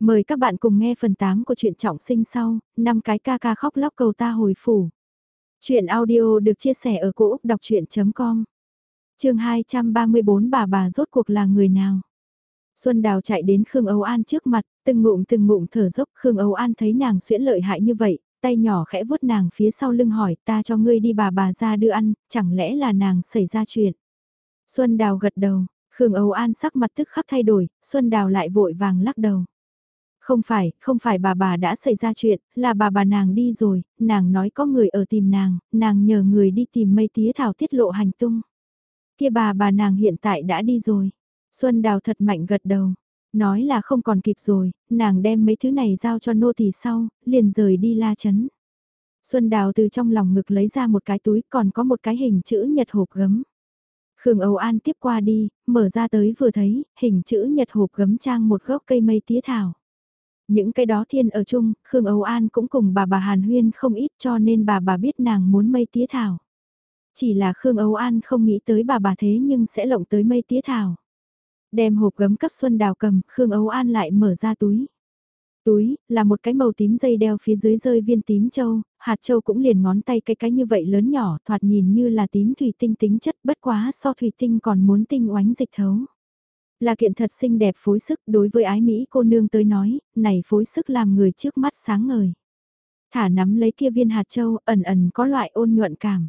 Mời các bạn cùng nghe phần 8 của truyện trọng sinh sau, năm cái ca ca khóc lóc cầu ta hồi phủ. Chuyện audio được chia sẻ ở cỗ đọc chuyện.com Trường 234 bà bà rốt cuộc là người nào? Xuân Đào chạy đến Khương Âu An trước mặt, từng ngụm từng ngụm thở dốc Khương Âu An thấy nàng xuyễn lợi hại như vậy, tay nhỏ khẽ vuốt nàng phía sau lưng hỏi ta cho ngươi đi bà bà ra đưa ăn, chẳng lẽ là nàng xảy ra chuyện? Xuân Đào gật đầu, Khương Âu An sắc mặt tức khắc thay đổi, Xuân Đào lại vội vàng lắc đầu. Không phải, không phải bà bà đã xảy ra chuyện, là bà bà nàng đi rồi, nàng nói có người ở tìm nàng, nàng nhờ người đi tìm mây tía thảo tiết lộ hành tung. Kia bà bà nàng hiện tại đã đi rồi. Xuân Đào thật mạnh gật đầu, nói là không còn kịp rồi, nàng đem mấy thứ này giao cho nô tỳ sau, liền rời đi la chấn. Xuân Đào từ trong lòng ngực lấy ra một cái túi còn có một cái hình chữ nhật hộp gấm. Khương Âu An tiếp qua đi, mở ra tới vừa thấy, hình chữ nhật hộp gấm trang một gốc cây mây tía thảo. Những cái đó thiên ở chung, Khương Âu An cũng cùng bà bà Hàn Huyên không ít cho nên bà bà biết nàng muốn mây tía thảo. Chỉ là Khương Âu An không nghĩ tới bà bà thế nhưng sẽ lộng tới mây tía thảo. Đem hộp gấm cấp Xuân Đào cầm, Khương Âu An lại mở ra túi. Túi, là một cái màu tím dây đeo phía dưới rơi viên tím châu, hạt châu cũng liền ngón tay cái cái như vậy lớn nhỏ, thoạt nhìn như là tím thủy tinh tính chất bất quá so thủy tinh còn muốn tinh oánh dịch thấu. Là kiện thật xinh đẹp phối sức đối với ái Mỹ cô nương tới nói, này phối sức làm người trước mắt sáng ngời. Thả nắm lấy kia viên hạt châu, ẩn ẩn có loại ôn nhuận cảm.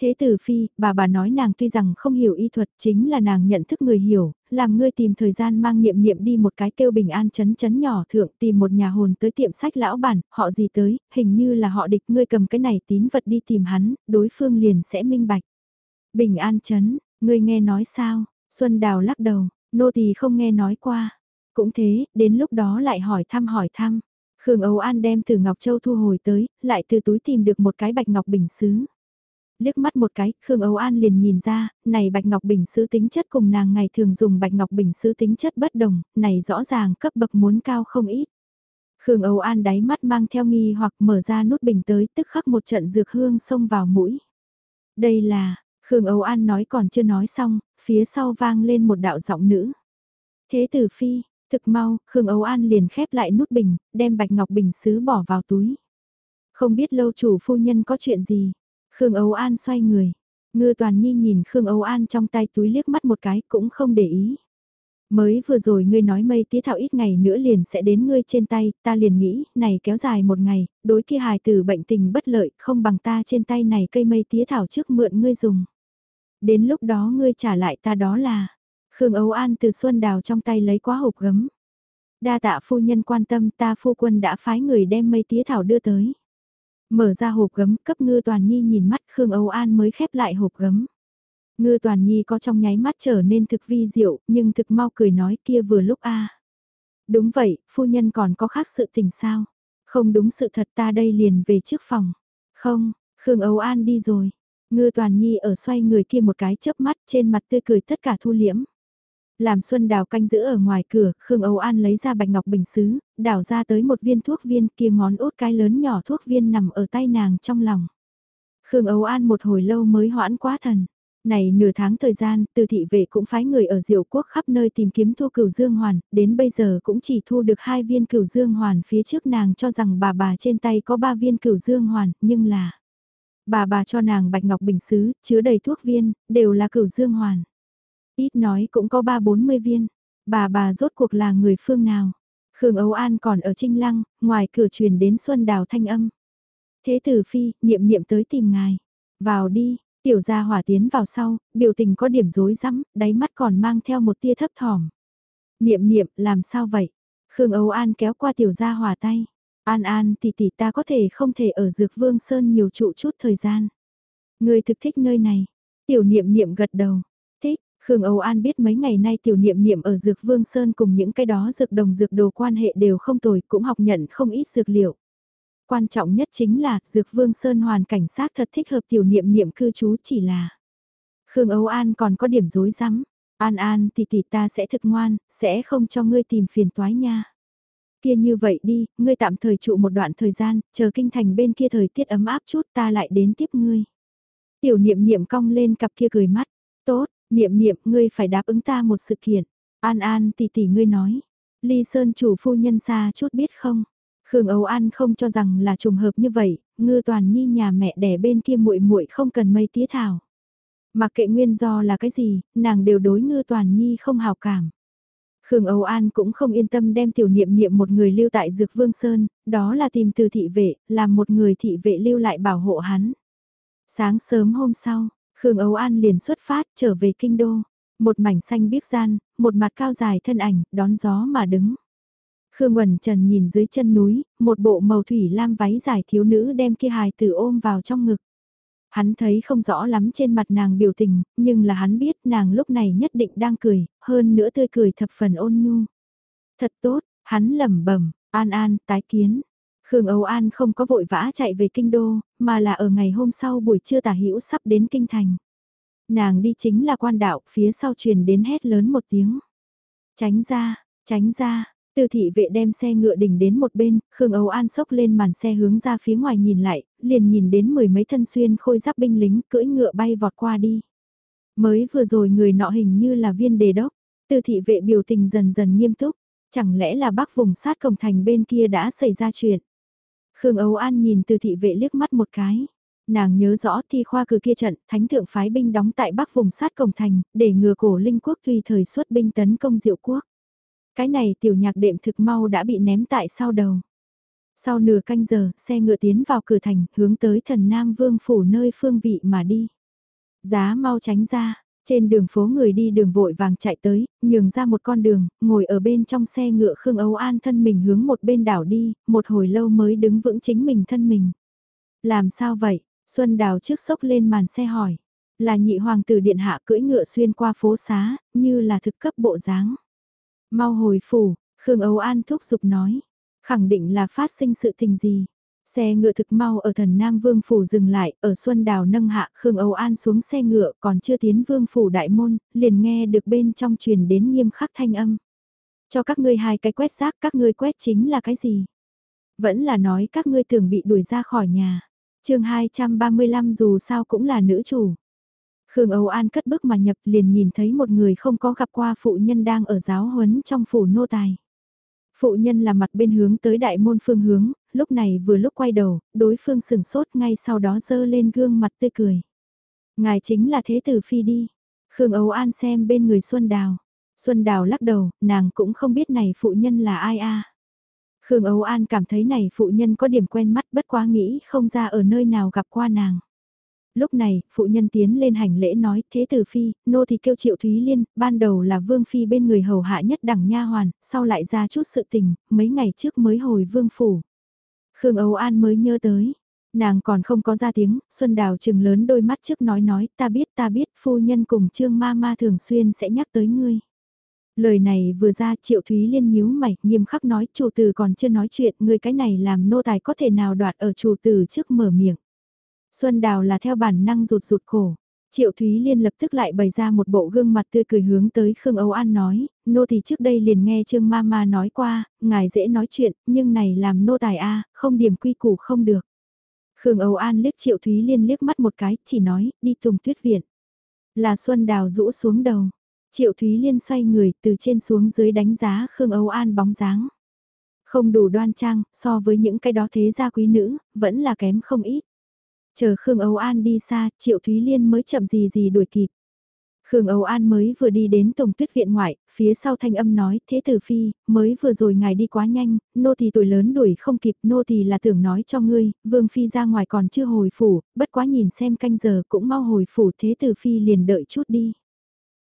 Thế tử phi, bà bà nói nàng tuy rằng không hiểu y thuật chính là nàng nhận thức người hiểu, làm ngươi tìm thời gian mang niệm niệm đi một cái kêu bình an chấn chấn nhỏ thượng tìm một nhà hồn tới tiệm sách lão bản, họ gì tới, hình như là họ địch ngươi cầm cái này tín vật đi tìm hắn, đối phương liền sẽ minh bạch. Bình an chấn, ngươi nghe nói sao, Xuân Đào lắc đầu, nô tỳ không nghe nói qua. Cũng thế, đến lúc đó lại hỏi thăm hỏi thăm. Khương Âu An đem từ Ngọc Châu thu hồi tới, lại từ túi tìm được một cái bạch ngọc bình xứ liếc mắt một cái, Khương Âu An liền nhìn ra, này bạch ngọc bình sứ tính chất cùng nàng ngày thường dùng bạch ngọc bình sứ tính chất bất đồng, này rõ ràng cấp bậc muốn cao không ít. Khương Âu An đáy mắt mang theo nghi hoặc mở ra nút bình tới tức khắc một trận dược hương xông vào mũi. Đây là, Khương Âu An nói còn chưa nói xong, phía sau vang lên một đạo giọng nữ. Thế tử phi, thực mau, Khương Âu An liền khép lại nút bình, đem bạch ngọc bình sứ bỏ vào túi. Không biết lâu chủ phu nhân có chuyện gì, Khương Âu An xoay người. Ngư Toàn Nhi nhìn Khương Âu An trong tay túi liếc mắt một cái cũng không để ý. Mới vừa rồi ngươi nói mây tía thảo ít ngày nữa liền sẽ đến ngươi trên tay, ta liền nghĩ, này kéo dài một ngày, đối kia hài tử bệnh tình bất lợi, không bằng ta trên tay này cây mây tía thảo trước mượn ngươi dùng. Đến lúc đó ngươi trả lại ta đó là, Khương Âu An từ Xuân Đào trong tay lấy quá hộp gấm. Đa tạ phu nhân quan tâm ta phu quân đã phái người đem mây tía thảo đưa tới. Mở ra hộp gấm cấp ngư toàn nhi nhìn mắt Khương Âu An mới khép lại hộp gấm. Ngư toàn nhi có trong nháy mắt trở nên thực vi diệu, nhưng thực mau cười nói kia vừa lúc a Đúng vậy, phu nhân còn có khác sự tình sao? Không đúng sự thật ta đây liền về trước phòng. Không, Khương Âu An đi rồi. Ngư toàn nhi ở xoay người kia một cái chớp mắt trên mặt tươi cười tất cả thu liễm. Làm Xuân Đào canh giữ ở ngoài cửa, Khương Âu An lấy ra bạch ngọc bình xứ, đảo ra tới một viên thuốc viên kia ngón út cái lớn nhỏ thuốc viên nằm ở tay nàng trong lòng. Khương Âu An một hồi lâu mới hoãn quá thần. Này nửa tháng thời gian, từ thị vệ cũng phái người ở diệu quốc khắp nơi tìm kiếm thu cửu dương hoàn, đến bây giờ cũng chỉ thu được hai viên cửu dương hoàn phía trước nàng cho rằng bà bà trên tay có ba viên cửu dương hoàn, nhưng là... Bà bà cho nàng bạch ngọc bình xứ, chứa đầy thuốc viên, đều là cửu dương hoàn. Ít nói cũng có ba bốn mươi viên. Bà bà rốt cuộc là người phương nào? Khương Âu An còn ở Trinh Lăng, ngoài cửa truyền đến Xuân Đào thanh âm. Thế tử phi, niệm niệm tới tìm ngài. Vào đi, tiểu gia hỏa tiến vào sau, biểu tình có điểm rối rắm, đáy mắt còn mang theo một tia thấp thỏm. Niệm niệm, làm sao vậy? Khương Âu An kéo qua tiểu gia hỏa tay. An An tỷ tỷ ta có thể không thể ở Dược Vương Sơn nhiều trụ chút thời gian. Người thực thích nơi này. Tiểu niệm niệm gật đầu. thích. Khương Âu An biết mấy ngày nay tiểu niệm niệm ở Dược Vương Sơn cùng những cái đó dược đồng dược đồ quan hệ đều không tồi, cũng học nhận không ít dược liệu. Quan trọng nhất chính là Dược Vương Sơn hoàn cảnh sát thật thích hợp tiểu niệm niệm cư trú chỉ là. Khương Âu An còn có điểm dối rắm An An tỷ tỷ ta sẽ thực ngoan, sẽ không cho ngươi tìm phiền toái nha. Kia như vậy đi, ngươi tạm thời trụ một đoạn thời gian, chờ kinh thành bên kia thời tiết ấm áp chút ta lại đến tiếp ngươi. Tiểu niệm niệm cong lên cặp kia cười mắt, tốt, Niệm niệm, ngươi phải đáp ứng ta một sự kiện. An An tỷ tỷ ngươi nói. Ly Sơn chủ phu nhân xa chút biết không? Khương Âu An không cho rằng là trùng hợp như vậy, ngư toàn nhi nhà mẹ đẻ bên kia muội muội không cần mây tía thảo. Mặc kệ nguyên do là cái gì, nàng đều đối ngư toàn nhi không hào cảm. Khương Âu An cũng không yên tâm đem tiểu niệm niệm một người lưu tại Dược Vương Sơn, đó là tìm từ thị vệ, làm một người thị vệ lưu lại bảo hộ hắn. Sáng sớm hôm sau, Khương Âu An liền xuất phát trở về kinh đô. Một mảnh xanh biếc gian, một mặt cao dài thân ảnh, đón gió mà đứng. Khương Quẩn Trần nhìn dưới chân núi, một bộ màu thủy lam váy dài thiếu nữ đem kia hài tử ôm vào trong ngực. Hắn thấy không rõ lắm trên mặt nàng biểu tình, nhưng là hắn biết nàng lúc này nhất định đang cười, hơn nữa tươi cười thập phần ôn nhu. Thật tốt, hắn lẩm bẩm, an an, tái kiến. Khương Âu An không có vội vã chạy về kinh đô, mà là ở ngày hôm sau buổi trưa tả hữu sắp đến kinh thành. Nàng đi chính là quan đạo, phía sau truyền đến hét lớn một tiếng. Tránh ra, tránh ra, Tư thị vệ đem xe ngựa đỉnh đến một bên, Khương Âu An sốc lên màn xe hướng ra phía ngoài nhìn lại, liền nhìn đến mười mấy thân xuyên khôi giáp binh lính cưỡi ngựa bay vọt qua đi. Mới vừa rồi người nọ hình như là viên đề đốc, tư thị vệ biểu tình dần dần nghiêm túc, chẳng lẽ là bắc vùng sát cổng thành bên kia đã xảy ra chuyện. Khương Âu An nhìn từ thị vệ liếc mắt một cái. Nàng nhớ rõ thi khoa cử kia trận, thánh thượng phái binh đóng tại bắc vùng sát cổng thành, để ngừa cổ linh quốc tùy thời xuất binh tấn công diệu quốc. Cái này tiểu nhạc đệm thực mau đã bị ném tại sau đầu. Sau nửa canh giờ, xe ngựa tiến vào cửa thành, hướng tới thần Nam Vương phủ nơi phương vị mà đi. Giá mau tránh ra, trên đường phố người đi đường vội vàng chạy tới, nhường ra một con đường, ngồi ở bên trong xe ngựa Khương Âu An thân mình hướng một bên đảo đi, một hồi lâu mới đứng vững chính mình thân mình. Làm sao vậy? Xuân Đào trước sốc lên màn xe hỏi. Là nhị hoàng tử điện hạ cưỡi ngựa xuyên qua phố xá, như là thực cấp bộ dáng. Mau hồi phủ, Khương Âu An thúc giục nói. Khẳng định là phát sinh sự tình gì. Xe ngựa thực mau ở thần Nam Vương Phủ dừng lại, ở Xuân Đào nâng hạ Khương Âu An xuống xe ngựa còn chưa tiến Vương Phủ đại môn, liền nghe được bên trong truyền đến nghiêm khắc thanh âm. Cho các ngươi hai cái quét rác các ngươi quét chính là cái gì? Vẫn là nói các ngươi tưởng bị đuổi ra khỏi nhà. chương 235 dù sao cũng là nữ chủ. Khương Âu An cất bước mà nhập liền nhìn thấy một người không có gặp qua phụ nhân đang ở giáo huấn trong phủ nô tài. Phụ nhân là mặt bên hướng tới đại môn phương hướng, lúc này vừa lúc quay đầu, đối phương sừng sốt ngay sau đó dơ lên gương mặt tươi cười. Ngài chính là Thế Tử Phi đi. Khương ấu An xem bên người Xuân Đào. Xuân Đào lắc đầu, nàng cũng không biết này phụ nhân là ai a. Khương ấu An cảm thấy này phụ nhân có điểm quen mắt bất quá nghĩ không ra ở nơi nào gặp qua nàng. Lúc này, phụ nhân tiến lên hành lễ nói, thế tử phi, nô thì kêu triệu Thúy Liên, ban đầu là vương phi bên người hầu hạ nhất đẳng nha hoàn, sau lại ra chút sự tình, mấy ngày trước mới hồi vương phủ. Khương Âu An mới nhớ tới, nàng còn không có ra tiếng, Xuân Đào trừng lớn đôi mắt trước nói nói, ta biết ta biết, phu nhân cùng trương ma ma thường xuyên sẽ nhắc tới ngươi. Lời này vừa ra Triệu Thúy Liên nhíu mày, nghiêm khắc nói chủ tử còn chưa nói chuyện, người cái này làm nô tài có thể nào đoạt ở chủ tử trước mở miệng. Xuân Đào là theo bản năng rụt rụt cổ. Triệu Thúy Liên lập tức lại bày ra một bộ gương mặt tươi cười hướng tới Khương Âu An nói, nô thì trước đây liền nghe Trương Mama nói qua, ngài dễ nói chuyện, nhưng này làm nô tài a, không điểm quy củ không được. Khương Âu An liếc Triệu Thúy Liên liếc mắt một cái, chỉ nói, đi tùng tuyết viện. Là Xuân Đào rũ xuống đầu. Triệu Thúy Liên xoay người từ trên xuống dưới đánh giá Khương Âu An bóng dáng. Không đủ đoan trang, so với những cái đó thế gia quý nữ, vẫn là kém không ít. Chờ Khương Âu An đi xa, Triệu Thúy Liên mới chậm gì gì đuổi kịp. Khương Âu An mới vừa đi đến Tổng Tuyết Viện ngoại, phía sau thanh âm nói, thế tử phi, mới vừa rồi ngài đi quá nhanh, nô thì tuổi lớn đuổi không kịp, nô thì là tưởng nói cho ngươi, vương phi ra ngoài còn chưa hồi phủ, bất quá nhìn xem canh giờ cũng mau hồi phủ thế tử phi liền đợi chút đi.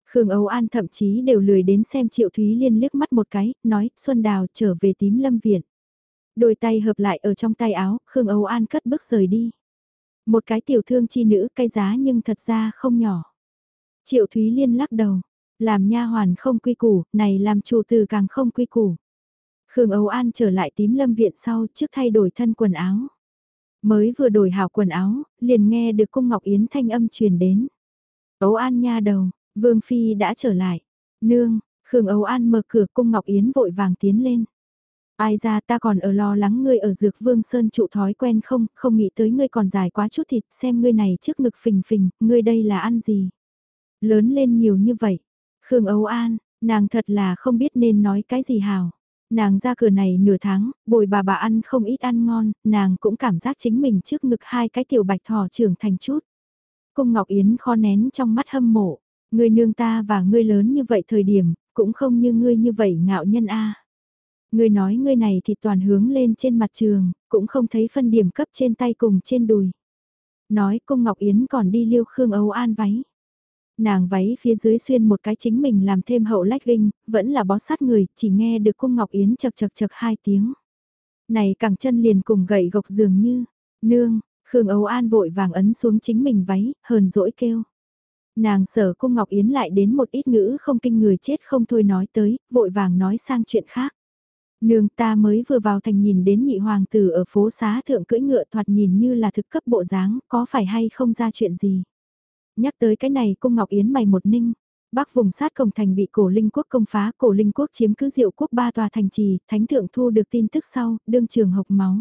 Khương Âu An thậm chí đều lười đến xem Triệu Thúy Liên liếc mắt một cái, nói, Xuân Đào trở về tím lâm viện. Đôi tay hợp lại ở trong tay áo, Khương Âu An cất bước rời đi. Một cái tiểu thương chi nữ cái giá nhưng thật ra không nhỏ. Triệu Thúy Liên lắc đầu, làm nha hoàn không quy củ, này làm chủ từ càng không quy củ. Khương Âu An trở lại tím lâm viện sau trước thay đổi thân quần áo. Mới vừa đổi hảo quần áo, liền nghe được cung Ngọc Yến thanh âm truyền đến. Âu An nha đầu, Vương Phi đã trở lại. Nương, Khương Âu An mở cửa cung Ngọc Yến vội vàng tiến lên. Ai ra ta còn ở lo lắng ngươi ở dược vương sơn trụ thói quen không, không nghĩ tới ngươi còn dài quá chút thịt, xem ngươi này trước ngực phình phình, ngươi đây là ăn gì. Lớn lên nhiều như vậy. Khương Âu An, nàng thật là không biết nên nói cái gì hào. Nàng ra cửa này nửa tháng, bồi bà bà ăn không ít ăn ngon, nàng cũng cảm giác chính mình trước ngực hai cái tiểu bạch thỏ trưởng thành chút. Cung Ngọc Yến kho nén trong mắt hâm mộ, ngươi nương ta và ngươi lớn như vậy thời điểm, cũng không như ngươi như vậy ngạo nhân a. Ngươi nói ngươi này thì toàn hướng lên trên mặt trường, cũng không thấy phân điểm cấp trên tay cùng trên đùi. Nói cung Ngọc Yến còn đi liêu Khương Âu An váy. Nàng váy phía dưới xuyên một cái chính mình làm thêm hậu lách ginh vẫn là bó sát người, chỉ nghe được cung Ngọc Yến chật chật chật hai tiếng. Này cẳng chân liền cùng gậy gộc dường như, nương, Khương Âu An vội vàng ấn xuống chính mình váy, hờn dỗi kêu. Nàng sở cung Ngọc Yến lại đến một ít ngữ không kinh người chết không thôi nói tới, vội vàng nói sang chuyện khác. Nương ta mới vừa vào thành nhìn đến nhị hoàng tử ở phố xá thượng cưỡi ngựa thoạt nhìn như là thực cấp bộ dáng, có phải hay không ra chuyện gì. Nhắc tới cái này cung Ngọc Yến mày một ninh, bắc vùng sát cổng thành bị cổ linh quốc công phá, cổ linh quốc chiếm cứ diệu quốc ba tòa thành trì, thánh thượng thu được tin tức sau, đương trường hộc máu.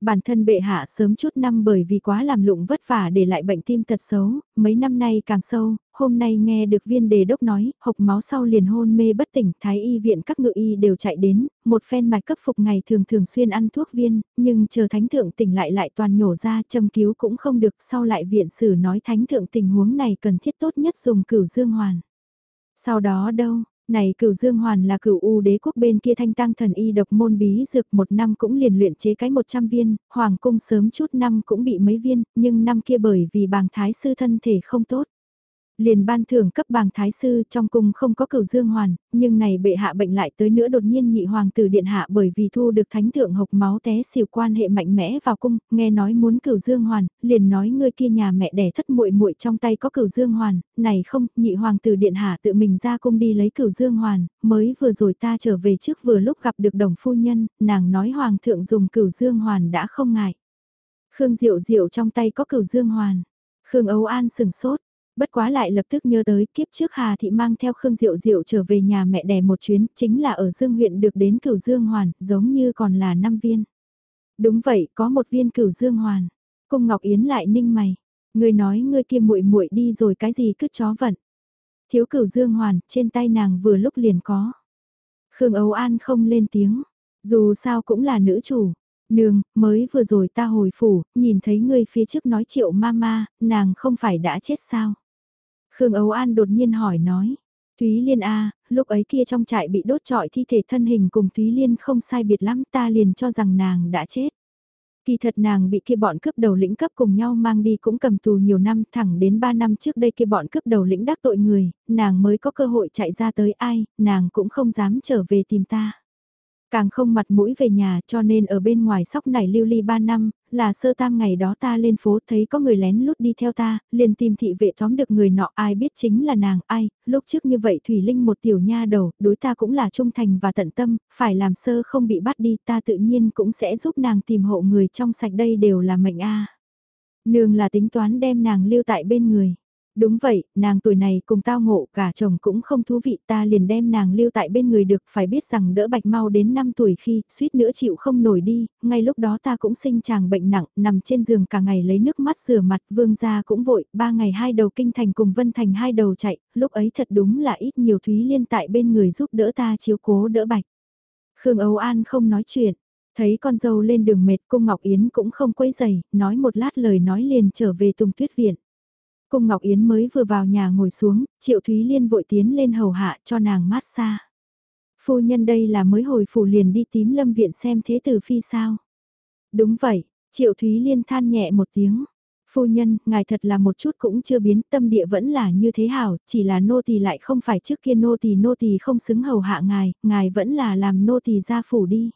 Bản thân bệ hạ sớm chút năm bởi vì quá làm lụng vất vả để lại bệnh tim tật xấu, mấy năm nay càng sâu, hôm nay nghe được viên đề đốc nói, hộc máu sau liền hôn mê bất tỉnh, thái y viện các ngự y đều chạy đến, một phen mạch cấp phục ngày thường thường xuyên ăn thuốc viên, nhưng chờ thánh thượng tỉnh lại lại toàn nhổ ra châm cứu cũng không được, sau lại viện sử nói thánh thượng tình huống này cần thiết tốt nhất dùng cửu dương hoàn. Sau đó đâu, này cửu Dương Hoàn là cửu U đế quốc bên kia thanh tăng thần y độc môn bí dược một năm cũng liền luyện chế cái 100 viên, Hoàng cung sớm chút năm cũng bị mấy viên, nhưng năm kia bởi vì bàng thái sư thân thể không tốt liền ban thưởng cấp bàng thái sư trong cung không có cửu dương hoàn, nhưng này bệ hạ bệnh lại tới nữa đột nhiên nhị hoàng tử điện hạ bởi vì thu được thánh thượng hộc máu té xỉu quan hệ mạnh mẽ vào cung, nghe nói muốn cửu dương hoàn, liền nói ngươi kia nhà mẹ đẻ thất muội muội trong tay có cửu dương hoàn, này không, nhị hoàng tử điện hạ tự mình ra cung đi lấy cửu dương hoàn, mới vừa rồi ta trở về trước vừa lúc gặp được đồng phu nhân, nàng nói hoàng thượng dùng cửu dương hoàn đã không ngại. Khương Diệu Diệu trong tay có cửu dương hoàn. Khương Âu An sừng sốt, Bất quá lại lập tức nhớ tới kiếp trước Hà Thị mang theo Khương Diệu Diệu trở về nhà mẹ đẻ một chuyến, chính là ở Dương huyện được đến cửu Dương Hoàn, giống như còn là năm viên. Đúng vậy, có một viên cửu Dương Hoàn. Cung Ngọc Yến lại ninh mày. Người nói ngươi kia muội muội đi rồi cái gì cứ chó vận. Thiếu cửu Dương Hoàn, trên tay nàng vừa lúc liền có. Khương Âu An không lên tiếng. Dù sao cũng là nữ chủ, Nương, mới vừa rồi ta hồi phủ, nhìn thấy ngươi phía trước nói triệu mama, nàng không phải đã chết sao? Khương Âu An đột nhiên hỏi nói. Thúy Liên A, lúc ấy kia trong trại bị đốt trọi thi thể thân hình cùng Thúy Liên không sai biệt lắm ta liền cho rằng nàng đã chết. Kỳ thật nàng bị kia bọn cướp đầu lĩnh cấp cùng nhau mang đi cũng cầm tù nhiều năm thẳng đến 3 năm trước đây kia bọn cướp đầu lĩnh đắc tội người, nàng mới có cơ hội chạy ra tới ai, nàng cũng không dám trở về tìm ta. Càng không mặt mũi về nhà cho nên ở bên ngoài sóc này lưu ly 3 năm, là sơ tam ngày đó ta lên phố thấy có người lén lút đi theo ta, liền tìm thị vệ tóm được người nọ ai biết chính là nàng ai, lúc trước như vậy Thủy Linh một tiểu nha đầu, đối ta cũng là trung thành và tận tâm, phải làm sơ không bị bắt đi ta tự nhiên cũng sẽ giúp nàng tìm hộ người trong sạch đây đều là mệnh A. Nương là tính toán đem nàng lưu tại bên người. Đúng vậy, nàng tuổi này cùng tao ngộ cả chồng cũng không thú vị ta liền đem nàng lưu tại bên người được phải biết rằng đỡ bạch mau đến 5 tuổi khi suýt nữa chịu không nổi đi, ngay lúc đó ta cũng sinh chàng bệnh nặng, nằm trên giường cả ngày lấy nước mắt rửa mặt vương gia cũng vội, ba ngày hai đầu kinh thành cùng vân thành hai đầu chạy, lúc ấy thật đúng là ít nhiều Thúy Liên tại bên người giúp đỡ ta chiếu cố đỡ bạch. Khương Âu An không nói chuyện, thấy con dâu lên đường mệt cung Ngọc Yến cũng không quấy giày, nói một lát lời nói liền trở về tùng tuyết viện. Cung Ngọc Yến mới vừa vào nhà ngồi xuống, Triệu Thúy Liên vội tiến lên hầu hạ cho nàng mát xa. Phu nhân đây là mới hồi phủ liền đi tím lâm viện xem thế tử phi sao. Đúng vậy, Triệu Thúy Liên than nhẹ một tiếng. Phu nhân, ngài thật là một chút cũng chưa biến tâm địa vẫn là như thế hảo, chỉ là nô tỳ lại không phải trước kia nô tỳ nô tỳ không xứng hầu hạ ngài, ngài vẫn là làm nô tỳ ra phủ đi.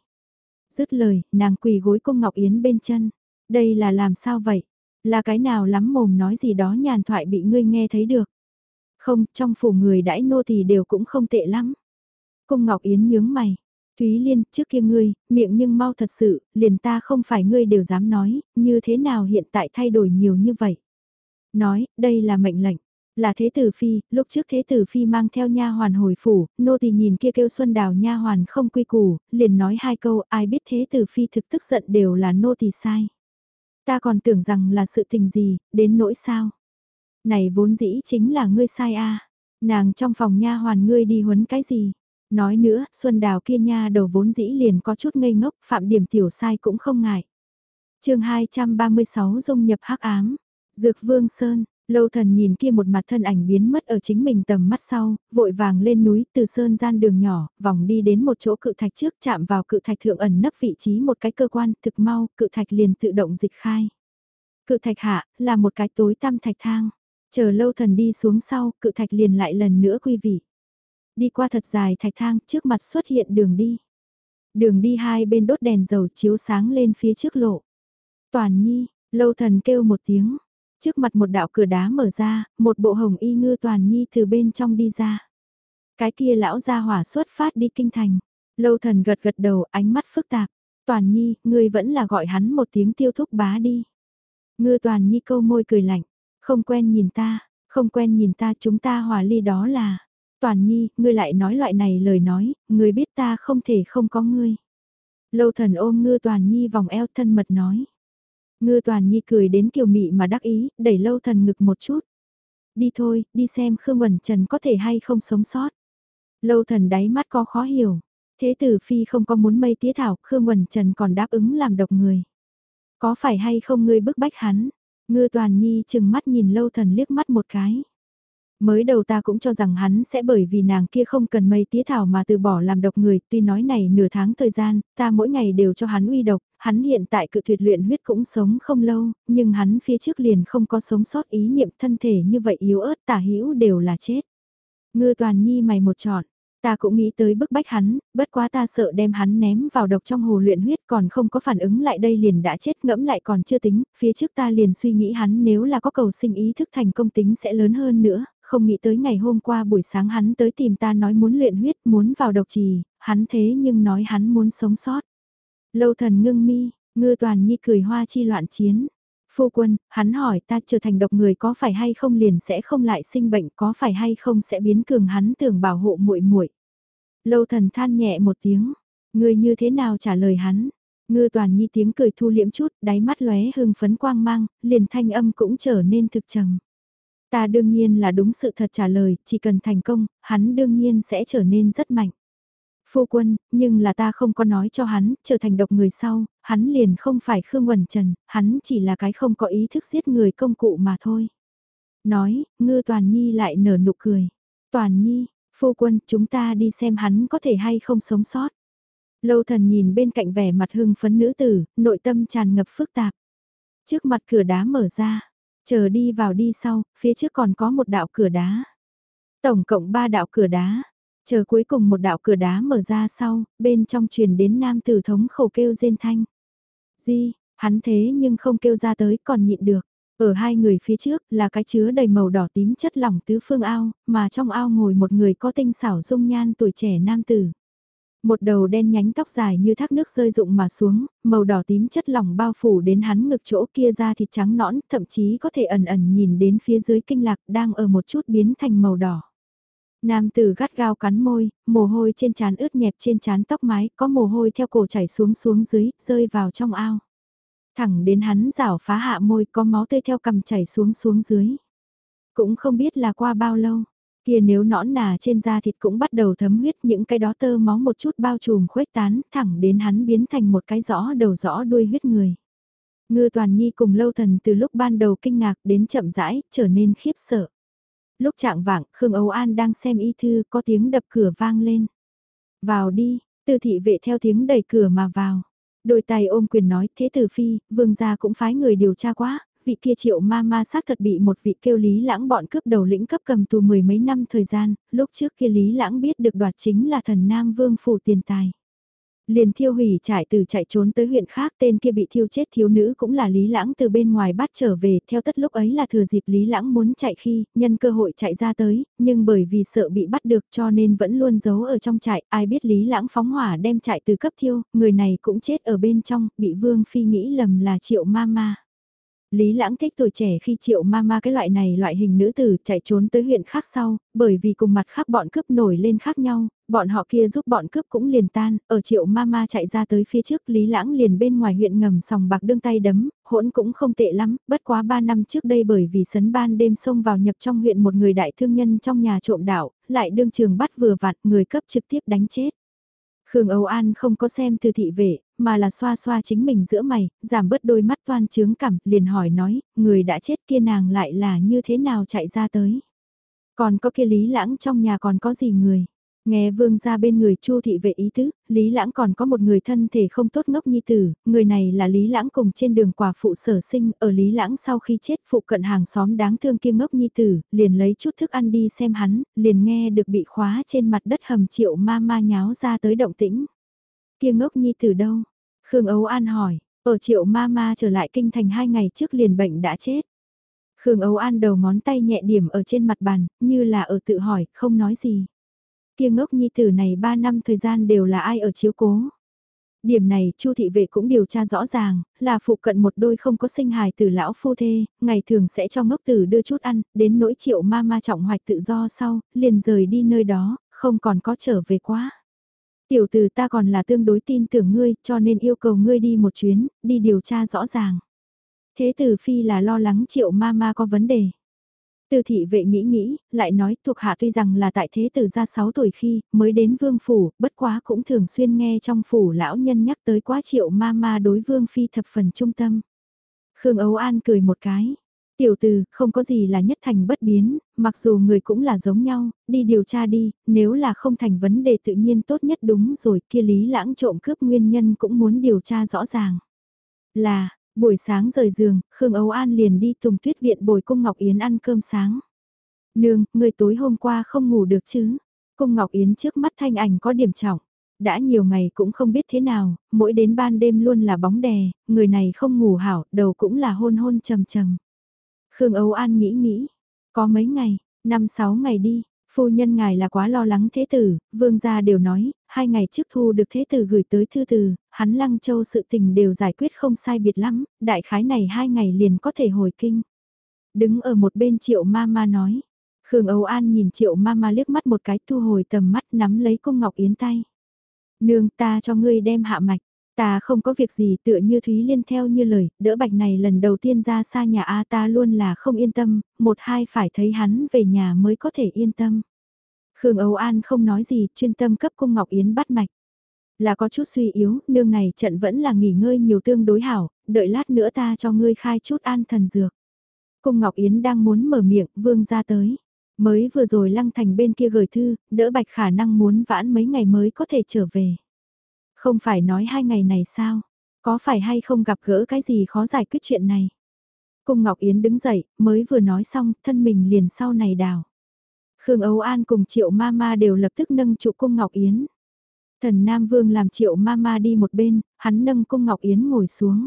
Dứt lời, nàng quỳ gối cung Ngọc Yến bên chân. Đây là làm sao vậy? Là cái nào lắm mồm nói gì đó nhàn thoại bị ngươi nghe thấy được. Không, trong phủ người đãi nô thì đều cũng không tệ lắm. Cung Ngọc Yến nhướng mày. Thúy Liên, trước kia ngươi, miệng nhưng mau thật sự, liền ta không phải ngươi đều dám nói, như thế nào hiện tại thay đổi nhiều như vậy. Nói, đây là mệnh lệnh, là thế tử phi, lúc trước thế tử phi mang theo nha hoàn hồi phủ, nô thì nhìn kia kêu xuân đào nha hoàn không quy củ, liền nói hai câu, ai biết thế tử phi thực tức giận đều là nô thì sai. Ta còn tưởng rằng là sự tình gì, đến nỗi sao. Này vốn dĩ chính là ngươi sai a Nàng trong phòng nha hoàn ngươi đi huấn cái gì. Nói nữa, Xuân Đào kia nha đầu vốn dĩ liền có chút ngây ngốc, phạm điểm tiểu sai cũng không ngại. chương 236 dung nhập hắc ám, Dược Vương Sơn, Lâu thần nhìn kia một mặt thân ảnh biến mất ở chính mình tầm mắt sau, vội vàng lên núi từ sơn gian đường nhỏ, vòng đi đến một chỗ cự thạch trước chạm vào cự thạch thượng ẩn nấp vị trí một cái cơ quan, thực mau, cự thạch liền tự động dịch khai. Cự thạch hạ, là một cái tối tăm thạch thang. Chờ lâu thần đi xuống sau, cự thạch liền lại lần nữa quy vị. Đi qua thật dài thạch thang, trước mặt xuất hiện đường đi. Đường đi hai bên đốt đèn dầu chiếu sáng lên phía trước lộ. Toàn nhi, lâu thần kêu một tiếng, Trước mặt một đạo cửa đá mở ra, một bộ hồng y ngư toàn nhi từ bên trong đi ra. Cái kia lão ra hỏa xuất phát đi kinh thành. Lâu thần gật gật đầu ánh mắt phức tạp. Toàn nhi, ngươi vẫn là gọi hắn một tiếng tiêu thúc bá đi. Ngư toàn nhi câu môi cười lạnh. Không quen nhìn ta, không quen nhìn ta chúng ta hòa ly đó là. Toàn nhi, ngươi lại nói loại này lời nói, ngươi biết ta không thể không có ngươi. Lâu thần ôm ngư toàn nhi vòng eo thân mật nói. Ngư toàn nhi cười đến kiều mị mà đắc ý, đẩy lâu thần ngực một chút. Đi thôi, đi xem Khương Quẩn Trần có thể hay không sống sót. Lâu thần đáy mắt có khó hiểu. Thế tử phi không có muốn mây tía thảo, Khương Quẩn Trần còn đáp ứng làm độc người. Có phải hay không ngươi bức bách hắn? Ngư toàn nhi chừng mắt nhìn lâu thần liếc mắt một cái. Mới đầu ta cũng cho rằng hắn sẽ bởi vì nàng kia không cần mây tía thảo mà từ bỏ làm độc người, tuy nói này nửa tháng thời gian, ta mỗi ngày đều cho hắn uy độc, hắn hiện tại cự tuyệt luyện huyết cũng sống không lâu, nhưng hắn phía trước liền không có sống sót ý niệm thân thể như vậy yếu ớt tả hữu đều là chết. Ngư toàn nhi mày một chọn, Ta cũng nghĩ tới bức bách hắn, bất quá ta sợ đem hắn ném vào độc trong hồ luyện huyết còn không có phản ứng lại đây liền đã chết ngẫm lại còn chưa tính, phía trước ta liền suy nghĩ hắn nếu là có cầu sinh ý thức thành công tính sẽ lớn hơn nữa, không nghĩ tới ngày hôm qua buổi sáng hắn tới tìm ta nói muốn luyện huyết, muốn vào độc trì, hắn thế nhưng nói hắn muốn sống sót. Lâu thần ngưng mi, ngư toàn nhi cười hoa chi loạn chiến. Phu quân, hắn hỏi ta trở thành độc người có phải hay không liền sẽ không lại sinh bệnh có phải hay không sẽ biến cường hắn tưởng bảo hộ muội muội. Lâu thần than nhẹ một tiếng, người như thế nào trả lời hắn. Ngư toàn nhi tiếng cười thu liễm chút, đáy mắt lóe hưng phấn quang mang, liền thanh âm cũng trở nên thực trầm. Ta đương nhiên là đúng sự thật trả lời, chỉ cần thành công, hắn đương nhiên sẽ trở nên rất mạnh. Phu quân, nhưng là ta không có nói cho hắn, trở thành độc người sau, hắn liền không phải Khương Quẩn Trần, hắn chỉ là cái không có ý thức giết người công cụ mà thôi. Nói, ngư Toàn Nhi lại nở nụ cười. Toàn Nhi, phu quân, chúng ta đi xem hắn có thể hay không sống sót. Lâu thần nhìn bên cạnh vẻ mặt hưng phấn nữ tử, nội tâm tràn ngập phức tạp. Trước mặt cửa đá mở ra, Chờ đi vào đi sau, phía trước còn có một đạo cửa đá. Tổng cộng ba đạo cửa đá. Chờ cuối cùng một đạo cửa đá mở ra sau, bên trong truyền đến nam tử thống khẩu kêu rên thanh. Di, hắn thế nhưng không kêu ra tới còn nhịn được. Ở hai người phía trước là cái chứa đầy màu đỏ tím chất lỏng tứ phương ao, mà trong ao ngồi một người có tinh xảo dung nhan tuổi trẻ nam tử. Một đầu đen nhánh tóc dài như thác nước rơi rụng mà xuống, màu đỏ tím chất lỏng bao phủ đến hắn ngực chỗ kia ra thịt trắng nõn, thậm chí có thể ẩn ẩn nhìn đến phía dưới kinh lạc đang ở một chút biến thành màu đỏ. Nam tử gắt gao cắn môi, mồ hôi trên trán ướt nhẹp trên trán tóc mái, có mồ hôi theo cổ chảy xuống xuống dưới, rơi vào trong ao. Thẳng đến hắn rảo phá hạ môi có máu tươi theo cầm chảy xuống xuống dưới. Cũng không biết là qua bao lâu, Kia nếu nõn nà trên da thịt cũng bắt đầu thấm huyết những cái đó tơ máu một chút bao trùm khuếch tán thẳng đến hắn biến thành một cái rõ đầu rõ đuôi huyết người. Ngư Toàn Nhi cùng lâu thần từ lúc ban đầu kinh ngạc đến chậm rãi, trở nên khiếp sợ. Lúc trạng vạng, Khương Âu An đang xem y thư, có tiếng đập cửa vang lên. Vào đi, tư thị vệ theo tiếng đẩy cửa mà vào. Đôi tay ôm quyền nói, thế tử phi, vương gia cũng phái người điều tra quá, vị kia triệu ma ma xác thật bị một vị kêu Lý Lãng bọn cướp đầu lĩnh cấp cầm tù mười mấy năm thời gian, lúc trước kia Lý Lãng biết được đoạt chính là thần Nam Vương phủ tiền tài. Liền thiêu hủy trải từ chạy trốn tới huyện khác tên kia bị thiêu chết thiếu nữ cũng là Lý Lãng từ bên ngoài bắt trở về theo tất lúc ấy là thừa dịp Lý Lãng muốn chạy khi nhân cơ hội chạy ra tới nhưng bởi vì sợ bị bắt được cho nên vẫn luôn giấu ở trong trại ai biết Lý Lãng phóng hỏa đem chạy từ cấp thiêu người này cũng chết ở bên trong bị Vương Phi nghĩ lầm là triệu ma ma. Lý Lãng thích tuổi trẻ khi triệu ma ma cái loại này loại hình nữ tử chạy trốn tới huyện khác sau, bởi vì cùng mặt khác bọn cướp nổi lên khác nhau, bọn họ kia giúp bọn cướp cũng liền tan, ở triệu ma ma chạy ra tới phía trước Lý Lãng liền bên ngoài huyện ngầm sòng bạc đương tay đấm, hỗn cũng không tệ lắm, bất quá 3 năm trước đây bởi vì sấn ban đêm xông vào nhập trong huyện một người đại thương nhân trong nhà trộm đảo, lại đương trường bắt vừa vặt người cấp trực tiếp đánh chết. Khương Âu An không có xem từ thị vệ, mà là xoa xoa chính mình giữa mày, giảm bớt đôi mắt toan trướng cảm, liền hỏi nói, người đã chết kia nàng lại là như thế nào chạy ra tới. Còn có kia lý lãng trong nhà còn có gì người. Nghe vương ra bên người chu thị vệ ý tứ, Lý Lãng còn có một người thân thể không tốt ngốc nhi tử, người này là Lý Lãng cùng trên đường quả phụ sở sinh, ở Lý Lãng sau khi chết phụ cận hàng xóm đáng thương kia ngốc nhi tử, liền lấy chút thức ăn đi xem hắn, liền nghe được bị khóa trên mặt đất hầm triệu ma ma nháo ra tới động tĩnh. Kia ngốc nhi tử đâu? Khương Ấu An hỏi, ở triệu ma ma trở lại kinh thành hai ngày trước liền bệnh đã chết. Khương Ấu An đầu ngón tay nhẹ điểm ở trên mặt bàn, như là ở tự hỏi, không nói gì kia ngốc nhi tử này 3 năm thời gian đều là ai ở chiếu cố. Điểm này Chu thị vệ cũng điều tra rõ ràng, là phụ cận một đôi không có sinh hài từ lão phu thê, ngày thường sẽ cho ngốc tử đưa chút ăn, đến nỗi triệu ma ma trọng hoạch tự do sau, liền rời đi nơi đó, không còn có trở về quá. Tiểu tử ta còn là tương đối tin tưởng ngươi, cho nên yêu cầu ngươi đi một chuyến, đi điều tra rõ ràng. Thế tử phi là lo lắng triệu ma ma có vấn đề. Từ thị vệ nghĩ nghĩ, lại nói thuộc hạ tuy rằng là tại thế tử ra 6 tuổi khi mới đến vương phủ, bất quá cũng thường xuyên nghe trong phủ lão nhân nhắc tới quá triệu ma ma đối vương phi thập phần trung tâm. Khương Ấu An cười một cái. Tiểu từ, không có gì là nhất thành bất biến, mặc dù người cũng là giống nhau, đi điều tra đi, nếu là không thành vấn đề tự nhiên tốt nhất đúng rồi, kia lý lãng trộm cướp nguyên nhân cũng muốn điều tra rõ ràng. Là, Buổi sáng rời giường, Khương Âu An liền đi Tùng Tuyết Viện bồi Cung Ngọc Yến ăn cơm sáng. Nương, người tối hôm qua không ngủ được chứ? Cung Ngọc Yến trước mắt thanh ảnh có điểm trọng. Đã nhiều ngày cũng không biết thế nào, mỗi đến ban đêm luôn là bóng đè, người này không ngủ hảo, đầu cũng là hôn hôn trầm trầm. Khương Âu An nghĩ nghĩ, có mấy ngày, năm sáu ngày đi, Phu nhân ngài là quá lo lắng thế tử, vương gia đều nói, hai ngày trước thu được thế tử gửi tới thư từ, hắn lăng châu sự tình đều giải quyết không sai biệt lắm, đại khái này hai ngày liền có thể hồi kinh. Đứng ở một bên triệu ma ma nói, Khương Âu An nhìn triệu ma ma liếc mắt một cái thu hồi tầm mắt nắm lấy cung ngọc yến tay. Nương ta cho ngươi đem hạ mạch, ta không có việc gì tựa như Thúy Liên theo như lời, đỡ bạch này lần đầu tiên ra xa nhà A ta luôn là không yên tâm, một hai phải thấy hắn về nhà mới có thể yên tâm. Khương Âu An không nói gì, chuyên tâm cấp cung Ngọc Yến bắt mạch. Là có chút suy yếu, nương này trận vẫn là nghỉ ngơi nhiều tương đối hảo, đợi lát nữa ta cho ngươi khai chút an thần dược. Cung Ngọc Yến đang muốn mở miệng, vương ra tới. Mới vừa rồi lăng thành bên kia gửi thư, đỡ bạch khả năng muốn vãn mấy ngày mới có thể trở về. Không phải nói hai ngày này sao? Có phải hay không gặp gỡ cái gì khó giải quyết chuyện này? Cung Ngọc Yến đứng dậy, mới vừa nói xong, thân mình liền sau này đào. Khương Âu An cùng Triệu Mama đều lập tức nâng trụ cung Ngọc Yến. Thần Nam Vương làm Triệu Mama đi một bên, hắn nâng cung Ngọc Yến ngồi xuống.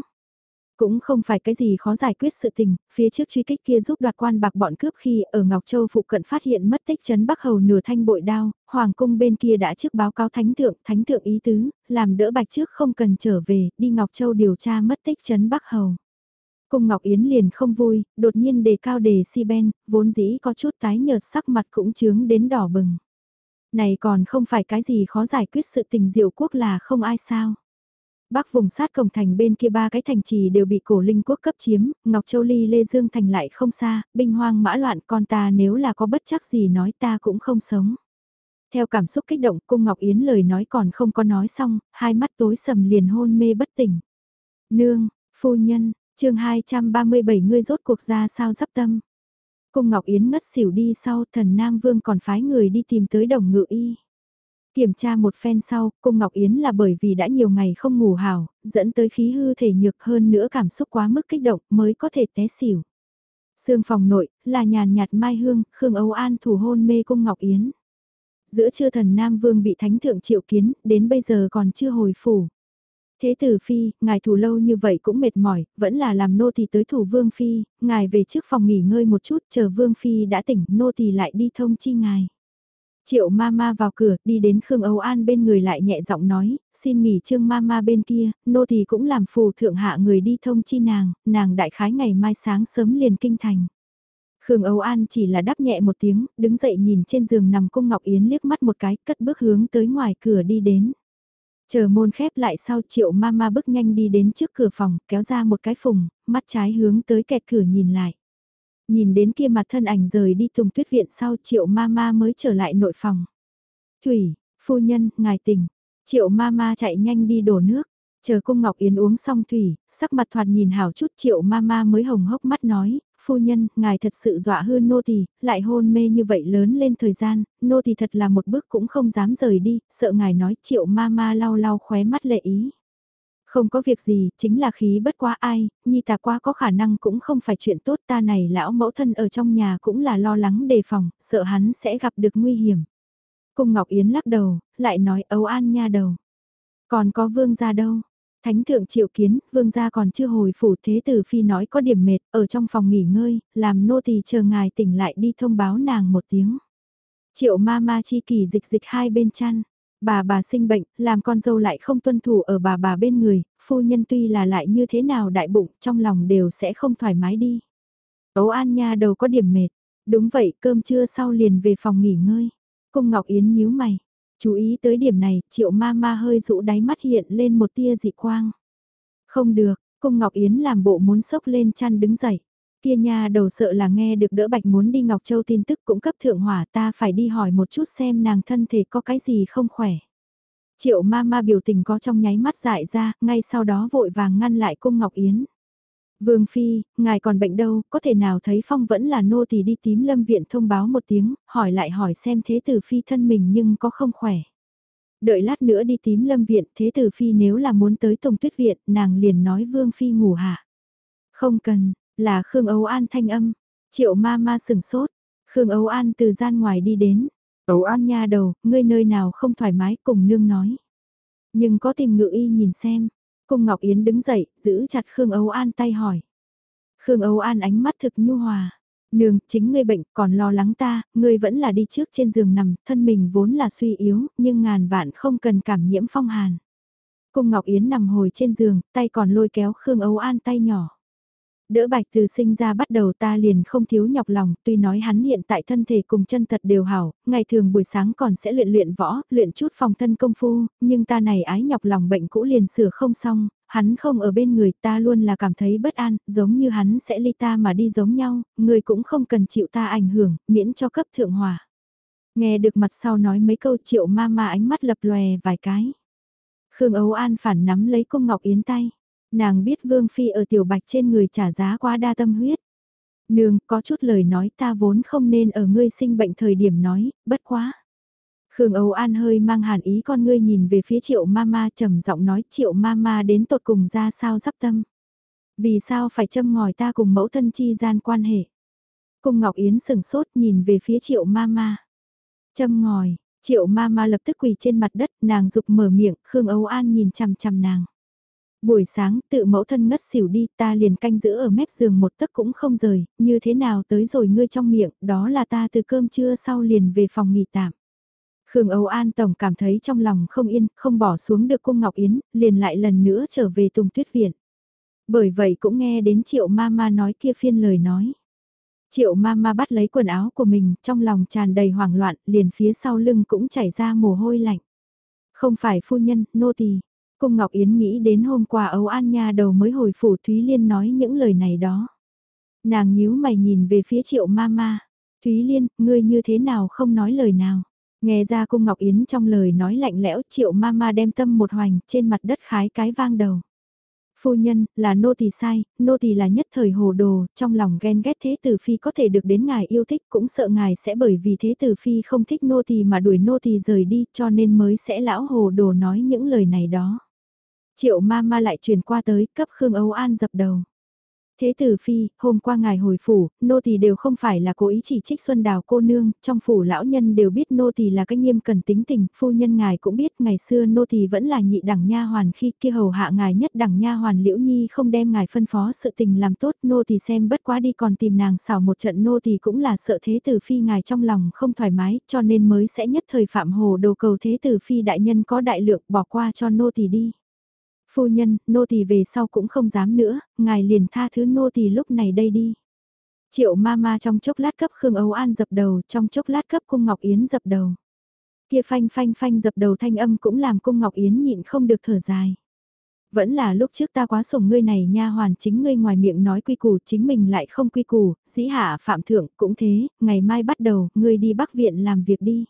Cũng không phải cái gì khó giải quyết sự tình, phía trước truy kích kia giúp đoạt quan bạc bọn cướp khi ở Ngọc Châu phụ cận phát hiện mất tích chấn Bắc Hầu nửa thanh bội đao, Hoàng cung bên kia đã trước báo cáo Thánh Thượng, Thánh Thượng ý tứ, làm đỡ bạch trước không cần trở về, đi Ngọc Châu điều tra mất tích chấn Bắc Hầu. Cung Ngọc Yến liền không vui, đột nhiên đề cao đề si ben, vốn dĩ có chút tái nhợt sắc mặt cũng chướng đến đỏ bừng. Này còn không phải cái gì khó giải quyết sự tình diệu quốc là không ai sao. Bắc vùng sát cổng thành bên kia ba cái thành trì đều bị cổ linh quốc cấp chiếm, Ngọc Châu Ly Lê Dương thành lại không xa, binh hoang mã loạn con ta nếu là có bất chắc gì nói ta cũng không sống. Theo cảm xúc kích động cung Ngọc Yến lời nói còn không có nói xong, hai mắt tối sầm liền hôn mê bất tỉnh. Nương, phu nhân, chương 237 ngươi rốt cuộc ra sao dắp tâm. Cung Ngọc Yến ngất xỉu đi sau thần Nam Vương còn phái người đi tìm tới đồng ngự y. Kiểm tra một phen sau, cung Ngọc Yến là bởi vì đã nhiều ngày không ngủ hào, dẫn tới khí hư thể nhược hơn nữa cảm xúc quá mức kích động mới có thể té xỉu. Sương phòng nội, là nhàn nhạt mai hương, Khương Âu An thủ hôn mê cung Ngọc Yến. Giữa trưa thần Nam Vương bị thánh thượng triệu kiến, đến bây giờ còn chưa hồi phủ. Thế tử phi, ngài thủ lâu như vậy cũng mệt mỏi, vẫn là làm nô tỳ tới thủ vương phi, ngài về trước phòng nghỉ ngơi một chút, chờ vương phi đã tỉnh, nô tỳ lại đi thông chi ngài. Triệu Mama vào cửa, đi đến Khương Âu An bên người lại nhẹ giọng nói, xin nghỉ Trương Mama bên kia, nô thì cũng làm phù thượng hạ người đi thông chi nàng, nàng đại khái ngày mai sáng sớm liền kinh thành. Khương Âu An chỉ là đáp nhẹ một tiếng, đứng dậy nhìn trên giường nằm cung Ngọc Yến liếc mắt một cái, cất bước hướng tới ngoài cửa đi đến. Chờ môn khép lại sau triệu mama bước nhanh đi đến trước cửa phòng, kéo ra một cái phùng, mắt trái hướng tới kẹt cửa nhìn lại. Nhìn đến kia mặt thân ảnh rời đi tùng tuyết viện sau triệu mama mới trở lại nội phòng. Thủy, phu nhân, ngài tỉnh. Triệu mama chạy nhanh đi đổ nước. Chờ cung Ngọc Yến uống xong thủy, sắc mặt thoạt nhìn hảo chút triệu mama mới hồng hốc mắt nói, phu nhân, ngài thật sự dọa hư nô tỳ, lại hôn mê như vậy lớn lên thời gian, nô tỳ thật là một bước cũng không dám rời đi, sợ ngài nói triệu ma ma lau lau khóe mắt lệ ý. Không có việc gì, chính là khí bất quá ai, nhi tà quá có khả năng cũng không phải chuyện tốt ta này lão mẫu thân ở trong nhà cũng là lo lắng đề phòng, sợ hắn sẽ gặp được nguy hiểm. Cung Ngọc Yến lắc đầu, lại nói ấu an nha đầu. Còn có vương gia đâu, Thánh thượng triệu kiến, vương gia còn chưa hồi phủ thế tử phi nói có điểm mệt, ở trong phòng nghỉ ngơi, làm nô tỳ chờ ngài tỉnh lại đi thông báo nàng một tiếng. Triệu ma ma chi kỳ dịch dịch hai bên chăn. Bà bà sinh bệnh, làm con dâu lại không tuân thủ ở bà bà bên người, phu nhân tuy là lại như thế nào đại bụng, trong lòng đều sẽ không thoải mái đi. Ấu An Nha đầu có điểm mệt. Đúng vậy, cơm trưa sau liền về phòng nghỉ ngơi. Cung Ngọc Yến nhíu mày. Chú ý tới điểm này, triệu ma ma hơi rũ đáy mắt hiện lên một tia dị quang. Không được, cung Ngọc Yến làm bộ muốn sốc lên chăn đứng dậy. Kia nha đầu sợ là nghe được đỡ bạch muốn đi Ngọc Châu tin tức cũng cấp thượng hỏa ta phải đi hỏi một chút xem nàng thân thể có cái gì không khỏe. Triệu ma ma biểu tình có trong nháy mắt dại ra, ngay sau đó vội vàng ngăn lại cung Ngọc Yến. Vương Phi, ngài còn bệnh đâu, có thể nào thấy Phong vẫn là nô thì đi tím lâm viện thông báo một tiếng, hỏi lại hỏi xem thế tử Phi thân mình nhưng có không khỏe. Đợi lát nữa đi tím lâm viện, thế tử Phi nếu là muốn tới Tùng Tuyết Viện, nàng liền nói Vương Phi ngủ hạ. Không cần, là Khương Âu An thanh âm, triệu ma ma sừng sốt, Khương Âu An từ gian ngoài đi đến. Âu An nha đầu, ngươi nơi nào không thoải mái cùng nương nói. Nhưng có tìm ngự y nhìn xem, Cung Ngọc Yến đứng dậy, giữ chặt Khương Âu An tay hỏi. Khương Âu An ánh mắt thực nhu hòa. Nương, chính ngươi bệnh còn lo lắng ta, ngươi vẫn là đi trước trên giường nằm, thân mình vốn là suy yếu, nhưng ngàn vạn không cần cảm nhiễm phong hàn. Cung Ngọc Yến nằm hồi trên giường, tay còn lôi kéo Khương Âu An tay nhỏ. Đỡ bạch từ sinh ra bắt đầu ta liền không thiếu nhọc lòng, tuy nói hắn hiện tại thân thể cùng chân thật đều hảo, ngày thường buổi sáng còn sẽ luyện luyện võ, luyện chút phòng thân công phu, nhưng ta này ái nhọc lòng bệnh cũ liền sửa không xong, hắn không ở bên người ta luôn là cảm thấy bất an, giống như hắn sẽ ly ta mà đi giống nhau, người cũng không cần chịu ta ảnh hưởng, miễn cho cấp thượng hòa. Nghe được mặt sau nói mấy câu triệu ma ma ánh mắt lập lòe vài cái. Khương Ấu An phản nắm lấy cung ngọc yến tay. Nàng biết Vương Phi ở tiểu bạch trên người trả giá quá đa tâm huyết. Nương, có chút lời nói ta vốn không nên ở ngươi sinh bệnh thời điểm nói, bất quá. Khương Âu An hơi mang hàn ý con ngươi nhìn về phía triệu mama trầm giọng nói triệu mama đến tột cùng ra sao dắp tâm. Vì sao phải châm ngòi ta cùng mẫu thân chi gian quan hệ. Cung Ngọc Yến sừng sốt nhìn về phía triệu mama. Châm ngòi, triệu mama lập tức quỳ trên mặt đất nàng dục mở miệng Khương Âu An nhìn chằm chằm nàng. Buổi sáng tự mẫu thân ngất xỉu đi ta liền canh giữ ở mép giường một tấc cũng không rời, như thế nào tới rồi ngươi trong miệng, đó là ta từ cơm trưa sau liền về phòng nghỉ tạm. Khương Âu An Tổng cảm thấy trong lòng không yên, không bỏ xuống được cung Ngọc Yến, liền lại lần nữa trở về Tùng Tuyết Viện. Bởi vậy cũng nghe đến Triệu ma ma nói kia phiên lời nói. Triệu ma ma bắt lấy quần áo của mình, trong lòng tràn đầy hoảng loạn, liền phía sau lưng cũng chảy ra mồ hôi lạnh. Không phải phu nhân, nô tỳ, Cung Ngọc Yến nghĩ đến hôm qua Âu An Nha đầu mới hồi phủ Thúy Liên nói những lời này đó. Nàng nhíu mày nhìn về phía triệu mama. Thúy Liên, ngươi như thế nào không nói lời nào. Nghe ra cung Ngọc Yến trong lời nói lạnh lẽo triệu mama đem tâm một hoành trên mặt đất khái cái vang đầu. Phu nhân, là nô tỳ sai, nô tỳ là nhất thời hồ đồ, trong lòng ghen ghét thế tử phi có thể được đến ngài yêu thích cũng sợ ngài sẽ bởi vì thế tử phi không thích nô tỳ mà đuổi nô tỳ rời đi cho nên mới sẽ lão hồ đồ nói những lời này đó. Triệu ma ma lại truyền qua tới cấp Khương Âu An dập đầu. Thế tử phi, hôm qua ngài hồi phủ, nô tỳ đều không phải là cố ý chỉ trích Xuân Đào cô nương, trong phủ lão nhân đều biết nô tỳ là cái nghiêm cần tính tình, phu nhân ngài cũng biết ngày xưa nô tỳ vẫn là nhị đẳng nha hoàn khi kia hầu hạ ngài nhất đẳng nha hoàn liễu nhi không đem ngài phân phó sự tình làm tốt nô tỳ xem bất quá đi còn tìm nàng xảo một trận nô tỳ cũng là sợ thế tử phi ngài trong lòng không thoải mái cho nên mới sẽ nhất thời phạm hồ đồ cầu thế tử phi đại nhân có đại lượng bỏ qua cho nô tỳ đi phu nhân, nô tỳ về sau cũng không dám nữa, ngài liền tha thứ nô tỳ lúc này đây đi. Triệu ma ma trong chốc lát cấp Khương Âu An dập đầu, trong chốc lát cấp Cung Ngọc Yến dập đầu. Kia phanh phanh phanh dập đầu thanh âm cũng làm Cung Ngọc Yến nhịn không được thở dài. Vẫn là lúc trước ta quá sủng ngươi này nha hoàn chính ngươi ngoài miệng nói quy củ chính mình lại không quy củ, dĩ hạ phạm thượng cũng thế, ngày mai bắt đầu ngươi đi bắc viện làm việc đi.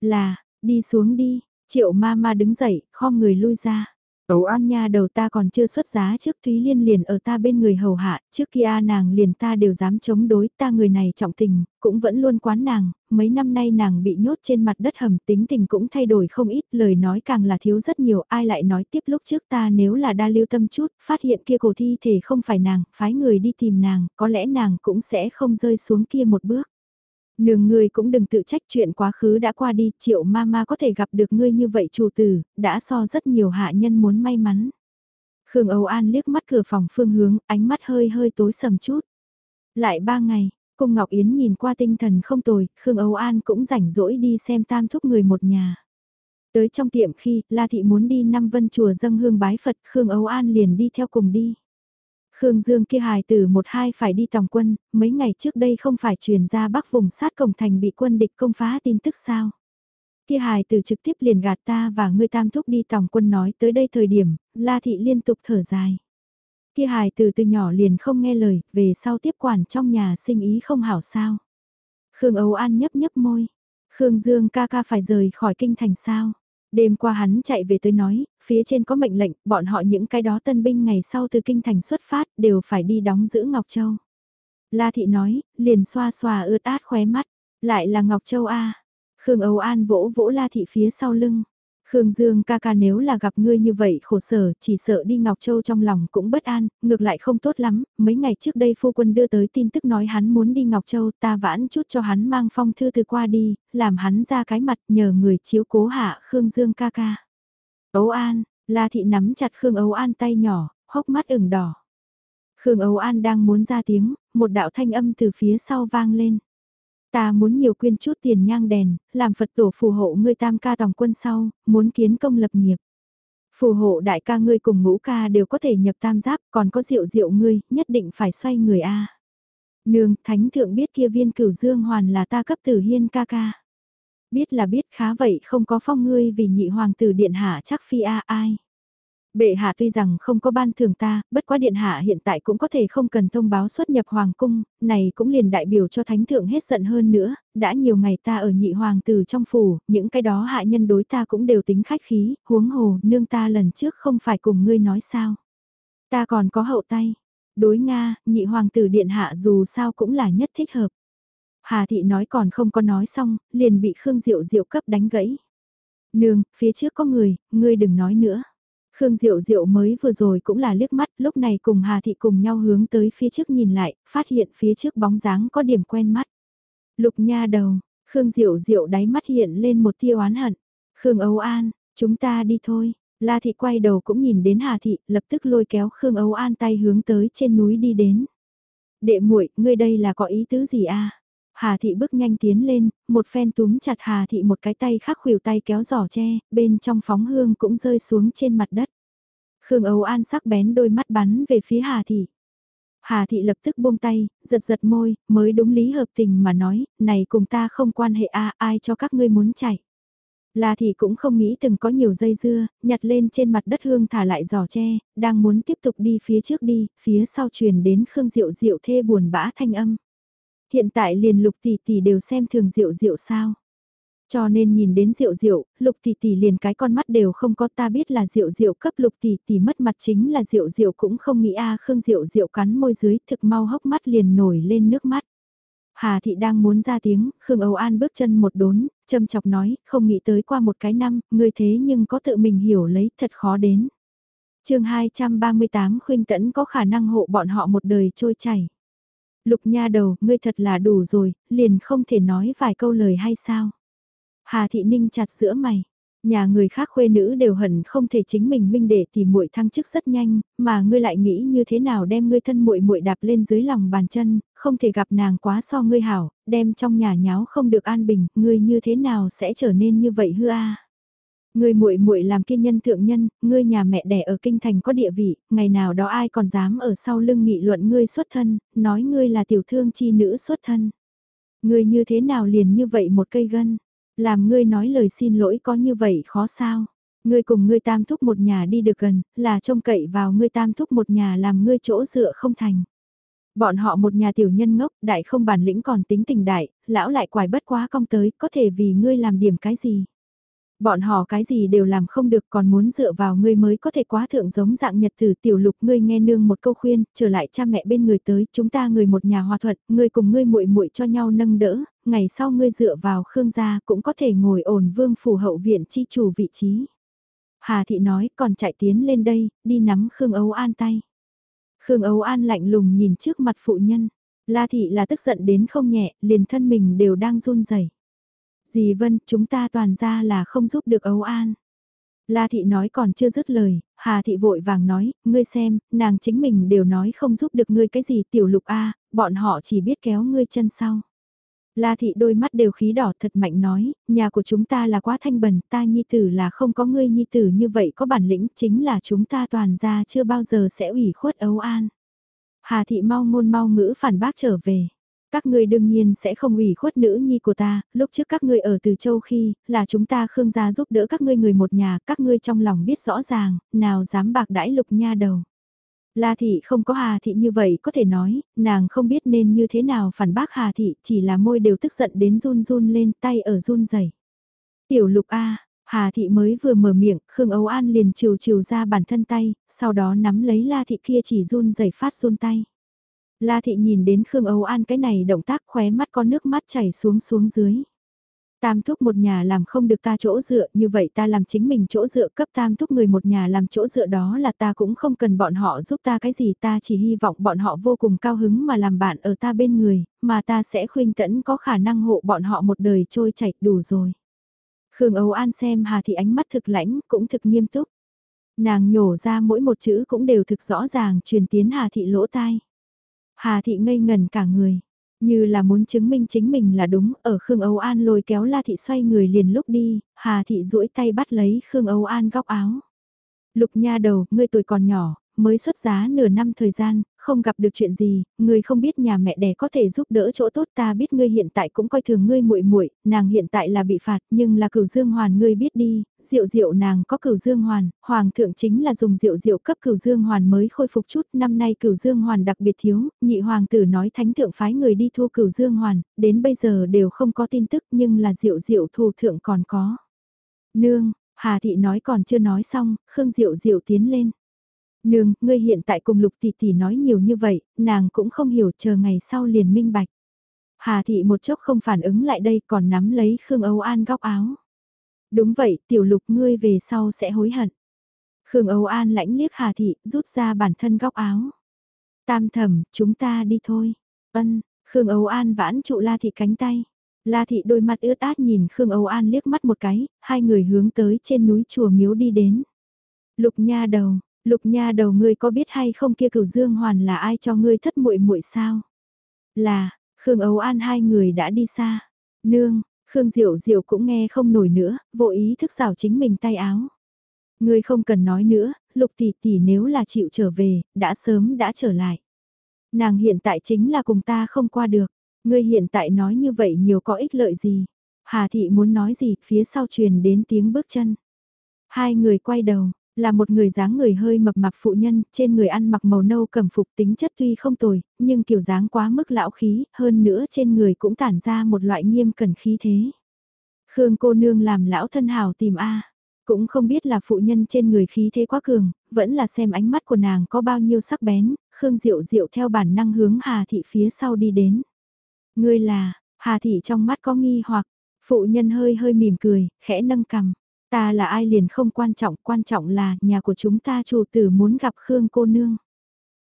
Là, đi xuống đi, triệu ma ma đứng dậy, khom người lui ra. Ấu An nha đầu ta còn chưa xuất giá trước Thúy Liên liền ở ta bên người hầu hạ, trước kia nàng liền ta đều dám chống đối ta người này trọng tình, cũng vẫn luôn quán nàng, mấy năm nay nàng bị nhốt trên mặt đất hầm tính tình cũng thay đổi không ít, lời nói càng là thiếu rất nhiều, ai lại nói tiếp lúc trước ta nếu là đa lưu tâm chút, phát hiện kia cổ thi thể không phải nàng, phái người đi tìm nàng, có lẽ nàng cũng sẽ không rơi xuống kia một bước. Nương ngươi cũng đừng tự trách chuyện quá khứ đã qua đi, triệu ma ma có thể gặp được ngươi như vậy chủ tử, đã so rất nhiều hạ nhân muốn may mắn. Khương Âu An liếc mắt cửa phòng phương hướng, ánh mắt hơi hơi tối sầm chút. Lại ba ngày, Cung Ngọc Yến nhìn qua tinh thần không tồi, Khương Âu An cũng rảnh rỗi đi xem tam thúc người một nhà. Tới trong tiệm khi, La Thị muốn đi năm vân chùa dâng hương bái Phật, Khương Âu An liền đi theo cùng đi. Khương Dương kia hài tử một hai phải đi tòng quân, mấy ngày trước đây không phải truyền ra bắc vùng sát cổng thành bị quân địch công phá tin tức sao. Kia hài tử trực tiếp liền gạt ta và ngươi tam thúc đi tòng quân nói tới đây thời điểm, La Thị liên tục thở dài. Kia hài tử từ nhỏ liền không nghe lời, về sau tiếp quản trong nhà sinh ý không hảo sao. Khương Âu An nhấp nhấp môi. Khương Dương ca ca phải rời khỏi kinh thành sao. Đêm qua hắn chạy về tới nói, phía trên có mệnh lệnh, bọn họ những cái đó tân binh ngày sau từ kinh thành xuất phát đều phải đi đóng giữ Ngọc Châu. La Thị nói, liền xoa xoa ướt át khóe mắt, lại là Ngọc Châu A. Khương Âu An vỗ vỗ La Thị phía sau lưng. Khương Dương ca ca nếu là gặp ngươi như vậy khổ sở, chỉ sợ đi Ngọc Châu trong lòng cũng bất an, ngược lại không tốt lắm, mấy ngày trước đây phu quân đưa tới tin tức nói hắn muốn đi Ngọc Châu, ta vãn chút cho hắn mang phong thư từ qua đi, làm hắn ra cái mặt nhờ người chiếu cố hạ Khương Dương ca ca. Ấu An, La Thị nắm chặt Khương Ấu An tay nhỏ, hốc mắt ửng đỏ. Khương Ấu An đang muốn ra tiếng, một đạo thanh âm từ phía sau vang lên. Ta muốn nhiều quyên chút tiền nhang đèn, làm Phật tổ phù hộ ngươi tam ca tòng quân sau, muốn kiến công lập nghiệp. Phù hộ đại ca ngươi cùng ngũ ca đều có thể nhập tam giáp, còn có rượu rượu ngươi, nhất định phải xoay người A. Nương, thánh thượng biết kia viên cửu dương hoàn là ta cấp tử hiên ca ca. Biết là biết khá vậy không có phong ngươi vì nhị hoàng tử điện hạ chắc phi A ai. Bệ hạ tuy rằng không có ban thưởng ta, bất quá điện hạ hiện tại cũng có thể không cần thông báo xuất nhập hoàng cung, này cũng liền đại biểu cho thánh thượng hết giận hơn nữa, đã nhiều ngày ta ở nhị hoàng tử trong phủ, những cái đó hạ nhân đối ta cũng đều tính khách khí, huống hồ, nương ta lần trước không phải cùng ngươi nói sao. Ta còn có hậu tay. Đối Nga, nhị hoàng tử điện hạ dù sao cũng là nhất thích hợp. Hà thị nói còn không có nói xong, liền bị Khương Diệu Diệu cấp đánh gãy. Nương, phía trước có người, ngươi đừng nói nữa. Khương Diệu Diệu mới vừa rồi cũng là liếc mắt, lúc này cùng Hà Thị cùng nhau hướng tới phía trước nhìn lại, phát hiện phía trước bóng dáng có điểm quen mắt. Lục nha đầu, Khương Diệu Diệu đáy mắt hiện lên một tia oán hận. Khương Âu An, chúng ta đi thôi. La Thị quay đầu cũng nhìn đến Hà Thị, lập tức lôi kéo Khương Âu An tay hướng tới trên núi đi đến. Đệ muội, ngươi đây là có ý tứ gì a? Hà thị bước nhanh tiến lên, một phen túm chặt Hà thị một cái tay khác khuỷu tay kéo giỏ tre, bên trong phóng hương cũng rơi xuống trên mặt đất. Khương Âu An sắc bén đôi mắt bắn về phía Hà thị. Hà thị lập tức buông tay, giật giật môi, mới đúng lý hợp tình mà nói, này cùng ta không quan hệ a ai cho các ngươi muốn chạy. La thị cũng không nghĩ từng có nhiều dây dưa, nhặt lên trên mặt đất hương thả lại giỏ tre, đang muốn tiếp tục đi phía trước đi, phía sau truyền đến Khương Diệu Diệu thê buồn bã thanh âm. Hiện tại liền lục tỷ tỷ đều xem thường diệu diệu sao. Cho nên nhìn đến diệu diệu, lục tỷ tỷ liền cái con mắt đều không có ta biết là diệu diệu cấp lục tỷ tỷ mất mặt chính là diệu diệu cũng không nghĩ a à, khương diệu diệu cắn môi dưới thực mau hốc mắt liền nổi lên nước mắt. Hà thị đang muốn ra tiếng, Khương Âu An bước chân một đốn, châm chọc nói, không nghĩ tới qua một cái năm, người thế nhưng có tự mình hiểu lấy, thật khó đến. chương 238 khuyên tẫn có khả năng hộ bọn họ một đời trôi chảy. Lục nha đầu, ngươi thật là đủ rồi, liền không thể nói vài câu lời hay sao? Hà Thị Ninh chặt giữa mày. Nhà người khác khuê nữ đều hận không thể chính mình huynh đệ thì muội thăng chức rất nhanh, mà ngươi lại nghĩ như thế nào đem ngươi thân muội muội đạp lên dưới lòng bàn chân, không thể gặp nàng quá so ngươi hảo, đem trong nhà nháo không được an bình, ngươi như thế nào sẽ trở nên như vậy hư a? Ngươi muội muội làm kia nhân thượng nhân, ngươi nhà mẹ đẻ ở kinh thành có địa vị, ngày nào đó ai còn dám ở sau lưng nghị luận ngươi xuất thân, nói ngươi là tiểu thương chi nữ xuất thân. Ngươi như thế nào liền như vậy một cây gân, làm ngươi nói lời xin lỗi có như vậy khó sao? Ngươi cùng ngươi tam thúc một nhà đi được gần, là trông cậy vào ngươi tam thúc một nhà làm ngươi chỗ dựa không thành. Bọn họ một nhà tiểu nhân ngốc, đại không bản lĩnh còn tính tình đại, lão lại quải bất quá công tới, có thể vì ngươi làm điểm cái gì. Bọn họ cái gì đều làm không được còn muốn dựa vào ngươi mới có thể quá thượng giống dạng nhật tử tiểu lục ngươi nghe nương một câu khuyên, trở lại cha mẹ bên người tới, chúng ta người một nhà hòa thuận, ngươi cùng ngươi muội muội cho nhau nâng đỡ, ngày sau ngươi dựa vào Khương gia cũng có thể ngồi ổn vương phủ hậu viện chi chủ vị trí. Hà thị nói còn chạy tiến lên đây, đi nắm Khương Ấu An tay. Khương Ấu An lạnh lùng nhìn trước mặt phụ nhân. La thị là tức giận đến không nhẹ, liền thân mình đều đang run rẩy. Dì Vân, chúng ta toàn ra là không giúp được Âu An. La thị nói còn chưa dứt lời, Hà thị vội vàng nói, ngươi xem, nàng chính mình đều nói không giúp được ngươi cái gì tiểu lục a, bọn họ chỉ biết kéo ngươi chân sau. La thị đôi mắt đều khí đỏ thật mạnh nói, nhà của chúng ta là quá thanh bần, ta nhi tử là không có ngươi nhi tử như vậy có bản lĩnh, chính là chúng ta toàn ra chưa bao giờ sẽ ủy khuất ấu an. Hà thị mau ngôn mau ngữ phản bác trở về. Các ngươi đương nhiên sẽ không ủy khuất nữ nhi của ta, lúc trước các ngươi ở Từ Châu khi, là chúng ta Khương gia giúp đỡ các ngươi người một nhà, các ngươi trong lòng biết rõ ràng, nào dám bạc đãi lục nha đầu. La thị không có Hà thị như vậy có thể nói, nàng không biết nên như thế nào phản bác Hà thị, chỉ là môi đều tức giận đến run run lên tay ở run rẩy. Tiểu lục A, Hà thị mới vừa mở miệng, Khương Âu An liền chiều chiều ra bản thân tay, sau đó nắm lấy La thị kia chỉ run rẩy phát run tay. La thị nhìn đến Khương Âu An cái này động tác khóe mắt có nước mắt chảy xuống xuống dưới. Tam thúc một nhà làm không được ta chỗ dựa, như vậy ta làm chính mình chỗ dựa cấp tam thúc người một nhà làm chỗ dựa đó là ta cũng không cần bọn họ giúp ta cái gì ta chỉ hy vọng bọn họ vô cùng cao hứng mà làm bạn ở ta bên người, mà ta sẽ khuyên tẫn có khả năng hộ bọn họ một đời trôi chảy đủ rồi. Khương Âu An xem Hà Thị ánh mắt thực lãnh cũng thực nghiêm túc. Nàng nhổ ra mỗi một chữ cũng đều thực rõ ràng truyền tiến Hà Thị lỗ tai. Hà Thị ngây ngần cả người, như là muốn chứng minh chính mình là đúng, ở Khương Âu An lôi kéo La Thị xoay người liền lúc đi, Hà Thị duỗi tay bắt lấy Khương Âu An góc áo. Lục nha đầu, ngươi tuổi còn nhỏ, mới xuất giá nửa năm thời gian, không gặp được chuyện gì, ngươi không biết nhà mẹ đẻ có thể giúp đỡ chỗ tốt ta biết ngươi hiện tại cũng coi thường ngươi muội muội, nàng hiện tại là bị phạt nhưng là cửu dương hoàn ngươi biết đi, diệu diệu nàng có cửu dương hoàn, hoàng thượng chính là dùng diệu diệu cấp cửu dương hoàn mới khôi phục chút, năm nay cửu dương hoàn đặc biệt thiếu, nhị hoàng tử nói thánh thượng phái người đi thu cửu dương hoàn, đến bây giờ đều không có tin tức nhưng là diệu diệu thu thượng còn có. Nương, Hà Thị nói còn chưa nói xong, Khương Diệu Diệu tiến lên. Nương, ngươi hiện tại cùng lục tỷ tỷ nói nhiều như vậy, nàng cũng không hiểu chờ ngày sau liền minh bạch. Hà thị một chốc không phản ứng lại đây còn nắm lấy Khương Âu An góc áo. Đúng vậy, tiểu lục ngươi về sau sẽ hối hận. Khương Âu An lãnh liếc Hà thị, rút ra bản thân góc áo. Tam thẩm, chúng ta đi thôi. Ân, Khương Âu An vãn trụ La thị cánh tay. La thị đôi mặt ướt át nhìn Khương Âu An liếc mắt một cái, hai người hướng tới trên núi chùa miếu đi đến. Lục nha đầu, Lục nha đầu ngươi có biết hay không kia cửu dương hoàn là ai cho ngươi thất muội muội sao? Là, Khương Ấu An hai người đã đi xa. Nương, Khương Diệu Diệu cũng nghe không nổi nữa, vô ý thức xảo chính mình tay áo. Ngươi không cần nói nữa, lục tỷ tỷ nếu là chịu trở về, đã sớm đã trở lại. Nàng hiện tại chính là cùng ta không qua được. Ngươi hiện tại nói như vậy nhiều có ích lợi gì? Hà thị muốn nói gì, phía sau truyền đến tiếng bước chân. Hai người quay đầu, là một người dáng người hơi mập mạp phụ nhân, trên người ăn mặc màu nâu cẩm phục tính chất tuy không tồi, nhưng kiểu dáng quá mức lão khí, hơn nữa trên người cũng tản ra một loại nghiêm cẩn khí thế. Khương cô nương làm lão thân hào tìm A, cũng không biết là phụ nhân trên người khí thế quá cường, vẫn là xem ánh mắt của nàng có bao nhiêu sắc bén, Khương Diệu Diệu theo bản năng hướng Hà Thị phía sau đi đến. Ngươi là, Hà Thị trong mắt có nghi hoặc, phụ nhân hơi hơi mỉm cười, khẽ nâng cằm. Ta là ai liền không quan trọng, quan trọng là nhà của chúng ta chủ tử muốn gặp Khương cô nương.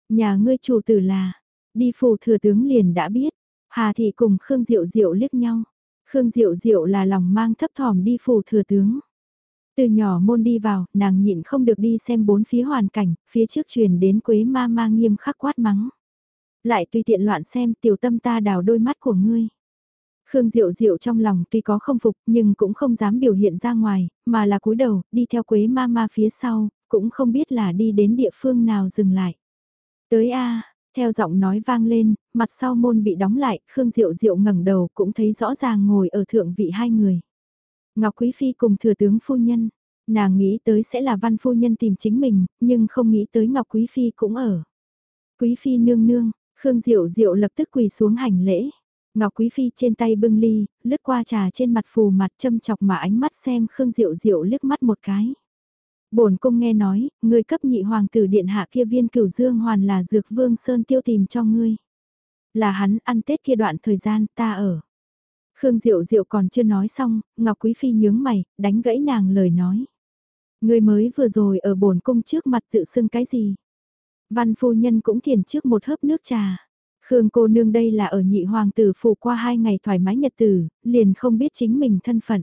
Nhà ngươi chủ tử là, đi phủ thừa tướng liền đã biết, Hà Thị cùng Khương Diệu Diệu liếc nhau. Khương Diệu Diệu là lòng mang thấp thỏm đi phủ thừa tướng. Từ nhỏ môn đi vào, nàng nhịn không được đi xem bốn phía hoàn cảnh, phía trước truyền đến Quế ma ma nghiêm khắc quát mắng. Lại tùy tiện loạn xem tiểu tâm ta đào đôi mắt của ngươi. Khương Diệu Diệu trong lòng tuy có không phục nhưng cũng không dám biểu hiện ra ngoài, mà là cúi đầu, đi theo Quế ma ma phía sau, cũng không biết là đi đến địa phương nào dừng lại. Tới a theo giọng nói vang lên, mặt sau môn bị đóng lại, Khương Diệu Diệu ngẩng đầu cũng thấy rõ ràng ngồi ở thượng vị hai người. Ngọc Quý Phi cùng thừa tướng phu nhân, nàng nghĩ tới sẽ là văn phu nhân tìm chính mình, nhưng không nghĩ tới Ngọc Quý Phi cũng ở. Quý Phi nương nương, Khương Diệu Diệu lập tức quỳ xuống hành lễ. Ngọc Quý Phi trên tay bưng ly, lướt qua trà trên mặt phù mặt châm chọc mà ánh mắt xem Khương Diệu Diệu liếc mắt một cái. bổn cung nghe nói, người cấp nhị hoàng tử điện hạ kia viên cửu dương hoàn là dược vương sơn tiêu tìm cho ngươi. Là hắn ăn Tết kia đoạn thời gian ta ở. Khương Diệu Diệu còn chưa nói xong, Ngọc Quý Phi nhướng mày, đánh gãy nàng lời nói. Người mới vừa rồi ở bổn cung trước mặt tự xưng cái gì? Văn phu nhân cũng thiền trước một hớp nước trà. Khương cô nương đây là ở nhị hoàng tử phủ qua hai ngày thoải mái nhật tử, liền không biết chính mình thân phận.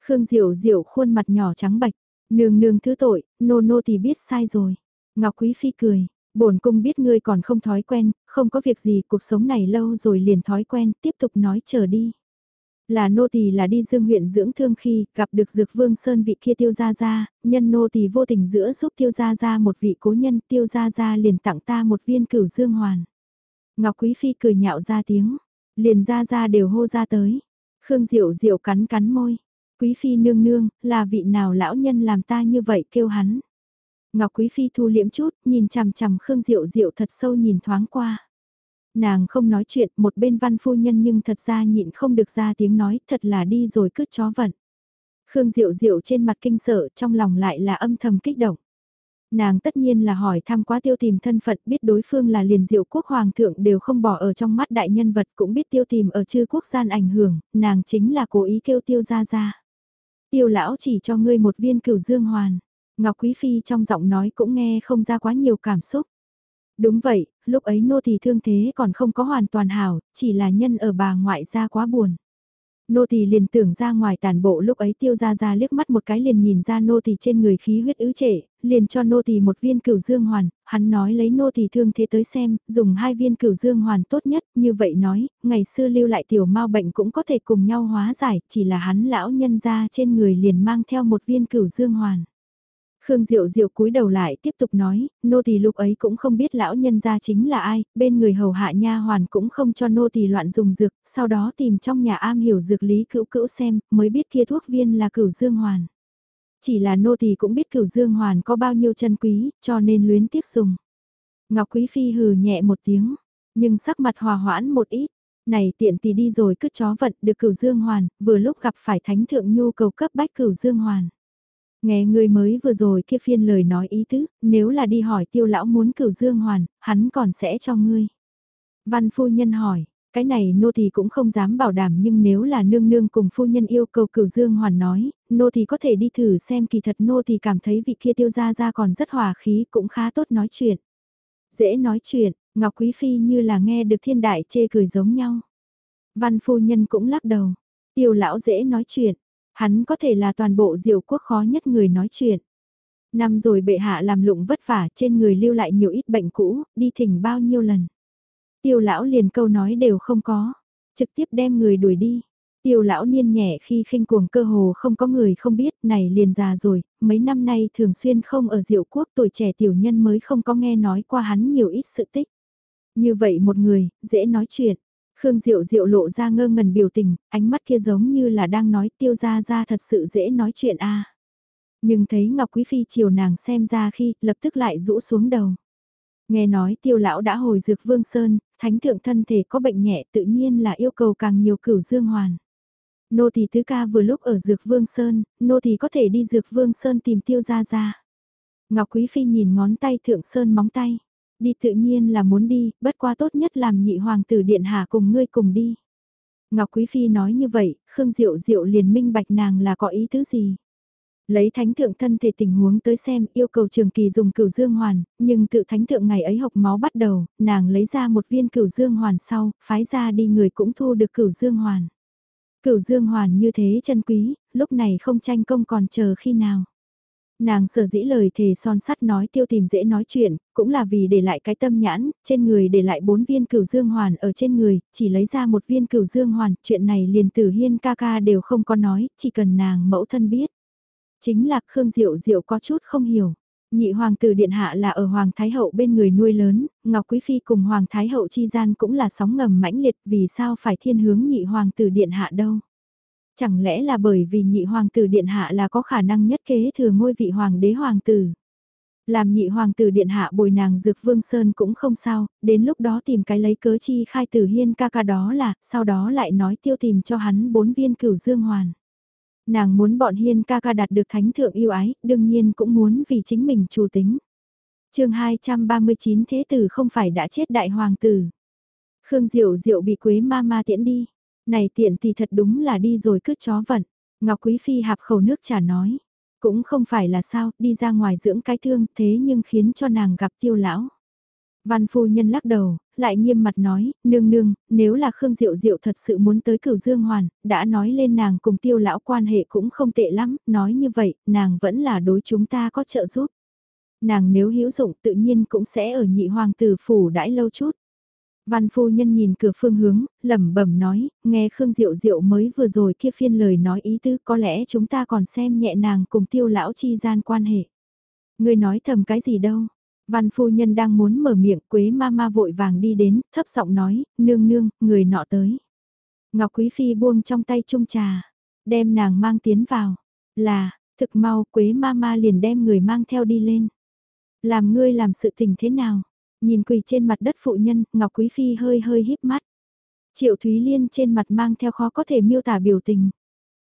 Khương Diệu Diệu khuôn mặt nhỏ trắng bạch, nương nương thứ tội, nô nô thì biết sai rồi. Ngọc Quý Phi cười, bổn cung biết ngươi còn không thói quen, không có việc gì, cuộc sống này lâu rồi liền thói quen, tiếp tục nói chờ đi. Là nô tỳ là đi dương huyện dưỡng thương khi gặp được dược vương sơn vị kia tiêu gia gia, nhân nô tỳ vô tình giữa giúp tiêu gia gia một vị cố nhân tiêu gia gia liền tặng ta một viên cửu dương hoàn. Ngọc Quý Phi cười nhạo ra tiếng, liền ra ra đều hô ra tới. Khương Diệu Diệu cắn cắn môi, Quý Phi nương nương, là vị nào lão nhân làm ta như vậy kêu hắn. Ngọc Quý Phi thu liễm chút, nhìn chằm chằm Khương Diệu Diệu thật sâu nhìn thoáng qua nàng không nói chuyện, một bên văn phu nhân nhưng thật ra nhịn không được ra tiếng nói, thật là đi rồi cứ chó vận. Khương Diệu Diệu trên mặt kinh sợ, trong lòng lại là âm thầm kích động. Nàng tất nhiên là hỏi thăm quá tiêu tìm thân phận biết đối phương là liền diệu quốc hoàng thượng đều không bỏ ở trong mắt đại nhân vật cũng biết tiêu tìm ở chư quốc gian ảnh hưởng, nàng chính là cố ý kêu tiêu ra ra. Tiêu lão chỉ cho ngươi một viên cửu dương hoàn. Ngọc Quý Phi trong giọng nói cũng nghe không ra quá nhiều cảm xúc. Đúng vậy, lúc ấy nô thì thương thế còn không có hoàn toàn hảo, chỉ là nhân ở bà ngoại ra quá buồn. Nô tỳ liền tưởng ra ngoài tàn bộ lúc ấy tiêu ra ra liếc mắt một cái liền nhìn ra nô tỳ trên người khí huyết ứ trệ, liền cho nô tỳ một viên cửu dương hoàn, hắn nói lấy nô tỳ thương thế tới xem, dùng hai viên cửu dương hoàn tốt nhất, như vậy nói, ngày xưa lưu lại tiểu mau bệnh cũng có thể cùng nhau hóa giải, chỉ là hắn lão nhân ra trên người liền mang theo một viên cửu dương hoàn. Khương Diệu Diệu cúi đầu lại tiếp tục nói, nô tỳ lúc ấy cũng không biết lão nhân gia chính là ai, bên người hầu hạ nha hoàn cũng không cho nô tỳ loạn dùng dược, sau đó tìm trong nhà am hiểu dược lý cữu cữu xem, mới biết kia thuốc viên là cửu dương hoàn. Chỉ là nô tỳ cũng biết cửu dương hoàn có bao nhiêu chân quý, cho nên luyến tiếc dùng. Ngọc Quý Phi hừ nhẹ một tiếng, nhưng sắc mặt hòa hoãn một ít. Này tiện tỳ đi rồi cứ chó vận được cửu dương hoàn, vừa lúc gặp phải thánh thượng nhu cầu cấp bách cửu dương hoàn. Nghe người mới vừa rồi kia phiên lời nói ý tứ, nếu là đi hỏi tiêu lão muốn cửu dương hoàn, hắn còn sẽ cho ngươi. Văn phu nhân hỏi, cái này nô thì cũng không dám bảo đảm nhưng nếu là nương nương cùng phu nhân yêu cầu cửu dương hoàn nói, nô thì có thể đi thử xem kỳ thật nô thì cảm thấy vị kia tiêu gia gia còn rất hòa khí cũng khá tốt nói chuyện. Dễ nói chuyện, Ngọc Quý Phi như là nghe được thiên đại chê cười giống nhau. Văn phu nhân cũng lắc đầu, tiêu lão dễ nói chuyện, Hắn có thể là toàn bộ diệu quốc khó nhất người nói chuyện. Năm rồi bệ hạ làm lụng vất vả trên người lưu lại nhiều ít bệnh cũ, đi thỉnh bao nhiêu lần. Tiêu lão liền câu nói đều không có, trực tiếp đem người đuổi đi. Tiêu lão niên nhẹ khi khinh cuồng cơ hồ không có người không biết, này liền già rồi, mấy năm nay thường xuyên không ở diệu quốc tuổi trẻ tiểu nhân mới không có nghe nói qua hắn nhiều ít sự tích. Như vậy một người, dễ nói chuyện, Khương Diệu Diệu lộ ra ngơ ngẩn biểu tình, ánh mắt kia giống như là đang nói tiêu ra ra thật sự dễ nói chuyện a. Nhưng thấy Ngọc Quý Phi chiều nàng xem ra khi lập tức lại rũ xuống đầu. Nghe nói tiêu lão đã hồi dược vương sơn, thánh thượng thân thể có bệnh nhẹ tự nhiên là yêu cầu càng nhiều cửu dương hoàn. Nô tỳ tứ ca vừa lúc ở dược vương sơn, nô tỳ có thể đi dược vương sơn tìm tiêu ra ra. Ngọc Quý Phi nhìn ngón tay thượng sơn móng tay. Đi tự nhiên là muốn đi, bất qua tốt nhất làm nhị hoàng tử điện hạ cùng ngươi cùng đi. Ngọc Quý Phi nói như vậy, Khương Diệu Diệu liền minh bạch nàng là có ý tứ gì. Lấy thánh thượng thân thể tình huống tới xem yêu cầu trường kỳ dùng cửu dương hoàn, nhưng tự thánh thượng ngày ấy học máu bắt đầu, nàng lấy ra một viên cửu dương hoàn sau, phái ra đi người cũng thu được cửu dương hoàn. Cửu dương hoàn như thế chân quý, lúc này không tranh công còn chờ khi nào. Nàng sở dĩ lời thề son sắt nói tiêu tìm dễ nói chuyện, cũng là vì để lại cái tâm nhãn, trên người để lại bốn viên cửu dương hoàn ở trên người, chỉ lấy ra một viên cửu dương hoàn, chuyện này liền tử hiên ca ca đều không có nói, chỉ cần nàng mẫu thân biết. Chính là Khương Diệu Diệu có chút không hiểu. Nhị hoàng tử điện hạ là ở hoàng thái hậu bên người nuôi lớn, Ngọc Quý Phi cùng hoàng thái hậu chi gian cũng là sóng ngầm mãnh liệt vì sao phải thiên hướng nhị hoàng tử điện hạ đâu. Chẳng lẽ là bởi vì nhị hoàng tử điện hạ là có khả năng nhất kế thừa ngôi vị hoàng đế hoàng tử. Làm nhị hoàng tử điện hạ bồi nàng dược vương sơn cũng không sao, đến lúc đó tìm cái lấy cớ chi khai tử hiên ca ca đó là, sau đó lại nói tiêu tìm cho hắn bốn viên cửu dương hoàn. Nàng muốn bọn hiên ca ca đạt được thánh thượng yêu ái, đương nhiên cũng muốn vì chính mình chủ tính. chương 239 thế tử không phải đã chết đại hoàng tử. Khương Diệu Diệu bị Quế ma ma tiễn đi. Này tiện thì thật đúng là đi rồi cứ chó vận. Ngọc Quý Phi hạp khẩu nước trà nói. Cũng không phải là sao, đi ra ngoài dưỡng cái thương thế nhưng khiến cho nàng gặp tiêu lão. Văn phu nhân lắc đầu, lại nghiêm mặt nói, nương nương, nếu là Khương Diệu Diệu thật sự muốn tới cửu Dương Hoàn, đã nói lên nàng cùng tiêu lão quan hệ cũng không tệ lắm, nói như vậy, nàng vẫn là đối chúng ta có trợ giúp. Nàng nếu hữu dụng tự nhiên cũng sẽ ở nhị hoàng tử phủ đãi lâu chút. Văn phu nhân nhìn cửa phương hướng, lẩm bẩm nói, nghe Khương Diệu Diệu mới vừa rồi kia phiên lời nói ý tứ có lẽ chúng ta còn xem nhẹ nàng cùng tiêu lão chi gian quan hệ. Người nói thầm cái gì đâu, Văn phu nhân đang muốn mở miệng quế ma ma vội vàng đi đến, thấp giọng nói, nương nương, người nọ tới. Ngọc Quý Phi buông trong tay chung trà, đem nàng mang tiến vào. Là, thực mau quế ma ma liền đem người mang theo đi lên. Làm ngươi làm sự tình thế nào? Nhìn quỳ trên mặt đất phụ nhân, Ngọc Quý Phi hơi hơi híp mắt. Triệu Thúy Liên trên mặt mang theo khó có thể miêu tả biểu tình.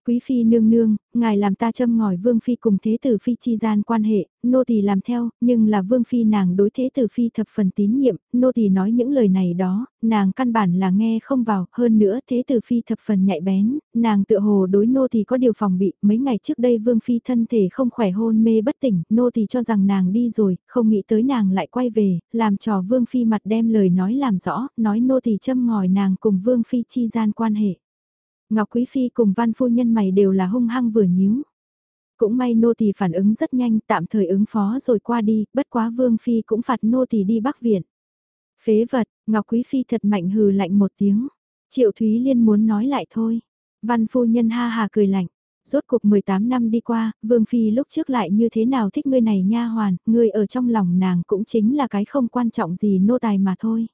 Quý phi nương nương, ngài làm ta châm ngòi vương phi cùng thế tử phi chi gian quan hệ, nô tỳ làm theo, nhưng là vương phi nàng đối thế tử phi thập phần tín nhiệm, nô tỳ nói những lời này đó, nàng căn bản là nghe không vào, hơn nữa thế tử phi thập phần nhạy bén, nàng tựa hồ đối nô tỳ có điều phòng bị, mấy ngày trước đây vương phi thân thể không khỏe hôn mê bất tỉnh, nô tỳ cho rằng nàng đi rồi, không nghĩ tới nàng lại quay về, làm trò vương phi mặt đem lời nói làm rõ, nói nô tỳ châm ngòi nàng cùng vương phi chi gian quan hệ. Ngọc Quý Phi cùng văn phu nhân mày đều là hung hăng vừa nhíu. Cũng may nô tỳ phản ứng rất nhanh tạm thời ứng phó rồi qua đi, bất quá Vương Phi cũng phạt nô tỳ đi Bắc Viện. Phế vật, Ngọc Quý Phi thật mạnh hừ lạnh một tiếng. Triệu Thúy Liên muốn nói lại thôi. Văn phu nhân ha hà cười lạnh. Rốt cuộc 18 năm đi qua, Vương Phi lúc trước lại như thế nào thích ngươi này nha hoàn, ngươi ở trong lòng nàng cũng chính là cái không quan trọng gì nô tài mà thôi.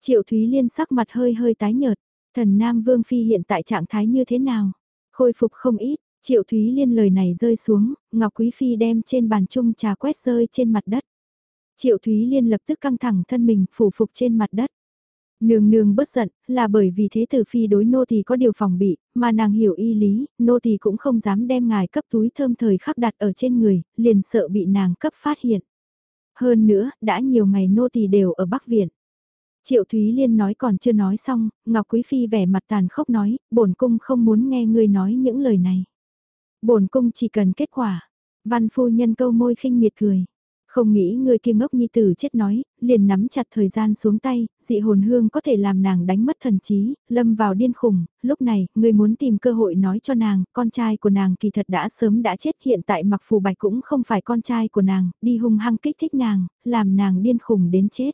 Triệu Thúy Liên sắc mặt hơi hơi tái nhợt, Thần Nam Vương Phi hiện tại trạng thái như thế nào? Khôi phục không ít, Triệu Thúy Liên lời này rơi xuống, Ngọc Quý Phi đem trên bàn chung trà quét rơi trên mặt đất. Triệu Thúy Liên lập tức căng thẳng thân mình phủ phục trên mặt đất. Nương nương bất giận, là bởi vì thế tử phi đối nô thì có điều phòng bị, mà nàng hiểu y lý, nô thì cũng không dám đem ngài cấp túi thơm thời khắc đặt ở trên người, liền sợ bị nàng cấp phát hiện. Hơn nữa, đã nhiều ngày nô thì đều ở Bắc Viện. Triệu Thúy Liên nói còn chưa nói xong, Ngọc Quý Phi vẻ mặt tàn khốc nói, bổn cung không muốn nghe ngươi nói những lời này. Bổn cung chỉ cần kết quả. Văn phu nhân câu môi khinh miệt cười. Không nghĩ người kia ngốc nhi tử chết nói, liền nắm chặt thời gian xuống tay, dị hồn hương có thể làm nàng đánh mất thần trí, lâm vào điên khủng, lúc này, người muốn tìm cơ hội nói cho nàng, con trai của nàng kỳ thật đã sớm đã chết hiện tại mặc phù bạch cũng không phải con trai của nàng, đi hung hăng kích thích nàng, làm nàng điên khủng đến chết.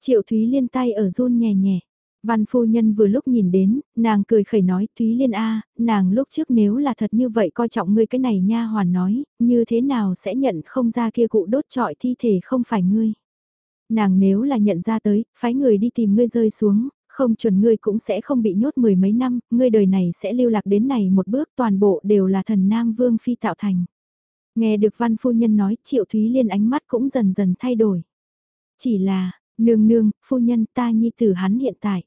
Triệu Thúy Liên tay ở run nhẹ nhẹ. Văn phu nhân vừa lúc nhìn đến, nàng cười khẩy nói Thúy Liên A, nàng lúc trước nếu là thật như vậy coi trọng ngươi cái này nha hoàn nói, như thế nào sẽ nhận không ra kia cụ đốt trọi thi thể không phải ngươi. Nàng nếu là nhận ra tới, phái người đi tìm ngươi rơi xuống, không chuẩn ngươi cũng sẽ không bị nhốt mười mấy năm, ngươi đời này sẽ lưu lạc đến này một bước toàn bộ đều là thần Nam Vương Phi tạo thành. Nghe được văn phu nhân nói triệu Thúy Liên ánh mắt cũng dần dần thay đổi. Chỉ là, Nương nương, phu nhân ta nhi tử hắn hiện tại.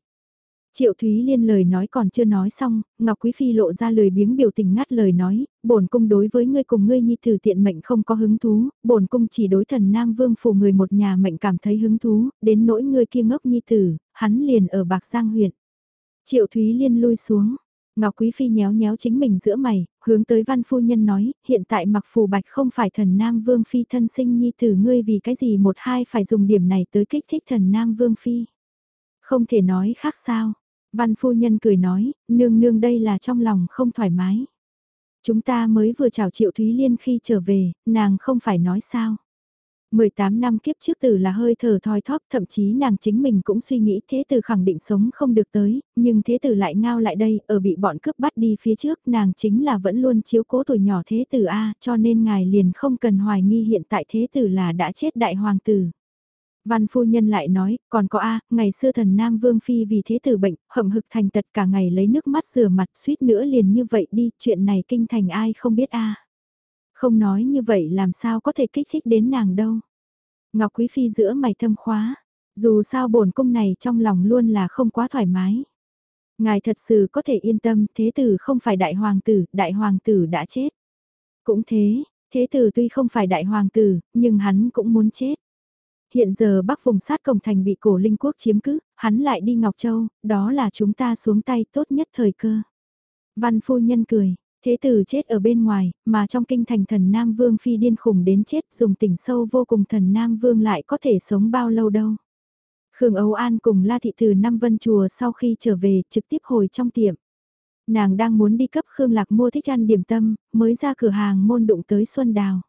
Triệu Thúy Liên lời nói còn chưa nói xong, Ngọc Quý Phi lộ ra lời biếng biểu tình ngắt lời nói, bổn cung đối với ngươi cùng ngươi nhi tử tiện mệnh không có hứng thú, bổn cung chỉ đối thần Nam Vương phủ người một nhà mệnh cảm thấy hứng thú, đến nỗi ngươi kia ngốc nhi tử, hắn liền ở Bạc Giang huyện. Triệu Thúy Liên lui xuống, Ngọc Quý Phi nhéo nhéo chính mình giữa mày, hướng tới văn phu nhân nói, hiện tại mặc phù bạch không phải thần Nam Vương Phi thân sinh nhi tử ngươi vì cái gì một hai phải dùng điểm này tới kích thích thần Nam Vương Phi. Không thể nói khác sao. Văn phu nhân cười nói, nương nương đây là trong lòng không thoải mái. Chúng ta mới vừa chào Triệu Thúy Liên khi trở về, nàng không phải nói sao. 18 năm kiếp trước tử là hơi thở thoi thóp, thậm chí nàng chính mình cũng suy nghĩ thế tử khẳng định sống không được tới, nhưng thế tử lại ngao lại đây, ở bị bọn cướp bắt đi phía trước, nàng chính là vẫn luôn chiếu cố tuổi nhỏ thế tử A, cho nên ngài liền không cần hoài nghi hiện tại thế tử là đã chết đại hoàng tử. Văn phu nhân lại nói, còn có A, ngày xưa thần Nam Vương Phi vì thế tử bệnh, hậm hực thành tật cả ngày lấy nước mắt rửa mặt suýt nữa liền như vậy đi, chuyện này kinh thành ai không biết A. Không nói như vậy làm sao có thể kích thích đến nàng đâu. Ngọc Quý Phi giữa mày thâm khóa, dù sao bổn cung này trong lòng luôn là không quá thoải mái. Ngài thật sự có thể yên tâm, thế tử không phải đại hoàng tử, đại hoàng tử đã chết. Cũng thế, thế tử tuy không phải đại hoàng tử, nhưng hắn cũng muốn chết. Hiện giờ bắc vùng sát cổng thành bị cổ linh quốc chiếm cứ, hắn lại đi Ngọc Châu, đó là chúng ta xuống tay tốt nhất thời cơ. Văn phu nhân cười, thế tử chết ở bên ngoài, mà trong kinh thành thần Nam Vương phi điên khủng đến chết dùng tình sâu vô cùng thần Nam Vương lại có thể sống bao lâu đâu. Khương Âu An cùng La Thị từ Năm Vân Chùa sau khi trở về trực tiếp hồi trong tiệm. Nàng đang muốn đi cấp Khương Lạc mua thích ăn điểm tâm, mới ra cửa hàng môn đụng tới Xuân Đào.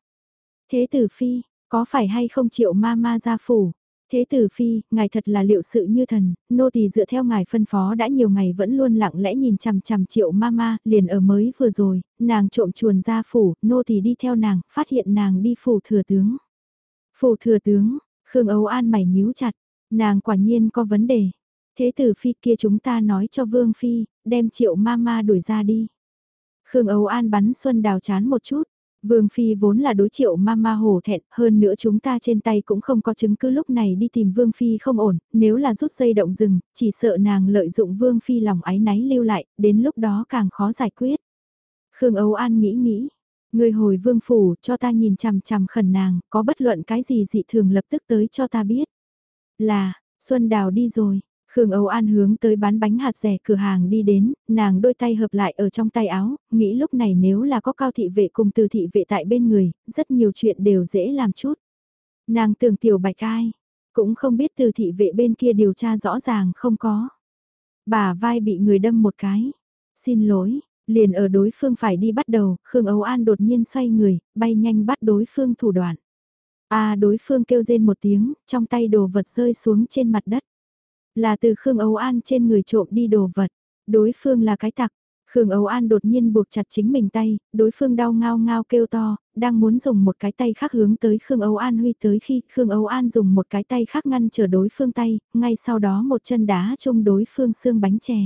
Thế tử phi, có phải hay không chịu ma ma gia phủ? Thế tử phi, ngài thật là liệu sự như thần, nô tỳ dựa theo ngài phân phó đã nhiều ngày vẫn luôn lặng lẽ nhìn chằm chằm triệu mama liền ở mới vừa rồi, nàng trộm chuồn ra phủ, nô tỳ đi theo nàng, phát hiện nàng đi phủ thừa tướng. Phủ thừa tướng, Khương Âu An mày nhíu chặt, nàng quả nhiên có vấn đề. Thế tử phi kia chúng ta nói cho vương phi, đem triệu mama đuổi ra đi. Khương Âu An bắn Xuân Đào chán một chút, Vương Phi vốn là đối triệu mama hổ thẹn, hơn nữa chúng ta trên tay cũng không có chứng cứ lúc này đi tìm Vương Phi không ổn, nếu là rút dây động rừng, chỉ sợ nàng lợi dụng Vương Phi lòng ái náy lưu lại, đến lúc đó càng khó giải quyết. Khương Âu An nghĩ nghĩ, người hồi Vương Phủ cho ta nhìn chằm chằm khẩn nàng, có bất luận cái gì dị thường lập tức tới cho ta biết. Là, Xuân Đào đi rồi, Khương Âu An hướng tới bán bánh hạt rẻ cửa hàng đi đến, nàng đôi tay hợp lại ở trong tay áo, nghĩ lúc này nếu là có cao thị vệ cùng từ thị vệ tại bên người, rất nhiều chuyện đều dễ làm chút. Nàng tưởng tiểu bạch ai, cũng không biết từ thị vệ bên kia điều tra rõ ràng không có. Bà vai bị người đâm một cái. Xin lỗi, liền ở đối phương phải đi bắt đầu, Khương Âu An đột nhiên xoay người, bay nhanh bắt đối phương thủ đoạn. À đối phương kêu rên một tiếng, trong tay đồ vật rơi xuống trên mặt đất. Là từ Khương Âu An trên người trộm đi đồ vật. Đối phương là cái tặc. Khương Âu An đột nhiên buộc chặt chính mình tay, đối phương đau ngao ngao kêu to, đang muốn dùng một cái tay khác hướng tới Khương Âu An huy tới khi Khương Âu An dùng một cái tay khác ngăn trở đối phương tay, ngay sau đó một chân đá trông đối phương xương bánh chè.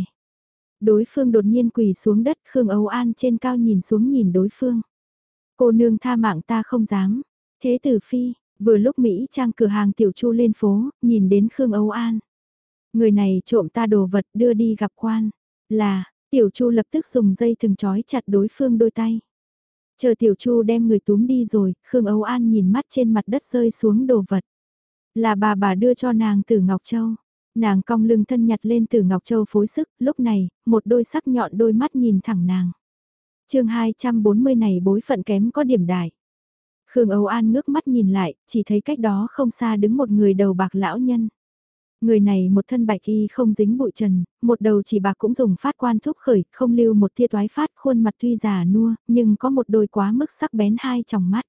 Đối phương đột nhiên quỳ xuống đất Khương Âu An trên cao nhìn xuống nhìn đối phương. Cô nương tha mạng ta không dám. Thế tử phi, vừa lúc Mỹ trang cửa hàng tiểu chu lên phố, nhìn đến Khương Âu An. Người này trộm ta đồ vật đưa đi gặp quan. Là, tiểu chu lập tức dùng dây thừng trói chặt đối phương đôi tay. Chờ tiểu chu đem người túm đi rồi, Khương Âu An nhìn mắt trên mặt đất rơi xuống đồ vật. Là bà bà đưa cho nàng từ Ngọc Châu. Nàng cong lưng thân nhặt lên từ Ngọc Châu phối sức, lúc này, một đôi sắc nhọn đôi mắt nhìn thẳng nàng. chương 240 này bối phận kém có điểm đại. Khương Âu An ngước mắt nhìn lại, chỉ thấy cách đó không xa đứng một người đầu bạc lão nhân. Người này một thân bạch y không dính bụi trần, một đầu chỉ bạc cũng dùng phát quan thúc khởi, không lưu một tia toái phát khuôn mặt tuy già nua, nhưng có một đôi quá mức sắc bén hai tròng mắt.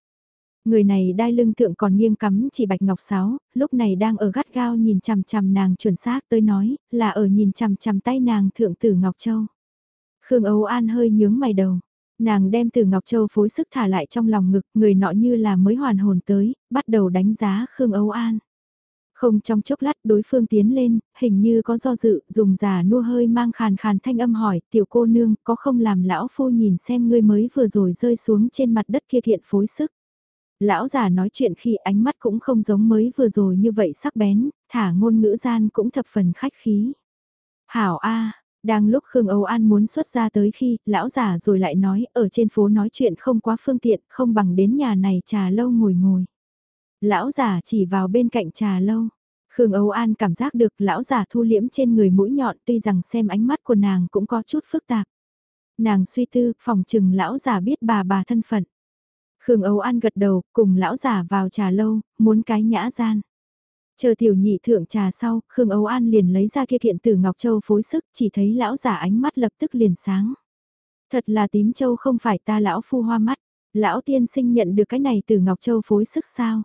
Người này đai lưng thượng còn nghiêng cắm chỉ bạch ngọc sáo, lúc này đang ở gắt gao nhìn chằm chằm nàng chuẩn xác tới nói, là ở nhìn chằm chằm tay nàng thượng tử Ngọc Châu. Khương Âu An hơi nhướng mày đầu. Nàng đem từ Ngọc Châu phối sức thả lại trong lòng ngực, người nọ như là mới hoàn hồn tới, bắt đầu đánh giá Khương Âu An. Không trong chốc lát đối phương tiến lên, hình như có do dự, dùng giả nua hơi mang khàn khàn thanh âm hỏi, tiểu cô nương, có không làm lão phu nhìn xem ngươi mới vừa rồi rơi xuống trên mặt đất kia thiện phối sức. Lão già nói chuyện khi ánh mắt cũng không giống mới vừa rồi như vậy sắc bén, thả ngôn ngữ gian cũng thập phần khách khí. Hảo A, đang lúc Khương Âu An muốn xuất ra tới khi, lão già rồi lại nói, ở trên phố nói chuyện không quá phương tiện, không bằng đến nhà này trà lâu ngồi ngồi. Lão già chỉ vào bên cạnh trà lâu. Khương Âu An cảm giác được lão già thu liễm trên người mũi nhọn tuy rằng xem ánh mắt của nàng cũng có chút phức tạp. Nàng suy tư, phòng trừng lão già biết bà bà thân phận. Khương Âu An gật đầu, cùng lão già vào trà lâu, muốn cái nhã gian. Chờ tiểu nhị thượng trà sau, Khương Âu An liền lấy ra kia kiện tử Ngọc Châu phối sức, chỉ thấy lão giả ánh mắt lập tức liền sáng. Thật là tím châu không phải ta lão phu hoa mắt, lão tiên sinh nhận được cái này từ Ngọc Châu phối sức sao?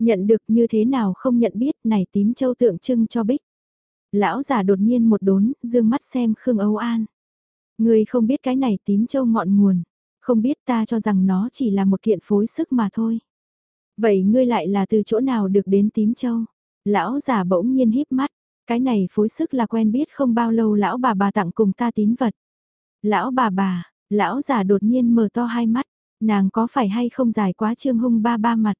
Nhận được như thế nào không nhận biết này tím châu tượng trưng cho bích. Lão già đột nhiên một đốn, dương mắt xem Khương Âu An. Người không biết cái này tím châu ngọn nguồn, không biết ta cho rằng nó chỉ là một kiện phối sức mà thôi. Vậy ngươi lại là từ chỗ nào được đến tím châu? Lão già bỗng nhiên híp mắt, cái này phối sức là quen biết không bao lâu lão bà bà tặng cùng ta tín vật. Lão bà bà, lão già đột nhiên mở to hai mắt, nàng có phải hay không dài quá trương hung ba ba mặt.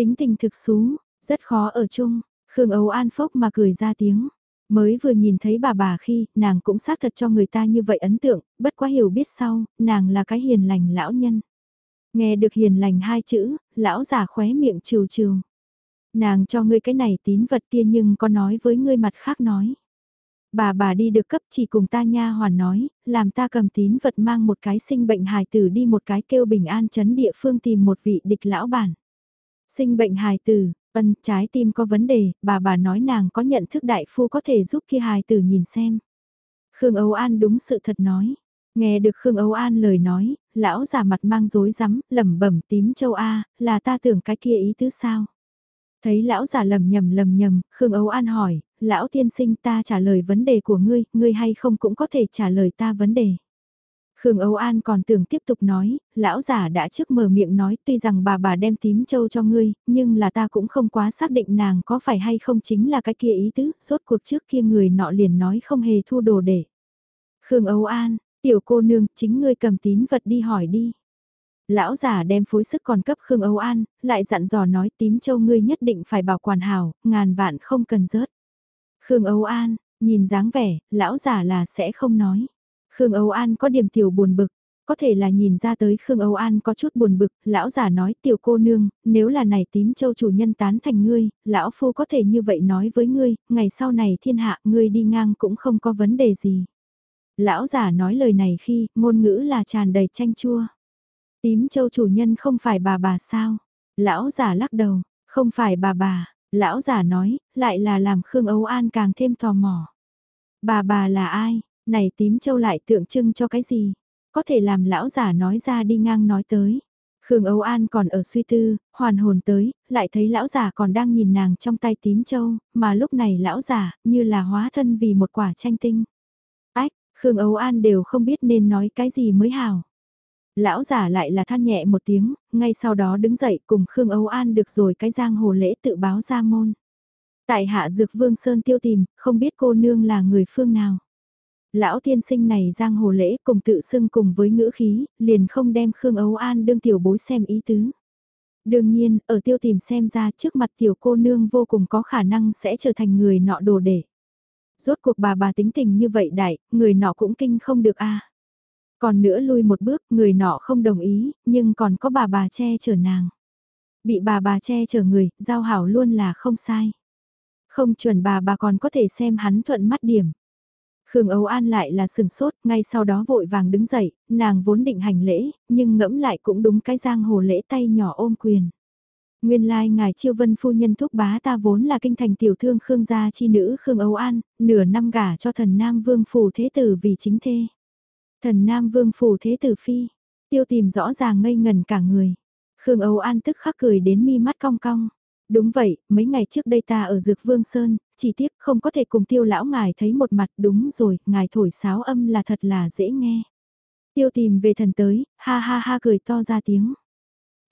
Tính tình thực xú, rất khó ở chung, Khương Âu An phốc mà cười ra tiếng. Mới vừa nhìn thấy bà bà khi, nàng cũng xác thật cho người ta như vậy ấn tượng, bất quá hiểu biết sau, nàng là cái hiền lành lão nhân. Nghe được hiền lành hai chữ, lão già khóe miệng trừ trừ. Nàng cho ngươi cái này tín vật kia nhưng có nói với ngươi mặt khác nói. Bà bà đi được cấp chỉ cùng ta nha hoàn nói, làm ta cầm tín vật mang một cái sinh bệnh hài tử đi một cái kêu bình an chấn địa phương tìm một vị địch lão bản. Sinh bệnh hài tử, ân trái tim có vấn đề, bà bà nói nàng có nhận thức đại phu có thể giúp kia hài tử nhìn xem. Khương Âu An đúng sự thật nói. Nghe được Khương Âu An lời nói, lão già mặt mang rối rắm, lẩm bẩm tím châu A, là ta tưởng cái kia ý tứ sao. Thấy lão già lầm nhầm lầm nhầm, Khương Âu An hỏi, lão tiên sinh ta trả lời vấn đề của ngươi, ngươi hay không cũng có thể trả lời ta vấn đề. Khương Âu An còn tưởng tiếp tục nói, lão giả đã trước mở miệng nói tuy rằng bà bà đem tím châu cho ngươi, nhưng là ta cũng không quá xác định nàng có phải hay không chính là cái kia ý tứ, rốt cuộc trước kia người nọ liền nói không hề thu đồ để. Khương Âu An, tiểu cô nương, chính ngươi cầm tín vật đi hỏi đi. Lão giả đem phối sức còn cấp Khương Âu An, lại dặn dò nói tím châu ngươi nhất định phải bảo quản hảo, ngàn vạn không cần rớt. Khương Âu An, nhìn dáng vẻ, lão giả là sẽ không nói. Khương Âu An có điểm tiểu buồn bực, có thể là nhìn ra tới Khương Âu An có chút buồn bực, lão giả nói tiểu cô nương, nếu là này tím châu chủ nhân tán thành ngươi, lão phu có thể như vậy nói với ngươi, ngày sau này thiên hạ ngươi đi ngang cũng không có vấn đề gì. Lão giả nói lời này khi, ngôn ngữ là tràn đầy chanh chua. Tím châu chủ nhân không phải bà bà sao? Lão giả lắc đầu, không phải bà bà, lão giả nói, lại là làm Khương Âu An càng thêm tò mò. Bà bà là ai? Này tím châu lại tượng trưng cho cái gì? Có thể làm lão giả nói ra đi ngang nói tới. Khương Âu An còn ở suy tư, hoàn hồn tới, lại thấy lão giả còn đang nhìn nàng trong tay tím châu, mà lúc này lão giả như là hóa thân vì một quả tranh tinh. Ách, Khương Âu An đều không biết nên nói cái gì mới hảo. Lão giả lại là than nhẹ một tiếng, ngay sau đó đứng dậy cùng Khương Âu An được rồi cái giang hồ lễ tự báo ra môn. Tại hạ dược vương Sơn tiêu tìm, không biết cô nương là người phương nào. Lão tiên sinh này giang hồ lễ cùng tự xưng cùng với ngữ khí, liền không đem Khương ấu An đương tiểu bối xem ý tứ. Đương nhiên, ở tiêu tìm xem ra trước mặt tiểu cô nương vô cùng có khả năng sẽ trở thành người nọ đồ để. Rốt cuộc bà bà tính tình như vậy đại, người nọ cũng kinh không được a Còn nữa lui một bước, người nọ không đồng ý, nhưng còn có bà bà che chở nàng. Bị bà bà che chở người, giao hảo luôn là không sai. Không chuẩn bà bà còn có thể xem hắn thuận mắt điểm. Khương Âu An lại là sừng sốt, ngay sau đó vội vàng đứng dậy, nàng vốn định hành lễ, nhưng ngẫm lại cũng đúng cái giang hồ lễ tay nhỏ ôm quyền. Nguyên lai like, ngài chiêu vân phu nhân thúc bá ta vốn là kinh thành tiểu thương Khương gia chi nữ Khương Âu An, nửa năm gả cho thần Nam Vương Phủ Thế Tử vì chính thê. Thần Nam Vương Phủ Thế Tử Phi, tiêu tìm rõ ràng ngây ngần cả người. Khương Âu An tức khắc cười đến mi mắt cong cong. Đúng vậy, mấy ngày trước đây ta ở Dược Vương Sơn, chỉ tiếc không có thể cùng tiêu lão ngài thấy một mặt đúng rồi, ngài thổi sáo âm là thật là dễ nghe. Tiêu tìm về thần tới, ha ha ha cười to ra tiếng.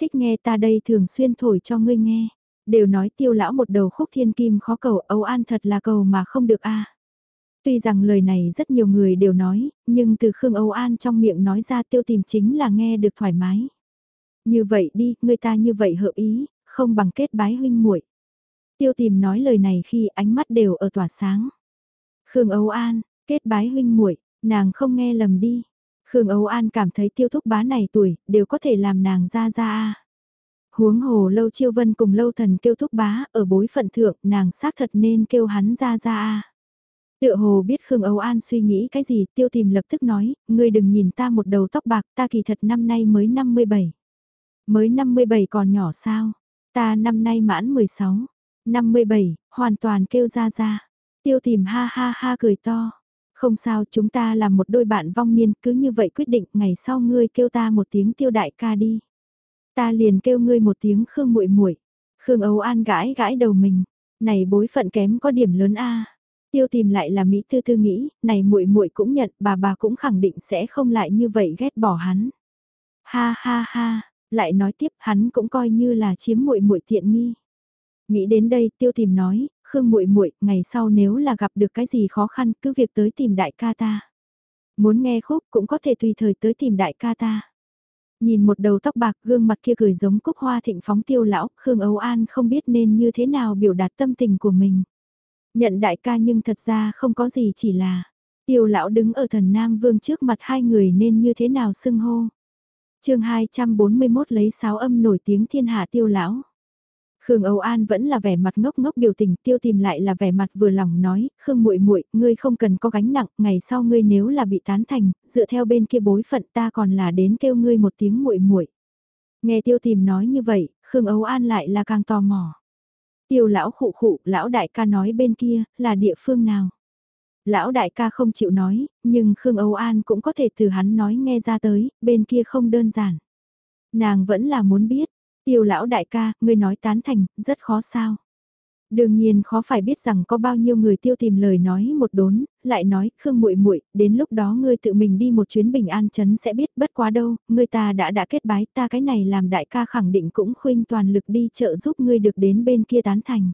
Thích nghe ta đây thường xuyên thổi cho ngươi nghe. Đều nói tiêu lão một đầu khúc thiên kim khó cầu âu an thật là cầu mà không được a Tuy rằng lời này rất nhiều người đều nói, nhưng từ Khương Âu An trong miệng nói ra tiêu tìm chính là nghe được thoải mái. Như vậy đi, người ta như vậy hợp ý, không bằng kết bái huynh muội. Tiêu tìm nói lời này khi ánh mắt đều ở tỏa sáng. Khương Âu An, kết bái huynh muội, nàng không nghe lầm đi. Khương Âu An cảm thấy tiêu thúc bá này tuổi, đều có thể làm nàng ra ra a. Huống hồ lâu chiêu vân cùng lâu thần kêu thúc bá, ở bối phận thượng, nàng xác thật nên kêu hắn ra ra a. Tựa hồ biết Khương Âu An suy nghĩ cái gì, tiêu tìm lập tức nói, ngươi đừng nhìn ta một đầu tóc bạc, ta kỳ thật năm nay mới 57. Mới 57 còn nhỏ sao? Ta năm nay mãn 16. 57, hoàn toàn kêu ra ra. Tiêu tìm ha ha ha cười to. Không sao, chúng ta là một đôi bạn vong niên, cứ như vậy quyết định, ngày sau ngươi kêu ta một tiếng tiêu đại ca đi. Ta liền kêu ngươi một tiếng Khương muội muội. Khương Âu An gãi gãi đầu mình, này bối phận kém có điểm lớn a. Tiêu tìm lại là Mỹ tư tư nghĩ, này muội muội cũng nhận, bà bà cũng khẳng định sẽ không lại như vậy ghét bỏ hắn. Ha ha ha, lại nói tiếp hắn cũng coi như là chiếm muội muội tiện nghi. Nghĩ đến đây, Tiêu tìm nói, Khương muội muội, ngày sau nếu là gặp được cái gì khó khăn, cứ việc tới tìm đại ca ta. Muốn nghe khúc cũng có thể tùy thời tới tìm đại ca ta. Nhìn một đầu tóc bạc gương mặt kia cười giống cúc hoa thịnh phóng tiêu lão, Khương Âu An không biết nên như thế nào biểu đạt tâm tình của mình. Nhận đại ca nhưng thật ra không có gì chỉ là, tiêu lão đứng ở thần Nam Vương trước mặt hai người nên như thế nào xưng hô chương 241 lấy sáo âm nổi tiếng thiên hạ tiêu lão. Khương Âu An vẫn là vẻ mặt ngốc ngốc biểu tình, tiêu tìm lại là vẻ mặt vừa lòng nói, Khương muội muội, ngươi không cần có gánh nặng, ngày sau ngươi nếu là bị tán thành, dựa theo bên kia bối phận ta còn là đến kêu ngươi một tiếng muội muội. Nghe tiêu tìm nói như vậy, Khương Âu An lại là càng tò mò. Tiêu lão khụ khụ, lão đại ca nói bên kia, là địa phương nào? Lão đại ca không chịu nói, nhưng Khương Âu An cũng có thể từ hắn nói nghe ra tới, bên kia không đơn giản. Nàng vẫn là muốn biết, tiêu lão đại ca, ngươi nói tán thành, rất khó sao. Đương nhiên khó phải biết rằng có bao nhiêu người tiêu tìm lời nói một đốn, lại nói, Khương muội muội đến lúc đó ngươi tự mình đi một chuyến bình an chấn sẽ biết bất quá đâu, ngươi ta đã đã kết bái ta cái này làm đại ca khẳng định cũng khuyên toàn lực đi trợ giúp ngươi được đến bên kia tán thành.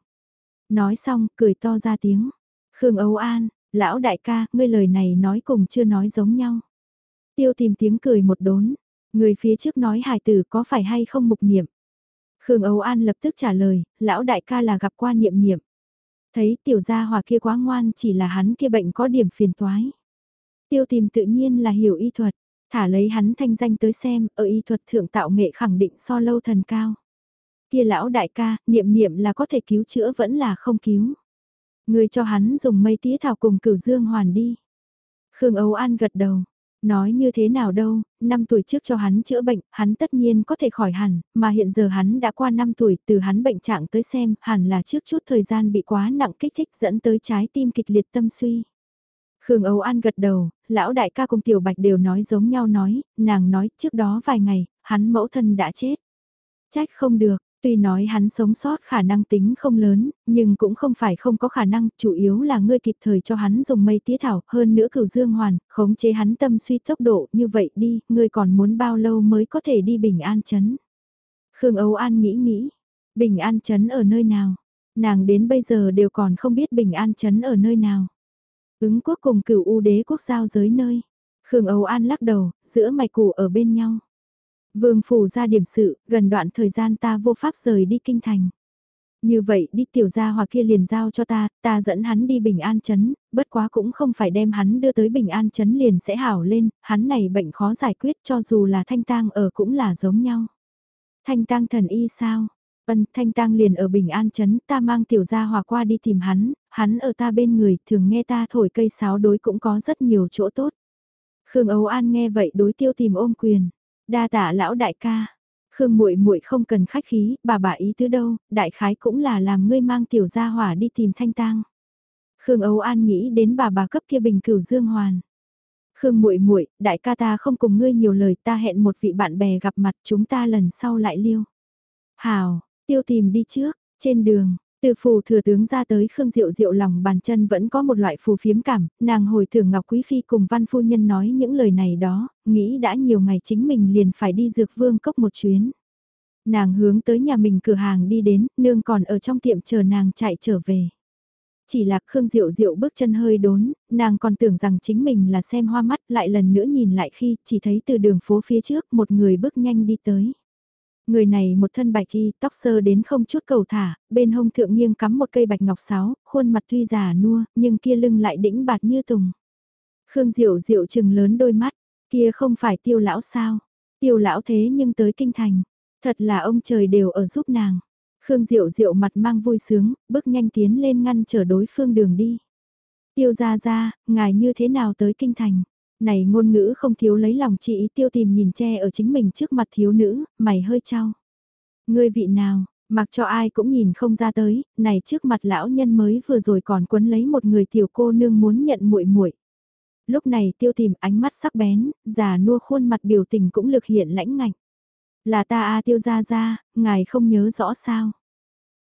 Nói xong, cười to ra tiếng. Khương Âu An, lão đại ca, ngươi lời này nói cùng chưa nói giống nhau. Tiêu tìm tiếng cười một đốn, người phía trước nói hài tử có phải hay không mục niệm. Khương Âu An lập tức trả lời, lão đại ca là gặp qua niệm niệm. Thấy tiểu gia hòa kia quá ngoan chỉ là hắn kia bệnh có điểm phiền toái. Tiêu tìm tự nhiên là hiểu y thuật, thả lấy hắn thanh danh tới xem, ở y thuật thượng tạo nghệ khẳng định so lâu thần cao. Kia lão đại ca, niệm niệm là có thể cứu chữa vẫn là không cứu. Người cho hắn dùng mây tía thảo cùng cửu dương hoàn đi. Khương Âu An gật đầu, Nói như thế nào đâu, 5 tuổi trước cho hắn chữa bệnh, hắn tất nhiên có thể khỏi hẳn, mà hiện giờ hắn đã qua 5 tuổi, từ hắn bệnh trạng tới xem, hẳn là trước chút thời gian bị quá nặng kích thích dẫn tới trái tim kịch liệt tâm suy. Khương Âu An gật đầu, lão đại ca cùng tiểu bạch đều nói giống nhau nói, nàng nói trước đó vài ngày, hắn mẫu thân đã chết. Trách không được, Tuy nói hắn sống sót khả năng tính không lớn, nhưng cũng không phải không có khả năng, chủ yếu là ngươi kịp thời cho hắn dùng mây tía thảo, hơn nữa cửu dương hoàn, khống chế hắn tâm suy tốc độ, như vậy đi, ngươi còn muốn bao lâu mới có thể đi bình an chấn. Khương Âu An nghĩ nghĩ, bình an chấn ở nơi nào, nàng đến bây giờ đều còn không biết bình an chấn ở nơi nào. Ứng quốc cùng cửu u đế quốc giao giới nơi. Khương Âu An lắc đầu, giữa mạch cụ ở bên nhau. Vương phủ ra điểm sự, gần đoạn thời gian ta vô pháp rời đi kinh thành. Như vậy đi tiểu gia hòa kia liền giao cho ta, ta dẫn hắn đi bình an chấn, bất quá cũng không phải đem hắn đưa tới bình an chấn liền sẽ hảo lên, hắn này bệnh khó giải quyết cho dù là thanh tang ở cũng là giống nhau. Thanh tang thần y sao? Vân thanh tang liền ở bình an chấn, ta mang tiểu gia hòa qua đi tìm hắn, hắn ở ta bên người, thường nghe ta thổi cây sáo đối cũng có rất nhiều chỗ tốt. Khương ấu An nghe vậy đối tiêu tìm ôm quyền. Đa tạ lão đại ca. Khương muội muội không cần khách khí, bà bà ý tứ đâu, đại khái cũng là làm ngươi mang tiểu gia hỏa đi tìm thanh tang. Khương Âu An nghĩ đến bà bà cấp kia bình cửu dương hoàn. Khương muội muội, đại ca ta không cùng ngươi nhiều lời, ta hẹn một vị bạn bè gặp mặt, chúng ta lần sau lại liêu. Hào, tiêu tìm đi trước, trên đường, từ phù thừa tướng ra tới Khương Diệu Diệu lòng bàn chân vẫn có một loại phù phiếm cảm, nàng hồi tưởng Ngọc Quý Phi cùng văn phu nhân nói những lời này đó, nghĩ đã nhiều ngày chính mình liền phải đi dược vương cốc một chuyến. Nàng hướng tới nhà mình cửa hàng đi đến, nương còn ở trong tiệm chờ nàng chạy trở về. Chỉ là Khương Diệu Diệu bước chân hơi đốn, nàng còn tưởng rằng chính mình là xem hoa mắt lại lần nữa nhìn lại khi chỉ thấy từ đường phố phía trước một người bước nhanh đi tới. Người này một thân bạch y, tóc sơ đến không chút cầu thả, bên hông thượng nghiêng cắm một cây bạch ngọc sáo, khuôn mặt tuy già nua, nhưng kia lưng lại đĩnh bạt như tùng. Khương Diệu Diệu chừng lớn đôi mắt, kia không phải tiêu lão sao? Tiêu lão thế nhưng tới kinh thành, thật là ông trời đều ở giúp nàng. Khương Diệu Diệu mặt mang vui sướng, bước nhanh tiến lên ngăn trở đối phương đường đi. Tiêu ra ra, ngài như thế nào tới kinh thành? Này ngôn ngữ không thiếu lấy lòng chị tiêu tìm nhìn che ở chính mình trước mặt thiếu nữ, mày hơi trao. Ngươi vị nào, mặc cho ai cũng nhìn không ra tới, này trước mặt lão nhân mới vừa rồi còn quấn lấy một người tiểu cô nương muốn nhận muội muội. Lúc này tiêu tìm ánh mắt sắc bén, già nua khuôn mặt biểu tình cũng lực hiện lãnh ngạnh. Là ta a tiêu ra ra, ngài không nhớ rõ sao.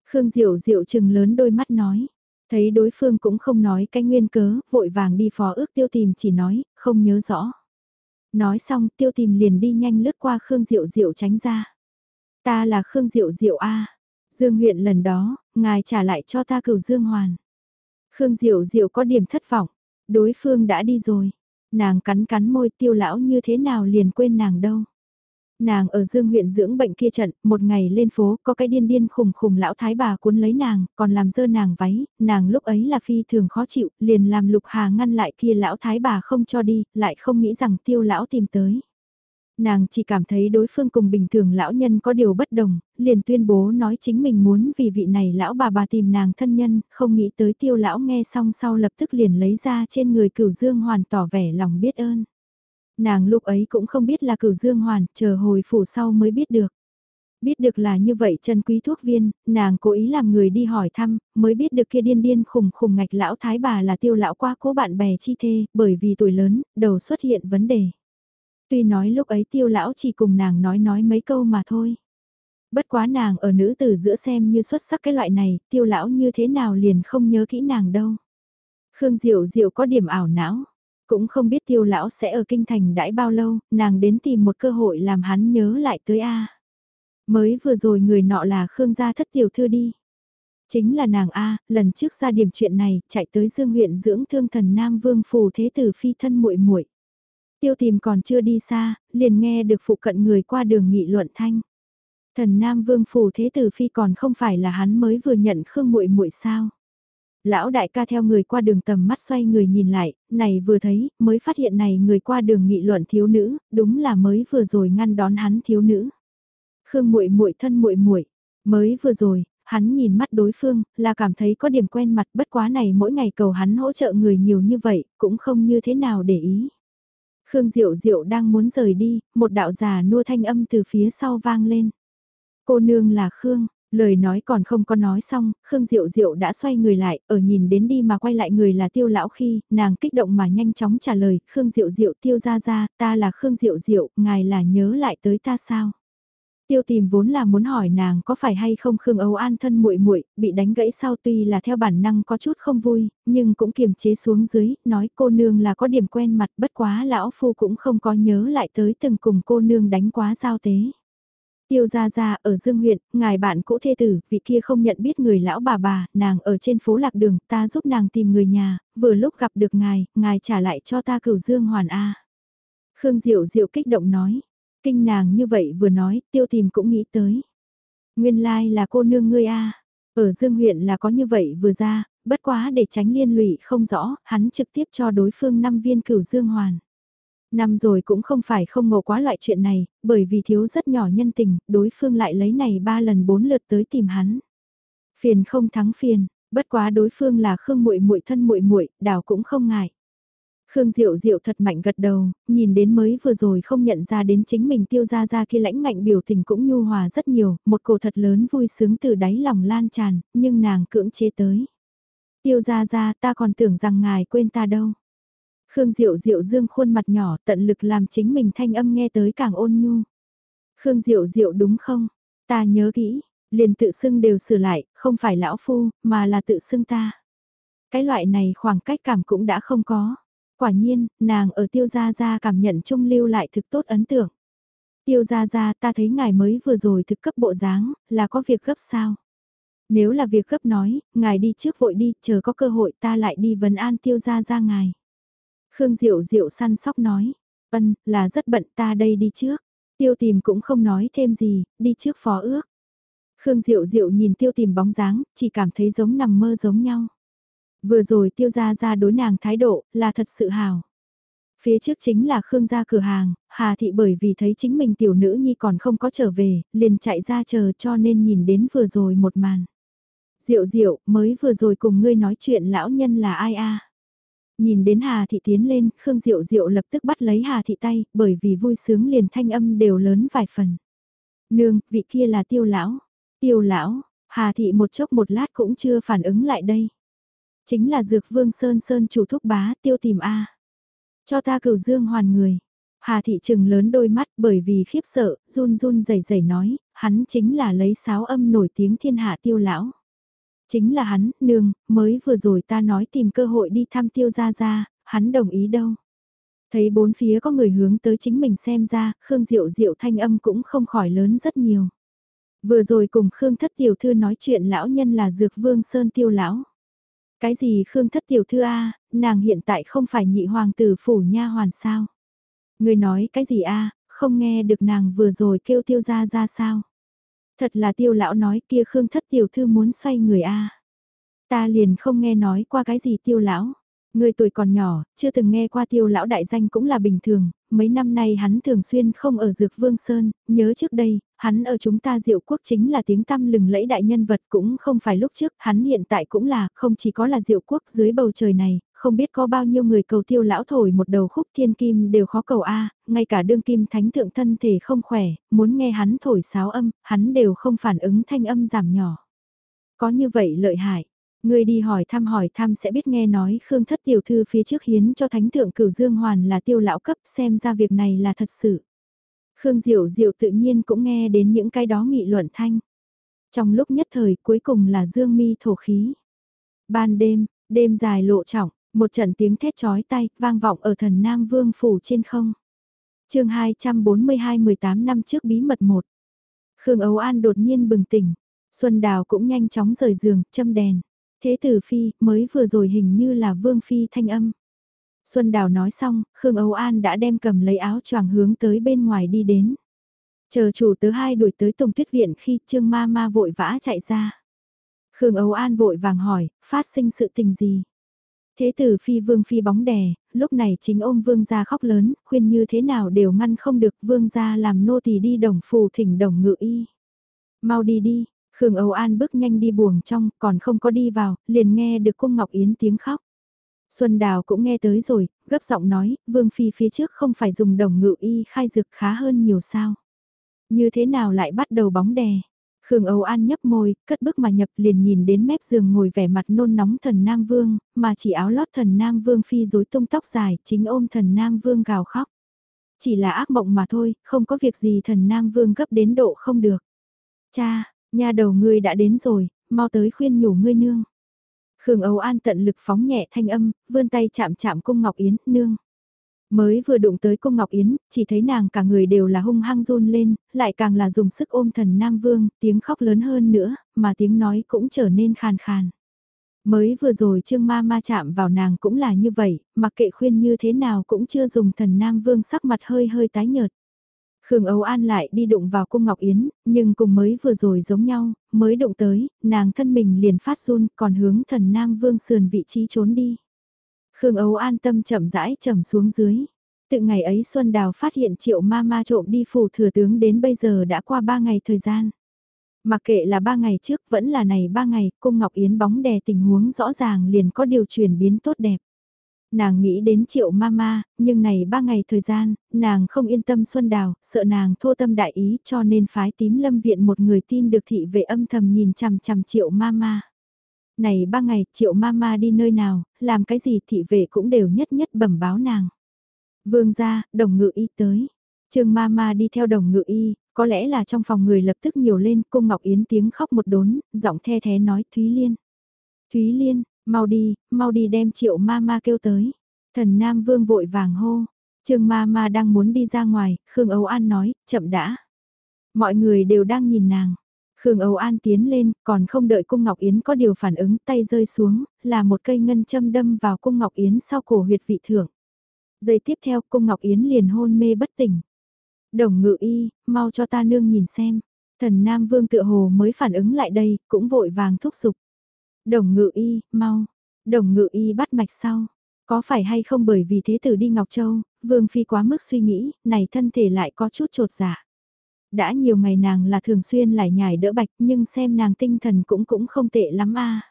Khương Diệu Diệu chừng lớn đôi mắt nói. Thấy đối phương cũng không nói cái nguyên cớ, vội vàng đi phó ước tiêu tìm chỉ nói, không nhớ rõ. Nói xong tiêu tìm liền đi nhanh lướt qua Khương Diệu Diệu tránh ra. Ta là Khương Diệu Diệu A. Dương huyện lần đó, ngài trả lại cho ta cửu Dương Hoàn. Khương Diệu Diệu có điểm thất vọng. Đối phương đã đi rồi. Nàng cắn cắn môi tiêu lão như thế nào liền quên nàng đâu. Nàng ở Dương huyện dưỡng bệnh kia trận, một ngày lên phố, có cái điên điên khùng khùng lão thái bà cuốn lấy nàng, còn làm dơ nàng váy, nàng lúc ấy là phi thường khó chịu, liền làm lục hà ngăn lại kia lão thái bà không cho đi, lại không nghĩ rằng tiêu lão tìm tới. Nàng chỉ cảm thấy đối phương cùng bình thường lão nhân có điều bất đồng, liền tuyên bố nói chính mình muốn vì vị này lão bà bà tìm nàng thân nhân, không nghĩ tới tiêu lão nghe xong sau lập tức liền lấy ra trên người cửu dương hoàn tỏ vẻ lòng biết ơn. Nàng lúc ấy cũng không biết là cửu dương hoàn, chờ hồi phủ sau mới biết được. Biết được là như vậy chân quý thuốc viên, nàng cố ý làm người đi hỏi thăm, mới biết được kia điên điên khùng khùng ngạch lão thái bà là tiêu lão qua cố bạn bè chi thê, bởi vì tuổi lớn, đầu xuất hiện vấn đề. Tuy nói lúc ấy tiêu lão chỉ cùng nàng nói nói mấy câu mà thôi. Bất quá nàng ở nữ tử giữa xem như xuất sắc cái loại này, tiêu lão như thế nào liền không nhớ kỹ nàng đâu. Khương Diệu Diệu có điểm ảo não, cũng không biết tiêu lão sẽ ở kinh thành đãi bao lâu, nàng đến tìm một cơ hội làm hắn nhớ lại tới A. Mới vừa rồi người nọ là Khương gia thất tiểu thư đi. Chính là nàng A, lần trước ra điểm chuyện này, chạy tới dương huyện dưỡng thương thần Nam Vương phù thế tử phi thân muội muội Tiêu tìm còn chưa đi xa, liền nghe được phụ cận người qua đường nghị luận thanh. Thần Nam Vương phù thế tử phi còn không phải là hắn mới vừa nhận Khương muội muội sao? Lão đại ca theo người qua đường tầm mắt xoay người nhìn lại, này vừa thấy, mới phát hiện này người qua đường nghị luận thiếu nữ, đúng là mới vừa rồi ngăn đón hắn thiếu nữ. Khương muội muội thân muội muội, mới vừa rồi, hắn nhìn mắt đối phương, là cảm thấy có điểm quen mặt bất quá này mỗi ngày cầu hắn hỗ trợ người nhiều như vậy, cũng không như thế nào để ý. Khương Diệu Diệu đang muốn rời đi, một đạo già nua thanh âm từ phía sau vang lên. Cô nương là Khương, Lời nói còn không có nói xong, Khương Diệu Diệu đã xoay người lại, ở nhìn đến đi mà quay lại người là tiêu lão khi, nàng kích động mà nhanh chóng trả lời, Khương Diệu Diệu tiêu ra ra, ta là Khương Diệu Diệu, ngài là nhớ lại tới ta sao? Tiêu tìm vốn là muốn hỏi nàng có phải hay không Khương Âu An thân muội muội bị đánh gãy sau tuy là theo bản năng có chút không vui, nhưng cũng kiềm chế xuống dưới, nói cô nương là có điểm quen mặt bất quá lão phu cũng không có nhớ lại tới từng cùng cô nương đánh quá giao tế. Tiêu gia gia ở Dương huyện, ngài bạn cũ thê tử, vị kia không nhận biết người lão bà bà, nàng ở trên phố lạc đường, ta giúp nàng tìm người nhà, vừa lúc gặp được ngài, ngài trả lại cho ta cửu Dương hoàn A. Khương Diệu Diệu kích động nói, kinh nàng như vậy vừa nói, tiêu tìm cũng nghĩ tới. Nguyên lai là cô nương ngươi A, ở Dương huyện là có như vậy vừa ra, bất quá để tránh liên lụy không rõ, hắn trực tiếp cho đối phương năm viên cửu Dương hoàn. Năm rồi cũng không phải không ngộ quá loại chuyện này, bởi vì thiếu rất nhỏ nhân tình, đối phương lại lấy này ba lần bốn lượt tới tìm hắn. Phiền không thắng phiền, bất quá đối phương là Khương muội muội thân muội muội, đảo cũng không ngại. Khương Diệu Diệu thật mạnh gật đầu, nhìn đến mới vừa rồi không nhận ra đến chính mình tiêu ra ra kia lãnh ngạnh biểu tình cũng nhu hòa rất nhiều, một cổ thật lớn vui sướng từ đáy lòng lan tràn, nhưng nàng cưỡng chế tới. Tiêu ra ra ta còn tưởng rằng ngài quên ta đâu. Khương Diệu Diệu dương khuôn mặt nhỏ tận lực làm chính mình thanh âm nghe tới càng ôn nhu. Khương Diệu Diệu đúng không? Ta nhớ kỹ, liền tự xưng đều sửa lại, không phải lão phu, mà là tự xưng ta. Cái loại này khoảng cách cảm cũng đã không có. Quả nhiên, nàng ở tiêu gia gia cảm nhận trung lưu lại thực tốt ấn tượng. Tiêu gia gia ta thấy ngài mới vừa rồi thực cấp bộ dáng, là có việc gấp sao? Nếu là việc gấp nói, ngài đi trước vội đi, chờ có cơ hội ta lại đi vấn an tiêu gia gia ngài. Khương Diệu Diệu săn sóc nói, ân, là rất bận ta đây đi trước. Tiêu tìm cũng không nói thêm gì, đi trước phó ước. Khương Diệu Diệu nhìn tiêu tìm bóng dáng, chỉ cảm thấy giống nằm mơ giống nhau. Vừa rồi tiêu ra ra đối nàng thái độ, là thật sự hào. Phía trước chính là Khương gia cửa hàng, Hà Thị bởi vì thấy chính mình tiểu nữ nhi còn không có trở về, liền chạy ra chờ cho nên nhìn đến vừa rồi một màn. Diệu diệu, mới vừa rồi cùng ngươi nói chuyện lão nhân là ai a Nhìn đến Hà Thị tiến lên, Khương Diệu Diệu lập tức bắt lấy Hà Thị tay, bởi vì vui sướng liền thanh âm đều lớn vài phần. Nương, vị kia là tiêu lão. Tiêu lão, Hà Thị một chốc một lát cũng chưa phản ứng lại đây. Chính là dược vương Sơn Sơn chủ thúc bá tiêu tìm A. Cho ta cửu dương hoàn người. Hà Thị trừng lớn đôi mắt bởi vì khiếp sợ, run run rẩy rẩy nói, hắn chính là lấy sáo âm nổi tiếng thiên hạ tiêu lão. Chính là hắn, nương, mới vừa rồi ta nói tìm cơ hội đi thăm tiêu gia gia, hắn đồng ý đâu. Thấy bốn phía có người hướng tới chính mình xem ra, Khương Diệu Diệu thanh âm cũng không khỏi lớn rất nhiều. Vừa rồi cùng Khương Thất Tiểu Thư nói chuyện lão nhân là Dược Vương Sơn Tiêu Lão. Cái gì Khương Thất Tiểu Thư A, nàng hiện tại không phải nhị hoàng tử phủ nha hoàn sao? Người nói cái gì A, không nghe được nàng vừa rồi kêu tiêu ra ra sao? Thật là tiêu lão nói kia Khương Thất Tiểu Thư muốn xoay người A. Ta liền không nghe nói qua cái gì tiêu lão. Người tuổi còn nhỏ, chưa từng nghe qua tiêu lão đại danh cũng là bình thường, mấy năm nay hắn thường xuyên không ở Dược Vương Sơn, nhớ trước đây, hắn ở chúng ta diệu quốc chính là tiếng tăm lừng lẫy đại nhân vật cũng không phải lúc trước, hắn hiện tại cũng là, không chỉ có là diệu quốc dưới bầu trời này, không biết có bao nhiêu người cầu tiêu lão thổi một đầu khúc thiên kim đều khó cầu A, ngay cả đương kim thánh thượng thân thể không khỏe, muốn nghe hắn thổi sáo âm, hắn đều không phản ứng thanh âm giảm nhỏ. Có như vậy lợi hại. Người đi hỏi thăm hỏi thăm sẽ biết nghe nói Khương Thất Tiểu Thư phía trước hiến cho Thánh Thượng Cửu Dương Hoàn là tiêu lão cấp xem ra việc này là thật sự. Khương Diệu Diệu tự nhiên cũng nghe đến những cái đó nghị luận thanh. Trong lúc nhất thời cuối cùng là dương mi thổ khí. Ban đêm, đêm dài lộ trọng, một trận tiếng thét chói tay vang vọng ở thần Nam Vương Phủ trên không. chương 242 18 năm trước bí mật 1. Khương Âu An đột nhiên bừng tỉnh. Xuân Đào cũng nhanh chóng rời giường, châm đèn. Thế tử Phi, mới vừa rồi hình như là Vương Phi thanh âm. Xuân Đào nói xong, Khương Âu An đã đem cầm lấy áo choàng hướng tới bên ngoài đi đến. Chờ chủ tớ hai đuổi tới Tùng Tuyết Viện khi Trương Ma Ma vội vã chạy ra. Khương Âu An vội vàng hỏi, phát sinh sự tình gì? Thế tử Phi Vương Phi bóng đè, lúc này chính ôm Vương gia khóc lớn, khuyên như thế nào đều ngăn không được Vương gia làm nô tỳ đi đồng phù thỉnh đồng ngự y. Mau đi đi, Khương Âu An bước nhanh đi buồng trong, còn không có đi vào, liền nghe được cung Ngọc Yến tiếng khóc. Xuân Đào cũng nghe tới rồi, gấp giọng nói, Vương Phi phía trước không phải dùng đồng ngự y khai dược khá hơn nhiều sao. Như thế nào lại bắt đầu bóng đè. Khương Âu An nhấp môi, cất bước mà nhập liền nhìn đến mép giường ngồi vẻ mặt nôn nóng thần Nam Vương, mà chỉ áo lót thần Nam Vương phi rối tung tóc dài, chính ôm thần Nam Vương gào khóc. Chỉ là ác mộng mà thôi, không có việc gì thần Nam Vương gấp đến độ không được. Cha, nhà đầu ngươi đã đến rồi, mau tới khuyên nhủ ngươi nương. Khương Âu An tận lực phóng nhẹ thanh âm, vươn tay chạm chạm cung Ngọc Yến, nương. Mới vừa đụng tới cung Ngọc Yến, chỉ thấy nàng cả người đều là hung hăng run lên, lại càng là dùng sức ôm thần Nam Vương, tiếng khóc lớn hơn nữa, mà tiếng nói cũng trở nên khàn khàn. Mới vừa rồi Trương Ma Ma chạm vào nàng cũng là như vậy, mặc kệ khuyên như thế nào cũng chưa dùng thần Nam Vương sắc mặt hơi hơi tái nhợt. Khương Âu An lại đi đụng vào cung Ngọc Yến, nhưng cùng mới vừa rồi giống nhau, mới đụng tới, nàng thân mình liền phát run, còn hướng thần Nam Vương sườn vị trí trốn đi. Khương Âu an tâm chậm rãi trầm xuống dưới. Từ ngày ấy Xuân Đào phát hiện triệu ma ma trộm đi phủ thừa tướng đến bây giờ đã qua ba ngày thời gian. Mặc kệ là ba ngày trước vẫn là này ba ngày, cung Ngọc Yến bóng đè tình huống rõ ràng liền có điều chuyển biến tốt đẹp. Nàng nghĩ đến triệu mama, nhưng này ba ngày thời gian, nàng không yên tâm Xuân Đào, sợ nàng thô tâm đại ý cho nên phái tím lâm viện một người tin được thị vệ âm thầm nhìn chằm chằm triệu mama. Này ba ngày triệu mama đi nơi nào, làm cái gì thị vệ cũng đều nhất nhất bẩm báo nàng. Vương gia, đồng ngự y tới. Trương mama đi theo đồng ngự y, có lẽ là trong phòng người lập tức nhiều lên, cung Ngọc Yến tiếng khóc một đốn, giọng the thế nói Thúy Liên. Thúy Liên, Mau đi, mau đi đem triệu ma ma kêu tới. Thần Nam Vương vội vàng hô. Trương ma ma đang muốn đi ra ngoài, Khương Âu An nói, chậm đã. Mọi người đều đang nhìn nàng. Khương Âu An tiến lên, còn không đợi cung Ngọc Yến có điều phản ứng, tay rơi xuống, là một cây ngân châm đâm vào cung Ngọc Yến sau cổ huyệt vị thưởng. Giây tiếp theo cung Ngọc Yến liền hôn mê bất tỉnh. Đồng ngự y, mau cho ta nương nhìn xem. Thần Nam Vương tựa hồ mới phản ứng lại đây, cũng vội vàng thúc giục. Đồng ngự y, mau. Đồng ngự y bắt mạch sau. Có phải hay không bởi vì thế tử đi Ngọc Châu, Vương Phi quá mức suy nghĩ, này thân thể lại có chút trột dạ. Đã nhiều ngày nàng là thường xuyên lại nhải đỡ bạch nhưng xem nàng tinh thần cũng cũng không tệ lắm a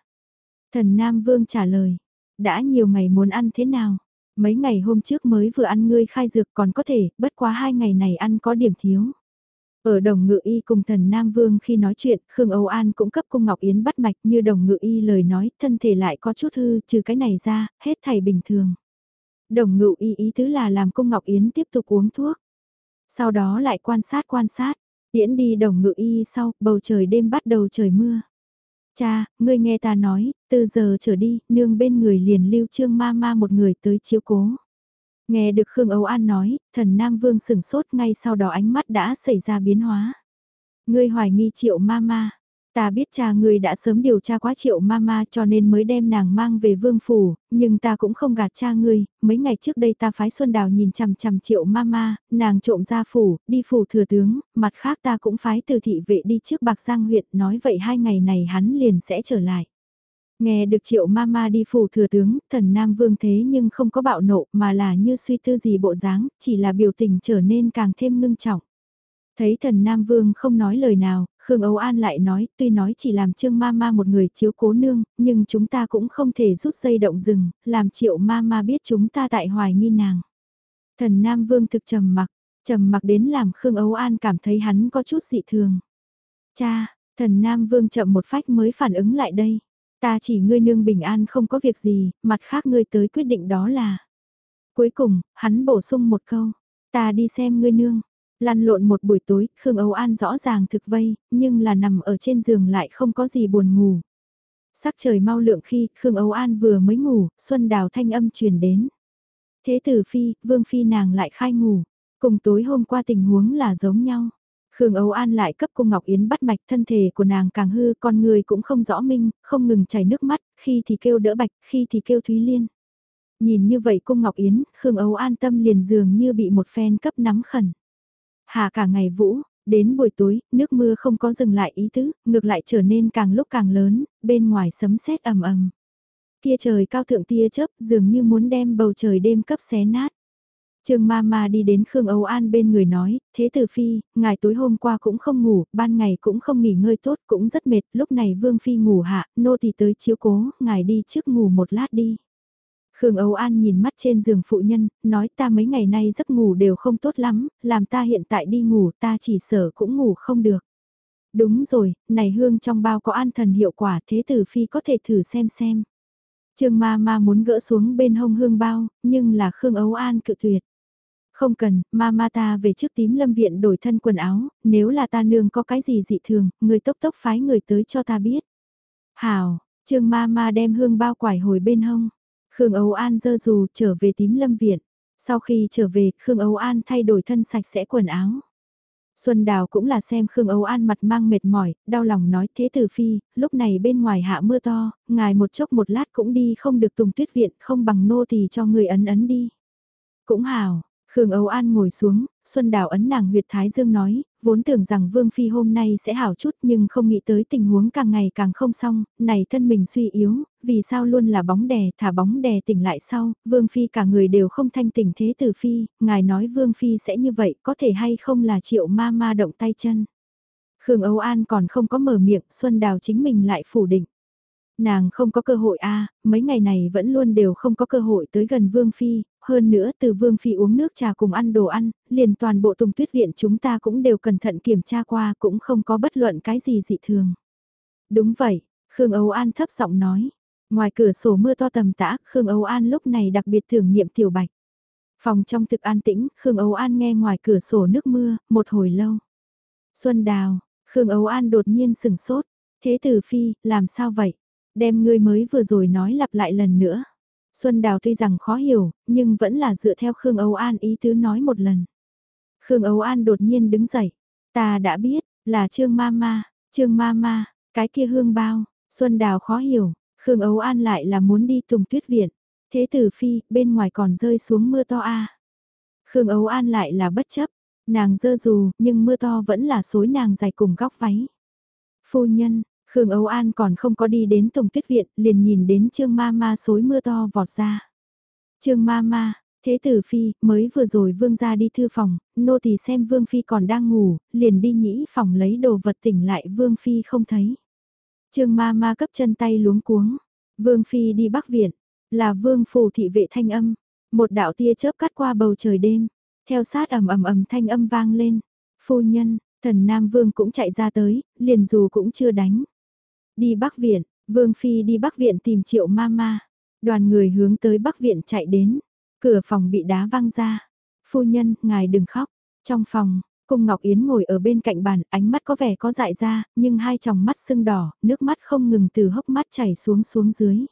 Thần Nam Vương trả lời. đã nhiều ngày muốn ăn thế nào? Mấy ngày hôm trước mới vừa ăn ngươi khai dược còn có thể, bất quá hai ngày này ăn có điểm thiếu. Ở đồng ngự y cùng thần Nam Vương khi nói chuyện, Khương Âu An cũng cấp cung Ngọc Yến bắt mạch như đồng ngự y lời nói, thân thể lại có chút hư, trừ cái này ra, hết thảy bình thường. Đồng ngự y ý tứ là làm cung Ngọc Yến tiếp tục uống thuốc. Sau đó lại quan sát quan sát, tiễn đi đồng ngự y sau, bầu trời đêm bắt đầu trời mưa. Cha, ngươi nghe ta nói, từ giờ trở đi, nương bên người liền lưu trương ma ma một người tới chiếu cố. Nghe được Khương Âu An nói, thần Nam Vương sừng sốt ngay sau đó ánh mắt đã xảy ra biến hóa. Ngươi hoài nghi triệu ma ma. Ta biết cha ngươi đã sớm điều tra quá triệu mama cho nên mới đem nàng mang về vương phủ, nhưng ta cũng không gạt cha ngươi, mấy ngày trước đây ta phái Xuân Đào nhìn chằm chằm triệu mama, nàng trộm ra phủ, đi phủ thừa tướng, mặt khác ta cũng phái từ thị vệ đi trước Bạc Giang huyện, nói vậy hai ngày này hắn liền sẽ trở lại. Nghe được triệu mama đi phủ thừa tướng, thần Nam Vương thế nhưng không có bạo nộ mà là như suy tư gì bộ dáng, chỉ là biểu tình trở nên càng thêm ngưng trọng. Thấy thần Nam Vương không nói lời nào, Khương Âu An lại nói, tuy nói chỉ làm Trương Mama một người chiếu cố nương, nhưng chúng ta cũng không thể rút dây động rừng, làm triệu Mama biết chúng ta tại hoài nghi nàng. Thần Nam Vương thực trầm mặc, trầm mặc đến làm Khương Âu An cảm thấy hắn có chút dị thường. Cha, thần Nam Vương chậm một phách mới phản ứng lại đây. Ta chỉ ngươi nương bình an không có việc gì, mặt khác ngươi tới quyết định đó là. Cuối cùng, hắn bổ sung một câu, ta đi xem ngươi nương. Lăn lộn một buổi tối, Khương Âu An rõ ràng thực vây, nhưng là nằm ở trên giường lại không có gì buồn ngủ. Sắc trời mau lượng khi, Khương Âu An vừa mới ngủ, Xuân Đào thanh âm truyền đến. Thế tử Phi, Vương Phi nàng lại khai ngủ, cùng tối hôm qua tình huống là giống nhau. Khương Âu An lại cấp cung Ngọc Yến bắt mạch thân thể của nàng càng hư, con người cũng không rõ minh, không ngừng chảy nước mắt, khi thì kêu đỡ bạch, khi thì kêu Thúy Liên. Nhìn như vậy cung Ngọc Yến, Khương Âu An tâm liền dường như bị một phen cấp nắm khẩn. Hạ cả ngày vũ, đến buổi tối, nước mưa không có dừng lại ý tứ, ngược lại trở nên càng lúc càng lớn, bên ngoài sấm sét ầm ầm. Kia trời cao thượng tia chớp dường như muốn đem bầu trời đêm cấp xé nát. Trương ma ma đi đến Khương Âu An bên người nói, thế tử phi, ngài tối hôm qua cũng không ngủ, ban ngày cũng không nghỉ ngơi tốt, cũng rất mệt, lúc này Vương Phi ngủ hạ, nô thì tới chiếu cố, ngài đi trước ngủ một lát đi. Khương Âu An nhìn mắt trên giường phụ nhân, nói ta mấy ngày nay giấc ngủ đều không tốt lắm, làm ta hiện tại đi ngủ ta chỉ sợ cũng ngủ không được. Đúng rồi, này hương trong bao có an thần hiệu quả thế tử phi có thể thử xem xem. Trương ma ma muốn gỡ xuống bên hông hương bao, nhưng là Khương Âu An cự tuyệt. Không cần, ma ma ta về trước tím lâm viện đổi thân quần áo, nếu là ta nương có cái gì dị thường, người tốc tốc phái người tới cho ta biết. Hào, trương ma ma đem hương bao quải hồi bên hông. Khương Âu An dơ dù trở về tím lâm viện. Sau khi trở về, Khương Âu An thay đổi thân sạch sẽ quần áo. Xuân Đào cũng là xem Khương Âu An mặt mang mệt mỏi, đau lòng nói thế tử phi, lúc này bên ngoài hạ mưa to, ngài một chốc một lát cũng đi không được tùng tuyết viện, không bằng nô thì cho người ấn ấn đi. Cũng hào, Khương Âu An ngồi xuống, Xuân Đào ấn nàng huyệt Thái Dương nói, vốn tưởng rằng Vương Phi hôm nay sẽ hảo chút nhưng không nghĩ tới tình huống càng ngày càng không xong, này thân mình suy yếu, vì sao luôn là bóng đè, thả bóng đè tỉnh lại sau, Vương Phi cả người đều không thanh tỉnh thế tử Phi, ngài nói Vương Phi sẽ như vậy có thể hay không là triệu ma ma động tay chân. Khương Âu An còn không có mở miệng, Xuân Đào chính mình lại phủ định. Nàng không có cơ hội a à, mấy ngày này vẫn luôn đều không có cơ hội tới gần Vương Phi, hơn nữa từ Vương Phi uống nước trà cùng ăn đồ ăn, liền toàn bộ tùng tuyết viện chúng ta cũng đều cẩn thận kiểm tra qua cũng không có bất luận cái gì dị thường. Đúng vậy, Khương Âu An thấp giọng nói. Ngoài cửa sổ mưa to tầm tã, Khương Âu An lúc này đặc biệt thưởng nghiệm tiểu bạch. Phòng trong thực an tĩnh, Khương Âu An nghe ngoài cửa sổ nước mưa, một hồi lâu. Xuân Đào, Khương Âu An đột nhiên sừng sốt. Thế tử Phi, làm sao vậy? Đem ngươi mới vừa rồi nói lặp lại lần nữa. Xuân Đào tuy rằng khó hiểu, nhưng vẫn là dựa theo Khương Âu An ý tứ nói một lần. Khương Âu An đột nhiên đứng dậy. Ta đã biết, là Trương Mama, Trương Mama, cái kia hương bao. Xuân Đào khó hiểu, Khương Âu An lại là muốn đi tùng tuyết viện. Thế tử phi, bên ngoài còn rơi xuống mưa to a. Khương Âu An lại là bất chấp, nàng dơ dù, nhưng mưa to vẫn là xối nàng dài cùng góc váy. Phu nhân, Khương Âu An còn không có đi đến Tùng Tuyết Viện, liền nhìn đến Trương Ma Ma xối mưa to vọt ra. Trương Ma Ma, thế tử Phi, mới vừa rồi Vương ra đi thư phòng, nô tỳ xem Vương Phi còn đang ngủ, liền đi nhĩ phòng lấy đồ vật tỉnh lại Vương Phi không thấy. Trương Ma Ma cấp chân tay luống cuống, Vương Phi đi Bắc Viện, Là vương phủ thị vệ thanh âm, một đạo tia chớp cắt qua bầu trời đêm, theo sát ầm ầm ầm thanh âm vang lên. Phu nhân, thần Nam Vương cũng chạy ra tới, liền dù cũng chưa đánh. Đi Bắc Viện, Vương Phi đi Bắc Viện tìm triệu ma ma. Đoàn người hướng tới Bắc Viện chạy đến, cửa phòng bị đá văng ra. Phu nhân, ngài đừng khóc. Trong phòng, Cung Ngọc Yến ngồi ở bên cạnh bàn, ánh mắt có vẻ có dại ra, nhưng hai tròng mắt sưng đỏ, nước mắt không ngừng từ hốc mắt chảy xuống xuống dưới.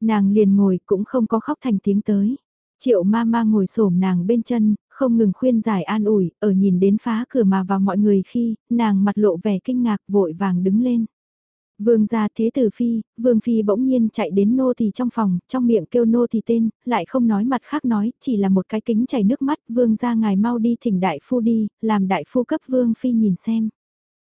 Nàng liền ngồi cũng không có khóc thành tiếng tới. Triệu ma ma ngồi xổm nàng bên chân, không ngừng khuyên giải an ủi, ở nhìn đến phá cửa mà vào mọi người khi, nàng mặt lộ vẻ kinh ngạc vội vàng đứng lên. Vương gia thế tử phi, vương phi bỗng nhiên chạy đến nô thì trong phòng, trong miệng kêu nô thì tên, lại không nói mặt khác nói, chỉ là một cái kính chảy nước mắt, vương gia ngài mau đi thỉnh đại phu đi, làm đại phu cấp vương phi nhìn xem.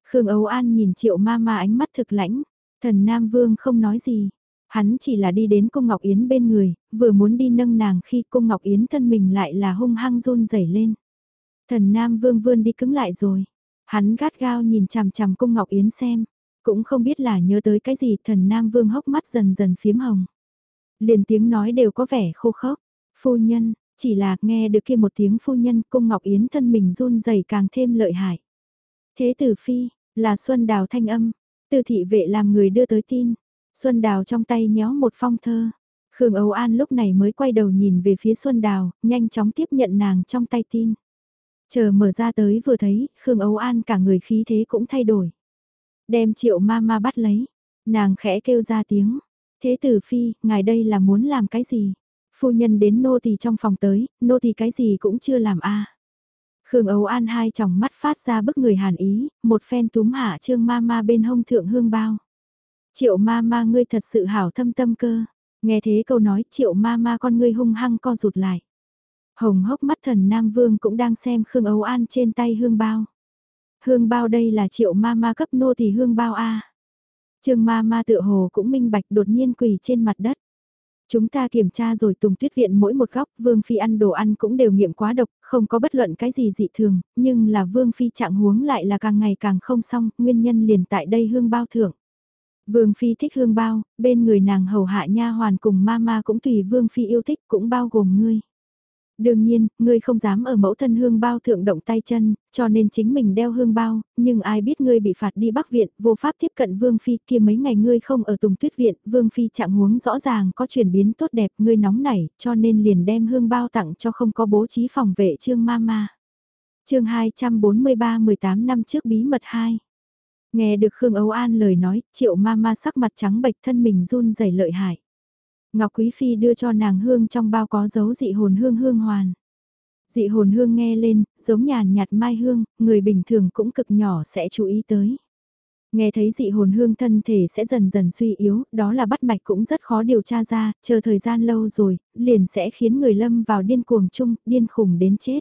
Khương Âu An nhìn triệu ma ma ánh mắt thực lãnh, thần Nam Vương không nói gì, Hắn chỉ là đi đến cung Ngọc Yến bên người, vừa muốn đi nâng nàng khi cung Ngọc Yến thân mình lại là hung hăng run rẩy lên. Thần Nam Vương vươn đi cứng lại rồi. Hắn gắt gao nhìn chằm chằm cung Ngọc Yến xem. Cũng không biết là nhớ tới cái gì thần Nam Vương hốc mắt dần dần phiếm hồng. Liền tiếng nói đều có vẻ khô khốc. Phu nhân, chỉ là nghe được kia một tiếng phu nhân cung Ngọc Yến thân mình run rẩy càng thêm lợi hại. Thế tử phi, là Xuân Đào thanh âm, từ thị vệ làm người đưa tới tin, Xuân Đào trong tay nhéo một phong thơ. Khương Âu An lúc này mới quay đầu nhìn về phía Xuân Đào, nhanh chóng tiếp nhận nàng trong tay tin. Chờ mở ra tới vừa thấy, Khương Âu An cả người khí thế cũng thay đổi. Đem triệu ma ma bắt lấy, nàng khẽ kêu ra tiếng. Thế tử phi, ngài đây là muốn làm cái gì? Phu nhân đến nô tỳ trong phòng tới, nô tỳ cái gì cũng chưa làm a. Khương Âu An hai tròng mắt phát ra bức người hàn ý, một phen túm hạ trương ma ma bên hông thượng hương bao. Triệu ma ma ngươi thật sự hảo thâm tâm cơ. Nghe thế câu nói triệu ma ma con ngươi hung hăng co rụt lại. Hồng hốc mắt thần Nam Vương cũng đang xem Khương Âu An trên tay hương bao. Hương bao đây là triệu ma ma cấp nô thì hương bao A. Trương ma ma tựa hồ cũng minh bạch đột nhiên quỳ trên mặt đất. Chúng ta kiểm tra rồi tùng tuyết viện mỗi một góc, Vương Phi ăn đồ ăn cũng đều nghiệm quá độc, không có bất luận cái gì dị thường, nhưng là Vương Phi trạng huống lại là càng ngày càng không xong, nguyên nhân liền tại đây hương bao thưởng. Vương Phi thích hương bao, bên người nàng hầu hạ nha hoàn cùng mama cũng tùy Vương Phi yêu thích cũng bao gồm ngươi. Đương nhiên, ngươi không dám ở mẫu thân hương bao thượng động tay chân, cho nên chính mình đeo hương bao, nhưng ai biết ngươi bị phạt đi Bắc Viện, vô pháp tiếp cận Vương Phi kia mấy ngày ngươi không ở Tùng Tuyết Viện, Vương Phi trạng huống rõ ràng có chuyển biến tốt đẹp, ngươi nóng nảy, cho nên liền đem hương bao tặng cho không có bố trí phòng vệ trương mama. chương 243 18 năm trước bí mật 2 Nghe được Khương Âu An lời nói, triệu ma ma sắc mặt trắng bệch thân mình run rẩy lợi hại. Ngọc Quý Phi đưa cho nàng hương trong bao có dấu dị hồn hương hương hoàn. Dị hồn hương nghe lên, giống nhàn nhạt mai hương, người bình thường cũng cực nhỏ sẽ chú ý tới. Nghe thấy dị hồn hương thân thể sẽ dần dần suy yếu, đó là bắt mạch cũng rất khó điều tra ra, chờ thời gian lâu rồi, liền sẽ khiến người lâm vào điên cuồng chung, điên khủng đến chết.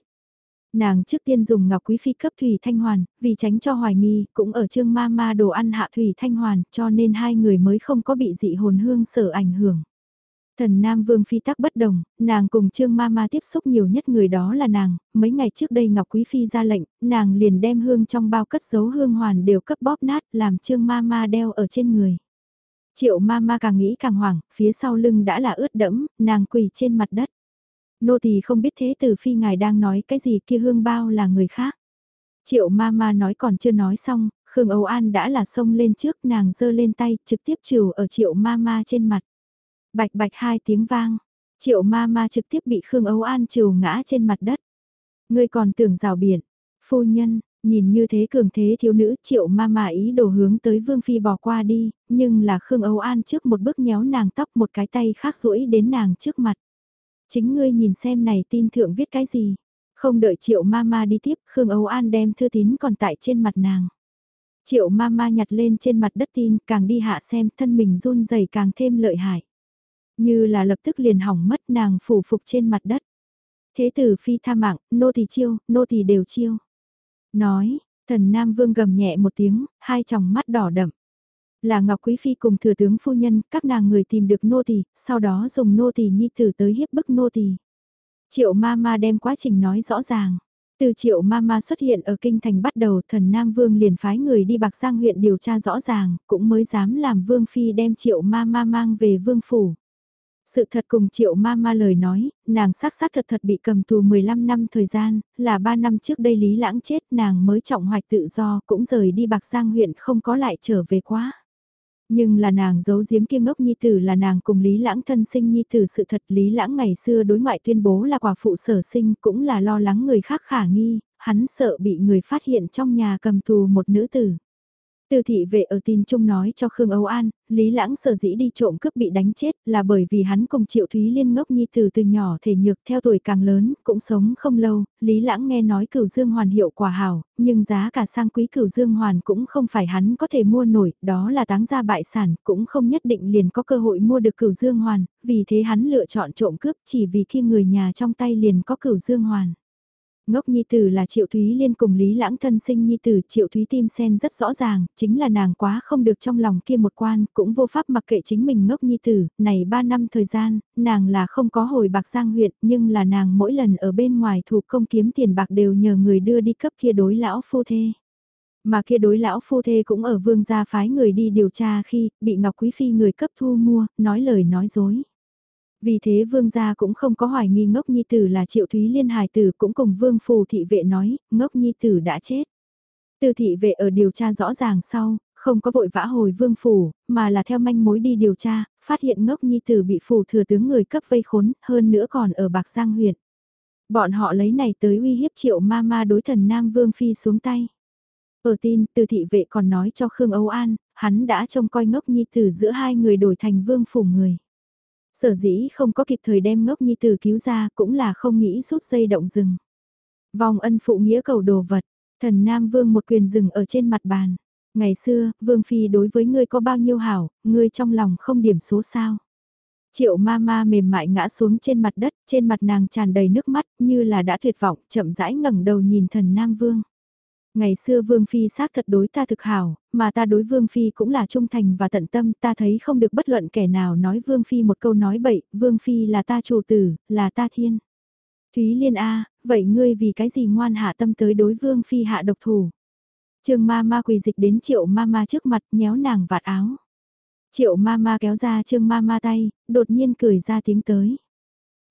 Nàng trước tiên dùng ngọc quý phi cấp Thủy Thanh Hoàn, vì tránh cho hoài nghi, cũng ở trương ma ma đồ ăn hạ Thủy Thanh Hoàn, cho nên hai người mới không có bị dị hồn hương sở ảnh hưởng. Thần Nam Vương Phi tắc bất đồng, nàng cùng Trương Ma Ma tiếp xúc nhiều nhất người đó là nàng, mấy ngày trước đây Ngọc Quý Phi ra lệnh, nàng liền đem hương trong bao cất giấu hương hoàn đều cấp bóp nát làm Trương Ma Ma đeo ở trên người. Triệu Ma Ma càng nghĩ càng hoảng, phía sau lưng đã là ướt đẫm, nàng quỳ trên mặt đất. Nô tỳ không biết thế tử phi ngài đang nói cái gì kia hương bao là người khác. Triệu ma ma nói còn chưa nói xong, Khương Âu An đã là xông lên trước nàng giơ lên tay trực tiếp trừ ở triệu ma ma trên mặt. Bạch bạch hai tiếng vang, triệu ma ma trực tiếp bị Khương Âu An trừ ngã trên mặt đất. Ngươi còn tưởng rào biển, phu nhân, nhìn như thế cường thế thiếu nữ triệu ma ma ý đồ hướng tới Vương Phi bỏ qua đi, nhưng là Khương Âu An trước một bước nhéo nàng tóc một cái tay khác rũi đến nàng trước mặt. Chính ngươi nhìn xem này tin thượng viết cái gì. Không đợi triệu ma ma đi tiếp, Khương Âu An đem thư tín còn tại trên mặt nàng. Triệu ma ma nhặt lên trên mặt đất tin, càng đi hạ xem thân mình run rẩy càng thêm lợi hại. Như là lập tức liền hỏng mất nàng phủ phục trên mặt đất. Thế tử phi tha mạng, nô tỳ chiêu, nô tỳ đều chiêu. Nói, thần Nam Vương gầm nhẹ một tiếng, hai tròng mắt đỏ đậm. Là Ngọc Quý Phi cùng thừa tướng phu nhân, các nàng người tìm được nô tỳ, sau đó dùng nô tỳ nhi tử tới hiếp bức nô tỳ. Triệu ma ma đem quá trình nói rõ ràng. Từ triệu ma ma xuất hiện ở kinh thành bắt đầu thần Nam Vương liền phái người đi Bạc Giang huyện điều tra rõ ràng, cũng mới dám làm Vương Phi đem triệu ma ma mang về Vương Phủ. Sự thật cùng triệu ma ma lời nói, nàng xác xác thật thật bị cầm tù 15 năm thời gian, là 3 năm trước đây Lý Lãng chết nàng mới trọng hoạch tự do cũng rời đi Bạc Giang huyện không có lại trở về quá. Nhưng là nàng giấu giếm kia ngốc nhi tử là nàng cùng Lý Lãng thân sinh nhi tử sự thật Lý Lãng ngày xưa đối ngoại tuyên bố là quả phụ sở sinh cũng là lo lắng người khác khả nghi, hắn sợ bị người phát hiện trong nhà cầm tù một nữ tử. Từ thị vệ ở tin chung nói cho Khương Âu An, Lý Lãng sở dĩ đi trộm cướp bị đánh chết là bởi vì hắn cùng Triệu Thúy Liên ngốc nhi từ từ nhỏ thể nhược theo tuổi càng lớn, cũng sống không lâu, Lý Lãng nghe nói cửu dương hoàn hiệu quả hảo, nhưng giá cả sang quý cửu dương hoàn cũng không phải hắn có thể mua nổi, đó là táng gia bại sản, cũng không nhất định liền có cơ hội mua được cửu dương hoàn, vì thế hắn lựa chọn trộm cướp chỉ vì khi người nhà trong tay liền có cửu dương hoàn. Ngốc Nhi Tử là Triệu Thúy Liên cùng Lý Lãng thân sinh Nhi Tử, Triệu Thúy tim sen rất rõ ràng, chính là nàng quá không được trong lòng kia một quan, cũng vô pháp mặc kệ chính mình Ngốc Nhi Tử, này 3 năm thời gian, nàng là không có hồi bạc giang huyện, nhưng là nàng mỗi lần ở bên ngoài thủ công kiếm tiền bạc đều nhờ người đưa đi cấp kia đối lão phu thê. Mà kia đối lão phu thê cũng ở vương gia phái người đi điều tra khi bị Ngọc Quý Phi người cấp thu mua, nói lời nói dối. Vì thế vương gia cũng không có hoài nghi ngốc nhi tử là triệu thúy liên hài tử cũng cùng vương phù thị vệ nói, ngốc nhi tử đã chết. Từ thị vệ ở điều tra rõ ràng sau, không có vội vã hồi vương phủ, mà là theo manh mối đi điều tra, phát hiện ngốc nhi tử bị phủ thừa tướng người cấp vây khốn, hơn nữa còn ở Bạc Giang huyện. Bọn họ lấy này tới uy hiếp triệu ma ma đối thần Nam Vương Phi xuống tay. Ở tin, từ thị vệ còn nói cho Khương Âu An, hắn đã trông coi ngốc nhi tử giữa hai người đổi thành vương phủ người. Sở dĩ không có kịp thời đem ngốc nhi tử cứu ra cũng là không nghĩ rút dây động rừng. Vòng ân phụ nghĩa cầu đồ vật, thần Nam Vương một quyền rừng ở trên mặt bàn. Ngày xưa, Vương Phi đối với ngươi có bao nhiêu hảo, ngươi trong lòng không điểm số sao. Triệu ma ma mềm mại ngã xuống trên mặt đất, trên mặt nàng tràn đầy nước mắt như là đã tuyệt vọng, chậm rãi ngẩng đầu nhìn thần Nam Vương. Ngày xưa Vương Phi xác thật đối ta thực hảo, mà ta đối Vương Phi cũng là trung thành và tận tâm, ta thấy không được bất luận kẻ nào nói Vương Phi một câu nói bậy, Vương Phi là ta chủ tử, là ta thiên. Thúy Liên A, vậy ngươi vì cái gì ngoan hạ tâm tới đối Vương Phi hạ độc thủ? Trương ma ma quỳ dịch đến triệu ma ma trước mặt nhéo nàng vạt áo. Triệu ma ma kéo ra trương ma ma tay, đột nhiên cười ra tiếng tới.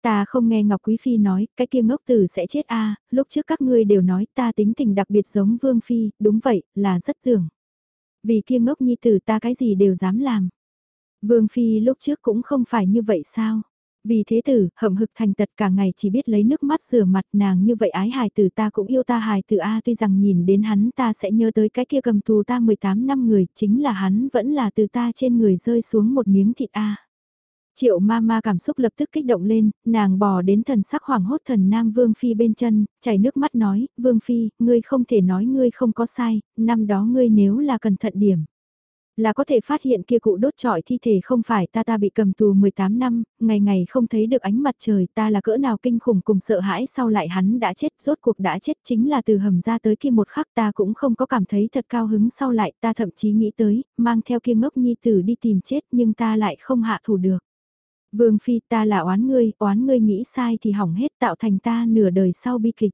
Ta không nghe Ngọc Quý Phi nói, cái kia ngốc tử sẽ chết a lúc trước các ngươi đều nói ta tính tình đặc biệt giống Vương Phi, đúng vậy, là rất tưởng. Vì kia ngốc nhi tử ta cái gì đều dám làm. Vương Phi lúc trước cũng không phải như vậy sao? Vì thế tử, hậm hực thành tật cả ngày chỉ biết lấy nước mắt rửa mặt nàng như vậy ái hài tử ta cũng yêu ta hài tử A tuy rằng nhìn đến hắn ta sẽ nhớ tới cái kia cầm tù ta 18 năm người, chính là hắn vẫn là từ ta trên người rơi xuống một miếng thịt A. Triệu ma ma cảm xúc lập tức kích động lên, nàng bò đến thần sắc hoàng hốt thần Nam Vương Phi bên chân, chảy nước mắt nói, Vương Phi, ngươi không thể nói ngươi không có sai, năm đó ngươi nếu là cẩn thận điểm. Là có thể phát hiện kia cụ đốt trọi thi thể không phải ta ta bị cầm tù 18 năm, ngày ngày không thấy được ánh mặt trời ta là cỡ nào kinh khủng cùng sợ hãi sau lại hắn đã chết, rốt cuộc đã chết chính là từ hầm ra tới kia một khắc ta cũng không có cảm thấy thật cao hứng sau lại ta thậm chí nghĩ tới, mang theo kia ngốc nhi tử đi tìm chết nhưng ta lại không hạ thủ được. Vương Phi ta là oán ngươi, oán ngươi nghĩ sai thì hỏng hết tạo thành ta nửa đời sau bi kịch.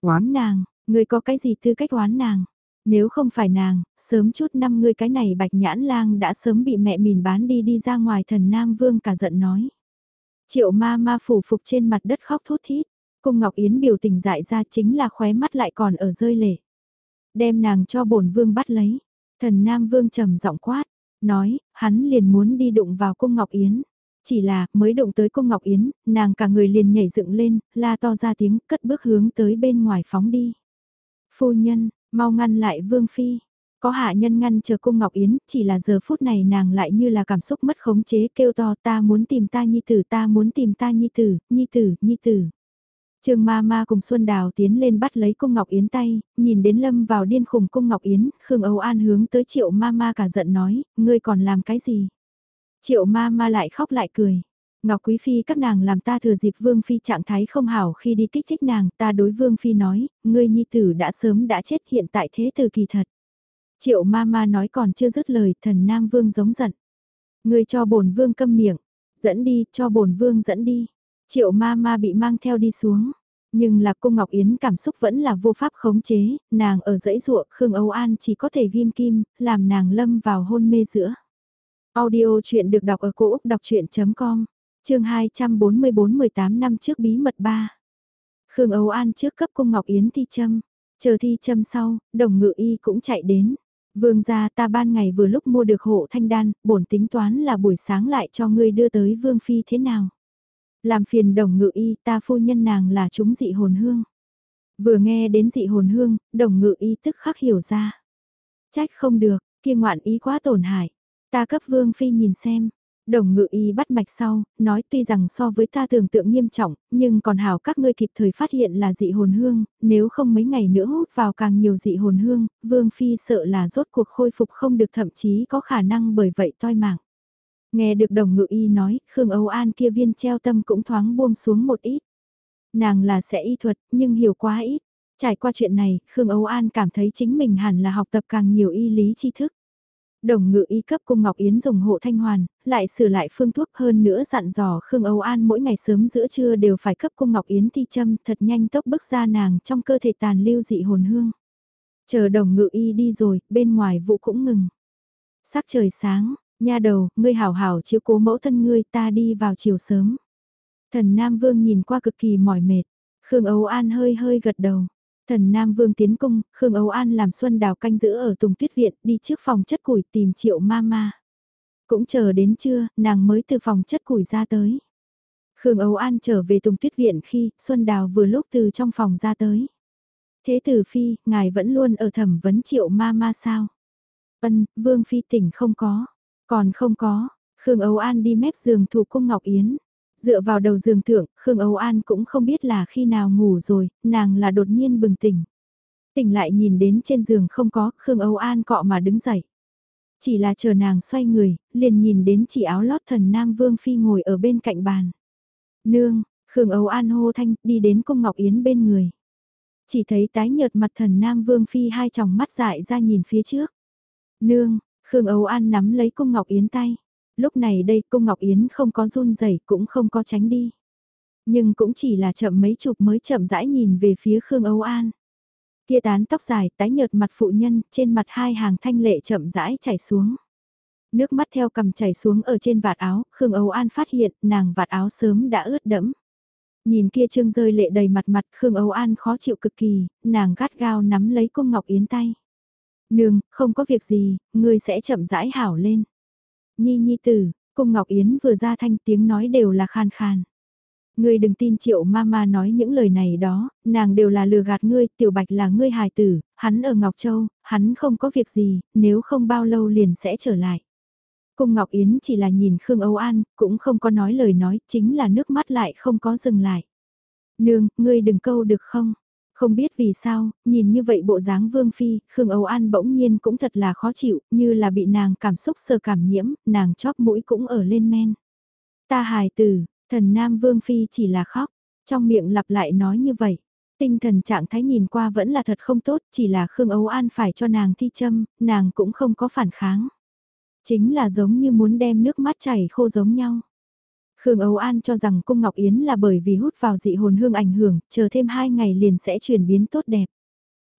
Oán nàng, ngươi có cái gì tư cách oán nàng? Nếu không phải nàng, sớm chút năm ngươi cái này bạch nhãn lang đã sớm bị mẹ mìn bán đi đi ra ngoài thần Nam Vương cả giận nói. Triệu ma ma phủ phục trên mặt đất khóc thút thít, cung Ngọc Yến biểu tình dại ra chính là khóe mắt lại còn ở rơi lệ. Đem nàng cho bổn vương bắt lấy, thần Nam Vương trầm giọng quát, nói, hắn liền muốn đi đụng vào cung Ngọc Yến. Chỉ là, mới động tới cung Ngọc Yến, nàng cả người liền nhảy dựng lên, la to ra tiếng, cất bước hướng tới bên ngoài phóng đi. Phu nhân, mau ngăn lại Vương Phi. Có hạ nhân ngăn chờ cung Ngọc Yến, chỉ là giờ phút này nàng lại như là cảm xúc mất khống chế kêu to ta muốn tìm ta nhi tử ta muốn tìm ta nhi tử, nhi tử, nhi tử. Trương ma ma cùng Xuân Đào tiến lên bắt lấy cung Ngọc Yến tay, nhìn đến lâm vào điên khùng cung Ngọc Yến, Khương Âu An hướng tới triệu ma ma cả giận nói, ngươi còn làm cái gì? Triệu ma ma lại khóc lại cười. Ngọc Quý Phi các nàng làm ta thừa dịp Vương Phi trạng thái không hảo khi đi kích thích nàng, ta đối Vương Phi nói, ngươi nhi tử đã sớm đã chết hiện tại thế từ kỳ thật. Triệu ma ma nói còn chưa dứt lời, thần Nam Vương giống giận. Ngươi cho bổn Vương câm miệng, dẫn đi, cho bổn Vương dẫn đi. Triệu ma ma bị mang theo đi xuống. Nhưng là cô Ngọc Yến cảm xúc vẫn là vô pháp khống chế, nàng ở dãy ruộng Khương Âu An chỉ có thể ghim kim, làm nàng lâm vào hôn mê giữa. Audio chuyện được đọc ở cổ Úc đọc chuyện.com chương 244 18 năm trước bí mật 3. Khương Âu An trước cấp cung Ngọc Yến thi châm. Chờ thi châm sau, đồng ngự y cũng chạy đến. Vương gia ta ban ngày vừa lúc mua được hộ thanh đan, bổn tính toán là buổi sáng lại cho ngươi đưa tới Vương Phi thế nào. Làm phiền đồng ngự y ta phu nhân nàng là chúng dị hồn hương. Vừa nghe đến dị hồn hương, đồng ngự y tức khắc hiểu ra. Trách không được, kia ngoạn ý quá tổn hại. Ta cấp Vương Phi nhìn xem, Đồng ngự y bắt mạch sau, nói tuy rằng so với ta tưởng tượng nghiêm trọng, nhưng còn hảo các ngươi kịp thời phát hiện là dị hồn hương, nếu không mấy ngày nữa hút vào càng nhiều dị hồn hương, Vương Phi sợ là rốt cuộc khôi phục không được thậm chí có khả năng bởi vậy toi mạng. Nghe được đồng ngự y nói, Khương Âu An kia viên treo tâm cũng thoáng buông xuống một ít. Nàng là sẽ y thuật, nhưng hiểu quá ít. Trải qua chuyện này, Khương Âu An cảm thấy chính mình hẳn là học tập càng nhiều y lý tri thức. Đồng ngự y cấp cung Ngọc Yến dùng hộ thanh hoàn, lại sửa lại phương thuốc hơn nữa dặn dò Khương Âu An mỗi ngày sớm giữa trưa đều phải cấp cung Ngọc Yến thi châm thật nhanh tốc bức ra nàng trong cơ thể tàn lưu dị hồn hương. Chờ đồng ngự y đi rồi, bên ngoài vụ cũng ngừng. Sắc trời sáng, nha đầu, ngươi hảo hảo chiếu cố mẫu thân ngươi ta đi vào chiều sớm. Thần Nam Vương nhìn qua cực kỳ mỏi mệt, Khương Âu An hơi hơi gật đầu. Thần Nam Vương tiến cung, Khương Âu An làm Xuân Đào canh giữ ở Tùng Tuyết Viện, đi trước phòng chất củi tìm Triệu Mama. Cũng chờ đến trưa, nàng mới từ phòng chất củi ra tới. Khương Âu An trở về Tùng Tuyết Viện khi Xuân Đào vừa lúc từ trong phòng ra tới. Thế tử Phi, ngài vẫn luôn ở thẩm vấn Triệu Mama sao? Ân, Vương Phi tỉnh không có. Còn không có, Khương Âu An đi mép giường thủ cung Ngọc Yến. Dựa vào đầu giường thượng, Khương Âu An cũng không biết là khi nào ngủ rồi, nàng là đột nhiên bừng tỉnh. Tỉnh lại nhìn đến trên giường không có, Khương Âu An cọ mà đứng dậy. Chỉ là chờ nàng xoay người, liền nhìn đến chỉ áo lót thần Nam Vương Phi ngồi ở bên cạnh bàn. Nương, Khương Âu An hô thanh, đi đến cung Ngọc Yến bên người. Chỉ thấy tái nhợt mặt thần Nam Vương Phi hai tròng mắt dại ra nhìn phía trước. Nương, Khương Âu An nắm lấy cung Ngọc Yến tay. Lúc này đây cung Ngọc Yến không có run rẩy cũng không có tránh đi. Nhưng cũng chỉ là chậm mấy chục mới chậm rãi nhìn về phía Khương Âu An. Kia tán tóc dài tái nhợt mặt phụ nhân, trên mặt hai hàng thanh lệ chậm rãi chảy xuống. Nước mắt theo cầm chảy xuống ở trên vạt áo, Khương Âu An phát hiện nàng vạt áo sớm đã ướt đẫm. Nhìn kia trương rơi lệ đầy mặt mặt Khương Âu An khó chịu cực kỳ, nàng gắt gao nắm lấy cung Ngọc Yến tay. Nương, không có việc gì, ngươi sẽ chậm rãi hảo lên. Nhi nhi tử, cung Ngọc Yến vừa ra thanh tiếng nói đều là khan khan. Ngươi đừng tin triệu mama nói những lời này đó, nàng đều là lừa gạt ngươi, tiểu bạch là ngươi hài tử, hắn ở Ngọc Châu, hắn không có việc gì, nếu không bao lâu liền sẽ trở lại. Cung Ngọc Yến chỉ là nhìn Khương Âu An, cũng không có nói lời nói, chính là nước mắt lại không có dừng lại. Nương, ngươi đừng câu được không? Không biết vì sao, nhìn như vậy bộ dáng Vương Phi, Khương Âu An bỗng nhiên cũng thật là khó chịu, như là bị nàng cảm xúc sờ cảm nhiễm, nàng chóp mũi cũng ở lên men. Ta hài tử, thần Nam Vương Phi chỉ là khóc, trong miệng lặp lại nói như vậy. Tinh thần trạng thái nhìn qua vẫn là thật không tốt, chỉ là Khương Âu An phải cho nàng thi châm, nàng cũng không có phản kháng. Chính là giống như muốn đem nước mắt chảy khô giống nhau. Khương Âu An cho rằng cung Ngọc Yến là bởi vì hút vào dị hồn hương ảnh hưởng, chờ thêm hai ngày liền sẽ chuyển biến tốt đẹp.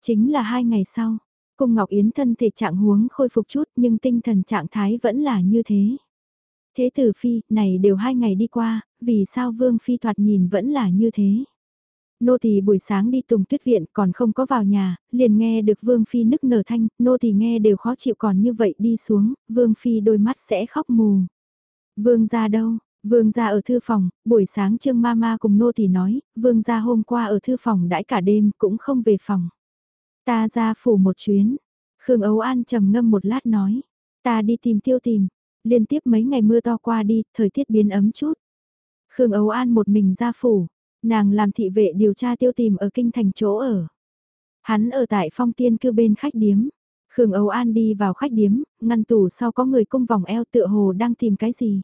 Chính là hai ngày sau, cung Ngọc Yến thân thể trạng huống khôi phục chút nhưng tinh thần trạng thái vẫn là như thế. Thế tử Phi, này đều hai ngày đi qua, vì sao Vương Phi thoạt nhìn vẫn là như thế? Nô tỳ buổi sáng đi tùng tuyết viện còn không có vào nhà, liền nghe được Vương Phi nức nở thanh, nô tỳ nghe đều khó chịu còn như vậy đi xuống, Vương Phi đôi mắt sẽ khóc mù. Vương ra đâu, Vương gia ở thư phòng, buổi sáng Trương Mama cùng nô thì nói, vương gia hôm qua ở thư phòng đãi cả đêm cũng không về phòng. Ta ra phủ một chuyến. Khương Ấu An trầm ngâm một lát nói, ta đi tìm tiêu tìm. Liên tiếp mấy ngày mưa to qua đi, thời tiết biến ấm chút. Khương Ấu An một mình ra phủ, nàng làm thị vệ điều tra tiêu tìm ở kinh thành chỗ ở. Hắn ở tại phong tiên cư bên khách điếm. Khương Ấu An đi vào khách điếm, ngăn tủ sau có người cung vòng eo tựa hồ đang tìm cái gì.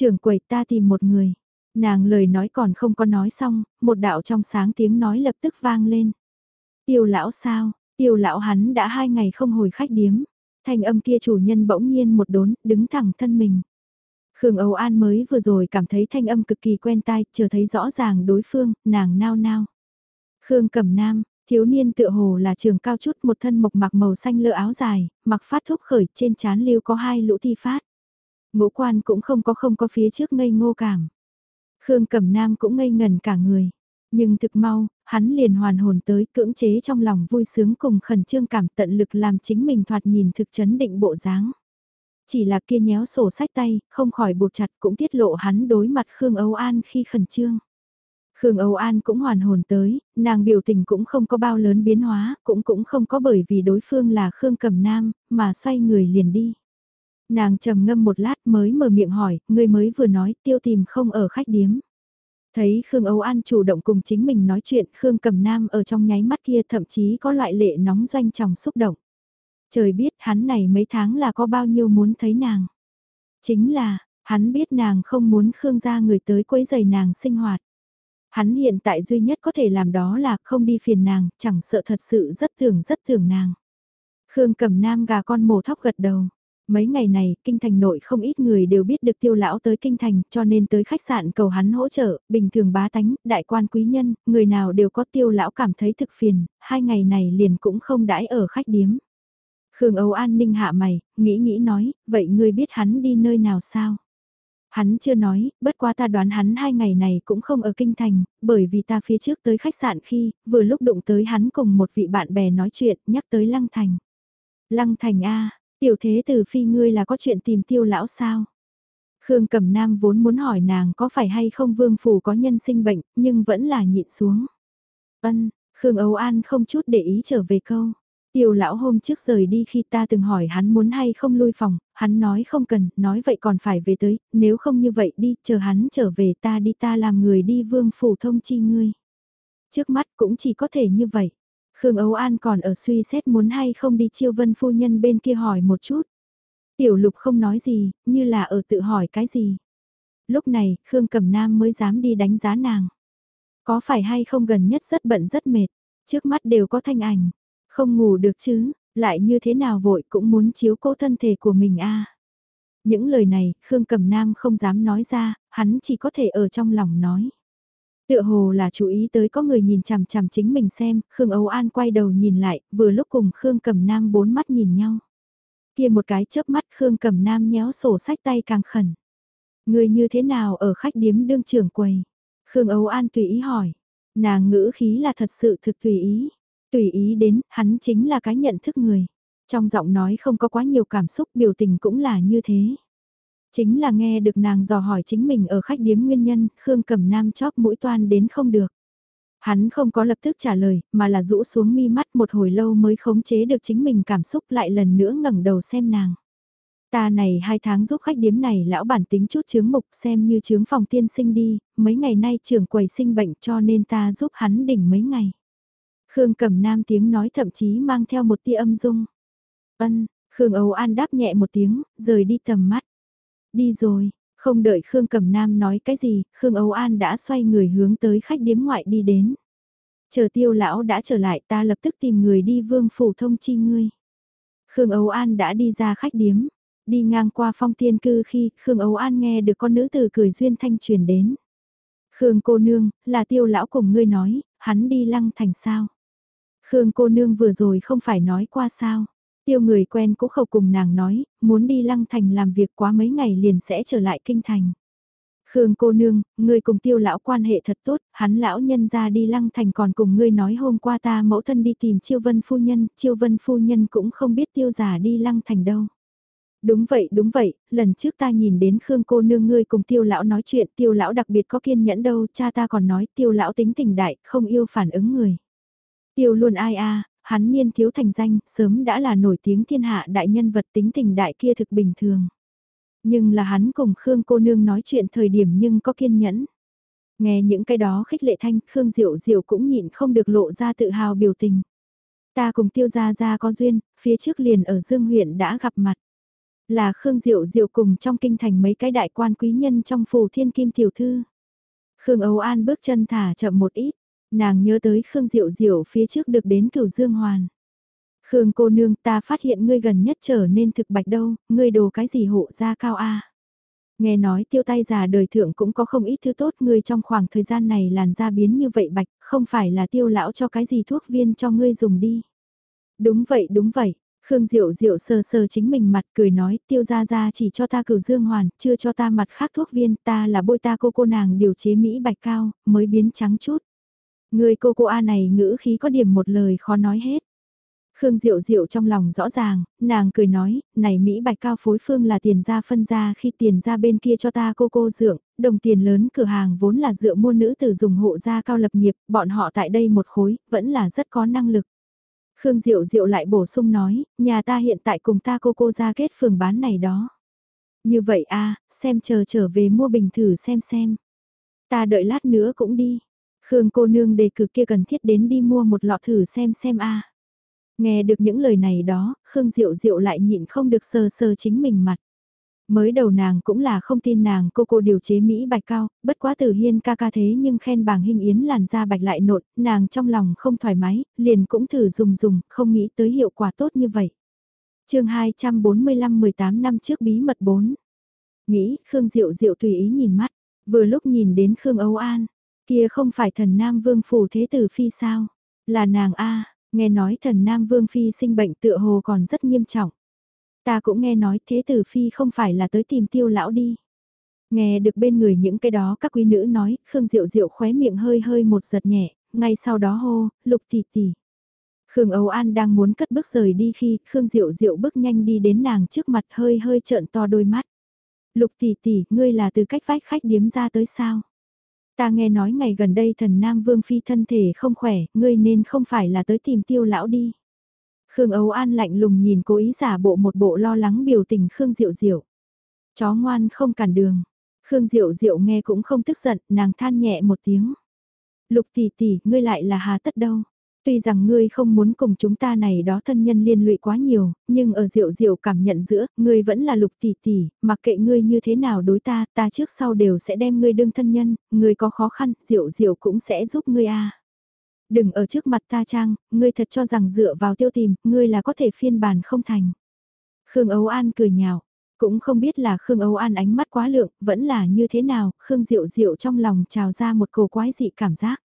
Trưởng quầy ta tìm một người. Nàng lời nói còn không có nói xong, một đạo trong sáng tiếng nói lập tức vang lên. Tiêu lão sao, tiêu lão hắn đã hai ngày không hồi khách điếm. Thanh âm kia chủ nhân bỗng nhiên một đốn, đứng thẳng thân mình. Khương Âu An mới vừa rồi cảm thấy thanh âm cực kỳ quen tai, chờ thấy rõ ràng đối phương, nàng nao nao. Khương Cẩm Nam, thiếu niên tựa hồ là trường cao chút một thân mộc mặc màu xanh lơ áo dài, mặc phát thúc khởi trên chán lưu có hai lũ thi phát. Ngũ quan cũng không có không có phía trước ngây ngô cảm. Khương Cẩm Nam cũng ngây ngần cả người. Nhưng thực mau, hắn liền hoàn hồn tới cưỡng chế trong lòng vui sướng cùng khẩn trương cảm tận lực làm chính mình thoạt nhìn thực chấn định bộ dáng. Chỉ là kia nhéo sổ sách tay, không khỏi buộc chặt cũng tiết lộ hắn đối mặt Khương Âu An khi khẩn trương. Khương Âu An cũng hoàn hồn tới, nàng biểu tình cũng không có bao lớn biến hóa, cũng cũng không có bởi vì đối phương là Khương Cẩm Nam, mà xoay người liền đi. Nàng trầm ngâm một lát mới mở miệng hỏi, người mới vừa nói tiêu tìm không ở khách điếm. Thấy Khương Âu An chủ động cùng chính mình nói chuyện, Khương Cẩm Nam ở trong nháy mắt kia thậm chí có loại lệ nóng doanh trong xúc động. Trời biết hắn này mấy tháng là có bao nhiêu muốn thấy nàng. Chính là, hắn biết nàng không muốn Khương gia người tới quấy giày nàng sinh hoạt. Hắn hiện tại duy nhất có thể làm đó là không đi phiền nàng, chẳng sợ thật sự rất thường rất thường nàng. Khương cầm nam gà con mổ thóc gật đầu. Mấy ngày này, kinh thành nội không ít người đều biết được tiêu lão tới kinh thành, cho nên tới khách sạn cầu hắn hỗ trợ, bình thường bá tánh, đại quan quý nhân, người nào đều có tiêu lão cảm thấy thực phiền, hai ngày này liền cũng không đãi ở khách điếm. Khương Âu An ninh hạ mày, nghĩ nghĩ nói, vậy ngươi biết hắn đi nơi nào sao? Hắn chưa nói, bất quá ta đoán hắn hai ngày này cũng không ở kinh thành, bởi vì ta phía trước tới khách sạn khi, vừa lúc đụng tới hắn cùng một vị bạn bè nói chuyện, nhắc tới Lăng Thành. Lăng Thành A, tiểu thế từ phi ngươi là có chuyện tìm tiêu lão sao? Khương Cẩm Nam vốn muốn hỏi nàng có phải hay không vương phủ có nhân sinh bệnh, nhưng vẫn là nhịn xuống. Ân, Khương Âu An không chút để ý trở về câu. Tiêu lão hôm trước rời đi khi ta từng hỏi hắn muốn hay không lui phòng, hắn nói không cần, nói vậy còn phải về tới, nếu không như vậy đi, chờ hắn trở về ta đi ta làm người đi vương phủ thông chi ngươi. Trước mắt cũng chỉ có thể như vậy. Khương Âu An còn ở suy xét muốn hay không đi chiêu vân phu nhân bên kia hỏi một chút. Tiểu lục không nói gì, như là ở tự hỏi cái gì. Lúc này, Khương Cẩm Nam mới dám đi đánh giá nàng. Có phải hay không gần nhất rất bận rất mệt, trước mắt đều có thanh ảnh không ngủ được chứ, lại như thế nào vội cũng muốn chiếu cố thân thể của mình a. Những lời này, Khương Cẩm Nam không dám nói ra, hắn chỉ có thể ở trong lòng nói. Tựa hồ là chú ý tới có người nhìn chằm chằm chính mình xem, Khương Âu An quay đầu nhìn lại, vừa lúc cùng Khương Cẩm Nam bốn mắt nhìn nhau. Kia một cái chớp mắt Khương Cẩm Nam nhéo sổ sách tay càng khẩn. Người như thế nào ở khách điếm đương trưởng quầy? Khương Âu An tùy ý hỏi. Nàng ngữ khí là thật sự thực tùy ý. Tùy ý đến, hắn chính là cái nhận thức người. Trong giọng nói không có quá nhiều cảm xúc biểu tình cũng là như thế. Chính là nghe được nàng dò hỏi chính mình ở khách điếm nguyên nhân, Khương cầm nam chóp mũi toan đến không được. Hắn không có lập tức trả lời, mà là rũ xuống mi mắt một hồi lâu mới khống chế được chính mình cảm xúc lại lần nữa ngẩng đầu xem nàng. Ta này hai tháng giúp khách điếm này lão bản tính chút chướng mục xem như chướng phòng tiên sinh đi, mấy ngày nay trưởng quầy sinh bệnh cho nên ta giúp hắn đỉnh mấy ngày. Khương Cẩm Nam tiếng nói thậm chí mang theo một tia âm dung. Ân, Khương Âu An đáp nhẹ một tiếng, rời đi tầm mắt. Đi rồi, không đợi Khương Cẩm Nam nói cái gì, Khương Âu An đã xoay người hướng tới khách điếm ngoại đi đến. Chờ tiêu lão đã trở lại ta lập tức tìm người đi vương phủ thông chi ngươi. Khương Âu An đã đi ra khách điếm, đi ngang qua phong tiên cư khi Khương Âu An nghe được con nữ từ cười duyên thanh truyền đến. Khương cô nương, là tiêu lão cùng ngươi nói, hắn đi lăng thành sao. Khương cô nương vừa rồi không phải nói qua sao. Tiêu người quen cũ khẩu cùng nàng nói, muốn đi lăng thành làm việc quá mấy ngày liền sẽ trở lại kinh thành. Khương cô nương, ngươi cùng tiêu lão quan hệ thật tốt, hắn lão nhân ra đi lăng thành còn cùng ngươi nói hôm qua ta mẫu thân đi tìm chiêu vân phu nhân, chiêu vân phu nhân cũng không biết tiêu giả đi lăng thành đâu. Đúng vậy, đúng vậy, lần trước ta nhìn đến Khương cô nương ngươi cùng tiêu lão nói chuyện, tiêu lão đặc biệt có kiên nhẫn đâu, cha ta còn nói tiêu lão tính tình đại, không yêu phản ứng người. Tiêu luôn ai a hắn niên thiếu thành danh, sớm đã là nổi tiếng thiên hạ đại nhân vật tính tình đại kia thực bình thường. Nhưng là hắn cùng Khương cô nương nói chuyện thời điểm nhưng có kiên nhẫn. Nghe những cái đó khích lệ thanh, Khương Diệu Diệu cũng nhịn không được lộ ra tự hào biểu tình. Ta cùng tiêu gia gia có duyên, phía trước liền ở Dương huyện đã gặp mặt. Là Khương Diệu Diệu cùng trong kinh thành mấy cái đại quan quý nhân trong phủ thiên kim tiểu thư. Khương Âu An bước chân thả chậm một ít, Nàng nhớ tới Khương Diệu Diệu phía trước được đến cửu Dương Hoàn. Khương cô nương ta phát hiện ngươi gần nhất trở nên thực bạch đâu, ngươi đồ cái gì hộ ra cao a Nghe nói tiêu tay già đời thượng cũng có không ít thứ tốt ngươi trong khoảng thời gian này làn da biến như vậy bạch, không phải là tiêu lão cho cái gì thuốc viên cho ngươi dùng đi. Đúng vậy đúng vậy, Khương Diệu Diệu sờ sờ chính mình mặt cười nói tiêu ra ra chỉ cho ta cửu dương hoàn, chưa cho ta mặt khác thuốc viên ta là bôi ta cô cô nàng điều chế Mỹ bạch cao, mới biến trắng chút. Người cô cô A này ngữ khí có điểm một lời khó nói hết. Khương Diệu Diệu trong lòng rõ ràng, nàng cười nói, này Mỹ Bạch Cao phối phương là tiền ra phân ra khi tiền ra bên kia cho ta cô cô dượng, đồng tiền lớn cửa hàng vốn là dựa mua nữ tử dùng hộ gia cao lập nghiệp, bọn họ tại đây một khối, vẫn là rất có năng lực. Khương Diệu Diệu lại bổ sung nói, nhà ta hiện tại cùng ta cô cô ra kết phường bán này đó. Như vậy a xem chờ trở về mua bình thử xem xem. Ta đợi lát nữa cũng đi. Khương cô nương đề cử kia cần thiết đến đi mua một lọ thử xem xem a Nghe được những lời này đó, Khương Diệu Diệu lại nhịn không được sờ sờ chính mình mặt. Mới đầu nàng cũng là không tin nàng cô cô điều chế Mỹ bạch cao, bất quá tử hiên ca ca thế nhưng khen bàng hình yến làn da bạch lại nộn, nàng trong lòng không thoải mái, liền cũng thử dùng dùng, không nghĩ tới hiệu quả tốt như vậy. chương 245 18 năm trước bí mật 4. Nghĩ, Khương Diệu Diệu tùy ý nhìn mắt, vừa lúc nhìn đến Khương Âu An, kia không phải thần Nam Vương Phủ Thế Tử Phi sao, là nàng A, nghe nói thần Nam Vương Phi sinh bệnh tựa hồ còn rất nghiêm trọng. Ta cũng nghe nói thế tử phi không phải là tới tìm tiêu lão đi. Nghe được bên người những cái đó các quý nữ nói, Khương Diệu Diệu khóe miệng hơi hơi một giật nhẹ, ngay sau đó hô, lục tỷ tỷ. Khương Âu An đang muốn cất bước rời đi khi Khương Diệu Diệu bước nhanh đi đến nàng trước mặt hơi hơi trợn to đôi mắt. Lục tỷ tỷ, ngươi là từ cách vách khách điếm ra tới sao? Ta nghe nói ngày gần đây thần Nam Vương Phi thân thể không khỏe, ngươi nên không phải là tới tìm tiêu lão đi. Khương Âu An lạnh lùng nhìn cố ý giả bộ một bộ lo lắng biểu tình Khương Diệu Diệu. Chó ngoan không cản đường. Khương Diệu Diệu nghe cũng không tức giận, nàng than nhẹ một tiếng. Lục tỷ tỷ, ngươi lại là hà tất đâu. Tuy rằng ngươi không muốn cùng chúng ta này đó thân nhân liên lụy quá nhiều, nhưng ở Diệu Diệu cảm nhận giữa, ngươi vẫn là lục tỷ tỷ, mặc kệ ngươi như thế nào đối ta, ta trước sau đều sẽ đem ngươi đương thân nhân, ngươi có khó khăn, Diệu Diệu cũng sẽ giúp ngươi a. Đừng ở trước mặt ta trang, ngươi thật cho rằng dựa vào tiêu tìm, ngươi là có thể phiên bản không thành. Khương Âu An cười nhạo, cũng không biết là Khương Âu An ánh mắt quá lượng, vẫn là như thế nào, Khương Diệu Diệu trong lòng trào ra một cổ quái dị cảm giác.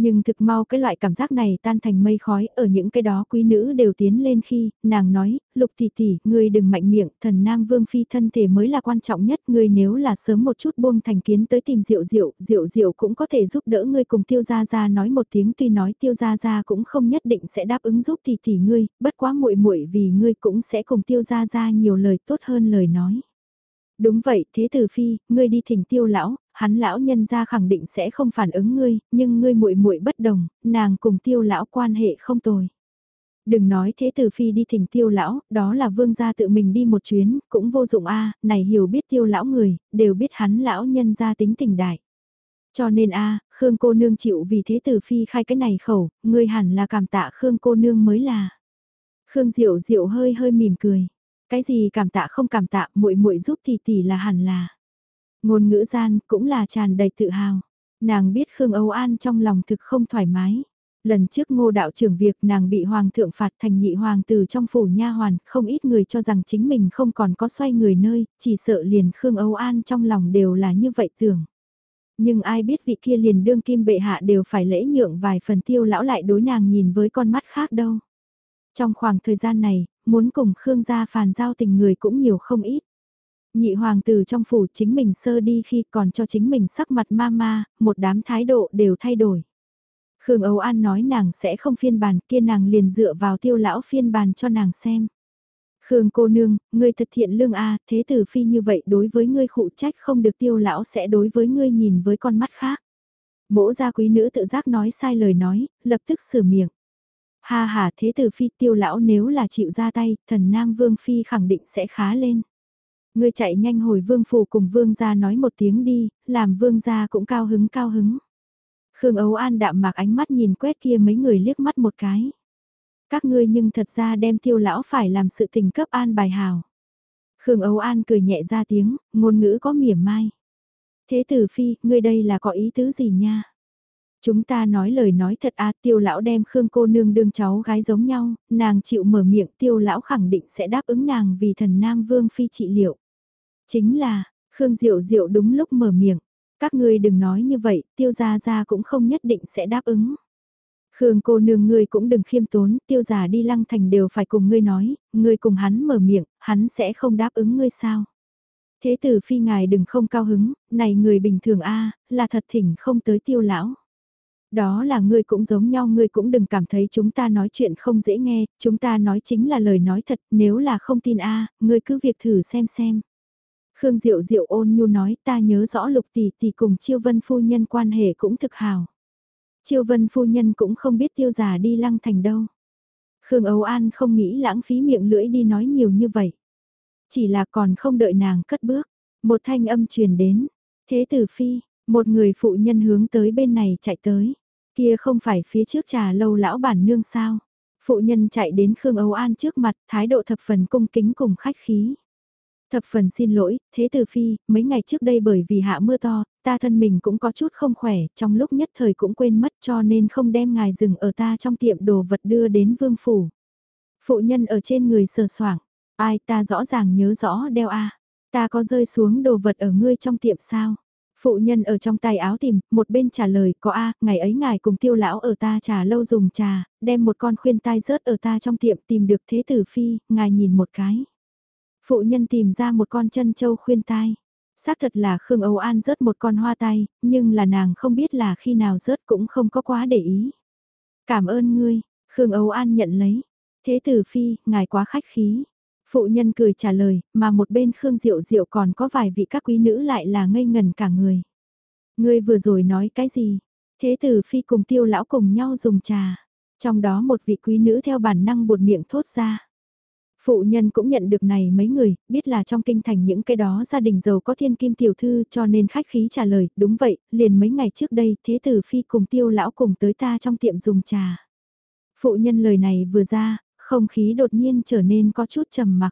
Nhưng thực mau cái loại cảm giác này tan thành mây khói ở những cái đó quý nữ đều tiến lên khi, nàng nói, lục tỷ tỷ, ngươi đừng mạnh miệng, thần nam vương phi thân thể mới là quan trọng nhất, ngươi nếu là sớm một chút buông thành kiến tới tìm diệu diệu, diệu diệu cũng có thể giúp đỡ ngươi cùng tiêu gia gia nói một tiếng tuy nói tiêu gia gia cũng không nhất định sẽ đáp ứng giúp tỷ tỷ ngươi, bất quá muội muội vì ngươi cũng sẽ cùng tiêu gia gia nhiều lời tốt hơn lời nói. Đúng vậy, thế tử phi, ngươi đi thỉnh tiêu lão, hắn lão nhân gia khẳng định sẽ không phản ứng ngươi, nhưng ngươi muội muội bất đồng, nàng cùng tiêu lão quan hệ không tồi. Đừng nói thế tử phi đi thỉnh tiêu lão, đó là vương gia tự mình đi một chuyến, cũng vô dụng a này hiểu biết tiêu lão người, đều biết hắn lão nhân gia tính tình đại. Cho nên a Khương cô nương chịu vì thế tử phi khai cái này khẩu, ngươi hẳn là cảm tạ Khương cô nương mới là. Khương Diệu Diệu hơi hơi mỉm cười. Cái gì cảm tạ không cảm tạ, muội muội giúp thì tỷ là hẳn là. Ngôn ngữ gian cũng là tràn đầy tự hào. Nàng biết Khương Âu An trong lòng thực không thoải mái. Lần trước ngô đạo trưởng việc nàng bị hoàng thượng phạt thành nhị hoàng tử trong phủ nha hoàn, không ít người cho rằng chính mình không còn có xoay người nơi, chỉ sợ liền Khương Âu An trong lòng đều là như vậy tưởng. Nhưng ai biết vị kia liền đương kim bệ hạ đều phải lễ nhượng vài phần tiêu lão lại đối nàng nhìn với con mắt khác đâu. Trong khoảng thời gian này, muốn cùng Khương gia phàn giao tình người cũng nhiều không ít. Nhị hoàng tử trong phủ chính mình sơ đi khi còn cho chính mình sắc mặt ma ma, một đám thái độ đều thay đổi. Khương Âu An nói nàng sẽ không phiên bản kia nàng liền dựa vào tiêu lão phiên bản cho nàng xem. Khương cô nương, ngươi thật thiện lương a thế tử phi như vậy đối với ngươi khụ trách không được tiêu lão sẽ đối với ngươi nhìn với con mắt khác. Mỗ gia quý nữ tự giác nói sai lời nói, lập tức sửa miệng. Ha ha thế tử phi tiêu lão nếu là chịu ra tay, thần nam vương phi khẳng định sẽ khá lên. Ngươi chạy nhanh hồi vương phủ cùng vương gia nói một tiếng đi, làm vương gia cũng cao hứng cao hứng. Khương Ấu An đạm mạc ánh mắt nhìn quét kia mấy người liếc mắt một cái. Các ngươi nhưng thật ra đem tiêu lão phải làm sự tình cấp an bài hào. Khương Ấu An cười nhẹ ra tiếng, ngôn ngữ có mỉa mai. Thế tử phi, ngươi đây là có ý tứ gì nha? Chúng ta nói lời nói thật à tiêu lão đem Khương cô nương đương cháu gái giống nhau, nàng chịu mở miệng tiêu lão khẳng định sẽ đáp ứng nàng vì thần Nam Vương Phi trị liệu. Chính là, Khương Diệu Diệu đúng lúc mở miệng, các ngươi đừng nói như vậy, tiêu gia gia cũng không nhất định sẽ đáp ứng. Khương cô nương ngươi cũng đừng khiêm tốn, tiêu giả đi lăng thành đều phải cùng ngươi nói, ngươi cùng hắn mở miệng, hắn sẽ không đáp ứng ngươi sao. Thế tử phi ngài đừng không cao hứng, này người bình thường a là thật thỉnh không tới tiêu lão. Đó là ngươi cũng giống nhau ngươi cũng đừng cảm thấy chúng ta nói chuyện không dễ nghe, chúng ta nói chính là lời nói thật, nếu là không tin a ngươi cứ việc thử xem xem. Khương Diệu Diệu ôn nhu nói ta nhớ rõ lục tỷ tỷ cùng chiêu vân phu nhân quan hệ cũng thực hào. Chiêu vân phu nhân cũng không biết tiêu giả đi lăng thành đâu. Khương Âu An không nghĩ lãng phí miệng lưỡi đi nói nhiều như vậy. Chỉ là còn không đợi nàng cất bước, một thanh âm truyền đến. Thế tử phi, một người phụ nhân hướng tới bên này chạy tới. Kia không phải phía trước trà lâu lão bản nương sao. Phụ nhân chạy đến Khương Âu An trước mặt, thái độ thập phần cung kính cùng khách khí. Thập phần xin lỗi, thế từ phi, mấy ngày trước đây bởi vì hạ mưa to, ta thân mình cũng có chút không khỏe, trong lúc nhất thời cũng quên mất cho nên không đem ngài dừng ở ta trong tiệm đồ vật đưa đến vương phủ. Phụ nhân ở trên người sờ soảng, ai ta rõ ràng nhớ rõ đeo a ta có rơi xuống đồ vật ở ngươi trong tiệm sao? Phụ nhân ở trong tay áo tìm, một bên trả lời, có a ngày ấy ngài cùng tiêu lão ở ta trà lâu dùng trà, đem một con khuyên tai rớt ở ta trong tiệm tìm được thế tử phi, ngài nhìn một cái. Phụ nhân tìm ra một con chân châu khuyên tai. Xác thật là Khương Âu An rớt một con hoa tai, nhưng là nàng không biết là khi nào rớt cũng không có quá để ý. Cảm ơn ngươi, Khương Âu An nhận lấy. Thế tử phi, ngài quá khách khí. Phụ nhân cười trả lời, mà một bên Khương Diệu Diệu còn có vài vị các quý nữ lại là ngây ngần cả người. Ngươi vừa rồi nói cái gì? Thế tử phi cùng tiêu lão cùng nhau dùng trà. Trong đó một vị quý nữ theo bản năng buột miệng thốt ra. Phụ nhân cũng nhận được này mấy người, biết là trong kinh thành những cái đó gia đình giàu có thiên kim tiểu thư cho nên khách khí trả lời, đúng vậy, liền mấy ngày trước đây, thế tử phi cùng tiêu lão cùng tới ta trong tiệm dùng trà. Phụ nhân lời này vừa ra, không khí đột nhiên trở nên có chút trầm mặc.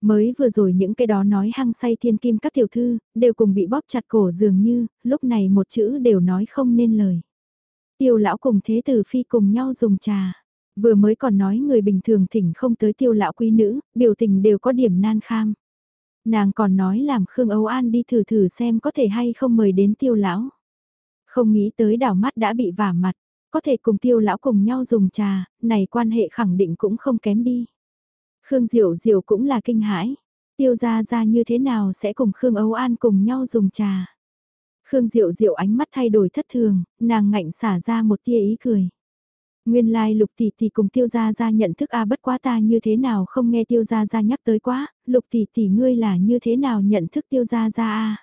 Mới vừa rồi những cái đó nói hăng say thiên kim các tiểu thư, đều cùng bị bóp chặt cổ dường như, lúc này một chữ đều nói không nên lời. Tiêu lão cùng thế tử phi cùng nhau dùng trà. Vừa mới còn nói người bình thường thỉnh không tới tiêu lão quý nữ, biểu tình đều có điểm nan kham. Nàng còn nói làm Khương Âu An đi thử thử xem có thể hay không mời đến tiêu lão. Không nghĩ tới đảo mắt đã bị vả mặt, có thể cùng tiêu lão cùng nhau dùng trà, này quan hệ khẳng định cũng không kém đi. Khương Diệu Diệu cũng là kinh hãi, tiêu gia gia như thế nào sẽ cùng Khương Âu An cùng nhau dùng trà. Khương Diệu Diệu ánh mắt thay đổi thất thường, nàng ngạnh xả ra một tia ý cười. Nguyên lai lục tỷ tỷ cùng tiêu gia gia nhận thức a bất quá ta như thế nào không nghe tiêu gia gia nhắc tới quá, lục tỷ tỷ ngươi là như thế nào nhận thức tiêu gia gia a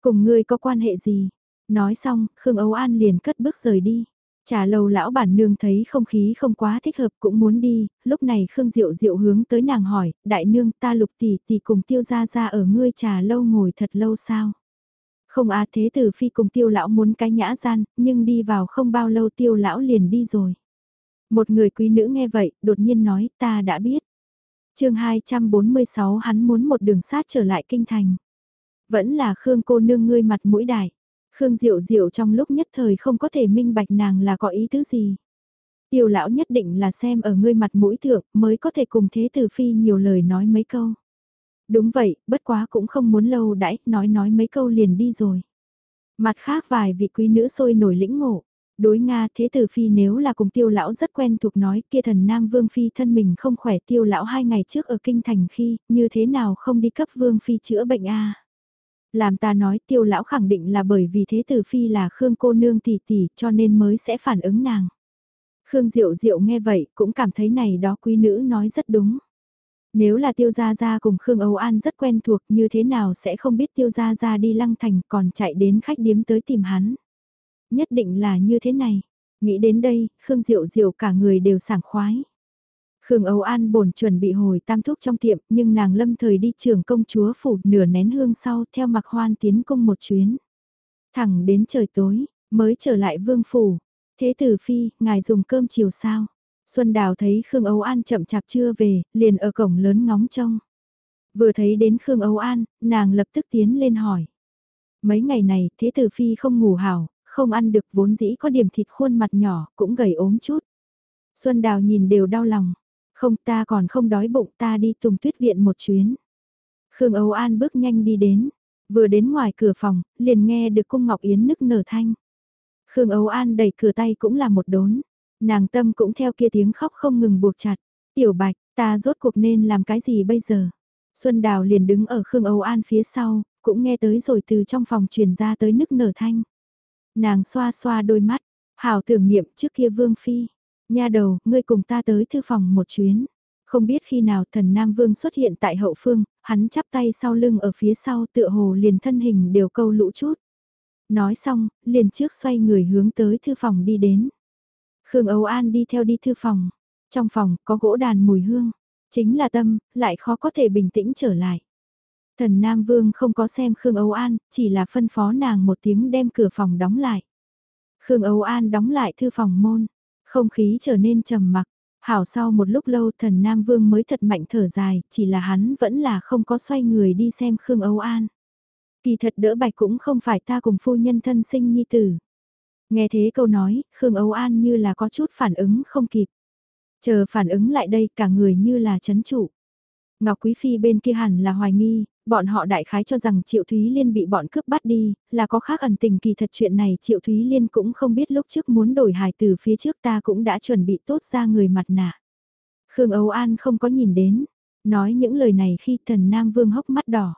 Cùng ngươi có quan hệ gì? Nói xong, Khương Âu An liền cất bước rời đi. Trà lầu lão bản nương thấy không khí không quá thích hợp cũng muốn đi, lúc này Khương Diệu Diệu hướng tới nàng hỏi, đại nương ta lục tỷ tỷ cùng tiêu gia gia ở ngươi trà lâu ngồi thật lâu sao? Không á thế tử phi cùng tiêu lão muốn cái nhã gian, nhưng đi vào không bao lâu tiêu lão liền đi rồi. Một người quý nữ nghe vậy, đột nhiên nói ta đã biết. chương 246 hắn muốn một đường sát trở lại kinh thành. Vẫn là Khương cô nương ngươi mặt mũi đại. Khương Diệu Diệu trong lúc nhất thời không có thể minh bạch nàng là có ý tứ gì. Tiêu lão nhất định là xem ở ngươi mặt mũi thượng mới có thể cùng thế tử phi nhiều lời nói mấy câu. Đúng vậy, bất quá cũng không muốn lâu đãi, nói nói mấy câu liền đi rồi. Mặt khác vài vị quý nữ sôi nổi lĩnh ngộ. Đối Nga, thế tử phi nếu là cùng tiêu lão rất quen thuộc nói, kia thần nam vương phi thân mình không khỏe, tiêu lão hai ngày trước ở kinh thành khi, như thế nào không đi cấp vương phi chữa bệnh a Làm ta nói, tiêu lão khẳng định là bởi vì thế tử phi là Khương cô nương tỷ tỷ, cho nên mới sẽ phản ứng nàng. Khương Diệu Diệu nghe vậy, cũng cảm thấy này đó quý nữ nói rất đúng. Nếu là tiêu gia gia cùng Khương Âu An rất quen thuộc, như thế nào sẽ không biết tiêu gia gia đi lăng thành còn chạy đến khách điếm tới tìm hắn. Nhất định là như thế này. Nghĩ đến đây, Khương Diệu Diệu cả người đều sảng khoái. Khương Âu An bổn chuẩn bị hồi tam thúc trong tiệm, nhưng nàng lâm thời đi trường công chúa phủ nửa nén hương sau theo mặc hoan tiến cung một chuyến. Thẳng đến trời tối, mới trở lại vương phủ. Thế tử phi, ngài dùng cơm chiều sao? Xuân Đào thấy Khương Âu An chậm chạp chưa về, liền ở cổng lớn ngóng trông. Vừa thấy đến Khương Âu An, nàng lập tức tiến lên hỏi. Mấy ngày này, thế tử phi không ngủ hảo, không ăn được vốn dĩ có điểm thịt khuôn mặt nhỏ, cũng gầy ốm chút. Xuân Đào nhìn đều đau lòng. Không ta còn không đói bụng ta đi tùng tuyết viện một chuyến. Khương Âu An bước nhanh đi đến, vừa đến ngoài cửa phòng, liền nghe được cung Ngọc Yến nức nở thanh. Khương Âu An đẩy cửa tay cũng là một đốn. Nàng tâm cũng theo kia tiếng khóc không ngừng buộc chặt. Tiểu bạch, ta rốt cuộc nên làm cái gì bây giờ? Xuân Đào liền đứng ở Khương Âu An phía sau, cũng nghe tới rồi từ trong phòng truyền ra tới nức nở thanh. Nàng xoa xoa đôi mắt, hảo tưởng niệm trước kia Vương Phi. Nha đầu, ngươi cùng ta tới thư phòng một chuyến. Không biết khi nào thần Nam Vương xuất hiện tại hậu phương, hắn chắp tay sau lưng ở phía sau tựa hồ liền thân hình đều câu lũ chút. Nói xong, liền trước xoay người hướng tới thư phòng đi đến. Khương Âu An đi theo đi thư phòng. Trong phòng có gỗ đàn mùi hương. Chính là tâm, lại khó có thể bình tĩnh trở lại. Thần Nam Vương không có xem Khương Âu An, chỉ là phân phó nàng một tiếng đem cửa phòng đóng lại. Khương Âu An đóng lại thư phòng môn, không khí trở nên trầm mặc. Hảo sau một lúc lâu thần Nam Vương mới thật mạnh thở dài, chỉ là hắn vẫn là không có xoay người đi xem Khương Âu An. Kỳ thật đỡ bạch cũng không phải ta cùng phu nhân thân sinh nhi tử. Nghe thế câu nói, Khương Âu An như là có chút phản ứng không kịp. Chờ phản ứng lại đây cả người như là chấn trụ. Ngọc Quý Phi bên kia hẳn là hoài nghi, bọn họ đại khái cho rằng Triệu Thúy Liên bị bọn cướp bắt đi, là có khác ẩn tình kỳ thật chuyện này Triệu Thúy Liên cũng không biết lúc trước muốn đổi hài từ phía trước ta cũng đã chuẩn bị tốt ra người mặt nạ. Khương Âu An không có nhìn đến, nói những lời này khi thần Nam Vương hốc mắt đỏ.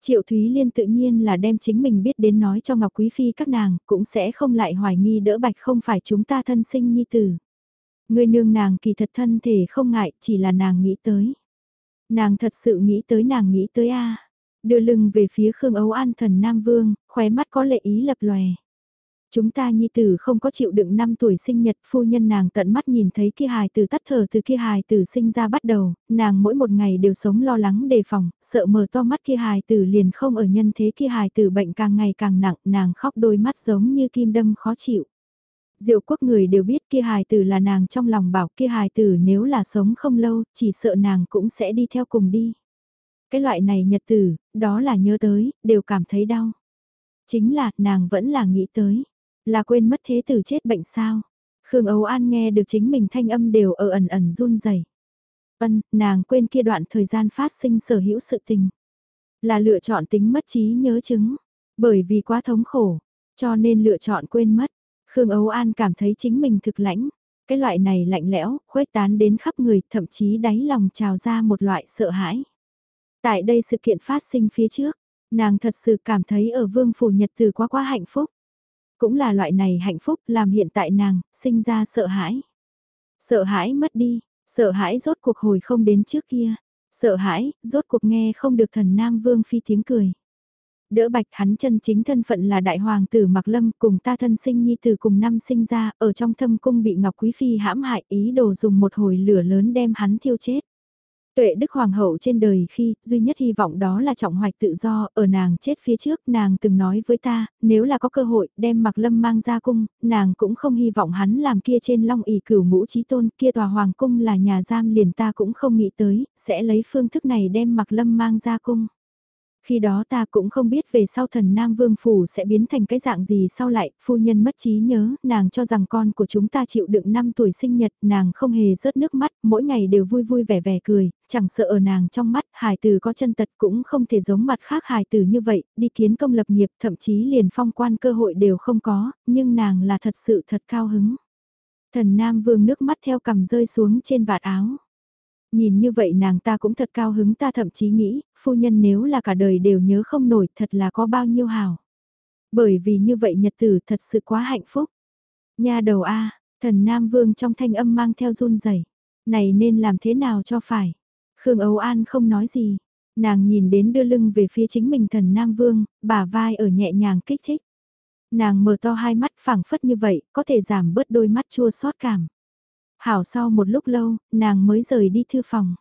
Triệu Thúy Liên tự nhiên là đem chính mình biết đến nói cho Ngọc Quý Phi các nàng, cũng sẽ không lại hoài nghi đỡ bạch không phải chúng ta thân sinh nhi tử. Người nương nàng kỳ thật thân thể không ngại, chỉ là nàng nghĩ tới. Nàng thật sự nghĩ tới nàng nghĩ tới a Đưa lưng về phía Khương Ấu An thần Nam Vương, khóe mắt có lệ ý lập lòe. Chúng ta nhi tử không có chịu đựng năm tuổi sinh nhật, phu nhân nàng tận mắt nhìn thấy kia hài tử tắt thở từ kia hài tử sinh ra bắt đầu, nàng mỗi một ngày đều sống lo lắng đề phòng, sợ mở to mắt kia hài tử liền không ở nhân thế kia hài tử bệnh càng ngày càng nặng, nàng khóc đôi mắt giống như kim đâm khó chịu. Diệu quốc người đều biết kia hài tử là nàng trong lòng bảo kia hài tử nếu là sống không lâu, chỉ sợ nàng cũng sẽ đi theo cùng đi. Cái loại này nhật tử, đó là nhớ tới, đều cảm thấy đau. Chính là, nàng vẫn là nghĩ tới. Là quên mất thế tử chết bệnh sao? Khương Âu An nghe được chính mình thanh âm đều ở ẩn ẩn run rẩy. Ân, nàng quên kia đoạn thời gian phát sinh sở hữu sự tình. Là lựa chọn tính mất trí nhớ chứng. Bởi vì quá thống khổ, cho nên lựa chọn quên mất. Khương Âu An cảm thấy chính mình thực lãnh. Cái loại này lạnh lẽo, khuếch tán đến khắp người, thậm chí đáy lòng trào ra một loại sợ hãi. Tại đây sự kiện phát sinh phía trước, nàng thật sự cảm thấy ở vương phủ nhật từ quá quá hạnh phúc. Cũng là loại này hạnh phúc làm hiện tại nàng, sinh ra sợ hãi. Sợ hãi mất đi, sợ hãi rốt cuộc hồi không đến trước kia. Sợ hãi, rốt cuộc nghe không được thần Nam Vương Phi tiếng cười. Đỡ bạch hắn chân chính thân phận là đại hoàng tử Mạc Lâm cùng ta thân sinh nhi từ cùng năm sinh ra, ở trong thâm cung bị Ngọc Quý Phi hãm hại ý đồ dùng một hồi lửa lớn đem hắn thiêu chết. Tuệ Đức Hoàng hậu trên đời khi, duy nhất hy vọng đó là trọng hoạch tự do, ở nàng chết phía trước, nàng từng nói với ta, nếu là có cơ hội, đem Mạc Lâm mang ra cung, nàng cũng không hy vọng hắn làm kia trên long ỷ cửu ngũ trí tôn, kia tòa hoàng cung là nhà giam liền ta cũng không nghĩ tới, sẽ lấy phương thức này đem Mạc Lâm mang ra cung. Khi đó ta cũng không biết về sau thần Nam Vương Phủ sẽ biến thành cái dạng gì sau lại, phu nhân mất trí nhớ, nàng cho rằng con của chúng ta chịu đựng 5 tuổi sinh nhật, nàng không hề rớt nước mắt, mỗi ngày đều vui vui vẻ vẻ cười, chẳng sợ ở nàng trong mắt, hài tử có chân tật cũng không thể giống mặt khác hài tử như vậy, đi kiến công lập nghiệp, thậm chí liền phong quan cơ hội đều không có, nhưng nàng là thật sự thật cao hứng. Thần Nam Vương nước mắt theo cầm rơi xuống trên vạt áo. Nhìn như vậy nàng ta cũng thật cao hứng ta thậm chí nghĩ, phu nhân nếu là cả đời đều nhớ không nổi thật là có bao nhiêu hào. Bởi vì như vậy nhật tử thật sự quá hạnh phúc. Nha đầu A, thần Nam Vương trong thanh âm mang theo run rẩy Này nên làm thế nào cho phải. Khương Âu An không nói gì. Nàng nhìn đến đưa lưng về phía chính mình thần Nam Vương, bả vai ở nhẹ nhàng kích thích. Nàng mở to hai mắt phẳng phất như vậy, có thể giảm bớt đôi mắt chua xót cảm. Hảo sau một lúc lâu, nàng mới rời đi thư phòng.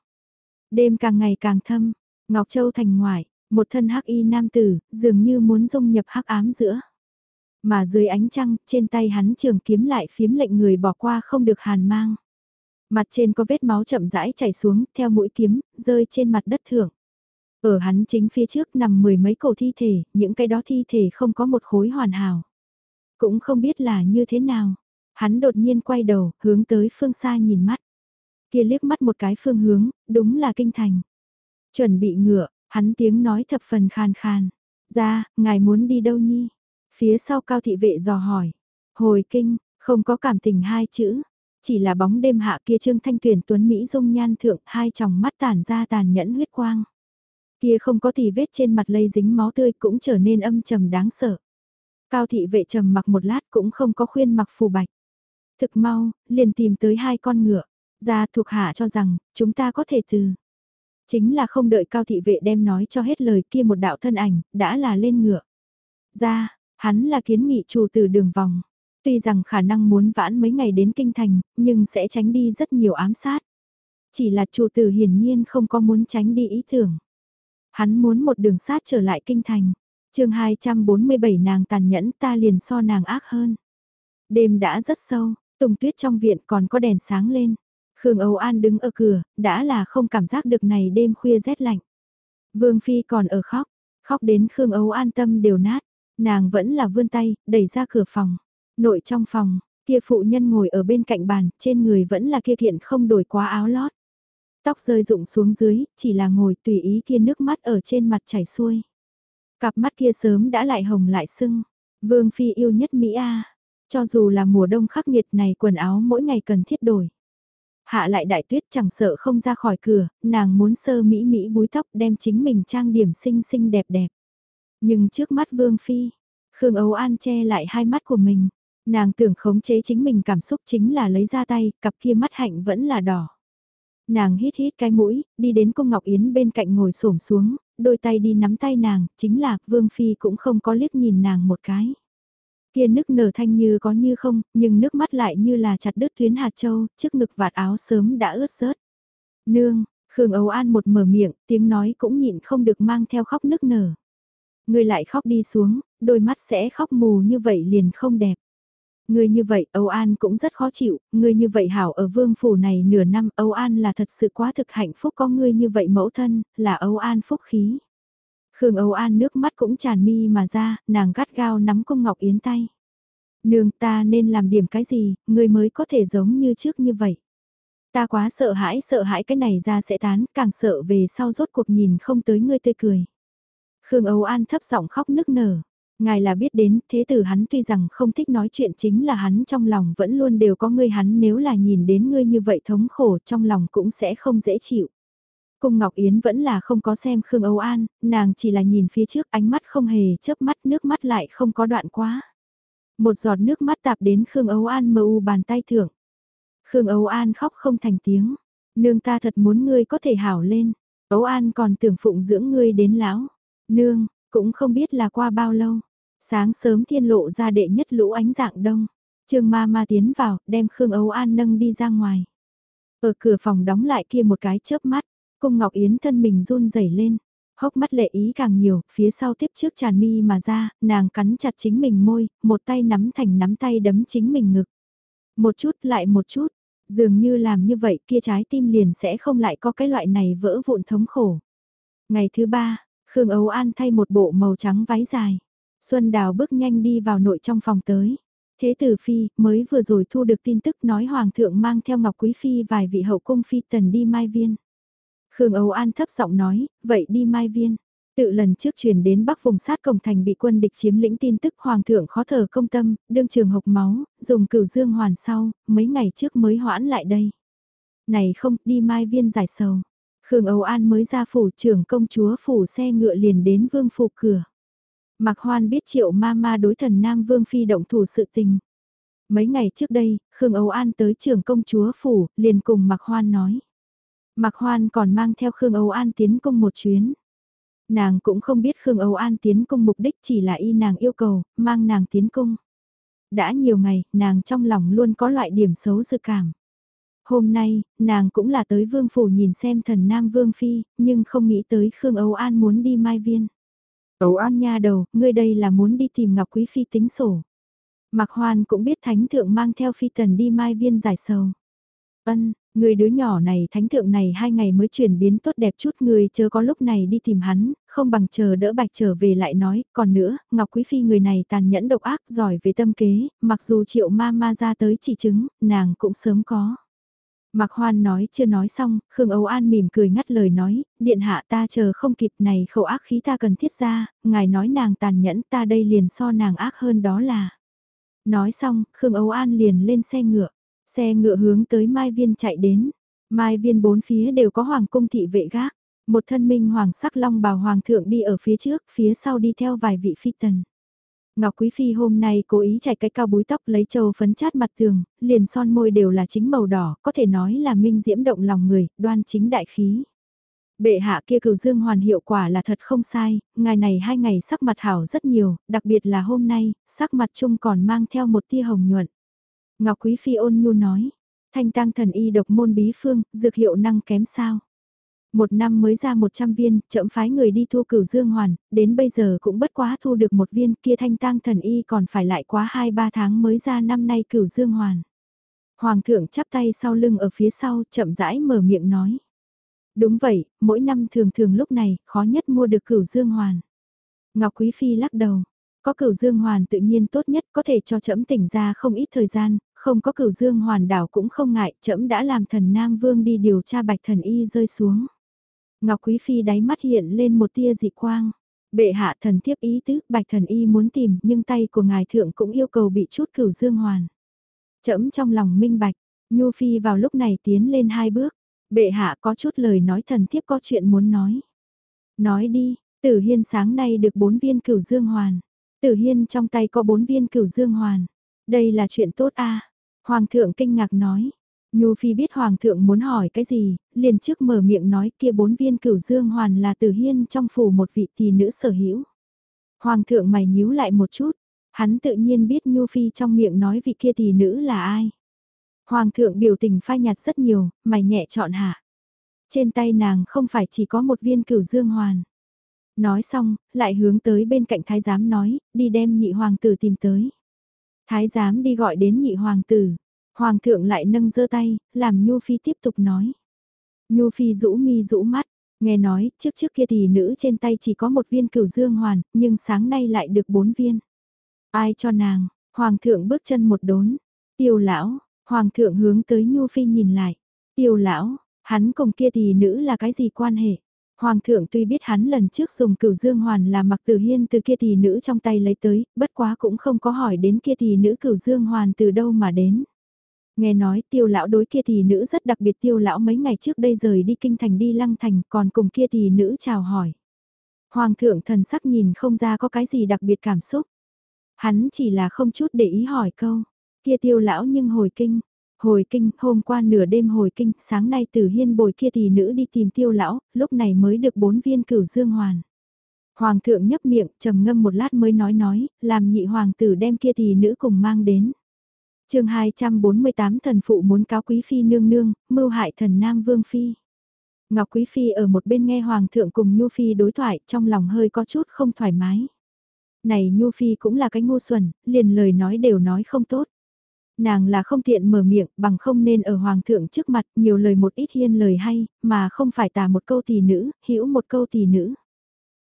Đêm càng ngày càng thâm, Ngọc Châu thành ngoại, một thân hắc y nam tử, dường như muốn dung nhập hắc ám giữa. Mà dưới ánh trăng, trên tay hắn trường kiếm lại phiếm lệnh người bỏ qua không được hàn mang. Mặt trên có vết máu chậm rãi chảy xuống, theo mũi kiếm, rơi trên mặt đất thượng. Ở hắn chính phía trước nằm mười mấy cổ thi thể, những cái đó thi thể không có một khối hoàn hảo. Cũng không biết là như thế nào. Hắn đột nhiên quay đầu, hướng tới phương xa nhìn mắt. Kia liếc mắt một cái phương hướng, đúng là kinh thành. Chuẩn bị ngựa, hắn tiếng nói thập phần khàn khàn. Ra, ngài muốn đi đâu nhi? Phía sau cao thị vệ dò hỏi. Hồi kinh, không có cảm tình hai chữ. Chỉ là bóng đêm hạ kia Trương Thanh tuyển tuấn Mỹ dung nhan thượng hai tròng mắt tản ra tàn nhẫn huyết quang. Kia không có thì vết trên mặt lây dính máu tươi cũng trở nên âm trầm đáng sợ. Cao thị vệ trầm mặc một lát cũng không có khuyên mặc phù bạch. Thực mau, liền tìm tới hai con ngựa. Gia thuộc hạ cho rằng, chúng ta có thể từ. Chính là không đợi cao thị vệ đem nói cho hết lời kia một đạo thân ảnh, đã là lên ngựa. Ra, hắn là kiến nghị chủ từ đường vòng. Tuy rằng khả năng muốn vãn mấy ngày đến kinh thành, nhưng sẽ tránh đi rất nhiều ám sát. Chỉ là chủ tử hiển nhiên không có muốn tránh đi ý tưởng. Hắn muốn một đường sát trở lại kinh thành. chương 247 nàng tàn nhẫn ta liền so nàng ác hơn. Đêm đã rất sâu, tùng tuyết trong viện còn có đèn sáng lên. Khương Âu An đứng ở cửa, đã là không cảm giác được này đêm khuya rét lạnh. Vương Phi còn ở khóc, khóc đến Khương Âu An tâm đều nát. Nàng vẫn là vươn tay, đẩy ra cửa phòng. Nội trong phòng, kia phụ nhân ngồi ở bên cạnh bàn, trên người vẫn là kia kiện không đổi quá áo lót. Tóc rơi rụng xuống dưới, chỉ là ngồi tùy ý kia nước mắt ở trên mặt chảy xuôi. Cặp mắt kia sớm đã lại hồng lại sưng. Vương Phi yêu nhất Mỹ A. Cho dù là mùa đông khắc nghiệt này quần áo mỗi ngày cần thiết đổi. Hạ lại đại tuyết chẳng sợ không ra khỏi cửa, nàng muốn sơ Mỹ Mỹ búi tóc đem chính mình trang điểm xinh xinh đẹp đẹp. Nhưng trước mắt Vương Phi, Khương Âu An che lại hai mắt của mình. Nàng tưởng khống chế chính mình cảm xúc chính là lấy ra tay, cặp kia mắt hạnh vẫn là đỏ. Nàng hít hít cái mũi, đi đến cung Ngọc Yến bên cạnh ngồi xổm xuống, đôi tay đi nắm tay nàng, chính là Vương Phi cũng không có liếc nhìn nàng một cái. Kia nước nở thanh như có như không, nhưng nước mắt lại như là chặt đứt tuyến hạt châu, trước ngực vạt áo sớm đã ướt rớt. Nương, Khương Âu An một mở miệng, tiếng nói cũng nhịn không được mang theo khóc nức nở. Người lại khóc đi xuống, đôi mắt sẽ khóc mù như vậy liền không đẹp. Người như vậy Âu An cũng rất khó chịu, người như vậy hảo ở vương phủ này nửa năm Âu An là thật sự quá thực hạnh phúc có người như vậy mẫu thân, là Âu An phúc khí. Khương Âu An nước mắt cũng tràn mi mà ra, nàng gắt gao nắm cung Ngọc Yến tay. Nương ta nên làm điểm cái gì, người mới có thể giống như trước như vậy. Ta quá sợ hãi sợ hãi cái này ra sẽ tán, càng sợ về sau rốt cuộc nhìn không tới ngươi tươi cười. Khương Âu An thấp giọng khóc nức nở. Ngài là biết đến, thế tử hắn tuy rằng không thích nói chuyện chính là hắn trong lòng vẫn luôn đều có ngươi hắn nếu là nhìn đến ngươi như vậy thống khổ trong lòng cũng sẽ không dễ chịu. Cung Ngọc Yến vẫn là không có xem Khương Âu An, nàng chỉ là nhìn phía trước ánh mắt không hề chớp mắt nước mắt lại không có đoạn quá. Một giọt nước mắt tạp đến Khương Âu An mờ u bàn tay thưởng. Khương Âu An khóc không thành tiếng. Nương ta thật muốn ngươi có thể hảo lên. Âu An còn tưởng phụng dưỡng ngươi đến lão. Nương, cũng không biết là qua bao lâu. Sáng sớm thiên lộ ra đệ nhất lũ ánh dạng đông. Trương ma ma tiến vào, đem Khương Âu An nâng đi ra ngoài. Ở cửa phòng đóng lại kia một cái chớp mắt, cung Ngọc Yến thân mình run rẩy lên. Hốc mắt lệ ý càng nhiều, phía sau tiếp trước tràn mi mà ra, nàng cắn chặt chính mình môi, một tay nắm thành nắm tay đấm chính mình ngực. Một chút lại một chút, dường như làm như vậy kia trái tim liền sẽ không lại có cái loại này vỡ vụn thống khổ. Ngày thứ ba, Khương Ấu An thay một bộ màu trắng váy dài. Xuân Đào bước nhanh đi vào nội trong phòng tới. Thế tử Phi mới vừa rồi thu được tin tức nói Hoàng thượng mang theo Ngọc Quý Phi vài vị hậu cung Phi tần đi Mai Viên. Khương Âu An thấp giọng nói, vậy đi Mai Viên. Tự lần trước truyền đến bắc vùng sát cổng thành bị quân địch chiếm lĩnh tin tức Hoàng thượng khó thở công tâm, đương trường hộc máu, dùng cửu dương hoàn sau, mấy ngày trước mới hoãn lại đây. Này không, đi Mai Viên giải sầu. Khương Âu An mới ra phủ trưởng công chúa phủ xe ngựa liền đến vương phủ cửa. Mạc Hoan biết triệu ma ma đối thần Nam Vương Phi động thủ sự tình. Mấy ngày trước đây, Khương Âu An tới trường công chúa phủ, liền cùng Mạc Hoan nói. Mạc Hoan còn mang theo Khương Âu An tiến công một chuyến. Nàng cũng không biết Khương Âu An tiến công mục đích chỉ là y nàng yêu cầu, mang nàng tiến công. Đã nhiều ngày, nàng trong lòng luôn có loại điểm xấu dự cảm. Hôm nay, nàng cũng là tới vương phủ nhìn xem thần Nam Vương Phi, nhưng không nghĩ tới Khương Âu An muốn đi Mai Viên. Âu An nha đầu, ngươi đây là muốn đi tìm Ngọc Quý Phi tính sổ. Mạc Hoan cũng biết Thánh Thượng mang theo Phi Tần đi Mai Viên giải sầu. Ân, người đứa nhỏ này Thánh Thượng này hai ngày mới chuyển biến tốt đẹp chút người chớ có lúc này đi tìm hắn, không bằng chờ đỡ bạch trở về lại nói, còn nữa, Ngọc Quý Phi người này tàn nhẫn độc ác giỏi về tâm kế, mặc dù triệu ma ma ra tới chỉ chứng, nàng cũng sớm có. Mạc Hoan nói chưa nói xong, Khương Âu An mỉm cười ngắt lời nói, điện hạ ta chờ không kịp này khẩu ác khí ta cần thiết ra, ngài nói nàng tàn nhẫn ta đây liền so nàng ác hơn đó là. Nói xong, Khương Âu An liền lên xe ngựa, Xe ngựa hướng tới Mai Viên chạy đến. Mai Viên bốn phía đều có hoàng cung thị vệ gác. Một thân minh hoàng sắc long bào hoàng thượng đi ở phía trước, phía sau đi theo vài vị phi tần. Ngọc Quý Phi hôm nay cố ý chạy cái cao búi tóc lấy trầu phấn chát mặt tường, liền son môi đều là chính màu đỏ, có thể nói là minh diễm động lòng người, đoan chính đại khí. Bệ hạ kia cửu dương hoàn hiệu quả là thật không sai, ngày này hai ngày sắc mặt hảo rất nhiều, đặc biệt là hôm nay, sắc mặt chung còn mang theo một tia hồng nhuận. Ngọc Quý Phi ôn nhu nói, thanh tăng thần y độc môn bí phương, dược hiệu năng kém sao. Một năm mới ra 100 viên, chậm phái người đi thu cửu dương hoàn, đến bây giờ cũng bất quá thu được một viên kia thanh tăng thần y còn phải lại quá 2-3 tháng mới ra năm nay cửu dương hoàn. Hoàng thượng chắp tay sau lưng ở phía sau chậm rãi mở miệng nói. Đúng vậy, mỗi năm thường thường lúc này, khó nhất mua được cửu dương hoàn. Ngọc Quý Phi lắc đầu, có cửu dương hoàn tự nhiên tốt nhất có thể cho trẫm tỉnh ra không ít thời gian, không có cửu dương hoàn đảo cũng không ngại, trẫm đã làm thần Nam Vương đi điều tra bạch thần y rơi xuống. Ngọc Quý Phi đáy mắt hiện lên một tia dị quang. Bệ hạ thần tiếp ý tứ, bạch thần y muốn tìm, nhưng tay của ngài thượng cũng yêu cầu bị chút cửu dương hoàn. trẫm trong lòng minh bạch, Nhu Phi vào lúc này tiến lên hai bước. Bệ hạ có chút lời nói thần thiếp có chuyện muốn nói. Nói đi, tử hiên sáng nay được bốn viên cửu dương hoàn. Tử hiên trong tay có bốn viên cửu dương hoàn. Đây là chuyện tốt a Hoàng thượng kinh ngạc nói. Nhu Phi biết Hoàng thượng muốn hỏi cái gì, liền trước mở miệng nói kia bốn viên cửu dương hoàn là tử hiên trong phủ một vị tỷ nữ sở hữu. Hoàng thượng mày nhíu lại một chút, hắn tự nhiên biết Nhu Phi trong miệng nói vị kia tỷ nữ là ai. Hoàng thượng biểu tình phai nhạt rất nhiều, mày nhẹ chọn hạ. Trên tay nàng không phải chỉ có một viên cửu dương hoàn. Nói xong, lại hướng tới bên cạnh thái giám nói, đi đem nhị hoàng tử tìm tới. Thái giám đi gọi đến nhị hoàng tử. Hoàng thượng lại nâng giơ tay, làm Nhu Phi tiếp tục nói. Nhu Phi rũ mi rũ mắt, nghe nói, trước trước kia thì nữ trên tay chỉ có một viên cửu dương hoàn, nhưng sáng nay lại được bốn viên. Ai cho nàng, Hoàng thượng bước chân một đốn, tiêu lão, Hoàng thượng hướng tới Nhu Phi nhìn lại, tiêu lão, hắn cùng kia thì nữ là cái gì quan hệ? Hoàng thượng tuy biết hắn lần trước dùng cửu dương hoàn là mặc tử hiên từ kia tỷ nữ trong tay lấy tới, bất quá cũng không có hỏi đến kia tỷ nữ cửu dương hoàn từ đâu mà đến. Nghe nói tiêu lão đối kia tỷ nữ rất đặc biệt tiêu lão mấy ngày trước đây rời đi kinh thành đi lăng thành còn cùng kia tỷ nữ chào hỏi. Hoàng thượng thần sắc nhìn không ra có cái gì đặc biệt cảm xúc. Hắn chỉ là không chút để ý hỏi câu, kia tiêu lão nhưng hồi kinh, Hồi kinh, hôm qua nửa đêm hồi kinh, sáng nay tử hiên bồi kia tỷ nữ đi tìm tiêu lão, lúc này mới được bốn viên cửu dương hoàn. Hoàng thượng nhấp miệng, trầm ngâm một lát mới nói nói, làm nhị hoàng tử đem kia tỷ nữ cùng mang đến. chương 248 thần phụ muốn cáo quý phi nương nương, mưu hại thần nam vương phi. Ngọc Quý Phi ở một bên nghe Hoàng thượng cùng Nhu Phi đối thoại trong lòng hơi có chút không thoải mái. Này Nhu Phi cũng là cái ngu xuẩn, liền lời nói đều nói không tốt. Nàng là không tiện mở miệng bằng không nên ở hoàng thượng trước mặt nhiều lời một ít hiên lời hay, mà không phải tả một câu tỷ nữ, hiểu một câu tỷ nữ.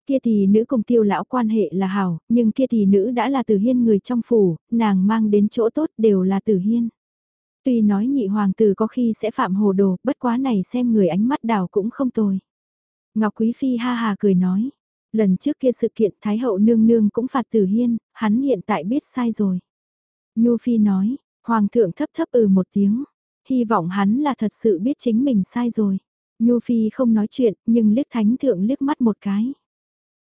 Kia tỷ nữ cùng tiêu lão quan hệ là hảo, nhưng kia tỷ nữ đã là tử hiên người trong phủ, nàng mang đến chỗ tốt đều là tử hiên. Tuy nói nhị hoàng tử có khi sẽ phạm hồ đồ, bất quá này xem người ánh mắt đảo cũng không tồi. Ngọc Quý Phi ha hà cười nói, lần trước kia sự kiện Thái hậu nương nương cũng phạt tử hiên, hắn hiện tại biết sai rồi. Nhu Phi nói, Hoàng thượng thấp thấp ừ một tiếng, hy vọng hắn là thật sự biết chính mình sai rồi. Nhu Phi không nói chuyện, nhưng liếc thánh thượng liếc mắt một cái.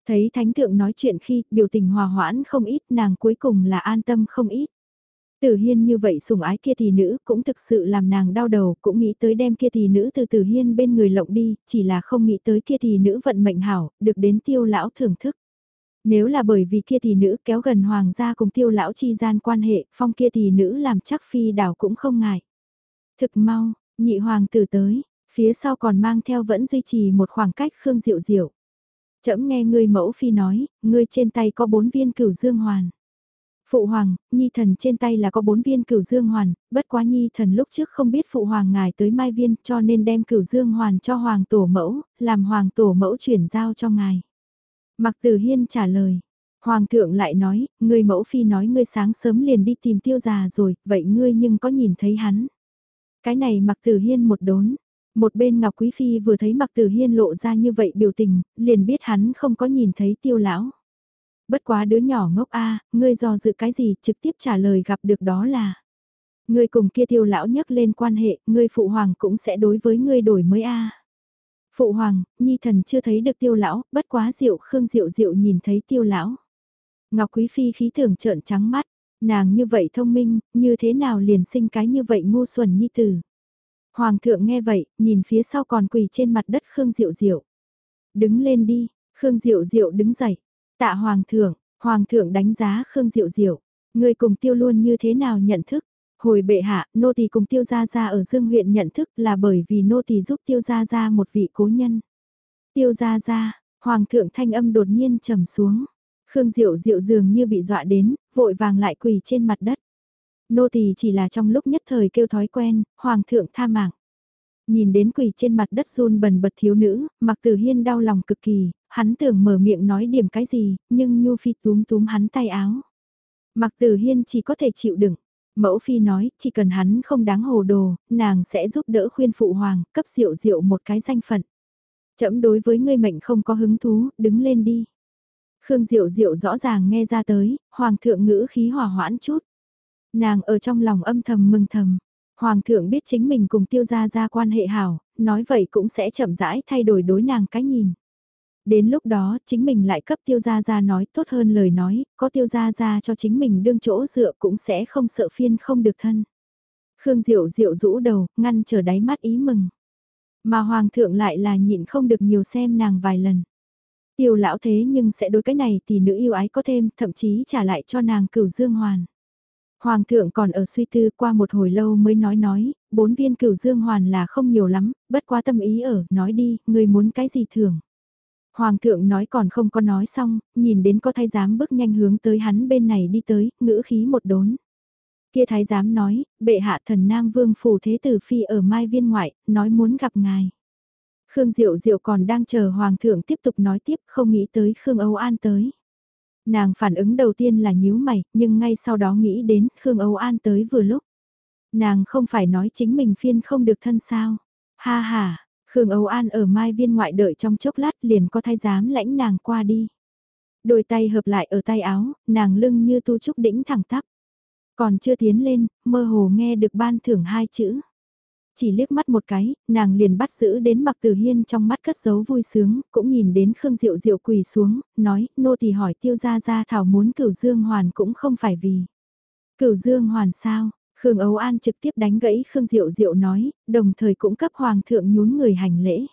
Thấy thánh thượng nói chuyện khi biểu tình hòa hoãn không ít nàng cuối cùng là an tâm không ít. Tử Hiên như vậy sùng ái kia thì nữ cũng thực sự làm nàng đau đầu, cũng nghĩ tới đem kia thì nữ từ Tử Hiên bên người lộng đi, chỉ là không nghĩ tới kia thì nữ vận mệnh hảo, được đến tiêu lão thưởng thức. Nếu là bởi vì kia thì nữ kéo gần hoàng gia cùng tiêu lão chi gian quan hệ, phong kia thì nữ làm chắc phi đảo cũng không ngại. Thực mau, nhị hoàng tử tới, phía sau còn mang theo vẫn duy trì một khoảng cách khương diệu diệu. Chậm nghe ngươi mẫu phi nói, ngươi trên tay có bốn viên cửu dương hoàn. Phụ hoàng, nhi thần trên tay là có bốn viên cửu dương hoàn, bất quá nhi thần lúc trước không biết phụ hoàng ngài tới mai viên cho nên đem cửu dương hoàn cho hoàng tổ mẫu, làm hoàng tổ mẫu chuyển giao cho ngài. Mặc Tử Hiên trả lời. Hoàng thượng lại nói, ngươi mẫu phi nói ngươi sáng sớm liền đi tìm tiêu già rồi, vậy ngươi nhưng có nhìn thấy hắn. Cái này Mặc Tử Hiên một đốn. Một bên Ngọc Quý Phi vừa thấy Mặc Tử Hiên lộ ra như vậy biểu tình, liền biết hắn không có nhìn thấy tiêu lão. Bất quá đứa nhỏ ngốc a, ngươi do dự cái gì trực tiếp trả lời gặp được đó là. Ngươi cùng kia tiêu lão nhắc lên quan hệ, ngươi phụ hoàng cũng sẽ đối với ngươi đổi mới a. Phụ hoàng, nhi thần chưa thấy được tiêu lão, bất quá diệu khương diệu diệu nhìn thấy tiêu lão. Ngọc Quý Phi khí tưởng trợn trắng mắt, nàng như vậy thông minh, như thế nào liền sinh cái như vậy ngu xuẩn nhi tử. Hoàng thượng nghe vậy, nhìn phía sau còn quỳ trên mặt đất Khương Diệu Diệu. Đứng lên đi, Khương Diệu Diệu đứng dậy. Tạ Hoàng thượng, Hoàng thượng đánh giá Khương Diệu Diệu. Người cùng tiêu luôn như thế nào nhận thức? Hồi bệ hạ, nô tỳ cùng tiêu gia gia ở Dương huyện nhận thức là bởi vì nô tỳ giúp tiêu gia gia một vị cố nhân. Tiêu gia gia, Hoàng thượng thanh âm đột nhiên trầm xuống. Khương Diệu Diệu dường như bị dọa đến, vội vàng lại quỳ trên mặt đất. Nô tỳ chỉ là trong lúc nhất thời kêu thói quen, Hoàng thượng tha mạng. Nhìn đến quỳ trên mặt đất run bần bật thiếu nữ, mặc tử hiên đau lòng cực kỳ, hắn tưởng mở miệng nói điểm cái gì, nhưng Nhu Phi túm túm hắn tay áo. Mặc tử hiên chỉ có thể chịu đựng. Mẫu Phi nói, chỉ cần hắn không đáng hồ đồ, nàng sẽ giúp đỡ khuyên phụ hoàng, cấp diệu diệu một cái danh phận. Chậm đối với ngươi mệnh không có hứng thú, đứng lên đi. Khương Diệu Diệu rõ ràng nghe ra tới, Hoàng thượng ngữ khí hòa hoãn chút. Nàng ở trong lòng âm thầm mừng thầm. Hoàng thượng biết chính mình cùng tiêu gia gia quan hệ hảo, nói vậy cũng sẽ chậm rãi thay đổi đối nàng cái nhìn. Đến lúc đó chính mình lại cấp tiêu gia gia nói tốt hơn lời nói, có tiêu gia gia cho chính mình đương chỗ dựa cũng sẽ không sợ phiên không được thân. Khương Diệu Diệu rũ đầu, ngăn trở đáy mắt ý mừng. Mà Hoàng thượng lại là nhịn không được nhiều xem nàng vài lần. Tiêu lão thế nhưng sẽ đối cái này thì nữ yêu ái có thêm, thậm chí trả lại cho nàng cửu dương hoàn. Hoàng thượng còn ở suy tư qua một hồi lâu mới nói nói, bốn viên cửu dương hoàn là không nhiều lắm, bất quá tâm ý ở, nói đi, người muốn cái gì thưởng. Hoàng thượng nói còn không có nói xong, nhìn đến có thái giám bước nhanh hướng tới hắn bên này đi tới, ngữ khí một đốn. Kia thái giám nói, bệ hạ thần Nam Vương Phủ Thế Tử Phi ở Mai Viên Ngoại, nói muốn gặp ngài. Khương Diệu Diệu còn đang chờ Hoàng thượng tiếp tục nói tiếp không nghĩ tới Khương Âu An tới. Nàng phản ứng đầu tiên là nhíu mày, nhưng ngay sau đó nghĩ đến Khương Âu An tới vừa lúc. Nàng không phải nói chính mình phiên không được thân sao. Ha ha, Khương Âu An ở mai viên ngoại đợi trong chốc lát liền có thay giám lãnh nàng qua đi. Đôi tay hợp lại ở tay áo, nàng lưng như tu trúc đỉnh thẳng tắp. Còn chưa tiến lên, mơ hồ nghe được ban thưởng hai chữ. Chỉ liếc mắt một cái, nàng liền bắt giữ đến mặc tử hiên trong mắt cất giấu vui sướng, cũng nhìn đến Khương Diệu Diệu quỳ xuống, nói, nô tỳ hỏi tiêu gia gia thảo muốn cửu dương hoàn cũng không phải vì. Cửu dương hoàn sao? Khương Ấu An trực tiếp đánh gãy Khương Diệu Diệu nói, đồng thời cũng cấp hoàng thượng nhún người hành lễ.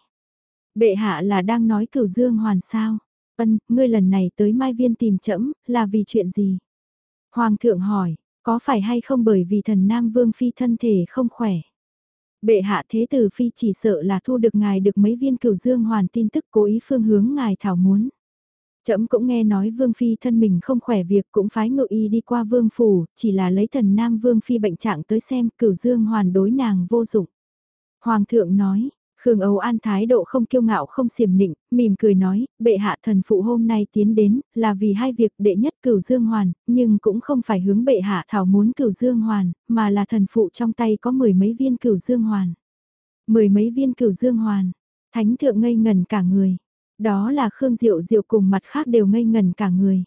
Bệ hạ là đang nói cửu dương hoàn sao? Ân, ngươi lần này tới Mai Viên tìm chẫm, là vì chuyện gì? Hoàng thượng hỏi, có phải hay không bởi vì thần Nam Vương Phi thân thể không khỏe? Bệ hạ thế tử phi chỉ sợ là thu được ngài được mấy viên cửu dương hoàn tin tức cố ý phương hướng ngài thảo muốn. Trẫm cũng nghe nói vương phi thân mình không khỏe việc cũng phái ngự y đi qua vương phủ, chỉ là lấy thần nam vương phi bệnh trạng tới xem cửu dương hoàn đối nàng vô dụng. Hoàng thượng nói, Khương Âu An thái độ không kiêu ngạo không xiểm nịnh, mỉm cười nói, bệ hạ thần phụ hôm nay tiến đến, là vì hai việc đệ nhất cửu dương hoàn, nhưng cũng không phải hướng bệ hạ thảo muốn cửu dương hoàn, mà là thần phụ trong tay có mười mấy viên cửu dương hoàn. Mười mấy viên cửu dương hoàn, thánh thượng ngây ngần cả người, đó là Khương Diệu Diệu cùng mặt khác đều ngây ngần cả người.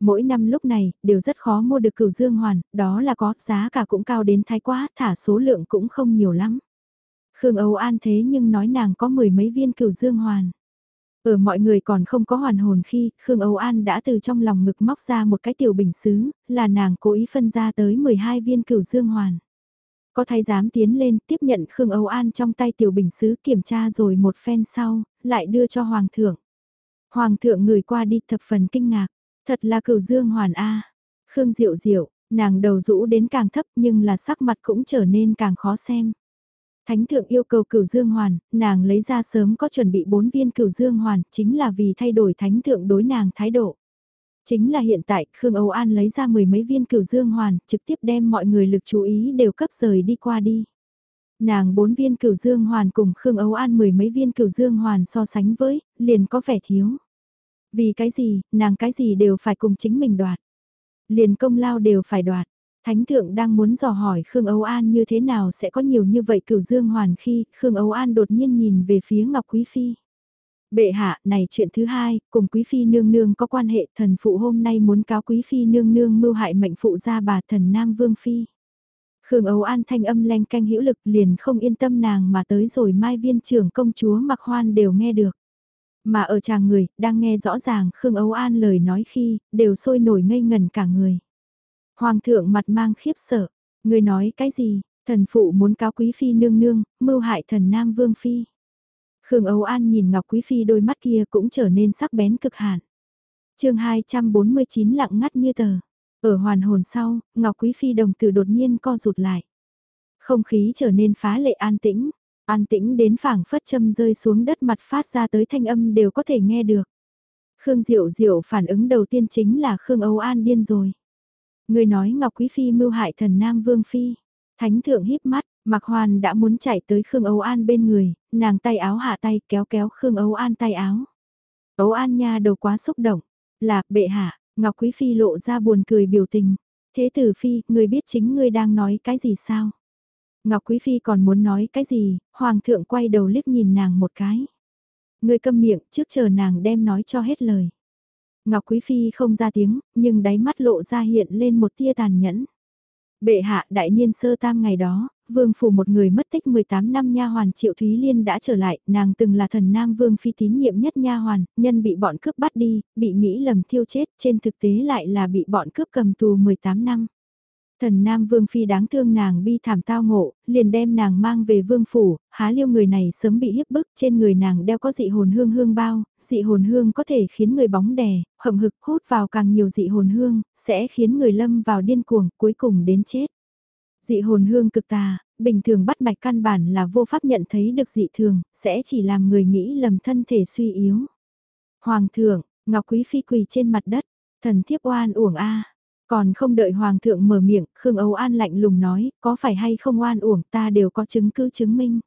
Mỗi năm lúc này, đều rất khó mua được cửu dương hoàn, đó là có, giá cả cũng cao đến thái quá, thả số lượng cũng không nhiều lắm. Khương Âu An thế nhưng nói nàng có mười mấy viên cửu dương hoàn. Ở mọi người còn không có hoàn hồn khi, Khương Âu An đã từ trong lòng ngực móc ra một cái tiểu bình xứ, là nàng cố ý phân ra tới 12 viên cửu dương hoàn. Có thái giám tiến lên tiếp nhận Khương Âu An trong tay tiểu bình xứ kiểm tra rồi một phen sau, lại đưa cho Hoàng thượng. Hoàng thượng người qua đi thập phần kinh ngạc, thật là cửu dương hoàn A. Khương Diệu Diệu, nàng đầu rũ đến càng thấp nhưng là sắc mặt cũng trở nên càng khó xem. Thánh thượng yêu cầu cửu dương hoàn, nàng lấy ra sớm có chuẩn bị bốn viên cửu dương hoàn, chính là vì thay đổi thánh thượng đối nàng thái độ. Chính là hiện tại, Khương Âu An lấy ra mười mấy viên cửu dương hoàn, trực tiếp đem mọi người lực chú ý đều cấp rời đi qua đi. Nàng bốn viên cửu dương hoàn cùng Khương Âu An mười mấy viên cửu dương hoàn so sánh với, liền có vẻ thiếu. Vì cái gì, nàng cái gì đều phải cùng chính mình đoạt. Liền công lao đều phải đoạt. Thánh thượng đang muốn dò hỏi Khương Âu An như thế nào sẽ có nhiều như vậy cửu dương hoàn khi Khương Âu An đột nhiên nhìn về phía Ngọc Quý Phi. Bệ hạ, này chuyện thứ hai, cùng Quý Phi nương nương có quan hệ thần phụ hôm nay muốn cáo Quý Phi nương nương mưu hại mệnh phụ ra bà thần Nam Vương Phi. Khương Âu An thanh âm lanh canh hữu lực liền không yên tâm nàng mà tới rồi mai viên trưởng công chúa mặc hoan đều nghe được. Mà ở chàng người, đang nghe rõ ràng Khương Âu An lời nói khi, đều sôi nổi ngây ngần cả người. Hoàng thượng mặt mang khiếp sợ, người nói cái gì, thần phụ muốn cáo quý phi nương nương, mưu hại thần nam vương phi. Khương Âu An nhìn Ngọc Quý Phi đôi mắt kia cũng trở nên sắc bén cực hạn. chương 249 lặng ngắt như tờ. Ở hoàn hồn sau, Ngọc Quý Phi đồng tử đột nhiên co rụt lại. Không khí trở nên phá lệ an tĩnh, an tĩnh đến phảng phất châm rơi xuống đất mặt phát ra tới thanh âm đều có thể nghe được. Khương Diệu Diệu phản ứng đầu tiên chính là Khương Âu An điên rồi. Người nói Ngọc Quý Phi mưu hại thần Nam Vương Phi. Thánh thượng híp mắt, Mạc Hoan đã muốn chạy tới Khương Âu An bên người, nàng tay áo hạ tay kéo kéo Khương Âu An tay áo. Âu An nha đầu quá xúc động, là bệ hạ, Ngọc Quý Phi lộ ra buồn cười biểu tình. Thế tử Phi, người biết chính ngươi đang nói cái gì sao? Ngọc Quý Phi còn muốn nói cái gì, Hoàng thượng quay đầu liếc nhìn nàng một cái. Ngươi câm miệng trước chờ nàng đem nói cho hết lời. Ngọc Quý Phi không ra tiếng, nhưng đáy mắt lộ ra hiện lên một tia tàn nhẫn. Bệ hạ đại niên sơ tam ngày đó, vương phủ một người mất tích 18 năm nha hoàn Triệu Thúy Liên đã trở lại, nàng từng là thần nam vương phi tín nhiệm nhất nha hoàn, nhân bị bọn cướp bắt đi, bị nghĩ lầm thiêu chết, trên thực tế lại là bị bọn cướp cầm tù 18 năm. Thần Nam Vương Phi đáng thương nàng bi thảm tao ngộ, liền đem nàng mang về vương phủ, há liêu người này sớm bị hiếp bức, trên người nàng đeo có dị hồn hương hương bao, dị hồn hương có thể khiến người bóng đè, hậm hực hút vào càng nhiều dị hồn hương, sẽ khiến người lâm vào điên cuồng, cuối cùng đến chết. Dị hồn hương cực tà, bình thường bắt mạch căn bản là vô pháp nhận thấy được dị thường, sẽ chỉ làm người nghĩ lầm thân thể suy yếu. Hoàng thượng, Ngọc Quý Phi quỳ trên mặt đất, thần thiếp oan uổng a còn không đợi Hoàng thượng mở miệng, Khương Âu An lạnh lùng nói, có phải hay không oan uổng ta đều có chứng cứ chứng minh.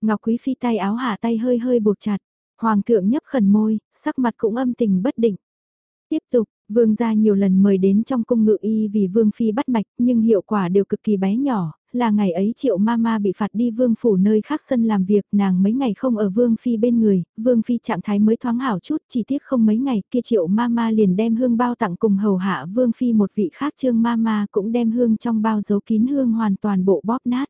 Ngọc Quý Phi tay áo hạ tay hơi hơi buộc chặt, Hoàng thượng nhấp khẩn môi, sắc mặt cũng âm tình bất định. Tiếp tục, vương gia nhiều lần mời đến trong cung ngự y vì vương phi bắt mạch, nhưng hiệu quả đều cực kỳ bé nhỏ, là ngày ấy triệu mama bị phạt đi vương phủ nơi khác sân làm việc, nàng mấy ngày không ở vương phi bên người, vương phi trạng thái mới thoáng hảo chút, chỉ tiếc không mấy ngày kia triệu mama liền đem hương bao tặng cùng hầu hạ vương phi một vị khác trương mama cũng đem hương trong bao giấu kín hương hoàn toàn bộ bóp nát.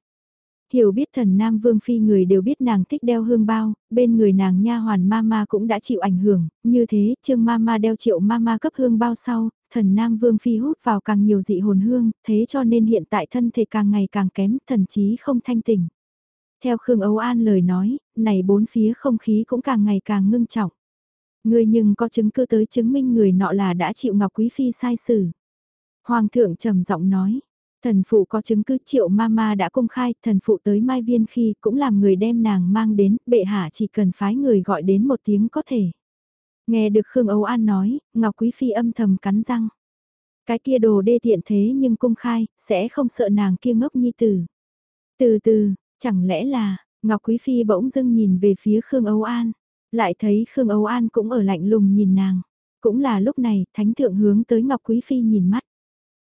Hiểu biết thần Nam Vương Phi người đều biết nàng thích đeo hương bao, bên người nàng nha hoàn mama cũng đã chịu ảnh hưởng, như thế trương mama đeo triệu mama cấp hương bao sau, thần Nam Vương Phi hút vào càng nhiều dị hồn hương, thế cho nên hiện tại thân thể càng ngày càng kém, thần chí không thanh tỉnh. Theo Khương Âu An lời nói, này bốn phía không khí cũng càng ngày càng ngưng trọng. Người nhưng có chứng cứ tới chứng minh người nọ là đã chịu Ngọc Quý Phi sai xử. Hoàng thượng trầm giọng nói, thần phụ có chứng cứ triệu mama đã công khai, thần phụ tới Mai Viên khi cũng làm người đem nàng mang đến, bệ hạ chỉ cần phái người gọi đến một tiếng có thể. Nghe được Khương Âu An nói, Ngọc Quý Phi âm thầm cắn răng. Cái kia đồ đê tiện thế nhưng công khai, sẽ không sợ nàng kia ngốc nhi tử. Từ từ, chẳng lẽ là, Ngọc Quý Phi bỗng dưng nhìn về phía Khương Âu An, lại thấy Khương Âu An cũng ở lạnh lùng nhìn nàng. Cũng là lúc này, Thánh Thượng hướng tới Ngọc Quý Phi nhìn mắt.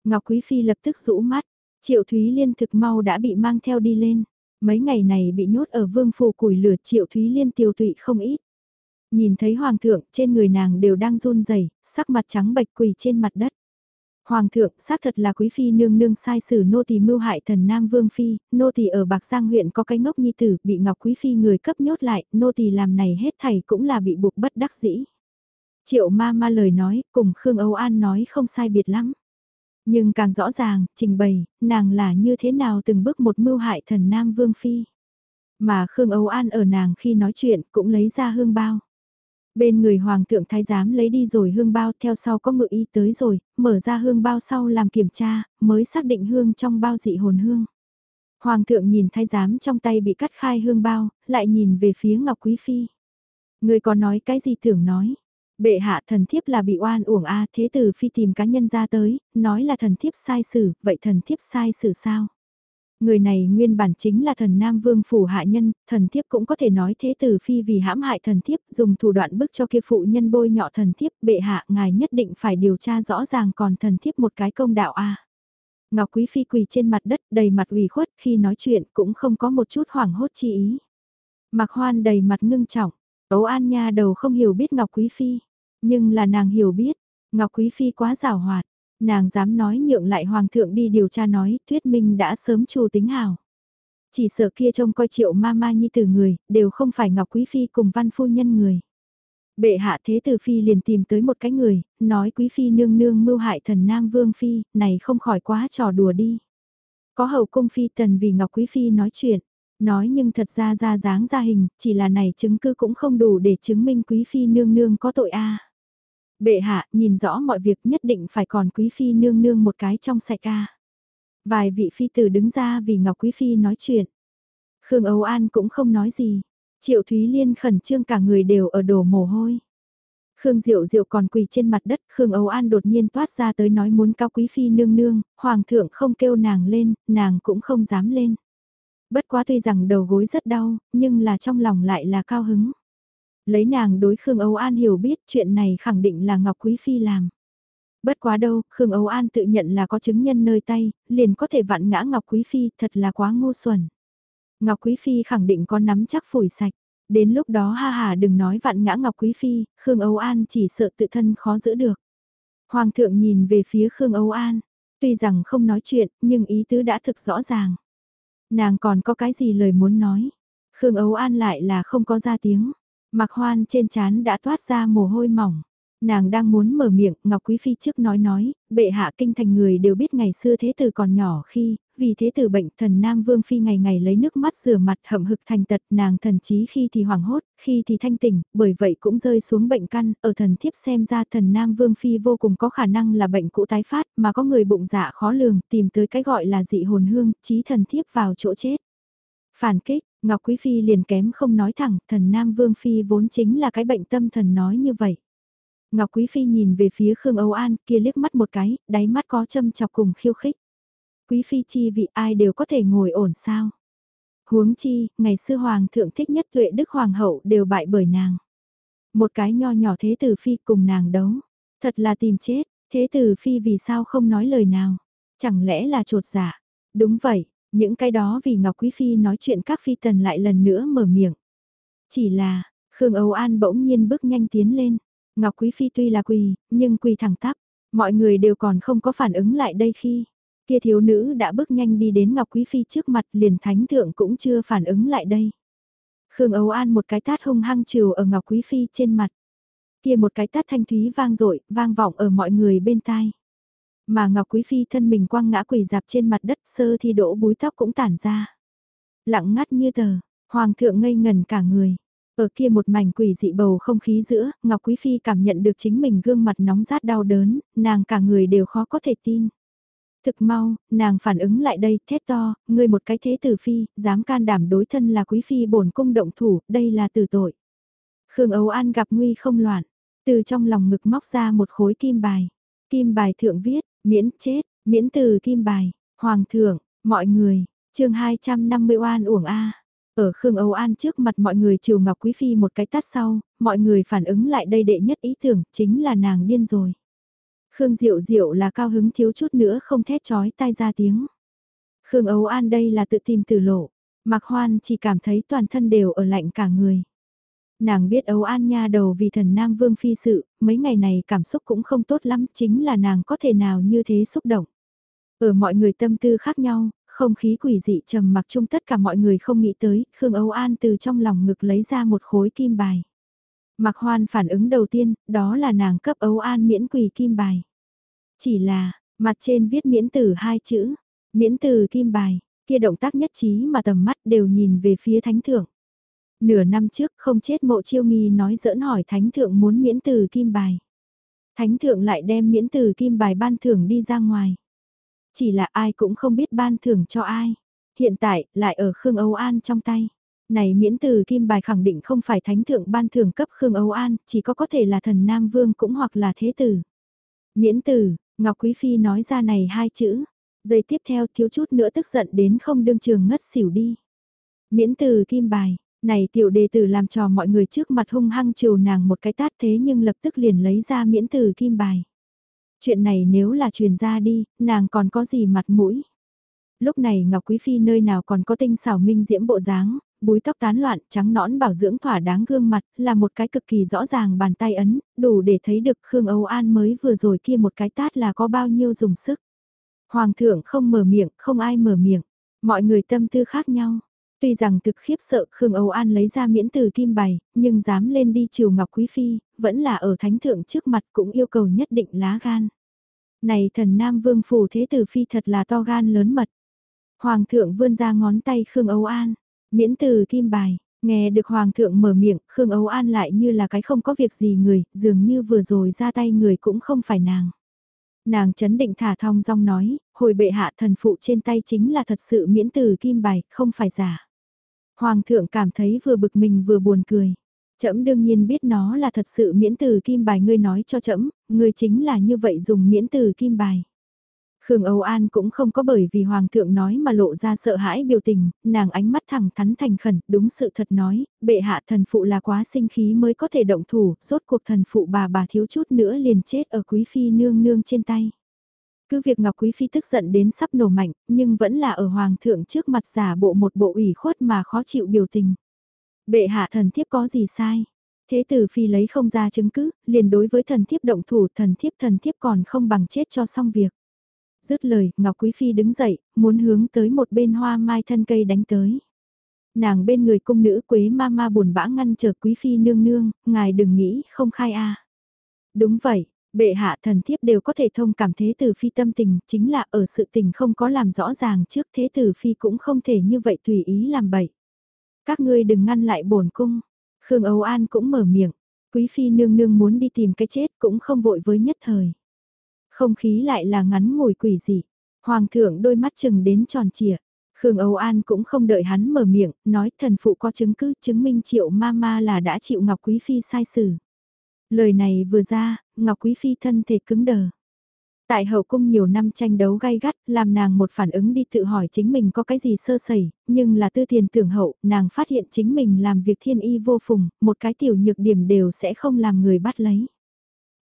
Ngọc Quý Phi lập tức rũ mắt, Triệu Thúy Liên thực mau đã bị mang theo đi lên. Mấy ngày này bị nhốt ở vương phủ củi lửa Triệu Thúy Liên tiêu tụy không ít. Nhìn thấy hoàng thượng trên người nàng đều đang run rẩy sắc mặt trắng bệch quỳ trên mặt đất. Hoàng thượng, xác thật là quý phi nương nương sai xử nô tỳ mưu hại thần Nam Vương Phi, nô tỳ ở Bạc Giang huyện có cái ngốc nhi tử, bị Ngọc Quý Phi người cấp nhốt lại, nô tỳ làm này hết thảy cũng là bị buộc bất đắc dĩ. Triệu ma ma lời nói, cùng Khương Âu An nói không sai biệt lắm. Nhưng càng rõ ràng, trình bày, nàng là như thế nào từng bước một mưu hại thần Nam Vương Phi. Mà Khương Âu An ở nàng khi nói chuyện cũng lấy ra hương bao. Bên người hoàng thượng thái giám lấy đi rồi hương bao theo sau có ngự y tới rồi, mở ra hương bao sau làm kiểm tra, mới xác định hương trong bao dị hồn hương. Hoàng thượng nhìn thái giám trong tay bị cắt khai hương bao, lại nhìn về phía Ngọc Quý Phi. Người có nói cái gì tưởng nói. Bệ hạ thần thiếp là bị oan uổng a thế tử phi tìm cá nhân ra tới, nói là thần thiếp sai xử, vậy thần thiếp sai xử sao? Người này nguyên bản chính là thần Nam Vương phủ hạ nhân, thần thiếp cũng có thể nói thế tử phi vì hãm hại thần thiếp dùng thủ đoạn bức cho kia phụ nhân bôi nhọ thần thiếp bệ hạ ngài nhất định phải điều tra rõ ràng còn thần thiếp một cái công đạo a Ngọc Quý Phi quỳ trên mặt đất đầy mặt ủy khuất khi nói chuyện cũng không có một chút hoảng hốt chi ý. Mặc hoan đầy mặt ngưng trọng, ấu an nha đầu không hiểu biết Ngọc Quý Phi, nhưng là nàng hiểu biết, Ngọc Quý Phi quá rào hoạt, Nàng dám nói nhượng lại hoàng thượng đi điều tra nói, thuyết minh đã sớm trù tính hảo. Chỉ sợ kia trông coi triệu ma ma nhi từ người, đều không phải Ngọc Quý Phi cùng văn phu nhân người. Bệ hạ thế tử Phi liền tìm tới một cái người, nói Quý Phi nương nương mưu hại thần Nam Vương Phi, này không khỏi quá trò đùa đi. Có hậu cung Phi tần vì Ngọc Quý Phi nói chuyện, nói nhưng thật ra ra dáng ra hình, chỉ là này chứng cứ cũng không đủ để chứng minh Quý Phi nương nương có tội a Bệ hạ, nhìn rõ mọi việc nhất định phải còn Quý Phi nương nương một cái trong sạch ca. Vài vị phi tử đứng ra vì Ngọc Quý Phi nói chuyện. Khương Âu An cũng không nói gì. Triệu Thúy Liên khẩn trương cả người đều ở đổ mồ hôi. Khương Diệu Diệu còn quỳ trên mặt đất, Khương Âu An đột nhiên toát ra tới nói muốn cao quý phi nương nương, hoàng thượng không kêu nàng lên, nàng cũng không dám lên. Bất quá tuy rằng đầu gối rất đau, nhưng là trong lòng lại là cao hứng. Lấy nàng đối Khương Âu An hiểu biết chuyện này khẳng định là Ngọc Quý Phi làm. Bất quá đâu, Khương Âu An tự nhận là có chứng nhân nơi tay, liền có thể vặn ngã Ngọc Quý Phi, thật là quá ngu xuẩn. Ngọc Quý Phi khẳng định có nắm chắc phủi sạch. Đến lúc đó ha hà đừng nói vặn ngã Ngọc Quý Phi, Khương Âu An chỉ sợ tự thân khó giữ được. Hoàng thượng nhìn về phía Khương Âu An, tuy rằng không nói chuyện, nhưng ý tứ đã thực rõ ràng. Nàng còn có cái gì lời muốn nói. Khương ấu An lại là không có ra tiếng. Mặc hoan trên chán đã toát ra mồ hôi mỏng. Nàng đang muốn mở miệng, Ngọc Quý Phi trước nói nói, bệ hạ kinh thành người đều biết ngày xưa thế từ còn nhỏ khi, vì thế tử bệnh thần Nam Vương Phi ngày ngày lấy nước mắt rửa mặt hậm hực thành tật nàng thần trí khi thì hoảng hốt, khi thì thanh tỉnh, bởi vậy cũng rơi xuống bệnh căn, ở thần thiếp xem ra thần Nam Vương Phi vô cùng có khả năng là bệnh cũ tái phát, mà có người bụng dạ khó lường, tìm tới cái gọi là dị hồn hương, trí thần thiếp vào chỗ chết. Phản kích, Ngọc Quý Phi liền kém không nói thẳng, thần Nam Vương Phi vốn chính là cái bệnh tâm thần nói như vậy. Ngọc Quý Phi nhìn về phía Khương Âu An kia liếc mắt một cái, đáy mắt có châm chọc cùng khiêu khích. Quý Phi chi vị ai đều có thể ngồi ổn sao. Huống chi, ngày xưa Hoàng thượng thích nhất tuệ Đức Hoàng hậu đều bại bởi nàng. Một cái nho nhỏ thế tử Phi cùng nàng đấu. Thật là tìm chết, thế tử Phi vì sao không nói lời nào. Chẳng lẽ là trột giả dạ? Đúng vậy, những cái đó vì Ngọc Quý Phi nói chuyện các phi tần lại lần nữa mở miệng. Chỉ là, Khương Âu An bỗng nhiên bước nhanh tiến lên. Ngọc Quý Phi tuy là quỳ, nhưng quỳ thẳng tắp. Mọi người đều còn không có phản ứng lại đây khi. Kia thiếu nữ đã bước nhanh đi đến Ngọc Quý Phi trước mặt liền thánh thượng cũng chưa phản ứng lại đây. Khương Âu An một cái tát hung hăng trừ ở Ngọc Quý Phi trên mặt. Kia một cái tát thanh thúy vang dội vang vọng ở mọi người bên tai. Mà Ngọc Quý Phi thân mình quăng ngã quỳ dạp trên mặt đất sơ thì đỗ búi tóc cũng tản ra. Lặng ngắt như tờ, Hoàng thượng ngây ngần cả người. Ở kia một mảnh quỷ dị bầu không khí giữa, Ngọc Quý Phi cảm nhận được chính mình gương mặt nóng rát đau đớn, nàng cả người đều khó có thể tin. Thực mau, nàng phản ứng lại đây, thét to, ngươi một cái thế tử phi, dám can đảm đối thân là quý phi bổn cung động thủ, đây là tử tội. Khương Âu An gặp nguy không loạn, từ trong lòng ngực móc ra một khối kim bài. Kim bài thượng viết, miễn chết, miễn từ kim bài, hoàng thượng, mọi người, chương 250 oan uổng A. Ở Khương Âu An trước mặt mọi người chiều Ngọc Quý Phi một cái tát sau, mọi người phản ứng lại đây đệ nhất ý tưởng chính là nàng điên rồi. Khương Diệu Diệu là cao hứng thiếu chút nữa không thét chói tai ra tiếng. Khương Âu An đây là tự tìm tử lộ, Mạc Hoan chỉ cảm thấy toàn thân đều ở lạnh cả người. Nàng biết Âu An nha đầu vì thần Nam Vương phi sự, mấy ngày này cảm xúc cũng không tốt lắm, chính là nàng có thể nào như thế xúc động. Ở mọi người tâm tư khác nhau, không khí quỷ dị trầm mặc chung tất cả mọi người không nghĩ tới, Khương Âu An từ trong lòng ngực lấy ra một khối kim bài. Mạc hoan phản ứng đầu tiên, đó là nàng cấp Âu An miễn quỳ kim bài. Chỉ là, mặt trên viết miễn tử hai chữ, miễn từ kim bài, kia động tác nhất trí mà tầm mắt đều nhìn về phía thánh thượng. Nửa năm trước không chết mộ chiêu nghi nói giỡn hỏi thánh thượng muốn miễn từ kim bài. Thánh thượng lại đem miễn từ kim bài ban thưởng đi ra ngoài. Chỉ là ai cũng không biết ban thưởng cho ai. Hiện tại, lại ở Khương Âu An trong tay. Này miễn từ kim bài khẳng định không phải thánh thượng ban thưởng cấp Khương Âu An, chỉ có có thể là thần Nam Vương cũng hoặc là thế tử. Miễn từ, Ngọc Quý Phi nói ra này hai chữ. Giây tiếp theo thiếu chút nữa tức giận đến không đương trường ngất xỉu đi. Miễn từ kim bài, này tiểu đề tử làm trò mọi người trước mặt hung hăng chiều nàng một cái tát thế nhưng lập tức liền lấy ra miễn từ kim bài. Chuyện này nếu là truyền ra đi, nàng còn có gì mặt mũi. Lúc này Ngọc Quý Phi nơi nào còn có tinh xảo minh diễm bộ dáng, búi tóc tán loạn, trắng nõn bảo dưỡng thỏa đáng gương mặt, là một cái cực kỳ rõ ràng bàn tay ấn, đủ để thấy được Khương Âu An mới vừa rồi kia một cái tát là có bao nhiêu dùng sức. Hoàng thượng không mở miệng, không ai mở miệng, mọi người tâm tư khác nhau. Tuy rằng thực khiếp sợ Khương Âu An lấy ra miễn từ kim bày, nhưng dám lên đi chiều Ngọc Quý Phi, vẫn là ở thánh thượng trước mặt cũng yêu cầu nhất định lá gan. Này thần Nam Vương Phủ Thế Tử Phi thật là to gan lớn mật. Hoàng thượng vươn ra ngón tay Khương Âu An, miễn từ kim bài, nghe được Hoàng thượng mở miệng, Khương Âu An lại như là cái không có việc gì người, dường như vừa rồi ra tay người cũng không phải nàng. Nàng chấn định thả thong rong nói, hồi bệ hạ thần phụ trên tay chính là thật sự miễn từ kim bài, không phải giả. Hoàng thượng cảm thấy vừa bực mình vừa buồn cười. Trẫm đương nhiên biết nó là thật sự miễn từ kim bài ngươi nói cho trẫm, ngươi chính là như vậy dùng miễn từ kim bài. Khương Âu An cũng không có bởi vì Hoàng thượng nói mà lộ ra sợ hãi biểu tình, nàng ánh mắt thẳng thắn thành khẩn, đúng sự thật nói, bệ hạ thần phụ là quá sinh khí mới có thể động thủ, rốt cuộc thần phụ bà bà thiếu chút nữa liền chết ở quý phi nương nương trên tay. Cứ việc Ngọc Quý Phi tức giận đến sắp nổ mạnh, nhưng vẫn là ở Hoàng thượng trước mặt giả bộ một bộ ủy khuất mà khó chịu biểu tình. Bệ hạ thần thiếp có gì sai? Thế tử Phi lấy không ra chứng cứ, liền đối với thần thiếp động thủ thần thiếp thần thiếp còn không bằng chết cho xong việc. Dứt lời, Ngọc Quý Phi đứng dậy, muốn hướng tới một bên hoa mai thân cây đánh tới. Nàng bên người cung nữ Quế ma ma buồn bã ngăn trở Quý Phi nương nương, ngài đừng nghĩ không khai a Đúng vậy, bệ hạ thần thiếp đều có thể thông cảm thế tử phi tâm tình, chính là ở sự tình không có làm rõ ràng trước thế tử phi cũng không thể như vậy tùy ý làm bậy. Các ngươi đừng ngăn lại bổn cung. Khương Âu An cũng mở miệng, quý phi nương nương muốn đi tìm cái chết cũng không vội với nhất thời. Không khí lại là ngắn ngủi quỷ dị. Hoàng thượng đôi mắt chừng đến tròn trịa. Khương Âu An cũng không đợi hắn mở miệng, nói thần phụ có chứng cứ chứng minh triệu ma ma là đã chịu Ngọc Quý Phi sai xử. Lời này vừa ra, Ngọc Quý Phi thân thể cứng đờ. Tại hậu cung nhiều năm tranh đấu gai gắt, làm nàng một phản ứng đi tự hỏi chính mình có cái gì sơ sẩy, nhưng là tư tiền tưởng hậu, nàng phát hiện chính mình làm việc thiên y vô phùng, một cái tiểu nhược điểm đều sẽ không làm người bắt lấy.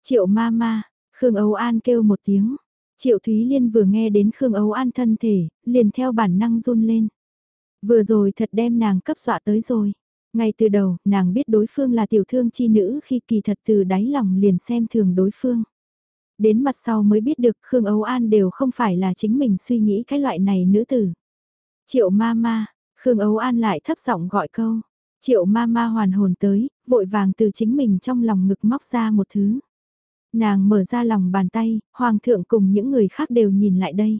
Triệu ma ma, Khương Âu An kêu một tiếng. Triệu Thúy Liên vừa nghe đến Khương Âu An thân thể, liền theo bản năng run lên. Vừa rồi thật đem nàng cấp dọa tới rồi. Ngay từ đầu, nàng biết đối phương là tiểu thương chi nữ khi kỳ thật từ đáy lòng liền xem thường đối phương. Đến mặt sau mới biết được Khương Âu An đều không phải là chính mình suy nghĩ cái loại này nữ tử. Triệu ma ma, Khương Âu An lại thấp giọng gọi câu. Triệu ma ma hoàn hồn tới, vội vàng từ chính mình trong lòng ngực móc ra một thứ. Nàng mở ra lòng bàn tay, hoàng thượng cùng những người khác đều nhìn lại đây.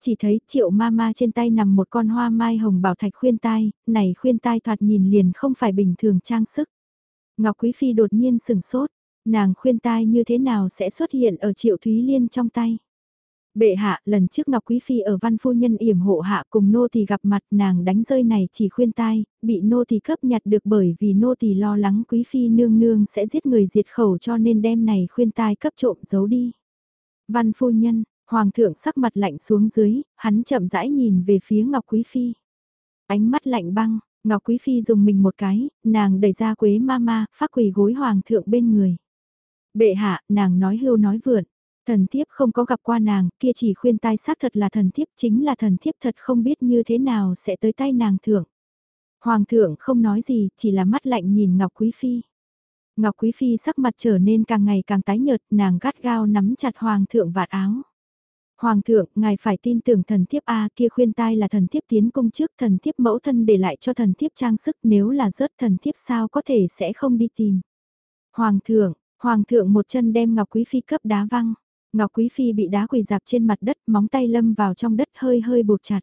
Chỉ thấy triệu ma ma trên tay nằm một con hoa mai hồng bảo thạch khuyên tai, này khuyên tai thoạt nhìn liền không phải bình thường trang sức. Ngọc Quý Phi đột nhiên sừng sốt, nàng khuyên tai như thế nào sẽ xuất hiện ở triệu Thúy Liên trong tay. Bệ hạ, lần trước Ngọc Quý Phi ở văn phu nhân yểm hộ hạ cùng nô thì gặp mặt nàng đánh rơi này chỉ khuyên tai, bị nô thì cấp nhặt được bởi vì nô thì lo lắng Quý Phi nương nương sẽ giết người diệt khẩu cho nên đem này khuyên tai cấp trộm giấu đi. Văn phu nhân, Hoàng thượng sắc mặt lạnh xuống dưới, hắn chậm rãi nhìn về phía Ngọc Quý Phi. Ánh mắt lạnh băng, Ngọc Quý Phi dùng mình một cái, nàng đẩy ra Quế ma ma, phát quỳ gối Hoàng thượng bên người. Bệ hạ, nàng nói hưu nói vượn. Thần thiếp không có gặp qua nàng, kia chỉ khuyên tai xác thật là thần thiếp chính là thần thiếp thật không biết như thế nào sẽ tới tay nàng thượng. Hoàng thượng không nói gì, chỉ là mắt lạnh nhìn Ngọc Quý Phi. Ngọc Quý Phi sắc mặt trở nên càng ngày càng tái nhợt, nàng gắt gao nắm chặt Hoàng thượng vạt áo. Hoàng thượng, ngài phải tin tưởng thần thiếp A kia khuyên tai là thần thiếp tiến cung trước thần thiếp mẫu thân để lại cho thần thiếp trang sức nếu là rớt thần thiếp sao có thể sẽ không đi tìm. Hoàng thượng, Hoàng thượng một chân đem Ngọc Quý Phi cấp đá văng. Ngọc Quý Phi bị đá quỳ dạp trên mặt đất, móng tay lâm vào trong đất hơi hơi buộc chặt.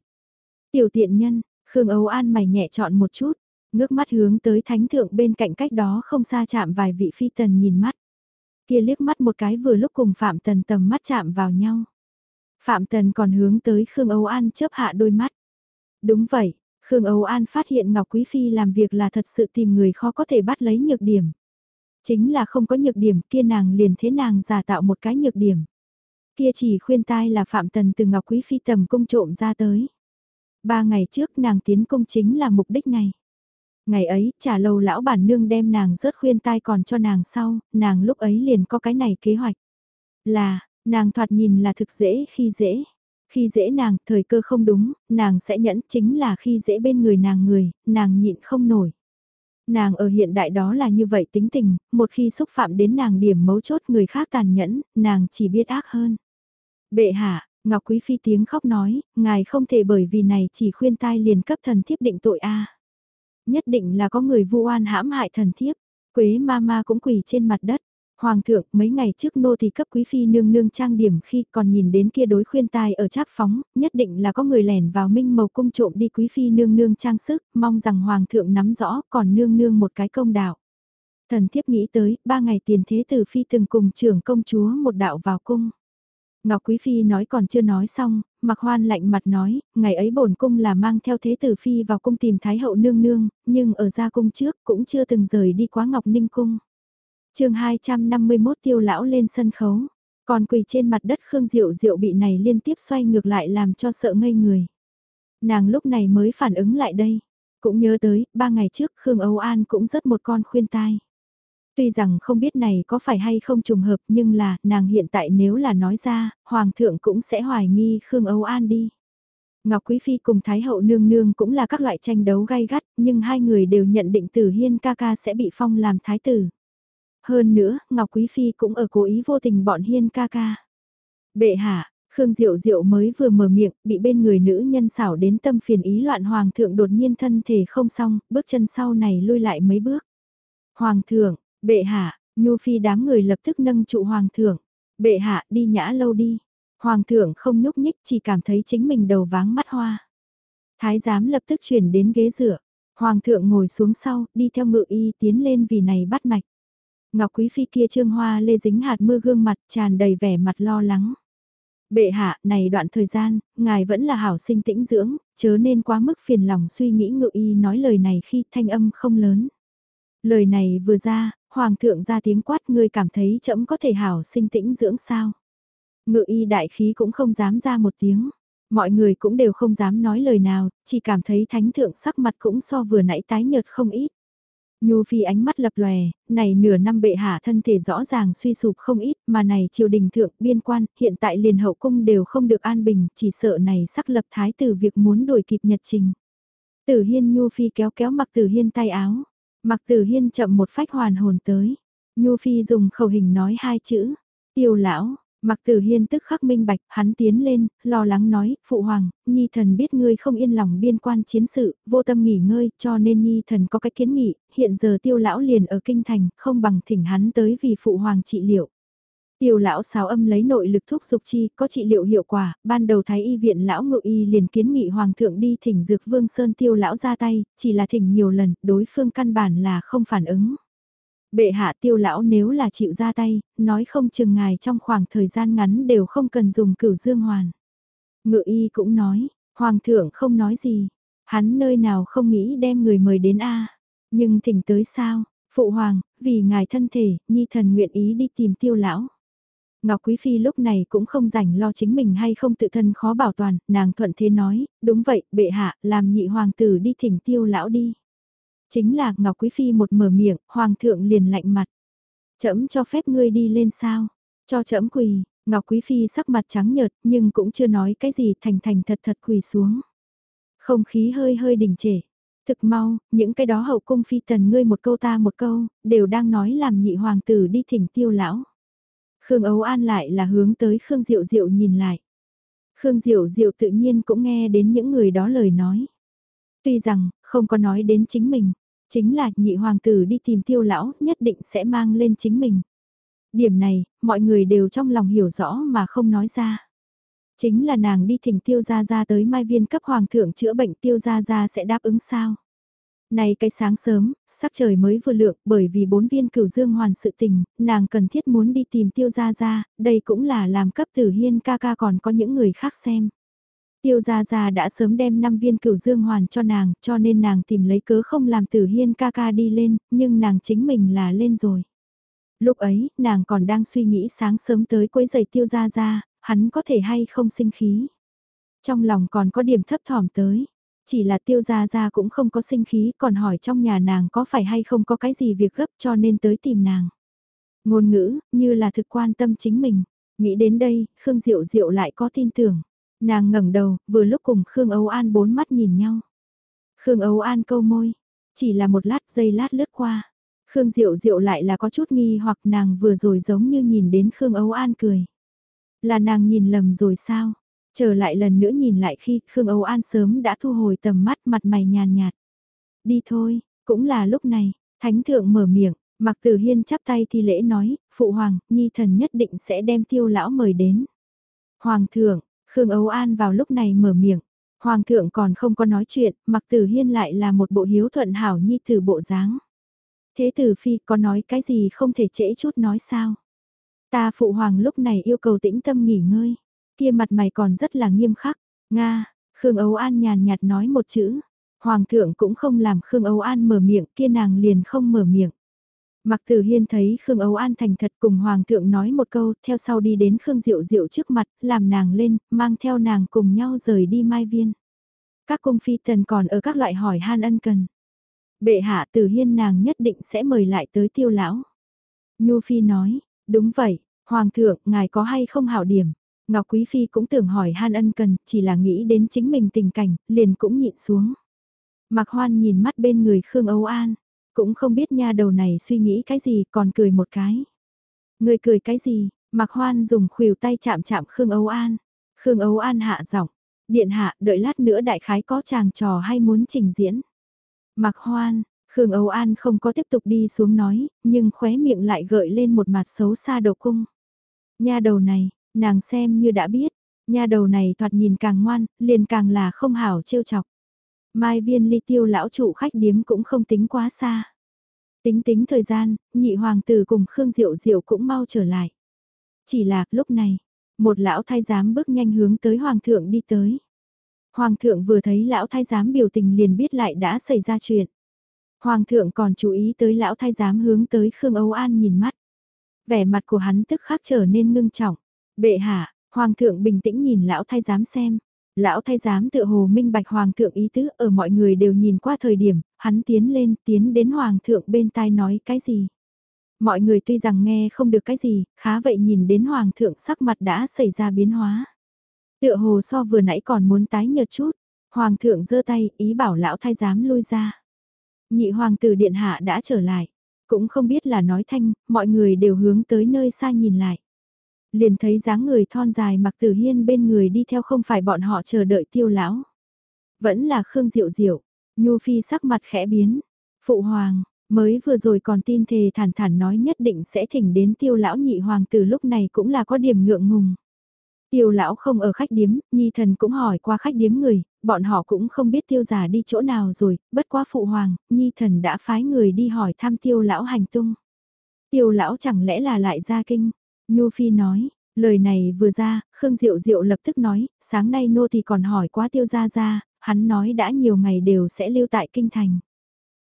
Tiểu tiện nhân, Khương Âu An mày nhẹ chọn một chút, ngước mắt hướng tới thánh thượng bên cạnh cách đó không xa chạm vài vị phi tần nhìn mắt. Kia liếc mắt một cái vừa lúc cùng Phạm Tần tầm mắt chạm vào nhau. Phạm Tần còn hướng tới Khương Âu An chớp hạ đôi mắt. Đúng vậy, Khương Âu An phát hiện Ngọc Quý Phi làm việc là thật sự tìm người khó có thể bắt lấy nhược điểm. Chính là không có nhược điểm kia nàng liền thế nàng giả tạo một cái nhược điểm. Kia chỉ khuyên tai là Phạm Tần từ Ngọc Quý Phi tầm cung trộm ra tới. Ba ngày trước nàng tiến cung chính là mục đích này. Ngày ấy, trả lâu lão bản nương đem nàng rớt khuyên tai còn cho nàng sau, nàng lúc ấy liền có cái này kế hoạch. Là, nàng thoạt nhìn là thực dễ khi dễ. Khi dễ nàng, thời cơ không đúng, nàng sẽ nhẫn chính là khi dễ bên người nàng người, nàng nhịn không nổi. Nàng ở hiện đại đó là như vậy tính tình, một khi xúc phạm đến nàng điểm mấu chốt người khác tàn nhẫn, nàng chỉ biết ác hơn. Bệ hạ, Ngọc Quý Phi tiếng khóc nói, ngài không thể bởi vì này chỉ khuyên tai liền cấp thần thiếp định tội a. Nhất định là có người vu oan hãm hại thần thiếp. Quế ma ma cũng quỳ trên mặt đất. Hoàng thượng, mấy ngày trước nô thì cấp quý phi nương nương trang điểm khi còn nhìn đến kia đối khuyên tai ở cháp phóng, nhất định là có người lẻn vào minh màu cung trộm đi quý phi nương nương trang sức, mong rằng hoàng thượng nắm rõ còn nương nương một cái công đạo. Thần thiếp nghĩ tới, ba ngày tiền thế tử phi từng cùng trưởng công chúa một đạo vào cung. Ngọc Quý Phi nói còn chưa nói xong, mặc hoan lạnh mặt nói, ngày ấy bổn cung là mang theo thế tử Phi vào cung tìm Thái hậu nương nương, nhưng ở gia cung trước cũng chưa từng rời đi quá Ngọc Ninh cung. chương 251 tiêu lão lên sân khấu, còn quỳ trên mặt đất Khương Diệu Diệu bị này liên tiếp xoay ngược lại làm cho sợ ngây người. Nàng lúc này mới phản ứng lại đây, cũng nhớ tới, ba ngày trước Khương Âu An cũng rất một con khuyên tai. Tuy rằng không biết này có phải hay không trùng hợp nhưng là nàng hiện tại nếu là nói ra, Hoàng thượng cũng sẽ hoài nghi Khương Âu An đi. Ngọc Quý Phi cùng Thái hậu nương nương cũng là các loại tranh đấu gay gắt, nhưng hai người đều nhận định Tử Hiên ca ca sẽ bị phong làm thái tử. Hơn nữa, Ngọc Quý Phi cũng ở cố ý vô tình bọn Hiên ca ca. Bệ hạ, Khương Diệu Diệu mới vừa mở miệng, bị bên người nữ nhân xảo đến tâm phiền ý loạn hoàng thượng đột nhiên thân thể không xong, bước chân sau này lui lại mấy bước. Hoàng thượng, Bệ hạ, Nhu Phi đám người lập tức nâng trụ Hoàng thượng. Bệ hạ đi nhã lâu đi. Hoàng thượng không nhúc nhích chỉ cảm thấy chính mình đầu váng mắt hoa. Thái giám lập tức chuyển đến ghế dựa. Hoàng thượng ngồi xuống sau, đi theo ngự y tiến lên vì này bắt mạch. Ngọc Quý Phi kia trương hoa lê dính hạt mưa gương mặt tràn đầy vẻ mặt lo lắng. Bệ hạ, này đoạn thời gian, ngài vẫn là hảo sinh tĩnh dưỡng, chớ nên quá mức phiền lòng suy nghĩ ngự y nói lời này khi thanh âm không lớn. Lời này vừa ra, Hoàng thượng ra tiếng quát ngươi cảm thấy chậm có thể hảo sinh tĩnh dưỡng sao. Ngự y đại khí cũng không dám ra một tiếng. Mọi người cũng đều không dám nói lời nào, chỉ cảm thấy thánh thượng sắc mặt cũng so vừa nãy tái nhợt không ít. Nhu phi ánh mắt lập lòe, này nửa năm bệ hạ thân thể rõ ràng suy sụp không ít, mà này triều đình thượng biên quan, hiện tại liền hậu cung đều không được an bình, chỉ sợ này sắc lập thái tử việc muốn đổi kịp nhật trình. Tử hiên Nhu phi kéo kéo mặc tử hiên tay áo, Mặc tử hiên chậm một phách hoàn hồn tới. Nhu Phi dùng khẩu hình nói hai chữ. Tiêu lão, Mặc tử hiên tức khắc minh bạch, hắn tiến lên, lo lắng nói, Phụ Hoàng, Nhi thần biết ngươi không yên lòng biên quan chiến sự, vô tâm nghỉ ngơi, cho nên Nhi thần có cách kiến nghị, hiện giờ tiêu lão liền ở kinh thành, không bằng thỉnh hắn tới vì Phụ Hoàng trị liệu. Tiêu lão sáo âm lấy nội lực thuốc dục chi, có trị liệu hiệu quả, ban đầu thái y viện lão ngự y liền kiến nghị hoàng thượng đi thỉnh dược vương sơn tiêu lão ra tay, chỉ là thỉnh nhiều lần, đối phương căn bản là không phản ứng. Bệ hạ tiêu lão nếu là chịu ra tay, nói không chừng ngài trong khoảng thời gian ngắn đều không cần dùng cửu dương hoàn. Ngự y cũng nói, hoàng thượng không nói gì, hắn nơi nào không nghĩ đem người mời đến a nhưng thỉnh tới sao, phụ hoàng, vì ngài thân thể, nhi thần nguyện ý đi tìm tiêu lão. Ngọc Quý Phi lúc này cũng không rảnh lo chính mình hay không tự thân khó bảo toàn, nàng thuận thế nói, đúng vậy, bệ hạ, làm nhị hoàng tử đi thỉnh tiêu lão đi. Chính là Ngọc Quý Phi một mở miệng, hoàng thượng liền lạnh mặt. Chấm cho phép ngươi đi lên sao? Cho chấm quỳ, Ngọc Quý Phi sắc mặt trắng nhợt nhưng cũng chưa nói cái gì thành thành thật thật quỳ xuống. Không khí hơi hơi đình trệ. Thực mau, những cái đó hậu cung phi tần ngươi một câu ta một câu, đều đang nói làm nhị hoàng tử đi thỉnh tiêu lão. Khương Ấu An lại là hướng tới Khương Diệu Diệu nhìn lại. Khương Diệu Diệu tự nhiên cũng nghe đến những người đó lời nói. Tuy rằng, không có nói đến chính mình, chính là nhị hoàng tử đi tìm tiêu lão nhất định sẽ mang lên chính mình. Điểm này, mọi người đều trong lòng hiểu rõ mà không nói ra. Chính là nàng đi thỉnh tiêu gia gia tới mai viên cấp hoàng thượng chữa bệnh tiêu gia gia sẽ đáp ứng sao. Này cái sáng sớm, sắc trời mới vừa lượng bởi vì bốn viên cửu dương hoàn sự tình, nàng cần thiết muốn đi tìm tiêu gia gia, đây cũng là làm cấp tử hiên ca ca còn có những người khác xem. Tiêu gia gia đã sớm đem 5 viên cửu dương hoàn cho nàng, cho nên nàng tìm lấy cớ không làm tử hiên ca ca đi lên, nhưng nàng chính mình là lên rồi. Lúc ấy, nàng còn đang suy nghĩ sáng sớm tới quấy giày tiêu gia gia, hắn có thể hay không sinh khí. Trong lòng còn có điểm thấp thỏm tới. Chỉ là tiêu gia gia cũng không có sinh khí còn hỏi trong nhà nàng có phải hay không có cái gì việc gấp cho nên tới tìm nàng. Ngôn ngữ, như là thực quan tâm chính mình. Nghĩ đến đây, Khương Diệu Diệu lại có tin tưởng. Nàng ngẩng đầu, vừa lúc cùng Khương Âu An bốn mắt nhìn nhau. Khương Âu An câu môi, chỉ là một lát giây lát lướt qua. Khương Diệu Diệu lại là có chút nghi hoặc nàng vừa rồi giống như nhìn đến Khương Âu An cười. Là nàng nhìn lầm rồi sao? Trở lại lần nữa nhìn lại khi Khương Âu An sớm đã thu hồi tầm mắt mặt mày nhàn nhạt. Đi thôi, cũng là lúc này, Thánh Thượng mở miệng, Mặc Tử Hiên chắp tay thi lễ nói, Phụ Hoàng, Nhi Thần nhất định sẽ đem tiêu lão mời đến. Hoàng thượng, Khương Âu An vào lúc này mở miệng. Hoàng thượng còn không có nói chuyện, Mặc Tử Hiên lại là một bộ hiếu thuận hảo nhi từ bộ dáng. Thế tử phi có nói cái gì không thể trễ chút nói sao? Ta phụ hoàng lúc này yêu cầu tĩnh tâm nghỉ ngơi. Kia mặt mày còn rất là nghiêm khắc. Nga, Khương Âu An nhàn nhạt nói một chữ. Hoàng thượng cũng không làm Khương Âu An mở miệng kia nàng liền không mở miệng. Mặc Tử Hiên thấy Khương Âu An thành thật cùng Hoàng thượng nói một câu, theo sau đi đến Khương Diệu Diệu trước mặt, làm nàng lên, mang theo nàng cùng nhau rời đi Mai Viên. Các cung phi tần còn ở các loại hỏi han ân cần. Bệ hạ Tử Hiên nàng nhất định sẽ mời lại tới tiêu lão. Nhu Phi nói, đúng vậy, Hoàng thượng, ngài có hay không hảo điểm. Ngọc Quý Phi cũng tưởng hỏi han ân cần, chỉ là nghĩ đến chính mình tình cảnh, liền cũng nhịn xuống. Mạc Hoan nhìn mắt bên người Khương Âu An, cũng không biết nha đầu này suy nghĩ cái gì còn cười một cái. Người cười cái gì, Mạc Hoan dùng khuỷu tay chạm chạm Khương Âu An. Khương Âu An hạ giọng, điện hạ đợi lát nữa đại khái có chàng trò hay muốn trình diễn. Mạc Hoan, Khương Âu An không có tiếp tục đi xuống nói, nhưng khóe miệng lại gợi lên một mặt xấu xa đầu cung. Nha đầu này, nàng xem như đã biết, nha đầu này thoạt nhìn càng ngoan, liền càng là không hảo trêu chọc. Mai viên ly tiêu lão trụ khách điếm cũng không tính quá xa. Tính tính thời gian, nhị hoàng tử cùng Khương Diệu Diệu cũng mau trở lại. Chỉ là, lúc này, một lão thái giám bước nhanh hướng tới hoàng thượng đi tới. Hoàng thượng vừa thấy lão thái giám biểu tình liền biết lại đã xảy ra chuyện. Hoàng thượng còn chú ý tới lão thái giám hướng tới Khương Âu An nhìn mắt. Vẻ mặt của hắn tức khắc trở nên ngưng trọng. Bệ hạ, hoàng thượng bình tĩnh nhìn lão thái giám xem. Lão thái giám tự hồ minh bạch hoàng thượng ý tứ ở mọi người đều nhìn qua thời điểm, hắn tiến lên tiến đến hoàng thượng bên tai nói cái gì. Mọi người tuy rằng nghe không được cái gì, khá vậy nhìn đến hoàng thượng sắc mặt đã xảy ra biến hóa. Tựa hồ so vừa nãy còn muốn tái nhợt chút, hoàng thượng giơ tay ý bảo lão thái giám lui ra. Nhị hoàng tử điện hạ đã trở lại, cũng không biết là nói thanh, mọi người đều hướng tới nơi xa nhìn lại liền thấy dáng người thon dài mặc tử hiên bên người đi theo không phải bọn họ chờ đợi tiêu lão. Vẫn là Khương Diệu Diệu, Nhu Phi sắc mặt khẽ biến, Phụ Hoàng, mới vừa rồi còn tin thề thản thản nói nhất định sẽ thỉnh đến tiêu lão nhị hoàng từ lúc này cũng là có điểm ngượng ngùng. Tiêu lão không ở khách điếm, nhi thần cũng hỏi qua khách điếm người, bọn họ cũng không biết tiêu giả đi chỗ nào rồi, bất quá phụ hoàng, nhi thần đã phái người đi hỏi thăm tiêu lão hành tung. Tiêu lão chẳng lẽ là lại ra kinh, Nhu Phi nói, lời này vừa ra, Khương Diệu Diệu lập tức nói, sáng nay nô thì còn hỏi quá tiêu gia gia, hắn nói đã nhiều ngày đều sẽ lưu tại kinh thành.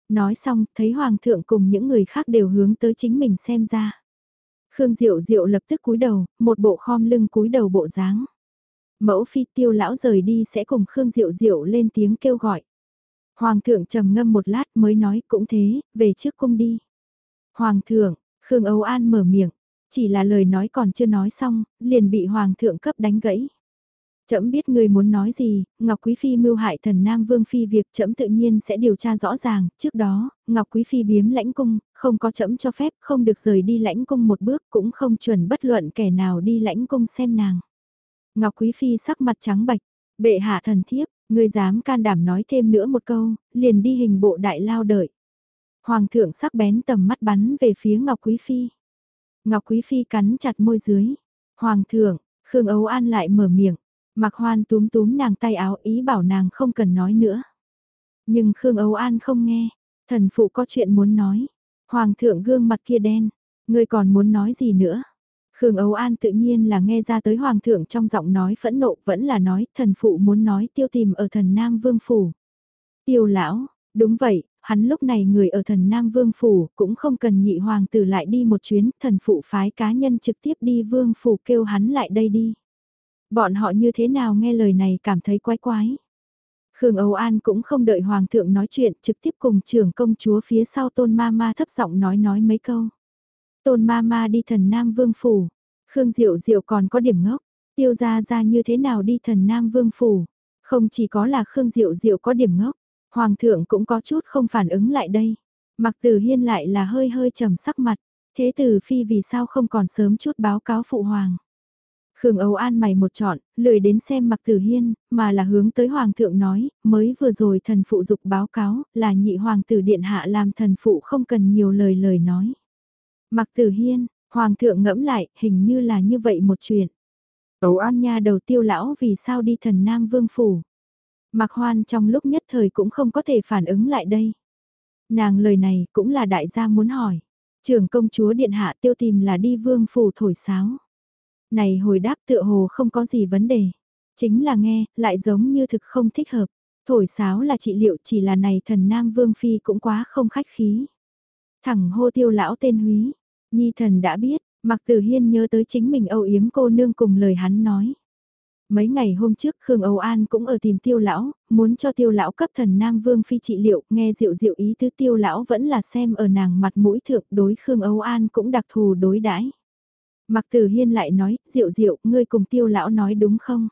Nói xong, thấy Hoàng thượng cùng những người khác đều hướng tới chính mình xem ra. Khương Diệu Diệu lập tức cúi đầu, một bộ khom lưng cúi đầu bộ dáng. Mẫu phi tiêu lão rời đi sẽ cùng Khương Diệu Diệu lên tiếng kêu gọi. Hoàng thượng trầm ngâm một lát mới nói cũng thế, về trước cung đi. Hoàng thượng, Khương Âu An mở miệng, chỉ là lời nói còn chưa nói xong, liền bị hoàng thượng cấp đánh gãy. Chậm biết người muốn nói gì, Ngọc Quý Phi mưu hại thần Nam Vương Phi việc chậm tự nhiên sẽ điều tra rõ ràng, trước đó, Ngọc Quý Phi biếm lãnh cung, không có chậm cho phép, không được rời đi lãnh cung một bước, cũng không chuẩn bất luận kẻ nào đi lãnh cung xem nàng. Ngọc Quý Phi sắc mặt trắng bạch, bệ hạ thần thiếp, người dám can đảm nói thêm nữa một câu, liền đi hình bộ đại lao đợi. Hoàng thượng sắc bén tầm mắt bắn về phía Ngọc Quý Phi. Ngọc Quý Phi cắn chặt môi dưới. Hoàng thượng, Khương Ấu An lại mở miệng. Mặc hoan túm túm nàng tay áo ý bảo nàng không cần nói nữa. Nhưng Khương Ấu An không nghe. Thần phụ có chuyện muốn nói. Hoàng thượng gương mặt kia đen. Ngươi còn muốn nói gì nữa? Khương Ấu An tự nhiên là nghe ra tới Hoàng thượng trong giọng nói phẫn nộ vẫn là nói thần phụ muốn nói tiêu tìm ở thần Nam Vương Phủ. Tiêu lão, đúng vậy, hắn lúc này người ở thần Nam Vương Phủ cũng không cần nhị hoàng tử lại đi một chuyến, thần phụ phái cá nhân trực tiếp đi Vương Phủ kêu hắn lại đây đi. Bọn họ như thế nào nghe lời này cảm thấy quái quái. Khương Âu An cũng không đợi Hoàng thượng nói chuyện trực tiếp cùng trưởng công chúa phía sau Tôn Ma Ma thấp giọng nói nói mấy câu. Tôn Ma Ma đi thần Nam Vương Phủ, Khương Diệu Diệu còn có điểm ngốc, Tiêu gia gia như thế nào đi thần Nam Vương Phủ? Không chỉ có là Khương Diệu Diệu có điểm ngốc, Hoàng thượng cũng có chút không phản ứng lại đây. Mặc tử hiên lại là hơi hơi trầm sắc mặt, thế tử phi vì sao không còn sớm chút báo cáo phụ hoàng. Khương Âu An mày một chọn, lười đến xem mặc tử hiên, mà là hướng tới hoàng thượng nói, mới vừa rồi thần phụ dục báo cáo, là nhị hoàng tử điện hạ làm thần phụ không cần nhiều lời lời nói. Mặc tử hiên, hoàng thượng ngẫm lại, hình như là như vậy một chuyện. Âu An nha đầu tiêu lão vì sao đi thần Nam Vương Phủ. Mạc hoan trong lúc nhất thời cũng không có thể phản ứng lại đây. Nàng lời này cũng là đại gia muốn hỏi. Trưởng công chúa điện hạ tiêu tìm là đi vương phủ thổi sáo. Này hồi đáp tựa hồ không có gì vấn đề. Chính là nghe, lại giống như thực không thích hợp. Thổi sáo là trị liệu chỉ là này thần nam vương phi cũng quá không khách khí. Thẳng hô tiêu lão tên húy. Nhi thần đã biết, mặc tử hiên nhớ tới chính mình âu yếm cô nương cùng lời hắn nói. Mấy ngày hôm trước Khương Âu An cũng ở tìm tiêu lão, muốn cho tiêu lão cấp thần Nam Vương Phi trị liệu, nghe diệu diệu ý tứ tiêu lão vẫn là xem ở nàng mặt mũi thượng đối Khương Âu An cũng đặc thù đối đãi Mặc tử hiên lại nói, diệu diệu ngươi cùng tiêu lão nói đúng không?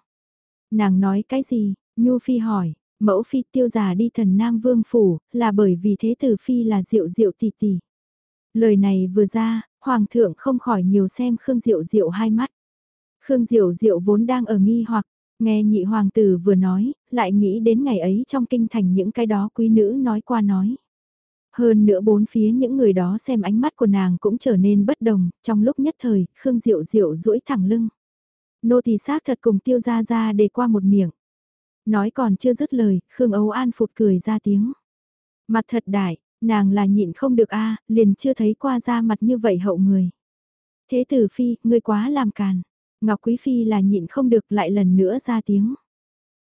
Nàng nói cái gì? Nhu Phi hỏi, mẫu Phi tiêu già đi thần Nam Vương Phủ, là bởi vì thế tử Phi là diệu diệu tỷ tỷ. Lời này vừa ra, Hoàng thượng không khỏi nhiều xem Khương Diệu Diệu hai mắt. Khương Diệu Diệu vốn đang ở nghi hoặc, nghe nhị hoàng tử vừa nói, lại nghĩ đến ngày ấy trong kinh thành những cái đó quý nữ nói qua nói. Hơn nữa bốn phía những người đó xem ánh mắt của nàng cũng trở nên bất đồng, trong lúc nhất thời, Khương Diệu Diệu duỗi thẳng lưng. Nô tỳ xác thật cùng tiêu ra ra để qua một miệng. Nói còn chưa dứt lời, Khương Âu An phụt cười ra tiếng. Mặt thật đại, nàng là nhịn không được a à, liền chưa thấy qua ra mặt như vậy hậu người. Thế tử phi, ngươi quá làm càn. Ngọc Quý Phi là nhịn không được lại lần nữa ra tiếng.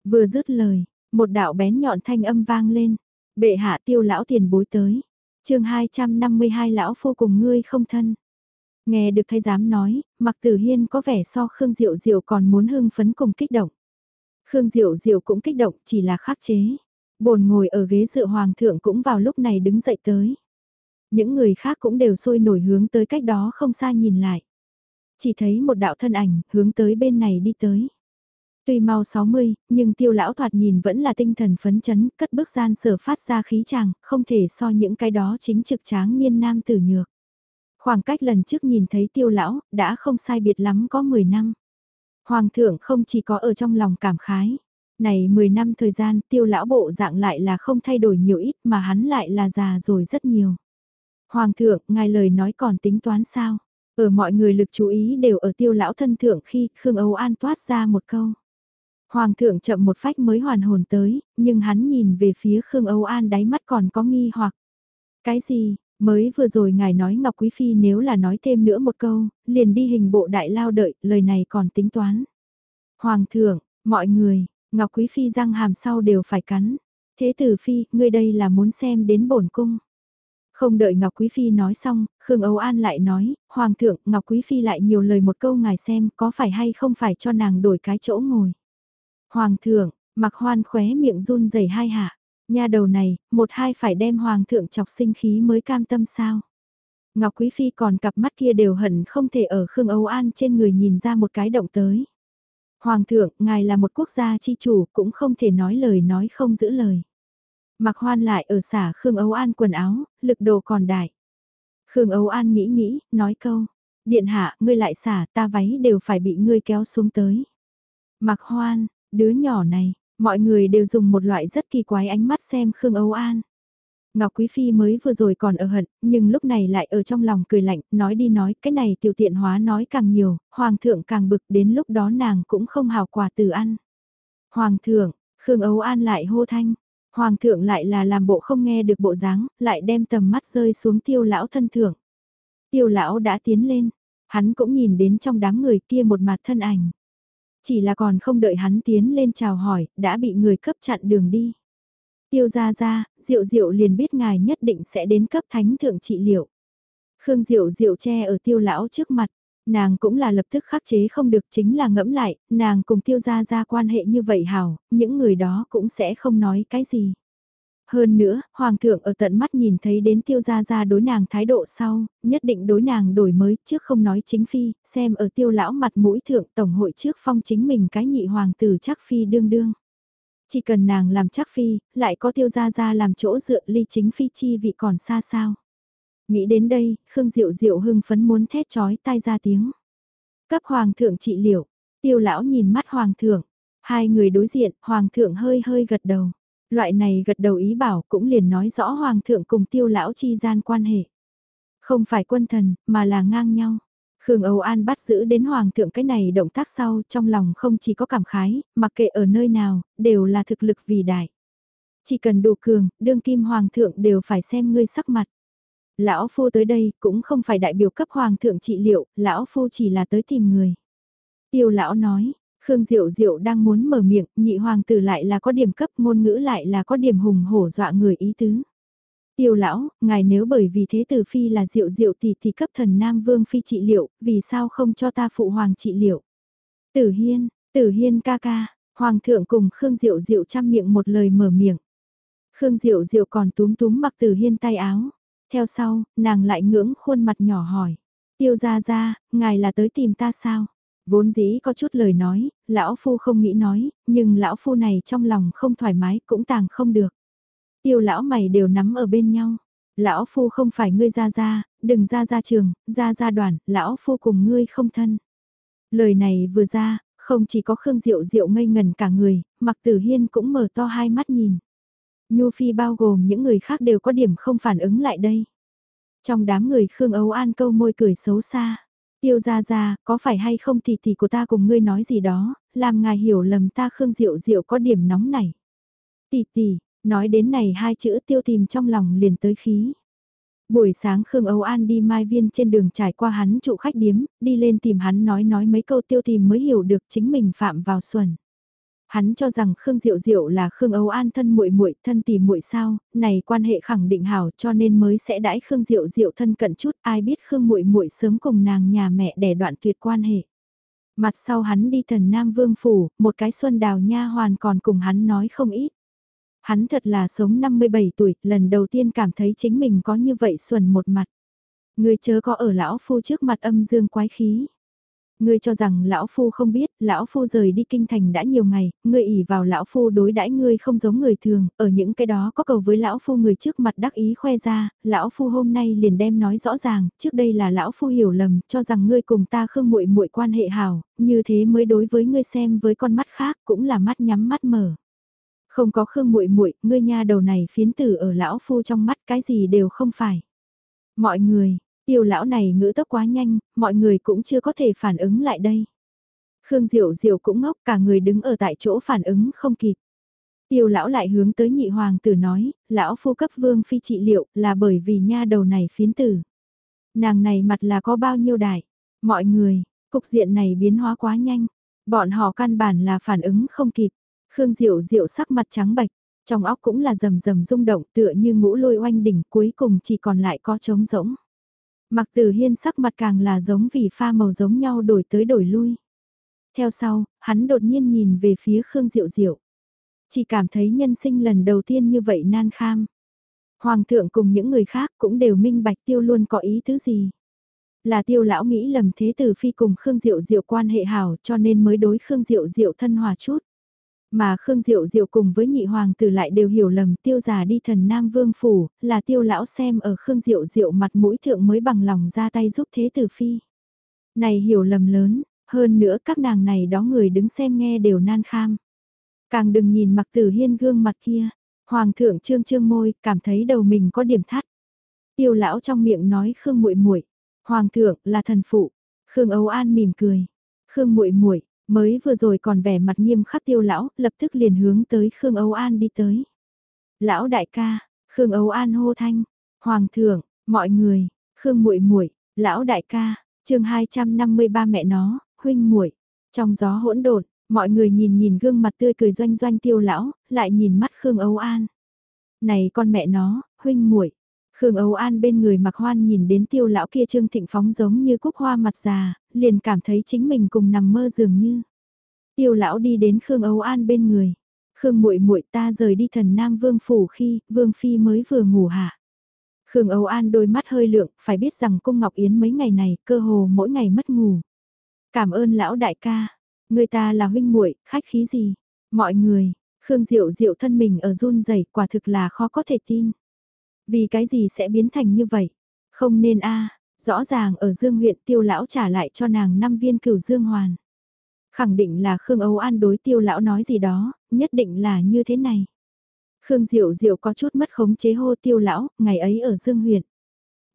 Vừa dứt lời, một đạo bén nhọn thanh âm vang lên. Bệ hạ tiêu lão tiền bối tới. chương 252 lão phu cùng ngươi không thân. Nghe được thay dám nói, mặc tử hiên có vẻ so Khương Diệu Diệu còn muốn hưng phấn cùng kích động. Khương Diệu Diệu cũng kích động chỉ là khắc chế. Bồn ngồi ở ghế dựa hoàng thượng cũng vào lúc này đứng dậy tới. Những người khác cũng đều sôi nổi hướng tới cách đó không xa nhìn lại. Chỉ thấy một đạo thân ảnh hướng tới bên này đi tới. Tuy mau 60, nhưng tiêu lão thoạt nhìn vẫn là tinh thần phấn chấn, cất bước gian sở phát ra khí chàng, không thể so những cái đó chính trực tráng niên nam tử nhược. Khoảng cách lần trước nhìn thấy tiêu lão, đã không sai biệt lắm có 10 năm. Hoàng thượng không chỉ có ở trong lòng cảm khái. Này 10 năm thời gian tiêu lão bộ dạng lại là không thay đổi nhiều ít mà hắn lại là già rồi rất nhiều. Hoàng thượng, ngài lời nói còn tính toán sao? Ở mọi người lực chú ý đều ở tiêu lão thân thượng khi Khương Âu An toát ra một câu. Hoàng thượng chậm một phách mới hoàn hồn tới, nhưng hắn nhìn về phía Khương Âu An đáy mắt còn có nghi hoặc. Cái gì, mới vừa rồi ngài nói Ngọc Quý Phi nếu là nói thêm nữa một câu, liền đi hình bộ đại lao đợi, lời này còn tính toán. Hoàng thượng, mọi người, Ngọc Quý Phi răng hàm sau đều phải cắn. Thế tử Phi, ngươi đây là muốn xem đến bổn cung. Không đợi Ngọc Quý Phi nói xong, Khương Âu An lại nói, Hoàng thượng, Ngọc Quý Phi lại nhiều lời một câu ngài xem có phải hay không phải cho nàng đổi cái chỗ ngồi. Hoàng thượng, mặc hoan khóe miệng run rẩy hai hạ, nha đầu này, một hai phải đem Hoàng thượng chọc sinh khí mới cam tâm sao. Ngọc Quý Phi còn cặp mắt kia đều hận không thể ở Khương Âu An trên người nhìn ra một cái động tới. Hoàng thượng, ngài là một quốc gia chi chủ cũng không thể nói lời nói không giữ lời. Mặc hoan lại ở xả Khương Âu An quần áo, lực đồ còn đại. Khương Âu An nghĩ nghĩ, nói câu, điện hạ, ngươi lại xả ta váy đều phải bị ngươi kéo xuống tới. Mặc hoan, đứa nhỏ này, mọi người đều dùng một loại rất kỳ quái ánh mắt xem Khương Âu An. Ngọc Quý Phi mới vừa rồi còn ở hận, nhưng lúc này lại ở trong lòng cười lạnh, nói đi nói, cái này tiểu tiện hóa nói càng nhiều, Hoàng thượng càng bực đến lúc đó nàng cũng không hào quà từ ăn. Hoàng thượng, Khương Âu An lại hô thanh, Hoàng thượng lại là làm bộ không nghe được bộ dáng, lại đem tầm mắt rơi xuống tiêu lão thân thượng. Tiêu lão đã tiến lên, hắn cũng nhìn đến trong đám người kia một mặt thân ảnh. Chỉ là còn không đợi hắn tiến lên chào hỏi, đã bị người cấp chặn đường đi. Tiêu ra ra, Diệu Diệu liền biết ngài nhất định sẽ đến cấp thánh thượng trị liệu. Khương Diệu Diệu che ở tiêu lão trước mặt, nàng cũng là lập tức khắc chế không được chính là ngẫm lại, nàng cùng tiêu gia gia quan hệ như vậy hảo, những người đó cũng sẽ không nói cái gì. Hơn nữa, Hoàng thượng ở tận mắt nhìn thấy đến tiêu gia gia đối nàng thái độ sau, nhất định đối nàng đổi mới trước không nói chính phi, xem ở tiêu lão mặt mũi thượng tổng hội trước phong chính mình cái nhị hoàng tử chắc phi đương đương. Chỉ cần nàng làm chắc phi, lại có tiêu gia gia làm chỗ dựa ly chính phi chi vị còn xa sao. Nghĩ đến đây, Khương Diệu Diệu hưng phấn muốn thét chói tai ra tiếng. Cấp hoàng thượng trị liệu, tiêu lão nhìn mắt hoàng thượng, hai người đối diện, hoàng thượng hơi hơi gật đầu. Loại này gật đầu ý bảo cũng liền nói rõ hoàng thượng cùng tiêu lão chi gian quan hệ. Không phải quân thần, mà là ngang nhau. Khương Âu An bắt giữ đến hoàng thượng cái này động tác sau trong lòng không chỉ có cảm khái, mặc kệ ở nơi nào, đều là thực lực vì đại. Chỉ cần đủ cường, đương kim hoàng thượng đều phải xem ngươi sắc mặt. Lão Phu tới đây cũng không phải đại biểu cấp hoàng thượng trị liệu, Lão Phu chỉ là tới tìm người. Tiêu Lão nói, Khương Diệu Diệu đang muốn mở miệng, nhị hoàng tử lại là có điểm cấp ngôn ngữ lại là có điểm hùng hổ dọa người ý tứ. Tiêu lão, ngài nếu bởi vì thế tử phi là Diệu Diệu thì thì cấp thần Nam Vương phi trị liệu, vì sao không cho ta phụ hoàng trị liệu? Tử Hiên, Tử Hiên ca ca, hoàng thượng cùng Khương Diệu Diệu chăm miệng một lời mở miệng. Khương Diệu Diệu còn túm túm mặc Tử Hiên tay áo. Theo sau, nàng lại ngưỡng khuôn mặt nhỏ hỏi. Tiêu ra ra, ngài là tới tìm ta sao? Vốn dĩ có chút lời nói, lão phu không nghĩ nói, nhưng lão phu này trong lòng không thoải mái cũng tàng không được. Tiêu lão mày đều nắm ở bên nhau. Lão phu không phải ngươi ra ra, đừng ra ra trường, ra ra đoàn, lão phu cùng ngươi không thân. Lời này vừa ra, không chỉ có Khương Diệu Diệu ngây ngần cả người, Mặc Tử Hiên cũng mở to hai mắt nhìn. Nhu Phi bao gồm những người khác đều có điểm không phản ứng lại đây. Trong đám người Khương Âu An câu môi cười xấu xa. Tiêu ra ra, có phải hay không thì thì của ta cùng ngươi nói gì đó, làm ngài hiểu lầm ta Khương Diệu Diệu có điểm nóng này. Tì Tì nói đến này hai chữ tiêu tìm trong lòng liền tới khí. Buổi sáng Khương Âu An đi Mai Viên trên đường trải qua hắn trụ khách điếm, đi lên tìm hắn nói nói mấy câu tiêu tìm mới hiểu được chính mình phạm vào xuẩn. Hắn cho rằng Khương Diệu Diệu là Khương Âu An thân muội muội, thân tỷ muội sao, này quan hệ khẳng định hảo cho nên mới sẽ đãi Khương Diệu Diệu thân cận chút, ai biết Khương muội muội sớm cùng nàng nhà mẹ đẻ đoạn tuyệt quan hệ. Mặt sau hắn đi thần Nam Vương phủ, một cái xuân đào nha hoàn còn cùng hắn nói không ít. Hắn thật là sống 57 tuổi, lần đầu tiên cảm thấy chính mình có như vậy xuân một mặt. Người chớ có ở lão phu trước mặt âm dương quái khí. Ngươi cho rằng lão phu không biết, lão phu rời đi kinh thành đã nhiều ngày, ngươi ỉ vào lão phu đối đãi ngươi không giống người thường, ở những cái đó có cầu với lão phu người trước mặt đắc ý khoe ra, lão phu hôm nay liền đem nói rõ ràng, trước đây là lão phu hiểu lầm, cho rằng ngươi cùng ta khương muội muội quan hệ hảo, như thế mới đối với ngươi xem với con mắt khác, cũng là mắt nhắm mắt mở. Không có khương muội muội, ngươi nha đầu này phiến tử ở lão phu trong mắt cái gì đều không phải. Mọi người, Tiêu lão này ngữ tốc quá nhanh, mọi người cũng chưa có thể phản ứng lại đây. Khương Diệu Diệu cũng ngốc cả người đứng ở tại chỗ phản ứng không kịp. Tiêu lão lại hướng tới nhị hoàng tử nói, lão phu cấp vương phi trị liệu là bởi vì nha đầu này phiến tử. Nàng này mặt là có bao nhiêu đại. Mọi người, cục diện này biến hóa quá nhanh. Bọn họ căn bản là phản ứng không kịp. Khương Diệu Diệu sắc mặt trắng bạch, trong óc cũng là rầm rầm rung động tựa như ngũ lôi oanh đỉnh cuối cùng chỉ còn lại có trống rỗng. Mặc tử hiên sắc mặt càng là giống vì pha màu giống nhau đổi tới đổi lui. Theo sau, hắn đột nhiên nhìn về phía Khương Diệu Diệu. Chỉ cảm thấy nhân sinh lần đầu tiên như vậy nan kham. Hoàng thượng cùng những người khác cũng đều minh bạch tiêu luôn có ý thứ gì. Là tiêu lão nghĩ lầm thế tử phi cùng Khương Diệu Diệu quan hệ hảo cho nên mới đối Khương Diệu Diệu thân hòa chút. Mà Khương Diệu Diệu cùng với nhị hoàng tử lại đều hiểu lầm tiêu già đi thần Nam Vương Phủ, là tiêu lão xem ở Khương Diệu Diệu mặt mũi thượng mới bằng lòng ra tay giúp thế tử phi. Này hiểu lầm lớn, hơn nữa các nàng này đó người đứng xem nghe đều nan kham. Càng đừng nhìn mặc tử hiên gương mặt kia, hoàng thượng trương trương môi, cảm thấy đầu mình có điểm thắt. Tiêu lão trong miệng nói Khương muội muội, hoàng thượng là thần phụ. Khương Âu An mỉm cười. Khương muội muội, Mới vừa rồi còn vẻ mặt nghiêm khắc tiêu lão, lập tức liền hướng tới Khương Âu An đi tới. Lão đại ca, Khương Âu An hô thanh, Hoàng thượng, mọi người, Khương muội muội lão đại ca, chương 253 mẹ nó, huynh muội Trong gió hỗn độn, mọi người nhìn nhìn gương mặt tươi cười doanh doanh tiêu lão, lại nhìn mắt Khương Âu An. Này con mẹ nó, huynh muội Khương Âu An bên người mặc hoan nhìn đến tiêu lão kia trương thịnh phóng giống như cúc hoa mặt già, liền cảm thấy chính mình cùng nằm mơ dường như. Tiêu lão đi đến Khương Âu An bên người. Khương muội muội ta rời đi thần Nam Vương phủ khi Vương phi mới vừa ngủ hạ. Khương Âu An đôi mắt hơi lượng, phải biết rằng cung Ngọc Yến mấy ngày này cơ hồ mỗi ngày mất ngủ. Cảm ơn lão đại ca, người ta là huynh muội, khách khí gì? Mọi người, Khương Diệu Diệu thân mình ở run rẩy, quả thực là khó có thể tin. Vì cái gì sẽ biến thành như vậy? Không nên a, rõ ràng ở Dương huyện Tiêu lão trả lại cho nàng 5 viên cửu dương hoàn. Khẳng định là Khương Âu An đối Tiêu lão nói gì đó, nhất định là như thế này. Khương Diệu Diệu có chút mất khống chế hô Tiêu lão, ngày ấy ở Dương huyện.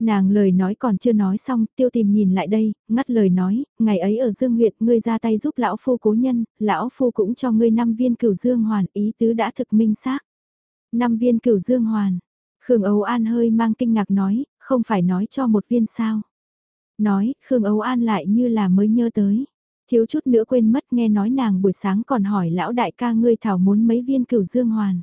Nàng lời nói còn chưa nói xong, tiêu tìm nhìn lại đây, ngắt lời nói, ngày ấy ở Dương huyện ngươi ra tay giúp lão phu cố nhân, lão phu cũng cho ngươi năm viên cửu dương hoàn, ý tứ đã thực minh xác. năm viên cửu dương hoàn, Khương Âu An hơi mang kinh ngạc nói, không phải nói cho một viên sao. Nói, Khương Âu An lại như là mới nhớ tới. Thiếu chút nữa quên mất nghe nói nàng buổi sáng còn hỏi lão đại ca ngươi thảo muốn mấy viên cửu dương hoàn.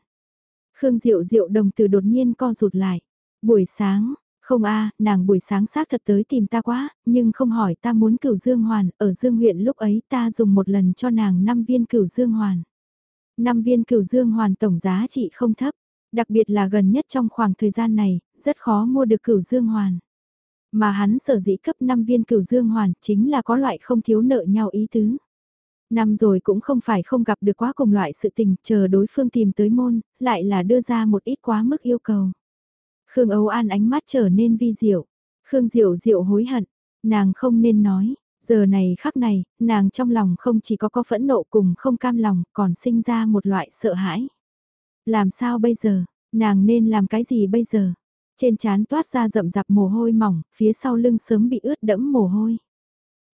Khương Diệu Diệu đồng từ đột nhiên co rụt lại. Buổi sáng, không a, nàng buổi sáng xác thật tới tìm ta quá, nhưng không hỏi ta muốn cửu dương hoàn, ở dương huyện lúc ấy ta dùng một lần cho nàng 5 viên cửu dương hoàn. 5 viên cửu dương hoàn tổng giá trị không thấp, đặc biệt là gần nhất trong khoảng thời gian này, rất khó mua được cửu dương hoàn. Mà hắn sở dĩ cấp 5 viên cửu dương hoàn chính là có loại không thiếu nợ nhau ý tứ. Năm rồi cũng không phải không gặp được quá cùng loại sự tình, chờ đối phương tìm tới môn, lại là đưa ra một ít quá mức yêu cầu. Khương Âu An ánh mắt trở nên vi diệu. Khương Diệu Diệu hối hận, nàng không nên nói, giờ này khắc này, nàng trong lòng không chỉ có có phẫn nộ cùng không cam lòng, còn sinh ra một loại sợ hãi. Làm sao bây giờ, nàng nên làm cái gì bây giờ? Trên trán toát ra rậm rạp mồ hôi mỏng, phía sau lưng sớm bị ướt đẫm mồ hôi.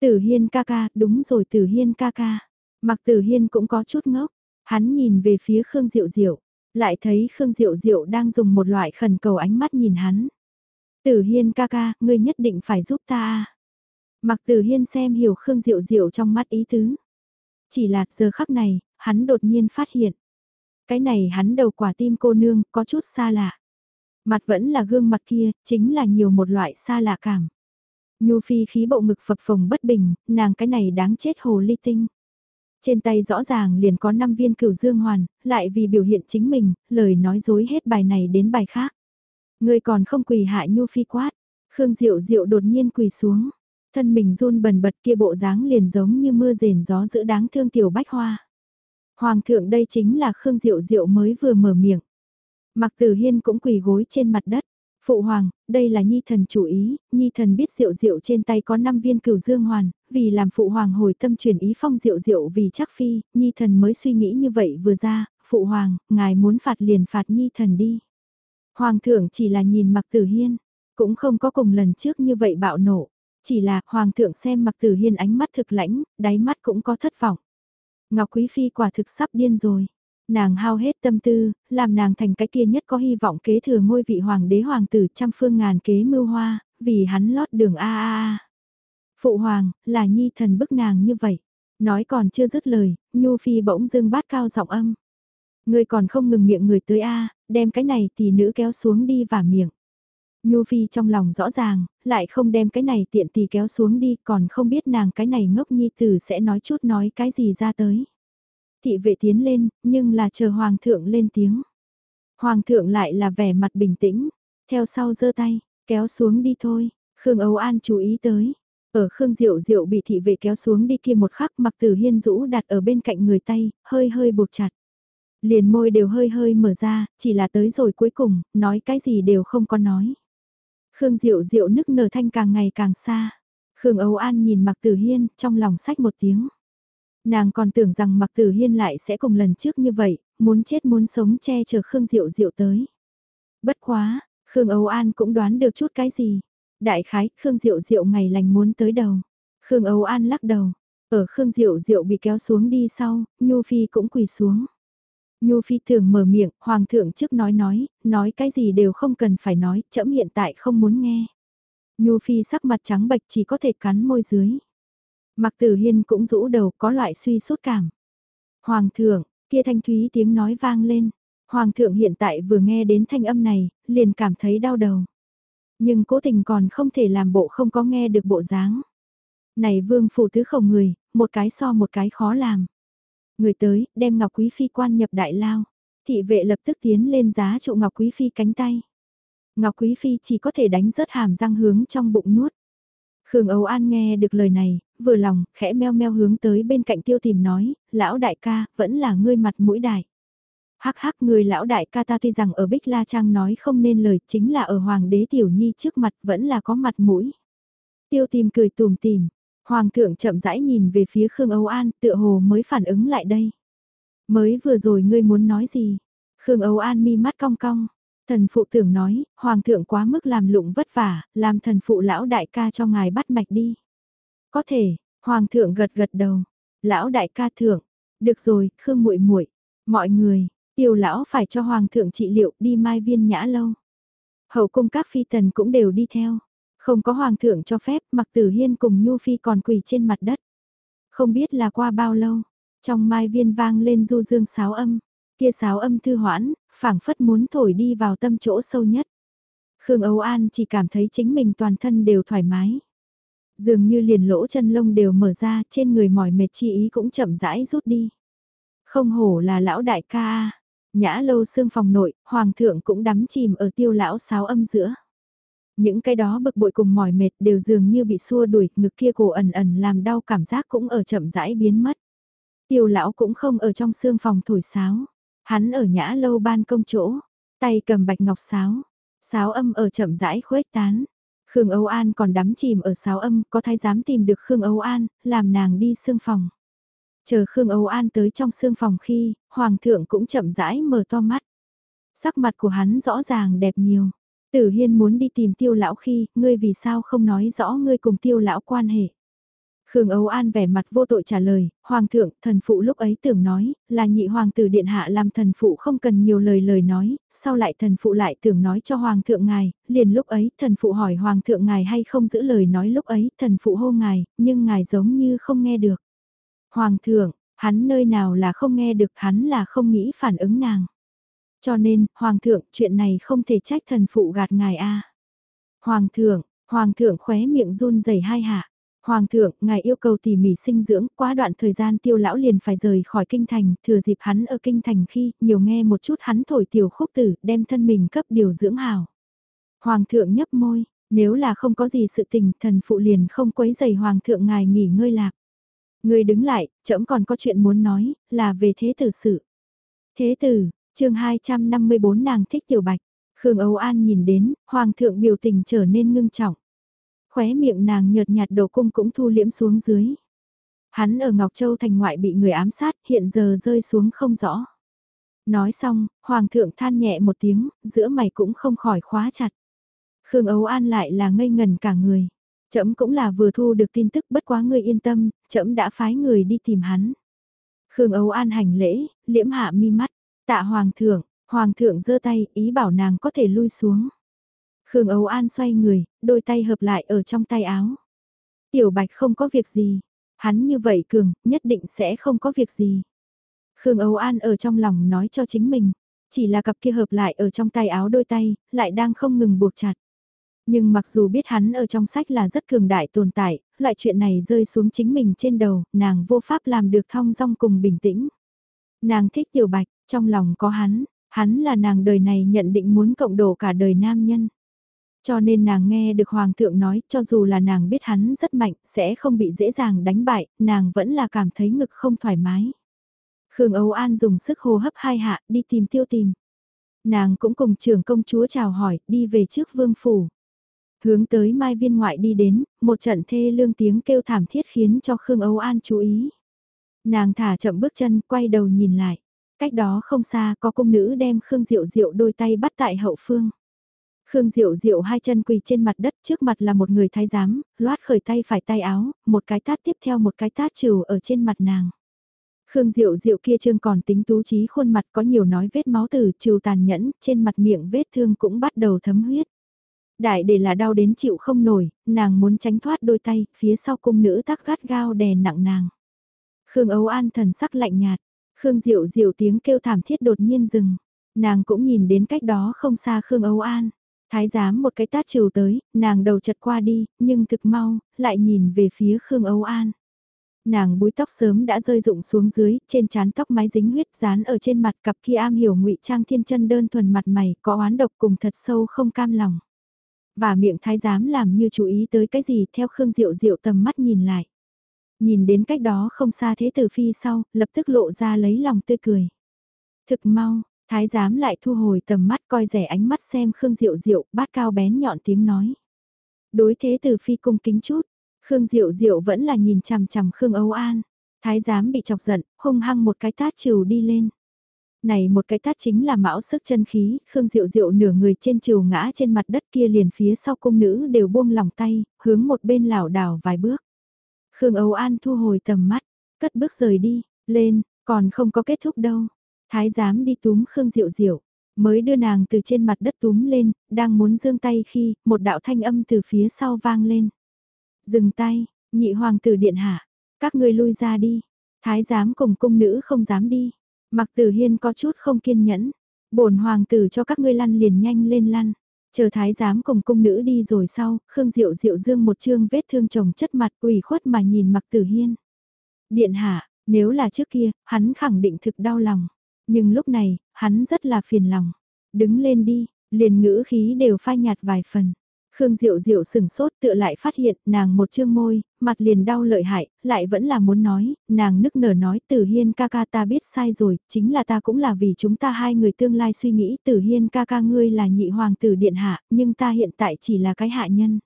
Tử Hiên ca ca, đúng rồi Tử Hiên ca ca. Mặc Tử Hiên cũng có chút ngốc, hắn nhìn về phía Khương Diệu Diệu, lại thấy Khương Diệu Diệu đang dùng một loại khẩn cầu ánh mắt nhìn hắn. Tử Hiên ca ca, ngươi nhất định phải giúp ta Mặc Tử Hiên xem hiểu Khương Diệu Diệu trong mắt ý tứ. Chỉ là giờ khắc này, hắn đột nhiên phát hiện. Cái này hắn đầu quả tim cô nương có chút xa lạ. Mặt vẫn là gương mặt kia, chính là nhiều một loại xa lạ cảm. Nhu phi khí bộ ngực phập phồng bất bình, nàng cái này đáng chết hồ ly tinh. Trên tay rõ ràng liền có 5 viên cửu dương hoàn, lại vì biểu hiện chính mình, lời nói dối hết bài này đến bài khác. Người còn không quỳ hạ Nhu phi quát, Khương Diệu Diệu đột nhiên quỳ xuống, thân mình run bần bật kia bộ dáng liền giống như mưa rền gió giữa đáng thương tiểu bách hoa. Hoàng thượng đây chính là Khương Diệu Diệu mới vừa mở miệng. Mặc Tử Hiên cũng quỳ gối trên mặt đất. Phụ hoàng, đây là Nhi thần chủ ý, Nhi thần biết rượu rượu trên tay có 5 viên cửu dương hoàn, vì làm phụ hoàng hồi tâm truyền ý phong rượu rượu vì chắc phi, Nhi thần mới suy nghĩ như vậy vừa ra, phụ hoàng, ngài muốn phạt liền phạt Nhi thần đi. Hoàng thượng chỉ là nhìn mặc tử hiên, cũng không có cùng lần trước như vậy bạo nổ, chỉ là hoàng thượng xem mặc tử hiên ánh mắt thực lãnh, đáy mắt cũng có thất vọng. Ngọc Quý Phi quả thực sắp điên rồi. Nàng hao hết tâm tư, làm nàng thành cái kia nhất có hy vọng kế thừa ngôi vị hoàng đế hoàng tử trăm phương ngàn kế mưu hoa, vì hắn lót đường a a a. Phụ hoàng, là nhi thần bức nàng như vậy. Nói còn chưa dứt lời, Nhu Phi bỗng dưng bát cao giọng âm. Người còn không ngừng miệng người tới a đem cái này thì nữ kéo xuống đi và miệng. Nhu Phi trong lòng rõ ràng, lại không đem cái này tiện tì kéo xuống đi, còn không biết nàng cái này ngốc nhi tử sẽ nói chút nói cái gì ra tới. Thị vệ tiến lên, nhưng là chờ Hoàng thượng lên tiếng. Hoàng thượng lại là vẻ mặt bình tĩnh, theo sau giơ tay, kéo xuống đi thôi, Khương Âu An chú ý tới. Ở Khương Diệu Diệu bị thị vệ kéo xuống đi kia một khắc mặc tử hiên rũ đặt ở bên cạnh người tay, hơi hơi buộc chặt. Liền môi đều hơi hơi mở ra, chỉ là tới rồi cuối cùng, nói cái gì đều không có nói. Khương Diệu Diệu nức nở thanh càng ngày càng xa. Khương Âu An nhìn Mạc Tử Hiên, trong lòng sách một tiếng. Nàng còn tưởng rằng Mạc Tử Hiên lại sẽ cùng lần trước như vậy, muốn chết muốn sống che chở Khương Diệu Diệu tới. Bất quá, Khương Âu An cũng đoán được chút cái gì. Đại khái, Khương Diệu Diệu ngày lành muốn tới đầu. Khương Âu An lắc đầu. Ở Khương Diệu Diệu bị kéo xuống đi sau, Nhu Phi cũng quỳ xuống. Nhu Phi thường mở miệng, Hoàng thượng trước nói nói, nói cái gì đều không cần phải nói, chậm hiện tại không muốn nghe. Nhu Phi sắc mặt trắng bệch chỉ có thể cắn môi dưới. Mặc tử hiên cũng rũ đầu có loại suy sốt cảm. Hoàng thượng, kia thanh thúy tiếng nói vang lên. Hoàng thượng hiện tại vừa nghe đến thanh âm này, liền cảm thấy đau đầu. Nhưng cố tình còn không thể làm bộ không có nghe được bộ dáng. Này vương phủ tứ khổng người, một cái so một cái khó làm. Người tới, đem Ngọc Quý Phi quan nhập đại lao. Thị vệ lập tức tiến lên giá trụ Ngọc Quý Phi cánh tay. Ngọc Quý Phi chỉ có thể đánh rớt hàm răng hướng trong bụng nuốt. Khương Âu An nghe được lời này, vừa lòng, khẽ meo meo hướng tới bên cạnh tiêu tìm nói, lão đại ca, vẫn là ngươi mặt mũi đại. Hắc hắc người lão đại ca ta tuy rằng ở Bích La Trang nói không nên lời chính là ở Hoàng đế Tiểu Nhi trước mặt vẫn là có mặt mũi. Tiêu tìm cười tùm tìm, Hoàng thượng chậm rãi nhìn về phía Khương Âu An tựa hồ mới phản ứng lại đây. Mới vừa rồi ngươi muốn nói gì? Khương Âu An mi mắt cong cong. Thần phụ tưởng nói, Hoàng thượng quá mức làm lụng vất vả, làm thần phụ lão đại ca cho ngài bắt mạch đi. Có thể, Hoàng thượng gật gật đầu. Lão đại ca thượng, được rồi, Khương muội muội mọi người, tiêu lão phải cho Hoàng thượng trị liệu đi mai viên nhã lâu. Hậu cung các phi tần cũng đều đi theo. Không có Hoàng thượng cho phép, mặc tử hiên cùng Nhu Phi còn quỳ trên mặt đất. Không biết là qua bao lâu, trong mai viên vang lên du dương sáo âm, kia sáo âm thư hoãn, phảng phất muốn thổi đi vào tâm chỗ sâu nhất. Khương Âu An chỉ cảm thấy chính mình toàn thân đều thoải mái. Dường như liền lỗ chân lông đều mở ra, trên người mỏi mệt chi ý cũng chậm rãi rút đi. Không hổ là lão đại ca Nhã lâu xương phòng nội, hoàng thượng cũng đắm chìm ở tiêu lão sáo âm giữa. Những cái đó bực bội cùng mỏi mệt đều dường như bị xua đuổi, ngực kia cổ ẩn ẩn làm đau cảm giác cũng ở chậm rãi biến mất. Tiêu lão cũng không ở trong xương phòng thổi sáo. Hắn ở nhã lâu ban công chỗ, tay cầm bạch ngọc sáo. Sáo âm ở chậm rãi khuếch tán. Khương Âu An còn đắm chìm ở sáo âm, có thái dám tìm được Khương Âu An, làm nàng đi xương phòng. Chờ Khương Âu An tới trong xương phòng khi, Hoàng thượng cũng chậm rãi mở to mắt. Sắc mặt của hắn rõ ràng đẹp nhiều. Tử Hiên muốn đi tìm tiêu lão khi, ngươi vì sao không nói rõ ngươi cùng tiêu lão quan hệ. Khương Âu An vẻ mặt vô tội trả lời, Hoàng thượng, thần phụ lúc ấy tưởng nói, là nhị hoàng tử điện hạ làm thần phụ không cần nhiều lời lời nói, sau lại thần phụ lại tưởng nói cho Hoàng thượng ngài, liền lúc ấy thần phụ hỏi Hoàng thượng ngài hay không giữ lời nói lúc ấy, thần phụ hô ngài, nhưng ngài giống như không nghe được. Hoàng thượng, hắn nơi nào là không nghe được hắn là không nghĩ phản ứng nàng. Cho nên, Hoàng thượng, chuyện này không thể trách thần phụ gạt ngài a. Hoàng thượng, Hoàng thượng khóe miệng run rẩy hai hạ. Hoàng thượng, ngài yêu cầu tỉ mỉ sinh dưỡng, quá đoạn thời gian tiêu lão liền phải rời khỏi kinh thành, thừa dịp hắn ở kinh thành khi, nhiều nghe một chút hắn thổi tiểu khúc tử, đem thân mình cấp điều dưỡng hào. Hoàng thượng nhấp môi, nếu là không có gì sự tình, thần phụ liền không quấy giày hoàng thượng ngài nghỉ ngơi lạc. Người đứng lại, trẫm còn có chuyện muốn nói, là về thế tử sự. Thế tử, chương 254 nàng thích tiểu bạch. Khương Âu An nhìn đến, hoàng thượng biểu tình trở nên ngưng trọng. Khóe miệng nàng nhợt nhạt đồ cung cũng thu liễm xuống dưới. Hắn ở Ngọc Châu thành ngoại bị người ám sát, hiện giờ rơi xuống không rõ. Nói xong, hoàng thượng than nhẹ một tiếng, giữa mày cũng không khỏi khóa chặt. Khương Âu An lại là ngây ngần cả người. Chậm cũng là vừa thu được tin tức bất quá người yên tâm, chậm đã phái người đi tìm hắn. Khương Âu An hành lễ, liễm hạ mi mắt, tạ hoàng thượng, hoàng thượng giơ tay, ý bảo nàng có thể lui xuống. Khương Âu An xoay người, đôi tay hợp lại ở trong tay áo. Tiểu Bạch không có việc gì, hắn như vậy cường, nhất định sẽ không có việc gì. Khương Âu An ở trong lòng nói cho chính mình, chỉ là cặp kia hợp lại ở trong tay áo đôi tay, lại đang không ngừng buộc chặt. Nhưng mặc dù biết hắn ở trong sách là rất cường đại tồn tại, loại chuyện này rơi xuống chính mình trên đầu, nàng vô pháp làm được thong dong cùng bình tĩnh. Nàng thích tiểu bạch, trong lòng có hắn, hắn là nàng đời này nhận định muốn cộng đổ cả đời nam nhân. Cho nên nàng nghe được Hoàng thượng nói cho dù là nàng biết hắn rất mạnh sẽ không bị dễ dàng đánh bại, nàng vẫn là cảm thấy ngực không thoải mái. Khương Âu An dùng sức hô hấp hai hạ đi tìm tiêu tìm. Nàng cũng cùng trưởng công chúa chào hỏi đi về trước vương phủ. Hướng tới mai viên ngoại đi đến, một trận thê lương tiếng kêu thảm thiết khiến cho Khương Âu An chú ý. Nàng thả chậm bước chân quay đầu nhìn lại. Cách đó không xa có cung nữ đem Khương Diệu Diệu đôi tay bắt tại hậu phương. Khương Diệu Diệu hai chân quỳ trên mặt đất trước mặt là một người thái giám, loát khởi tay phải tay áo, một cái tát tiếp theo một cái tát trừ ở trên mặt nàng. Khương Diệu Diệu kia trương còn tính tú trí khuôn mặt có nhiều nói vết máu từ trừ tàn nhẫn, trên mặt miệng vết thương cũng bắt đầu thấm huyết. Đại để là đau đến chịu không nổi, nàng muốn tránh thoát đôi tay, phía sau cung nữ tắc gắt gao đè nặng nàng. Khương Âu An thần sắc lạnh nhạt, Khương Diệu Diệu tiếng kêu thảm thiết đột nhiên dừng. Nàng cũng nhìn đến cách đó không xa Khương Âu An. Thái giám một cái tát trừ tới, nàng đầu chật qua đi, nhưng thực mau, lại nhìn về phía Khương Âu An. Nàng búi tóc sớm đã rơi rụng xuống dưới, trên trán tóc mái dính huyết dán ở trên mặt cặp kia am hiểu ngụy trang thiên chân đơn thuần mặt mày có oán độc cùng thật sâu không cam lòng. Và miệng thái giám làm như chú ý tới cái gì theo Khương Diệu Diệu tầm mắt nhìn lại. Nhìn đến cách đó không xa thế tử phi sau, lập tức lộ ra lấy lòng tươi cười. Thực mau, thái giám lại thu hồi tầm mắt coi rẻ ánh mắt xem Khương Diệu Diệu bát cao bén nhọn tiếng nói. Đối thế tử phi cung kính chút, Khương Diệu Diệu vẫn là nhìn chằm chằm Khương Âu An. Thái giám bị chọc giận, hung hăng một cái tát trừ đi lên. Này một cái tát chính là mão sức chân khí, Khương Diệu Diệu nửa người trên trừ ngã trên mặt đất kia liền phía sau cung nữ đều buông lòng tay, hướng một bên lảo đảo vài bước. Khương Âu An thu hồi tầm mắt, cất bước rời đi, lên, còn không có kết thúc đâu. Thái giám đi túm Khương Diệu Diệu, mới đưa nàng từ trên mặt đất túm lên, đang muốn dương tay khi một đạo thanh âm từ phía sau vang lên. Dừng tay, nhị hoàng tử điện hạ, các ngươi lui ra đi. Thái giám cùng cung nữ không dám đi. Mặc tử hiên có chút không kiên nhẫn. bổn hoàng tử cho các ngươi lăn liền nhanh lên lăn. Chờ thái giám cùng cung nữ đi rồi sau, Khương Diệu Diệu dương một chương vết thương chồng chất mặt ủy khuất mà nhìn mặc tử hiên. Điện hạ, nếu là trước kia, hắn khẳng định thực đau lòng. Nhưng lúc này, hắn rất là phiền lòng. Đứng lên đi, liền ngữ khí đều phai nhạt vài phần. Khương Diệu Diệu sừng sốt tựa lại phát hiện nàng một chương môi, mặt liền đau lợi hại, lại vẫn là muốn nói, nàng nức nở nói Tử Hiên ca ca ta biết sai rồi, chính là ta cũng là vì chúng ta hai người tương lai suy nghĩ Tử Hiên ca ca ngươi là nhị hoàng tử điện hạ, nhưng ta hiện tại chỉ là cái hạ nhân.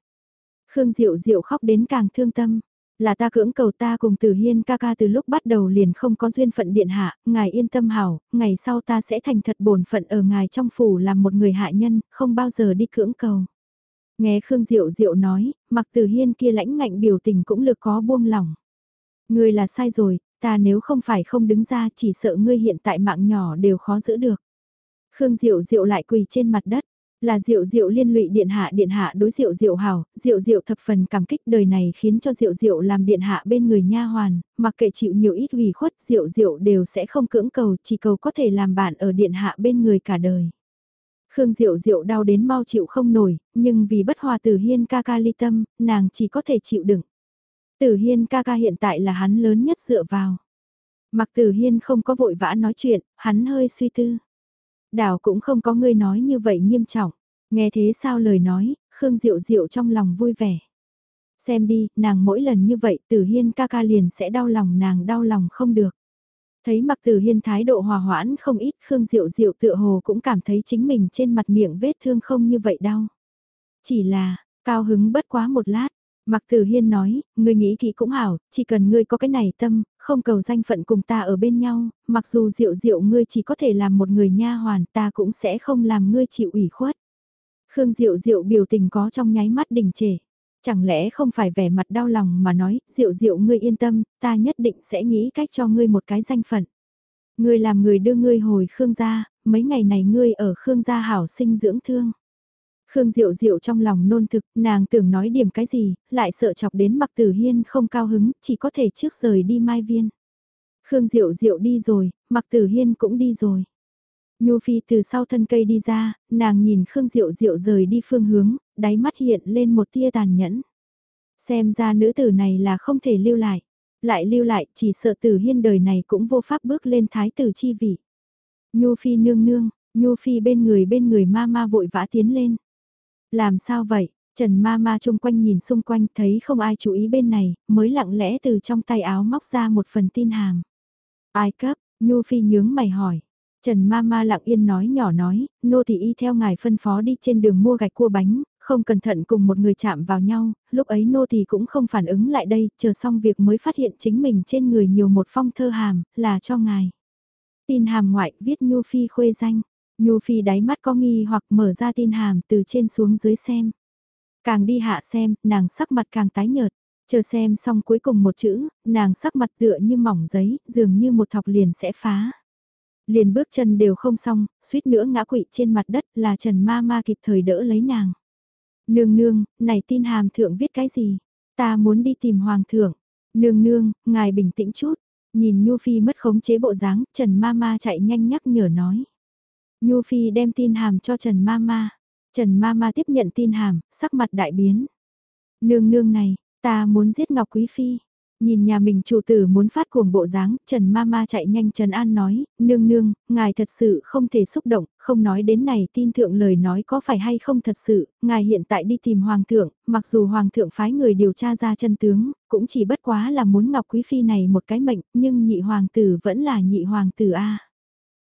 Khương Diệu Diệu khóc đến càng thương tâm, là ta cưỡng cầu ta cùng Tử Hiên ca ca từ lúc bắt đầu liền không có duyên phận điện hạ, ngài yên tâm hảo, ngày sau ta sẽ thành thật bổn phận ở ngài trong phủ làm một người hạ nhân, không bao giờ đi cưỡng cầu. Nghe Khương Diệu Diệu nói, mặc tử hiên kia lãnh ngạnh biểu tình cũng lực có buông lỏng. Ngươi là sai rồi, ta nếu không phải không đứng ra chỉ sợ ngươi hiện tại mạng nhỏ đều khó giữ được. Khương Diệu Diệu lại quỳ trên mặt đất, là Diệu Diệu liên lụy điện hạ điện hạ đối Diệu Diệu hảo, Diệu Diệu thập phần cảm kích đời này khiến cho Diệu Diệu làm điện hạ bên người nha hoàn, mặc kệ chịu nhiều ít ủy khuất Diệu Diệu đều sẽ không cưỡng cầu, chỉ cầu có thể làm bạn ở điện hạ bên người cả đời. Khương Diệu Diệu đau đến mau chịu không nổi, nhưng vì bất hòa Tử Hiên ca ca ly tâm, nàng chỉ có thể chịu đựng. Tử Hiên ca ca hiện tại là hắn lớn nhất dựa vào. Mặc Tử Hiên không có vội vã nói chuyện, hắn hơi suy tư. Đảo cũng không có người nói như vậy nghiêm trọng. Nghe thế sao lời nói, Khương Diệu Diệu trong lòng vui vẻ. Xem đi, nàng mỗi lần như vậy Tử Hiên ca ca liền sẽ đau lòng nàng đau lòng không được. Thấy mặc tử hiên thái độ hòa hoãn không ít Khương Diệu Diệu tựa hồ cũng cảm thấy chính mình trên mặt miệng vết thương không như vậy đau. Chỉ là, cao hứng bất quá một lát, Mặc Tử Hiên nói, ngươi nghĩ kỹ cũng hảo, chỉ cần ngươi có cái này tâm, không cầu danh phận cùng ta ở bên nhau, mặc dù Diệu Diệu ngươi chỉ có thể làm một người nha hoàn, ta cũng sẽ không làm ngươi chịu ủy khuất. Khương Diệu Diệu biểu tình có trong nháy mắt đình trệ. Chẳng lẽ không phải vẻ mặt đau lòng mà nói, Diệu Diệu ngươi yên tâm, ta nhất định sẽ nghĩ cách cho ngươi một cái danh phận. Ngươi làm người đưa ngươi hồi Khương gia, mấy ngày này ngươi ở Khương gia hảo sinh dưỡng thương. Khương Diệu Diệu trong lòng nôn thực, nàng tưởng nói điểm cái gì, lại sợ chọc đến mặc tử hiên không cao hứng, chỉ có thể trước rời đi mai viên. Khương Diệu Diệu đi rồi, mặc tử hiên cũng đi rồi. Nhu Phi từ sau thân cây đi ra, nàng nhìn Khương Diệu Diệu rời đi phương hướng, đáy mắt hiện lên một tia tàn nhẫn. Xem ra nữ tử này là không thể lưu lại. Lại lưu lại, chỉ sợ tử hiên đời này cũng vô pháp bước lên thái tử chi vị. Nhu Phi nương nương, Nhu Phi bên người bên người ma ma vội vã tiến lên. Làm sao vậy? Trần ma ma chung quanh nhìn xung quanh thấy không ai chú ý bên này, mới lặng lẽ từ trong tay áo móc ra một phần tin hàm. Ai cấp, Nhu Phi nhướng mày hỏi. Trần ma ma lặng yên nói nhỏ nói, nô thì y theo ngài phân phó đi trên đường mua gạch cua bánh, không cẩn thận cùng một người chạm vào nhau, lúc ấy nô thì cũng không phản ứng lại đây, chờ xong việc mới phát hiện chính mình trên người nhiều một phong thơ hàm, là cho ngài. Tin hàm ngoại viết Nhu Phi khuê danh, Nhu Phi đáy mắt có nghi hoặc mở ra tin hàm từ trên xuống dưới xem. Càng đi hạ xem, nàng sắc mặt càng tái nhợt. Chờ xem xong cuối cùng một chữ, nàng sắc mặt tựa như mỏng giấy, dường như một thọc liền sẽ phá. Liền bước chân đều không xong, suýt nữa ngã quỵ trên mặt đất là Trần Ma Ma kịp thời đỡ lấy nàng. Nương nương, này tin hàm thượng viết cái gì? Ta muốn đi tìm hoàng thượng. Nương nương, ngài bình tĩnh chút. Nhìn Nhu Phi mất khống chế bộ dáng, Trần Ma Ma chạy nhanh nhắc nhở nói. Nhu Phi đem tin hàm cho Trần ma ma Trần ma ma tiếp nhận tin hàm, sắc mặt đại biến. Nương nương này, ta muốn giết Ngọc Quý Phi. Nhìn nhà mình chủ tử muốn phát cuồng bộ dáng, Trần Mama chạy nhanh Trần An nói, nương nương, ngài thật sự không thể xúc động, không nói đến này tin thượng lời nói có phải hay không thật sự, ngài hiện tại đi tìm hoàng thượng, mặc dù hoàng thượng phái người điều tra ra chân tướng, cũng chỉ bất quá là muốn Ngọc Quý Phi này một cái mệnh, nhưng nhị hoàng tử vẫn là nhị hoàng tử A.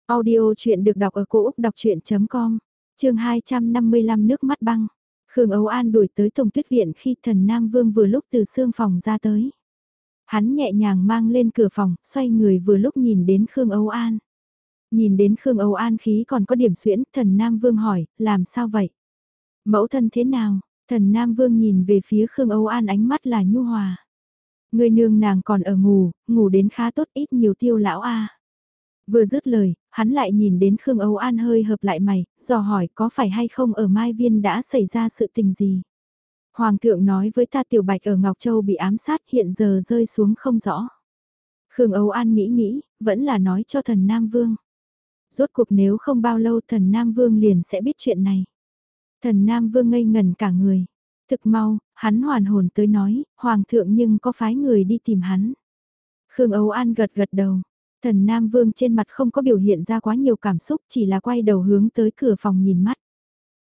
Audio chuyện được đọc ở cổ Úc đọc chuyện.com, chương 255 nước mắt băng. Khương Âu An đuổi tới Tổng Tuyết Viện khi thần Nam Vương vừa lúc từ xương phòng ra tới. Hắn nhẹ nhàng mang lên cửa phòng, xoay người vừa lúc nhìn đến Khương Âu An. Nhìn đến Khương Âu An khí còn có điểm xuyễn, thần Nam Vương hỏi, làm sao vậy? Mẫu thân thế nào? Thần Nam Vương nhìn về phía Khương Âu An ánh mắt là nhu hòa. Người nương nàng còn ở ngủ, ngủ đến khá tốt ít nhiều tiêu lão a. Vừa dứt lời, hắn lại nhìn đến Khương Âu An hơi hợp lại mày, dò hỏi có phải hay không ở Mai Viên đã xảy ra sự tình gì. Hoàng thượng nói với ta tiểu bạch ở Ngọc Châu bị ám sát hiện giờ rơi xuống không rõ. Khương Âu An nghĩ nghĩ, vẫn là nói cho thần Nam Vương. Rốt cuộc nếu không bao lâu thần Nam Vương liền sẽ biết chuyện này. Thần Nam Vương ngây ngần cả người. Thực mau, hắn hoàn hồn tới nói, Hoàng thượng nhưng có phái người đi tìm hắn. Khương Âu An gật gật đầu. Thần Nam Vương trên mặt không có biểu hiện ra quá nhiều cảm xúc chỉ là quay đầu hướng tới cửa phòng nhìn mắt.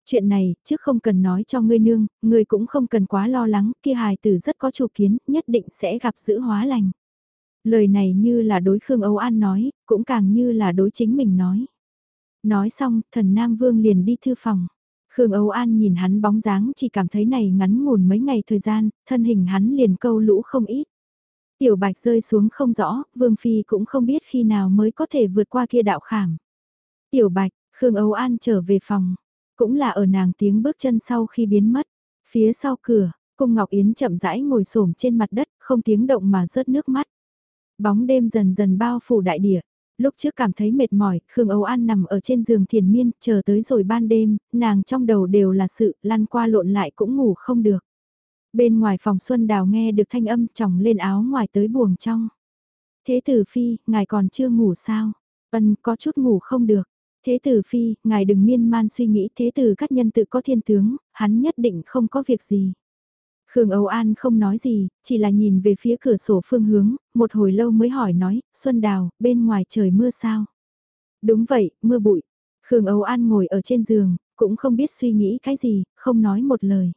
Chuyện này, trước không cần nói cho ngươi nương, ngươi cũng không cần quá lo lắng, kia hài tử rất có chủ kiến, nhất định sẽ gặp giữ hóa lành. Lời này như là đối Khương Âu An nói, cũng càng như là đối chính mình nói. Nói xong, thần Nam Vương liền đi thư phòng. Khương Âu An nhìn hắn bóng dáng chỉ cảm thấy này ngắn ngủn mấy ngày thời gian, thân hình hắn liền câu lũ không ít. Tiểu bạch rơi xuống không rõ, Vương Phi cũng không biết khi nào mới có thể vượt qua kia đạo khảm. Tiểu bạch, Khương Âu An trở về phòng, cũng là ở nàng tiếng bước chân sau khi biến mất. Phía sau cửa, cung Ngọc Yến chậm rãi ngồi xổm trên mặt đất, không tiếng động mà rớt nước mắt. Bóng đêm dần dần bao phủ đại địa. Lúc trước cảm thấy mệt mỏi, Khương Âu An nằm ở trên giường thiền miên, chờ tới rồi ban đêm, nàng trong đầu đều là sự, lăn qua lộn lại cũng ngủ không được. Bên ngoài phòng Xuân Đào nghe được thanh âm chồng lên áo ngoài tới buồng trong. Thế tử phi, ngài còn chưa ngủ sao? Ân có chút ngủ không được. Thế tử phi, ngài đừng miên man suy nghĩ thế tử các nhân tự có thiên tướng, hắn nhất định không có việc gì. Khương Âu An không nói gì, chỉ là nhìn về phía cửa sổ phương hướng, một hồi lâu mới hỏi nói, Xuân Đào, bên ngoài trời mưa sao? Đúng vậy, mưa bụi. Khương Âu An ngồi ở trên giường, cũng không biết suy nghĩ cái gì, không nói một lời.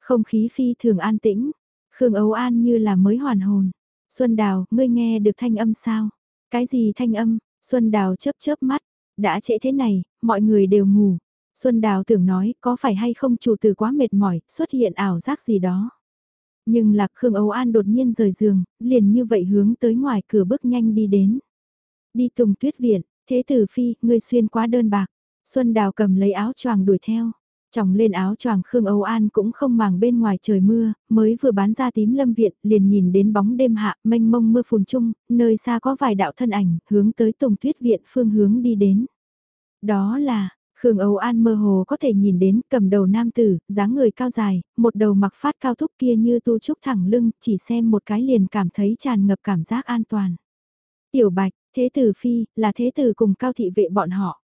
Không khí phi thường an tĩnh, Khương Âu An như là mới hoàn hồn. Xuân Đào, ngươi nghe được thanh âm sao? Cái gì thanh âm? Xuân Đào chớp chớp mắt, đã trễ thế này, mọi người đều ngủ. Xuân Đào tưởng nói có phải hay không chủ tử quá mệt mỏi, xuất hiện ảo giác gì đó. Nhưng Lạc Khương Âu An đột nhiên rời giường, liền như vậy hướng tới ngoài cửa bước nhanh đi đến. Đi tùng tuyết viện, thế tử phi, ngươi xuyên quá đơn bạc. Xuân Đào cầm lấy áo choàng đuổi theo. Chồng lên áo choàng Khương Âu An cũng không màng bên ngoài trời mưa, mới vừa bán ra tím lâm viện, liền nhìn đến bóng đêm hạ, mênh mông mưa phùn chung nơi xa có vài đạo thân ảnh, hướng tới Tùng Tuyết Viện phương hướng đi đến. Đó là, Khương Âu An mơ hồ có thể nhìn đến cầm đầu nam tử, dáng người cao dài, một đầu mặc phát cao thúc kia như tu trúc thẳng lưng, chỉ xem một cái liền cảm thấy tràn ngập cảm giác an toàn. Tiểu Bạch, Thế Tử Phi, là Thế Tử cùng cao thị vệ bọn họ.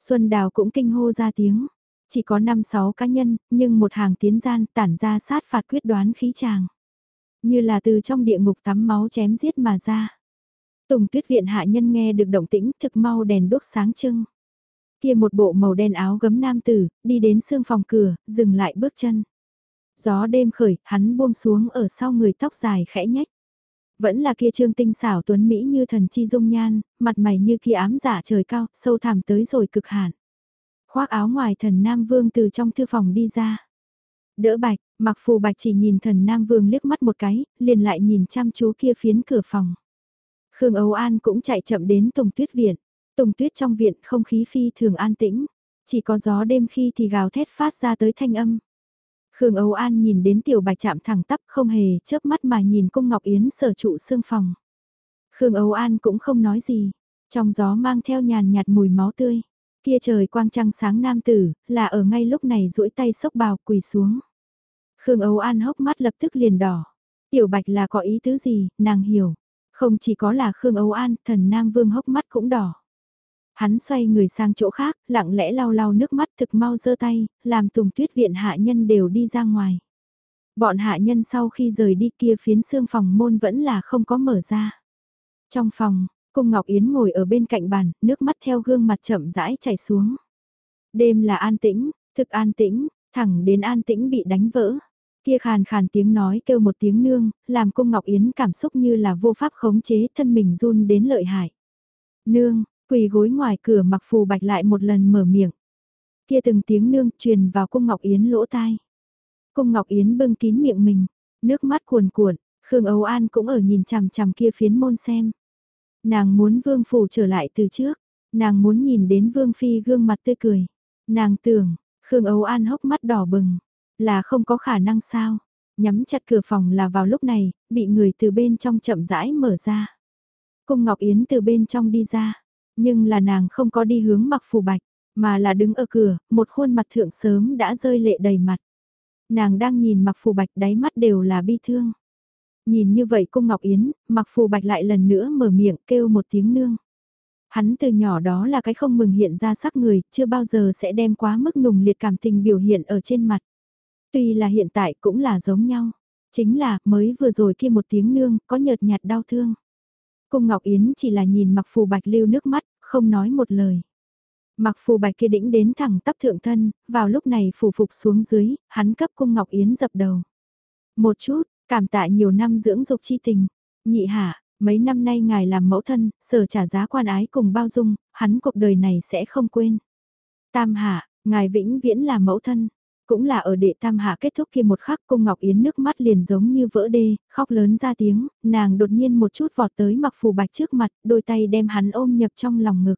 Xuân Đào cũng kinh hô ra tiếng. Chỉ có 5-6 cá nhân, nhưng một hàng tiến gian tản ra sát phạt quyết đoán khí tràng. Như là từ trong địa ngục tắm máu chém giết mà ra. Tùng tuyết viện hạ nhân nghe được động tĩnh thực mau đèn đốt sáng trưng. Kia một bộ màu đen áo gấm nam tử, đi đến xương phòng cửa, dừng lại bước chân. Gió đêm khởi, hắn buông xuống ở sau người tóc dài khẽ nhách. Vẫn là kia trương tinh xảo tuấn Mỹ như thần chi dung nhan, mặt mày như kia ám giả trời cao, sâu thẳm tới rồi cực hạn. Khoác áo ngoài thần Nam Vương từ trong thư phòng đi ra. Đỡ bạch, mặc phù bạch chỉ nhìn thần Nam Vương liếc mắt một cái, liền lại nhìn chăm chú kia phiến cửa phòng. Khương Âu An cũng chạy chậm đến Tùng Tuyết Viện. Tùng Tuyết trong viện không khí phi thường an tĩnh. Chỉ có gió đêm khi thì gào thét phát ra tới thanh âm. Khương Âu An nhìn đến tiểu bạch chạm thẳng tắp không hề chớp mắt mà nhìn cung Ngọc Yến sở trụ xương phòng. Khương Âu An cũng không nói gì. Trong gió mang theo nhàn nhạt mùi máu tươi. Kia trời quang trăng sáng nam tử, là ở ngay lúc này duỗi tay sốc bào quỳ xuống. Khương Âu An hốc mắt lập tức liền đỏ. Tiểu Bạch là có ý tứ gì, nàng hiểu. Không chỉ có là Khương Âu An, thần Nam Vương hốc mắt cũng đỏ. Hắn xoay người sang chỗ khác, lặng lẽ lau lau nước mắt thực mau giơ tay, làm tùng tuyết viện hạ nhân đều đi ra ngoài. Bọn hạ nhân sau khi rời đi kia phiến xương phòng môn vẫn là không có mở ra. Trong phòng, Cung Ngọc Yến ngồi ở bên cạnh bàn, nước mắt theo gương mặt chậm rãi chảy xuống. Đêm là an tĩnh, thực an tĩnh, thẳng đến an tĩnh bị đánh vỡ. Kia khàn khàn tiếng nói kêu một tiếng nương, làm cung Ngọc Yến cảm xúc như là vô pháp khống chế thân mình run đến lợi hại. Nương, quỳ gối ngoài cửa mặc phù bạch lại một lần mở miệng. Kia từng tiếng nương truyền vào cung Ngọc Yến lỗ tai. Cung Ngọc Yến bưng kín miệng mình, nước mắt cuồn cuộn, Khương Âu An cũng ở nhìn chằm chằm kia phiến môn xem. Nàng muốn vương phủ trở lại từ trước, nàng muốn nhìn đến vương phi gương mặt tươi cười. Nàng tưởng, Khương Âu An hốc mắt đỏ bừng, là không có khả năng sao. Nhắm chặt cửa phòng là vào lúc này, bị người từ bên trong chậm rãi mở ra. Cung Ngọc Yến từ bên trong đi ra, nhưng là nàng không có đi hướng mặc phù bạch, mà là đứng ở cửa, một khuôn mặt thượng sớm đã rơi lệ đầy mặt. Nàng đang nhìn mặc phù bạch đáy mắt đều là bi thương. Nhìn như vậy cung Ngọc Yến, mặc phù bạch lại lần nữa mở miệng kêu một tiếng nương. Hắn từ nhỏ đó là cái không mừng hiện ra sắc người, chưa bao giờ sẽ đem quá mức nùng liệt cảm tình biểu hiện ở trên mặt. Tuy là hiện tại cũng là giống nhau, chính là mới vừa rồi kia một tiếng nương có nhợt nhạt đau thương. Cung Ngọc Yến chỉ là nhìn mặc phù bạch lưu nước mắt, không nói một lời. Mặc phù bạch kia đĩnh đến thẳng tắp thượng thân, vào lúc này phủ phục xuống dưới, hắn cấp cung Ngọc Yến dập đầu. Một chút, cảm tạ nhiều năm dưỡng dục chi tình. Nhị hạ, mấy năm nay ngài làm mẫu thân, sở trả giá quan ái cùng bao dung, hắn cuộc đời này sẽ không quên. Tam hạ, ngài vĩnh viễn là mẫu thân. Cũng là ở đệ tam hạ kết thúc kia một khắc cung Ngọc Yến nước mắt liền giống như vỡ đê, khóc lớn ra tiếng, nàng đột nhiên một chút vọt tới mặc phù bạch trước mặt, đôi tay đem hắn ôm nhập trong lòng ngực.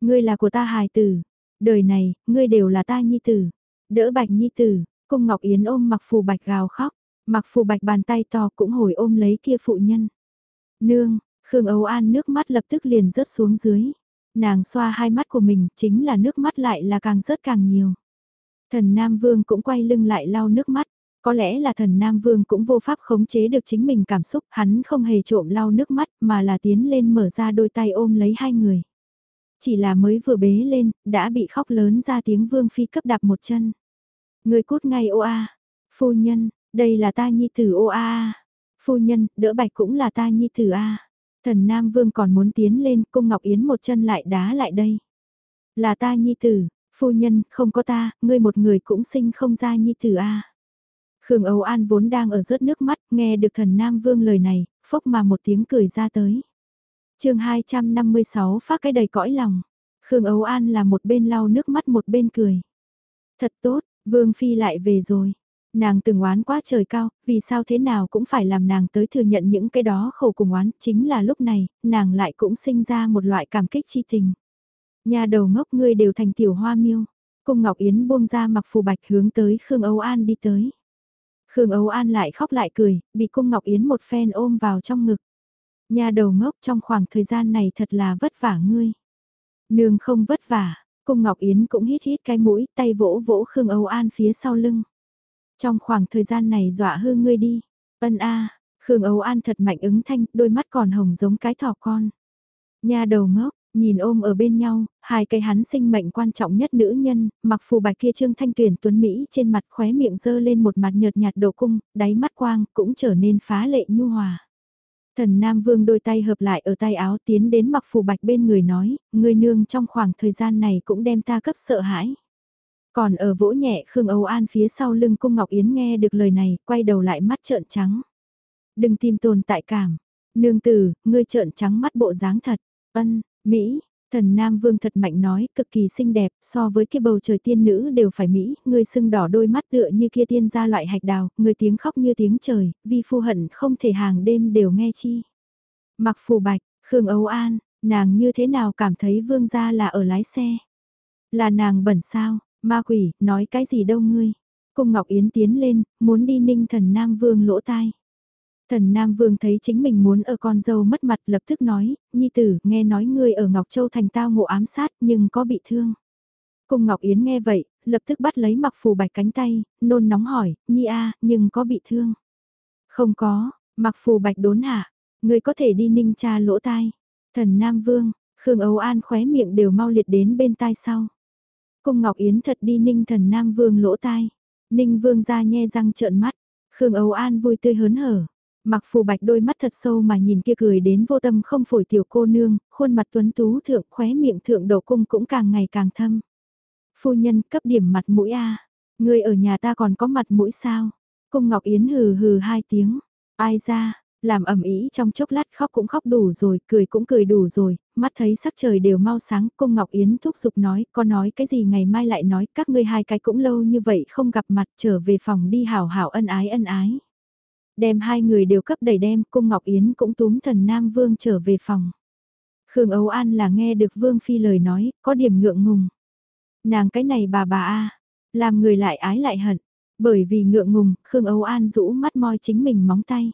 Ngươi là của ta hài tử, đời này, ngươi đều là ta nhi tử, đỡ bạch nhi tử, cung Ngọc Yến ôm mặc phù bạch gào khóc, mặc phù bạch bàn tay to cũng hồi ôm lấy kia phụ nhân. Nương, Khương Âu An nước mắt lập tức liền rớt xuống dưới. Nàng xoa hai mắt của mình, chính là nước mắt lại là càng rớt càng nhiều. Thần Nam Vương cũng quay lưng lại lau nước mắt. Có lẽ là thần Nam Vương cũng vô pháp khống chế được chính mình cảm xúc, hắn không hề trộm lau nước mắt mà là tiến lên mở ra đôi tay ôm lấy hai người. Chỉ là mới vừa bế lên, đã bị khóc lớn ra tiếng Vương Phi cấp đạp một chân. Người cút ngay ô a, phu nhân, đây là ta nhi tử ô a, phu nhân, đỡ bạch cũng là ta nhi tử a. Thần Nam Vương còn muốn tiến lên, cung Ngọc Yến một chân lại đá lại đây. Là ta nhi tử, Phu nhân, không có ta, ngươi một người cũng sinh không ra nhi tử a. Khương Âu An vốn đang ở rớt nước mắt, nghe được thần Nam Vương lời này, phốc mà một tiếng cười ra tới. chương 256 phát cái đầy cõi lòng. Khương Âu An là một bên lau nước mắt một bên cười. Thật tốt, Vương Phi lại về rồi. Nàng từng oán quá trời cao, vì sao thế nào cũng phải làm nàng tới thừa nhận những cái đó khổ cùng oán, chính là lúc này, nàng lại cũng sinh ra một loại cảm kích chi tình. Nhà đầu ngốc ngươi đều thành tiểu hoa miêu. Cung Ngọc Yến buông ra mặc phù bạch hướng tới Khương Âu An đi tới. Khương Âu An lại khóc lại cười, bị Cung Ngọc Yến một phen ôm vào trong ngực. Nhà đầu ngốc trong khoảng thời gian này thật là vất vả ngươi. Nương không vất vả, Cung Ngọc Yến cũng hít hít cái mũi, tay vỗ vỗ Khương Âu An phía sau lưng. Trong khoảng thời gian này dọa hư ngươi đi. Ân a, Khương Âu An thật mạnh ứng thanh, đôi mắt còn hồng giống cái thỏ con. Nhà đầu ngốc, Nhìn ôm ở bên nhau, hai cây hắn sinh mệnh quan trọng nhất nữ nhân, mặc phù bạch kia trương thanh tuyển tuấn Mỹ trên mặt khóe miệng dơ lên một mặt nhợt nhạt đồ cung, đáy mắt quang cũng trở nên phá lệ nhu hòa. Thần Nam Vương đôi tay hợp lại ở tay áo tiến đến mặc phù bạch bên người nói, người nương trong khoảng thời gian này cũng đem ta cấp sợ hãi. Còn ở vỗ nhẹ Khương Âu An phía sau lưng cung Ngọc Yến nghe được lời này, quay đầu lại mắt trợn trắng. Đừng tìm tồn tại cảm. Nương tử, ngươi trợn trắng mắt bộ dáng thật. Ân, Mỹ, thần Nam Vương thật mạnh nói, cực kỳ xinh đẹp, so với kia bầu trời tiên nữ đều phải Mỹ, ngươi sưng đỏ đôi mắt tựa như kia tiên ra loại hạch đào, người tiếng khóc như tiếng trời, vi phu hận không thể hàng đêm đều nghe chi. Mặc phù bạch, Khương Âu An, nàng như thế nào cảm thấy vương gia là ở lái xe? Là nàng bẩn sao, ma quỷ, nói cái gì đâu ngươi? Cung Ngọc Yến tiến lên, muốn đi ninh thần Nam Vương lỗ tai. Thần Nam Vương thấy chính mình muốn ở con dâu mất mặt lập tức nói, Nhi tử, nghe nói ngươi ở Ngọc Châu thành tao ngộ ám sát nhưng có bị thương. Cung Ngọc Yến nghe vậy, lập tức bắt lấy mặc phù bạch cánh tay, nôn nóng hỏi, Nhi a, nhưng có bị thương. Không có, mặc phù bạch đốn hạ, ngươi có thể đi ninh cha lỗ tai. Thần Nam Vương, Khương Âu An khóe miệng đều mau liệt đến bên tai sau. Cung Ngọc Yến thật đi ninh thần Nam Vương lỗ tai. Ninh Vương ra nhe răng trợn mắt, Khương Âu An vui tươi hớn hở. Mặc phù bạch đôi mắt thật sâu mà nhìn kia cười đến vô tâm không phổi tiểu cô nương, khuôn mặt tuấn tú thượng khóe miệng thượng độ cung cũng càng ngày càng thâm. Phu nhân cấp điểm mặt mũi a Người ở nhà ta còn có mặt mũi sao? Cung Ngọc Yến hừ hừ hai tiếng. Ai ra, làm ẩm ý trong chốc lát khóc cũng khóc đủ rồi, cười cũng cười đủ rồi, mắt thấy sắc trời đều mau sáng, cung Ngọc Yến thúc giục nói, có nói cái gì ngày mai lại nói, các ngươi hai cái cũng lâu như vậy không gặp mặt trở về phòng đi hảo hảo ân ái ân ái. Đem hai người đều cấp đầy đem, cung Ngọc Yến cũng túm thần Nam Vương trở về phòng. Khương Âu An là nghe được Vương Phi lời nói, có điểm ngượng ngùng. Nàng cái này bà bà a làm người lại ái lại hận, bởi vì ngượng ngùng, Khương Âu An rũ mắt moi chính mình móng tay.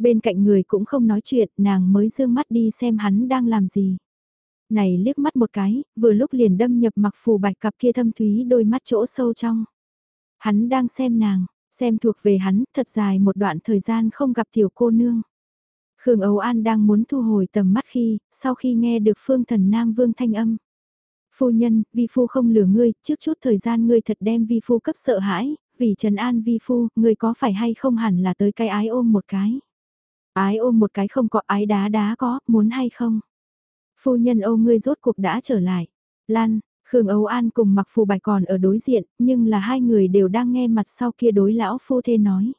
Bên cạnh người cũng không nói chuyện, nàng mới dương mắt đi xem hắn đang làm gì. Này liếc mắt một cái, vừa lúc liền đâm nhập mặc phù bạch cặp kia thâm thúy đôi mắt chỗ sâu trong. Hắn đang xem nàng, xem thuộc về hắn, thật dài một đoạn thời gian không gặp tiểu cô nương. Khương Âu An đang muốn thu hồi tầm mắt khi, sau khi nghe được phương thần Nam Vương thanh âm. Phu nhân, vi phu không lừa ngươi, trước chút thời gian ngươi thật đem vi phu cấp sợ hãi, vì Trần An vi phu, ngươi có phải hay không hẳn là tới cái ái ôm một cái. Ái ôm một cái không có ái đá đá có, muốn hay không? Phu nhân Âu ngươi rốt cuộc đã trở lại. Lan, Khương Âu An cùng mặc phù bạch còn ở đối diện, nhưng là hai người đều đang nghe mặt sau kia đối lão phu thê nói.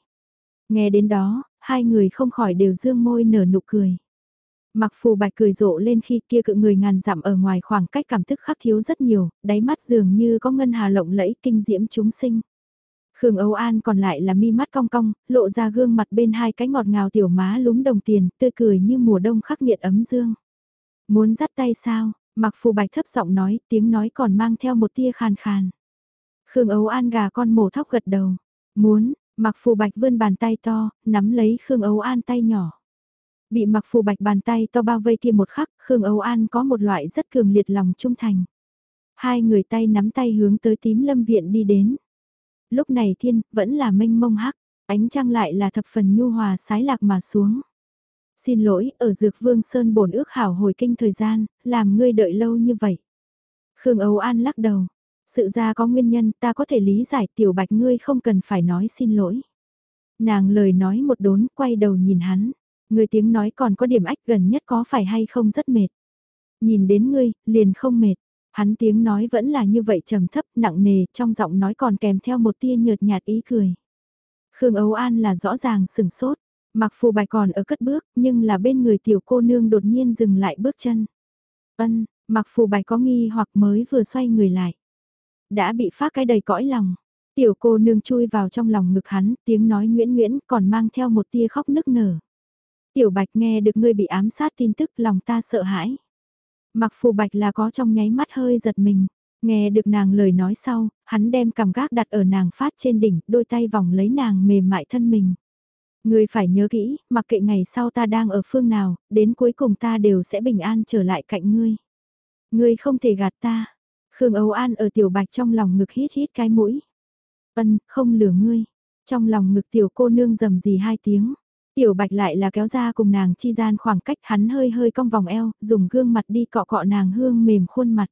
Nghe đến đó, hai người không khỏi đều dương môi nở nụ cười. Mặc phù bạch cười rộ lên khi kia cự người ngàn dặm ở ngoài khoảng cách cảm thức khắc thiếu rất nhiều, đáy mắt dường như có ngân hà lộng lẫy kinh diễm chúng sinh. Khương Âu An còn lại là mi mắt cong cong, lộ ra gương mặt bên hai cái ngọt ngào tiểu má lúm đồng tiền, tươi cười như mùa đông khắc nghiệt ấm dương. Muốn dắt tay sao? Mặc phù bạch thấp giọng nói, tiếng nói còn mang theo một tia khàn khàn. Khương Âu An gà con mổ thóc gật đầu. Muốn, mặc phù bạch vươn bàn tay to, nắm lấy Khương Âu An tay nhỏ. Bị mặc phù bạch bàn tay to bao vây kia một khắc, Khương Âu An có một loại rất cường liệt lòng trung thành. Hai người tay nắm tay hướng tới tím lâm viện đi đến. Lúc này thiên, vẫn là mênh mông hắc, ánh trăng lại là thập phần nhu hòa sái lạc mà xuống. Xin lỗi, ở Dược Vương Sơn bổn ước hảo hồi kinh thời gian, làm ngươi đợi lâu như vậy. Khương Âu An lắc đầu. Sự ra có nguyên nhân ta có thể lý giải tiểu bạch ngươi không cần phải nói xin lỗi. Nàng lời nói một đốn quay đầu nhìn hắn. Người tiếng nói còn có điểm ách gần nhất có phải hay không rất mệt. Nhìn đến ngươi, liền không mệt. Hắn tiếng nói vẫn là như vậy trầm thấp nặng nề trong giọng nói còn kèm theo một tia nhợt nhạt ý cười. Khương Âu An là rõ ràng sừng sốt. Mặc phù bài còn ở cất bước, nhưng là bên người tiểu cô nương đột nhiên dừng lại bước chân. Ân, mặc phù bài có nghi hoặc mới vừa xoay người lại. Đã bị phát cái đầy cõi lòng. Tiểu cô nương chui vào trong lòng ngực hắn, tiếng nói nguyễn nguyễn còn mang theo một tia khóc nức nở. Tiểu bạch nghe được ngươi bị ám sát tin tức lòng ta sợ hãi. Mặc phù bạch là có trong nháy mắt hơi giật mình. Nghe được nàng lời nói sau, hắn đem cảm gác đặt ở nàng phát trên đỉnh, đôi tay vòng lấy nàng mềm mại thân mình. người phải nhớ kỹ, mặc kệ ngày sau ta đang ở phương nào, đến cuối cùng ta đều sẽ bình an trở lại cạnh ngươi. Ngươi không thể gạt ta. Khương Âu An ở tiểu bạch trong lòng ngực hít hít cái mũi. Ân, không lừa ngươi. Trong lòng ngực tiểu cô nương rầm gì hai tiếng. Tiểu bạch lại là kéo ra cùng nàng chi gian khoảng cách hắn hơi hơi cong vòng eo, dùng gương mặt đi cọ cọ nàng hương mềm khuôn mặt.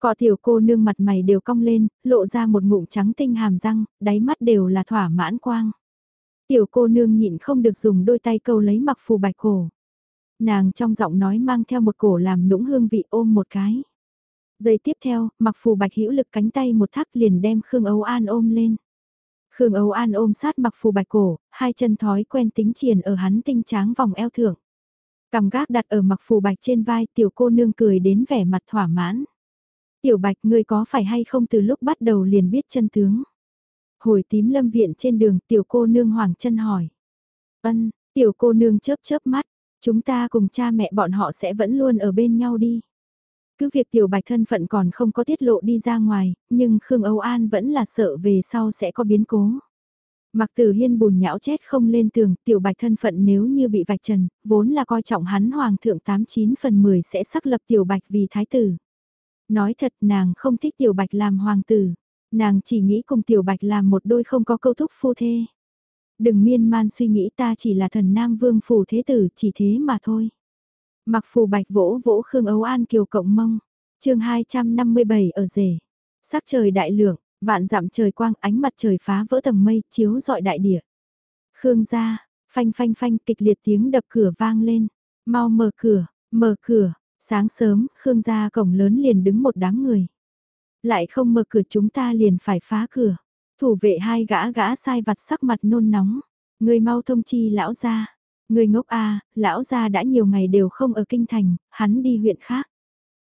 Cọ tiểu cô nương mặt mày đều cong lên, lộ ra một ngụm trắng tinh hàm răng, đáy mắt đều là thỏa mãn quang. Tiểu cô nương nhịn không được dùng đôi tay câu lấy mặc phù bạch cổ. Nàng trong giọng nói mang theo một cổ làm nũng hương vị ôm một cái. Giây tiếp theo, mặc phù bạch hữu lực cánh tay một thắc liền đem Khương Âu An ôm lên. Khương Âu An ôm sát mặc phù bạch cổ, hai chân thói quen tính triền ở hắn tinh tráng vòng eo thượng. Cầm gác đặt ở mặc phù bạch trên vai tiểu cô nương cười đến vẻ mặt thỏa mãn. Tiểu bạch ngươi có phải hay không từ lúc bắt đầu liền biết chân tướng. Hồi tím lâm viện trên đường tiểu cô nương hoàng chân hỏi. Ân, tiểu cô nương chớp chớp mắt, chúng ta cùng cha mẹ bọn họ sẽ vẫn luôn ở bên nhau đi. Cứ việc tiểu bạch thân phận còn không có tiết lộ đi ra ngoài, nhưng Khương Âu An vẫn là sợ về sau sẽ có biến cố. Mặc tử hiên bùn nhão chết không lên tường, tiểu bạch thân phận nếu như bị vạch trần, vốn là coi trọng hắn hoàng thượng 89 phần 10 sẽ xác lập tiểu bạch vì thái tử. Nói thật nàng không thích tiểu bạch làm hoàng tử, nàng chỉ nghĩ cùng tiểu bạch làm một đôi không có câu thúc phu thê. Đừng miên man suy nghĩ ta chỉ là thần nam vương phủ thế tử chỉ thế mà thôi. Mặc phù bạch vỗ vỗ Khương Ấu An kiều cộng mông. chương 257 ở rể. Sắc trời đại lượng, vạn dặm trời quang ánh mặt trời phá vỡ tầng mây chiếu dọi đại địa. Khương ra phanh phanh phanh kịch liệt tiếng đập cửa vang lên. Mau mở cửa, mở cửa, sáng sớm, Khương ra cổng lớn liền đứng một đám người. Lại không mở cửa chúng ta liền phải phá cửa. Thủ vệ hai gã gã sai vặt sắc mặt nôn nóng. Người mau thông chi lão ra Người ngốc a, lão gia đã nhiều ngày đều không ở kinh thành, hắn đi huyện khác.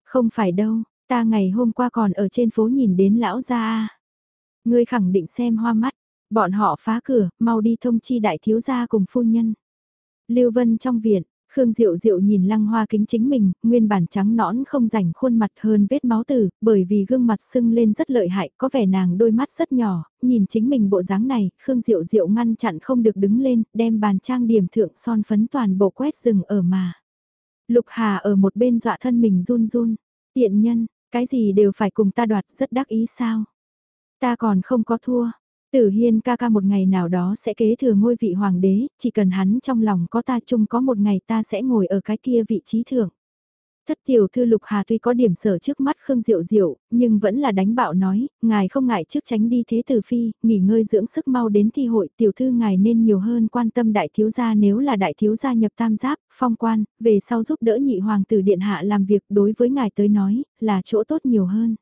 Không phải đâu, ta ngày hôm qua còn ở trên phố nhìn đến lão gia a. Ngươi khẳng định xem hoa mắt, bọn họ phá cửa, mau đi thông chi đại thiếu gia cùng phu nhân. Lưu Vân trong viện, Khương Diệu Diệu nhìn lăng hoa kính chính mình, nguyên bản trắng nõn không rảnh khuôn mặt hơn vết máu tử, bởi vì gương mặt sưng lên rất lợi hại, có vẻ nàng đôi mắt rất nhỏ, nhìn chính mình bộ dáng này, Khương Diệu Diệu ngăn chặn không được đứng lên, đem bàn trang điểm thượng son phấn toàn bộ quét rừng ở mà. Lục Hà ở một bên dọa thân mình run run, tiện nhân, cái gì đều phải cùng ta đoạt rất đắc ý sao. Ta còn không có thua, Tử Hiên ca ca một ngày nào đó sẽ kế thừa ngôi vị hoàng đế, chỉ cần hắn trong lòng có ta chung có một ngày ta sẽ ngồi ở cái kia vị trí thượng. Thất tiểu thư Lục Hà tuy có điểm sở trước mắt Khương Diệu Diệu, nhưng vẫn là đánh bạo nói, ngài không ngại trước tránh đi thế tử phi, nghỉ ngơi dưỡng sức mau đến thi hội, tiểu thư ngài nên nhiều hơn quan tâm đại thiếu gia nếu là đại thiếu gia nhập tam giáp, phong quan, về sau giúp đỡ nhị hoàng tử điện hạ làm việc đối với ngài tới nói, là chỗ tốt nhiều hơn.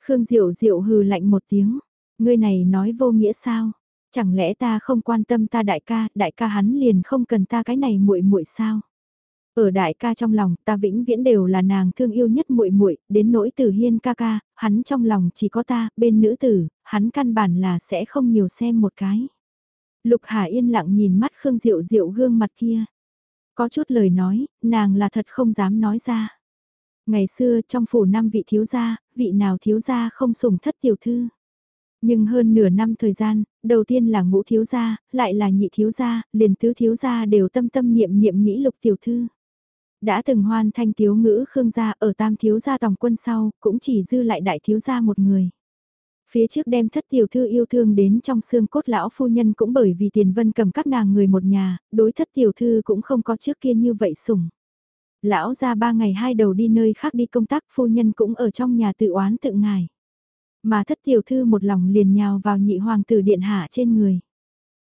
Khương Diệu Diệu hừ lạnh một tiếng, Ngươi này nói vô nghĩa sao? Chẳng lẽ ta không quan tâm ta đại ca, đại ca hắn liền không cần ta cái này muội muội sao? Ở đại ca trong lòng, ta vĩnh viễn đều là nàng thương yêu nhất muội muội, đến nỗi từ Hiên ca ca, hắn trong lòng chỉ có ta, bên nữ tử, hắn căn bản là sẽ không nhiều xem một cái. Lục Hà yên lặng nhìn mắt Khương Diệu Diệu gương mặt kia. Có chút lời nói, nàng là thật không dám nói ra. Ngày xưa trong phủ năm vị thiếu gia, vị nào thiếu gia không sủng thất tiểu thư. Nhưng hơn nửa năm thời gian, đầu tiên là ngũ thiếu gia, lại là nhị thiếu gia, liền tứ thiếu gia đều tâm tâm niệm niệm nghĩ lục tiểu thư. Đã từng hoan thanh thiếu ngữ Khương gia ở tam thiếu gia tòng quân sau, cũng chỉ dư lại đại thiếu gia một người. Phía trước đem thất tiểu thư yêu thương đến trong xương cốt lão phu nhân cũng bởi vì tiền vân cầm các nàng người một nhà, đối thất tiểu thư cũng không có trước kia như vậy sủng. Lão ra ba ngày hai đầu đi nơi khác đi công tác phu nhân cũng ở trong nhà tự oán tự ngài. Mà thất tiểu thư một lòng liền nhào vào nhị hoàng tử điện hạ trên người.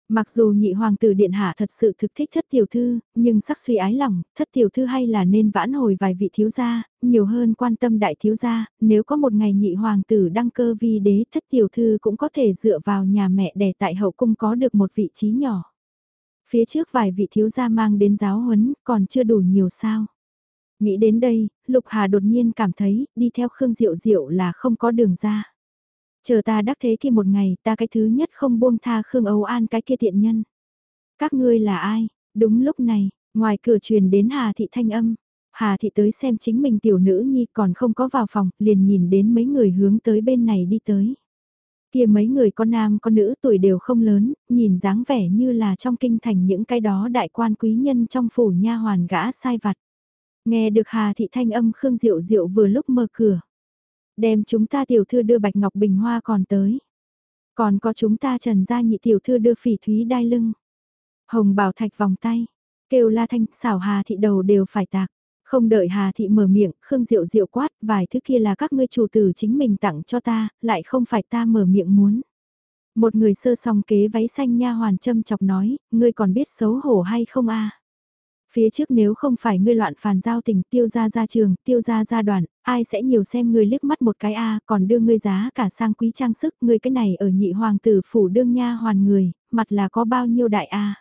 Mặc dù nhị hoàng tử điện hạ thật sự thực thích thất tiểu thư, nhưng sắc suy ái lòng, thất tiểu thư hay là nên vãn hồi vài vị thiếu gia, nhiều hơn quan tâm đại thiếu gia, nếu có một ngày nhị hoàng tử đăng cơ vi đế thất tiểu thư cũng có thể dựa vào nhà mẹ đẻ tại hậu cung có được một vị trí nhỏ. Phía trước vài vị thiếu gia mang đến giáo huấn, còn chưa đủ nhiều sao. Nghĩ đến đây, Lục Hà đột nhiên cảm thấy, đi theo Khương Diệu Diệu là không có đường ra. Chờ ta đắc thế kia một ngày ta cái thứ nhất không buông tha Khương Âu An cái kia thiện nhân. Các ngươi là ai? Đúng lúc này, ngoài cửa truyền đến Hà Thị thanh âm. Hà Thị tới xem chính mình tiểu nữ nhi còn không có vào phòng, liền nhìn đến mấy người hướng tới bên này đi tới. Kia mấy người con nam con nữ tuổi đều không lớn, nhìn dáng vẻ như là trong kinh thành những cái đó đại quan quý nhân trong phủ nha hoàn gã sai vặt. Nghe được Hà Thị thanh âm Khương Diệu Diệu vừa lúc mở cửa. Đem chúng ta tiểu thư đưa Bạch Ngọc Bình Hoa còn tới. Còn có chúng ta trần gia nhị tiểu thư đưa phỉ thúy đai lưng. Hồng bảo thạch vòng tay. Kêu la thanh xảo hà thị đầu đều phải tạc. Không đợi Hà Thị mở miệng, Khương Diệu Diệu quát, vài thứ kia là các ngươi chủ tử chính mình tặng cho ta, lại không phải ta mở miệng muốn. Một người sơ song kế váy xanh nha hoàn châm chọc nói, ngươi còn biết xấu hổ hay không a? Phía trước nếu không phải ngươi loạn phàn giao tình tiêu ra ra trường, tiêu ra ra đoàn, ai sẽ nhiều xem ngươi liếc mắt một cái a còn đưa ngươi giá cả sang quý trang sức, ngươi cái này ở nhị hoàng tử phủ đương nha hoàn người, mặt là có bao nhiêu đại a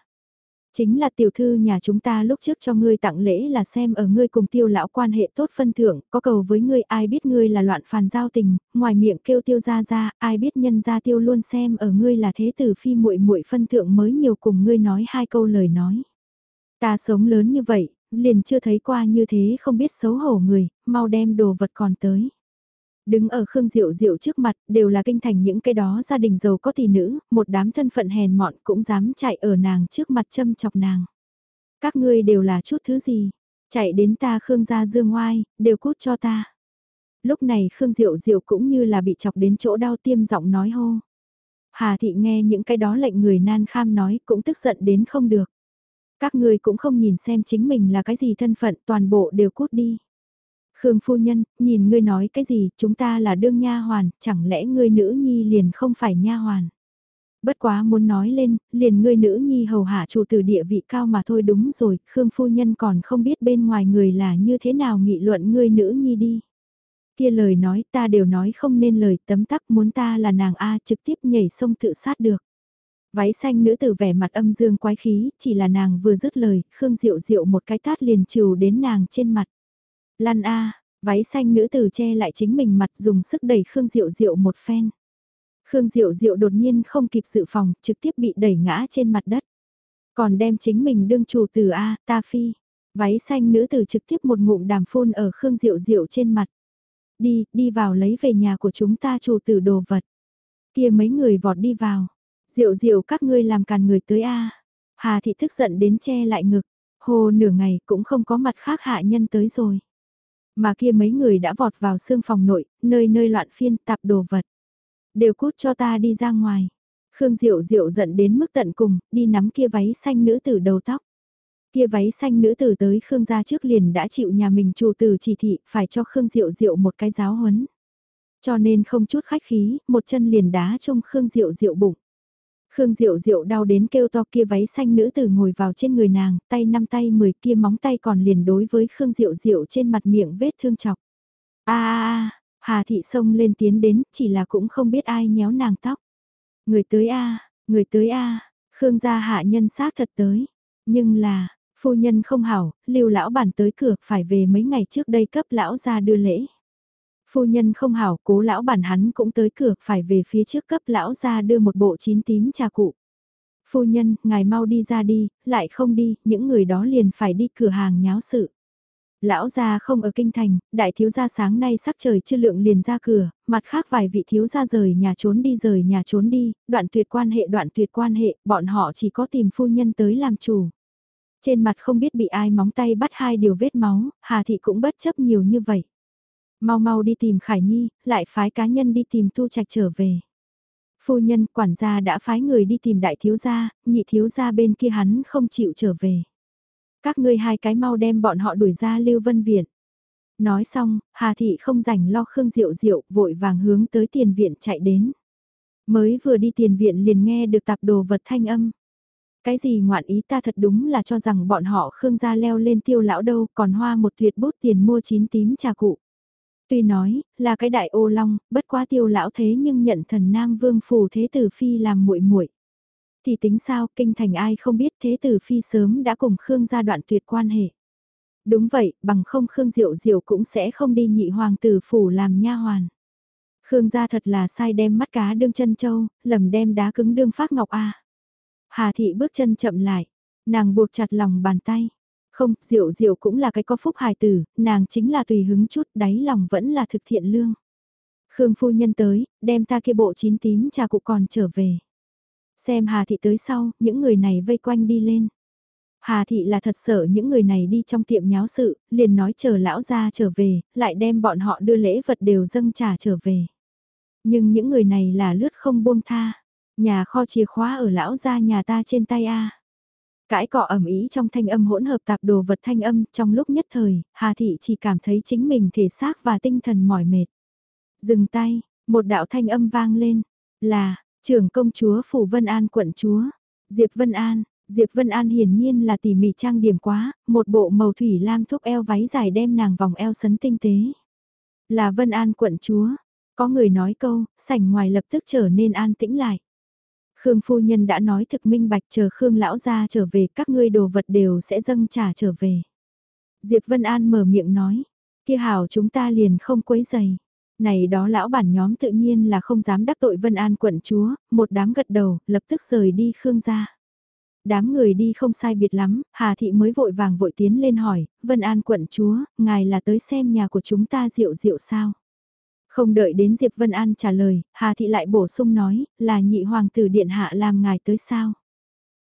Chính là tiểu thư nhà chúng ta lúc trước cho ngươi tặng lễ là xem ở ngươi cùng tiêu lão quan hệ tốt phân thưởng, có cầu với ngươi ai biết ngươi là loạn phàn giao tình, ngoài miệng kêu tiêu ra ra, ai biết nhân ra tiêu luôn xem ở ngươi là thế tử phi muội muội phân thượng mới nhiều cùng ngươi nói hai câu lời nói. Ta sống lớn như vậy, liền chưa thấy qua như thế không biết xấu hổ người, mau đem đồ vật còn tới. Đứng ở Khương Diệu Diệu trước mặt, đều là kinh thành những cái đó gia đình giàu có tỷ nữ, một đám thân phận hèn mọn cũng dám chạy ở nàng trước mặt châm chọc nàng. Các ngươi đều là chút thứ gì? Chạy đến ta Khương gia dương ngoai, đều cút cho ta. Lúc này Khương Diệu Diệu cũng như là bị chọc đến chỗ đau tiêm giọng nói hô. Hà thị nghe những cái đó lệnh người nan kham nói cũng tức giận đến không được. Các người cũng không nhìn xem chính mình là cái gì thân phận toàn bộ đều cút đi. Khương phu nhân, nhìn ngươi nói cái gì, chúng ta là đương nha hoàn, chẳng lẽ ngươi nữ nhi liền không phải nha hoàn. Bất quá muốn nói lên, liền ngươi nữ nhi hầu hạ chủ tử địa vị cao mà thôi đúng rồi, Khương phu nhân còn không biết bên ngoài người là như thế nào nghị luận ngươi nữ nhi đi. Kia lời nói ta đều nói không nên lời tấm tắc muốn ta là nàng A trực tiếp nhảy sông tự sát được. Váy xanh nữ tử vẻ mặt âm dương quái khí, chỉ là nàng vừa dứt lời, Khương Diệu Diệu một cái tát liền trừ đến nàng trên mặt. Lăn A, váy xanh nữ tử che lại chính mình mặt dùng sức đẩy Khương Diệu Diệu một phen. Khương Diệu Diệu đột nhiên không kịp dự phòng, trực tiếp bị đẩy ngã trên mặt đất. Còn đem chính mình đương chủ từ A, ta phi. Váy xanh nữ tử trực tiếp một ngụm đàm phun ở Khương Diệu Diệu trên mặt. Đi, đi vào lấy về nhà của chúng ta chủ tử đồ vật. Kia mấy người vọt đi vào. Diệu diệu các ngươi làm càn người tới a Hà thị thức giận đến che lại ngực. Hồ nửa ngày cũng không có mặt khác hạ nhân tới rồi. Mà kia mấy người đã vọt vào xương phòng nội, nơi nơi loạn phiên tạp đồ vật. Đều cút cho ta đi ra ngoài. Khương Diệu Diệu giận đến mức tận cùng, đi nắm kia váy xanh nữ tử đầu tóc. Kia váy xanh nữ tử tới Khương gia trước liền đã chịu nhà mình chủ tử chỉ thị phải cho Khương Diệu Diệu một cái giáo huấn. Cho nên không chút khách khí, một chân liền đá trong Khương Diệu Diệu bụng. Khương Diệu Diệu đau đến kêu to kia váy xanh nữ tử ngồi vào trên người nàng, tay năm tay mười kia móng tay còn liền đối với Khương Diệu Diệu trên mặt miệng vết thương chọc. a a Hà Thị sông lên tiến đến, chỉ là cũng không biết ai nhéo nàng tóc. Người tới a người tới a Khương gia hạ nhân xác thật tới. Nhưng là, phu nhân không hảo, lưu lão bản tới cửa phải về mấy ngày trước đây cấp lão ra đưa lễ. Phu nhân không hảo, cố lão bản hắn cũng tới cửa, phải về phía trước cấp lão ra đưa một bộ chín tím trà cụ. Phu nhân, ngài mau đi ra đi, lại không đi, những người đó liền phải đi cửa hàng nháo sự. Lão gia không ở kinh thành, đại thiếu gia sáng nay sắc trời chưa lượng liền ra cửa, mặt khác vài vị thiếu gia rời nhà trốn đi rời nhà trốn đi, đoạn tuyệt quan hệ đoạn tuyệt quan hệ, bọn họ chỉ có tìm phu nhân tới làm chủ. Trên mặt không biết bị ai móng tay bắt hai điều vết máu, Hà Thị cũng bất chấp nhiều như vậy. Mau mau đi tìm Khải Nhi, lại phái cá nhân đi tìm Tu Trạch trở về. Phu nhân, quản gia đã phái người đi tìm đại thiếu gia, nhị thiếu gia bên kia hắn không chịu trở về. Các ngươi hai cái mau đem bọn họ đuổi ra Lưu Vân Viện. Nói xong, Hà Thị không rảnh lo Khương Diệu Diệu, vội vàng hướng tới tiền viện chạy đến. Mới vừa đi tiền viện liền nghe được tạp đồ vật thanh âm. Cái gì ngoạn ý ta thật đúng là cho rằng bọn họ Khương gia leo lên tiêu lão đâu còn hoa một tuyệt bút tiền mua chín tím trà cụ. Tuy nói, là cái đại ô long, bất quá tiêu lão thế nhưng nhận thần Nam Vương Phủ Thế Tử Phi làm muội muội Thì tính sao, kinh thành ai không biết Thế Tử Phi sớm đã cùng Khương gia đoạn tuyệt quan hệ. Đúng vậy, bằng không Khương Diệu Diệu cũng sẽ không đi nhị hoàng tử phủ làm nha hoàn. Khương gia thật là sai đem mắt cá đương chân châu, lầm đem đá cứng đương phát ngọc a. Hà thị bước chân chậm lại, nàng buộc chặt lòng bàn tay. Không, Diệu Diệu cũng là cái có phúc hài tử, nàng chính là tùy hứng chút, đáy lòng vẫn là thực thiện lương. Khương phu nhân tới, đem ta kia bộ chín tím trà cụ còn trở về. Xem Hà Thị tới sau, những người này vây quanh đi lên. Hà Thị là thật sợ những người này đi trong tiệm nháo sự, liền nói chờ lão ra trở về, lại đem bọn họ đưa lễ vật đều dâng trả trở về. Nhưng những người này là lướt không buông tha. Nhà kho chìa khóa ở lão ra nhà ta trên tay A. Cãi cọ ẩm ý trong thanh âm hỗn hợp tạp đồ vật thanh âm trong lúc nhất thời, Hà Thị chỉ cảm thấy chính mình thể xác và tinh thần mỏi mệt. Dừng tay, một đạo thanh âm vang lên, là, trưởng công chúa Phủ Vân An quận chúa, Diệp Vân An. Diệp Vân An hiển nhiên là tỉ mỉ trang điểm quá, một bộ màu thủy lam thúc eo váy dài đem nàng vòng eo sấn tinh tế. Là Vân An quận chúa, có người nói câu, sảnh ngoài lập tức trở nên an tĩnh lại. Khương phu nhân đã nói thực minh bạch chờ Khương lão ra trở về các ngươi đồ vật đều sẽ dâng trả trở về. Diệp Vân An mở miệng nói, kia hảo chúng ta liền không quấy dày. Này đó lão bản nhóm tự nhiên là không dám đắc tội Vân An quận chúa, một đám gật đầu, lập tức rời đi Khương gia. Đám người đi không sai biệt lắm, Hà Thị mới vội vàng vội tiến lên hỏi, Vân An quận chúa, ngài là tới xem nhà của chúng ta rượu rượu sao? Không đợi đến Diệp Vân An trả lời, Hà Thị lại bổ sung nói, là nhị hoàng tử điện hạ làm ngài tới sao.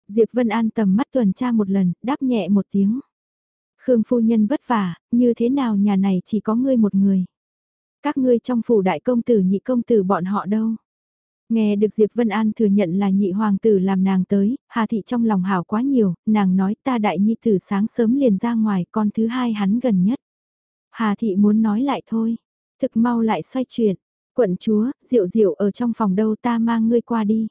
Diệp Vân An tầm mắt tuần tra một lần, đáp nhẹ một tiếng. Khương phu nhân vất vả, như thế nào nhà này chỉ có ngươi một người. Các ngươi trong phủ đại công tử nhị công tử bọn họ đâu. Nghe được Diệp Vân An thừa nhận là nhị hoàng tử làm nàng tới, Hà Thị trong lòng hảo quá nhiều, nàng nói ta đại nhi tử sáng sớm liền ra ngoài, con thứ hai hắn gần nhất. Hà Thị muốn nói lại thôi, thực mau lại xoay chuyển. Quận chúa, diệu diệu ở trong phòng đâu ta mang ngươi qua đi.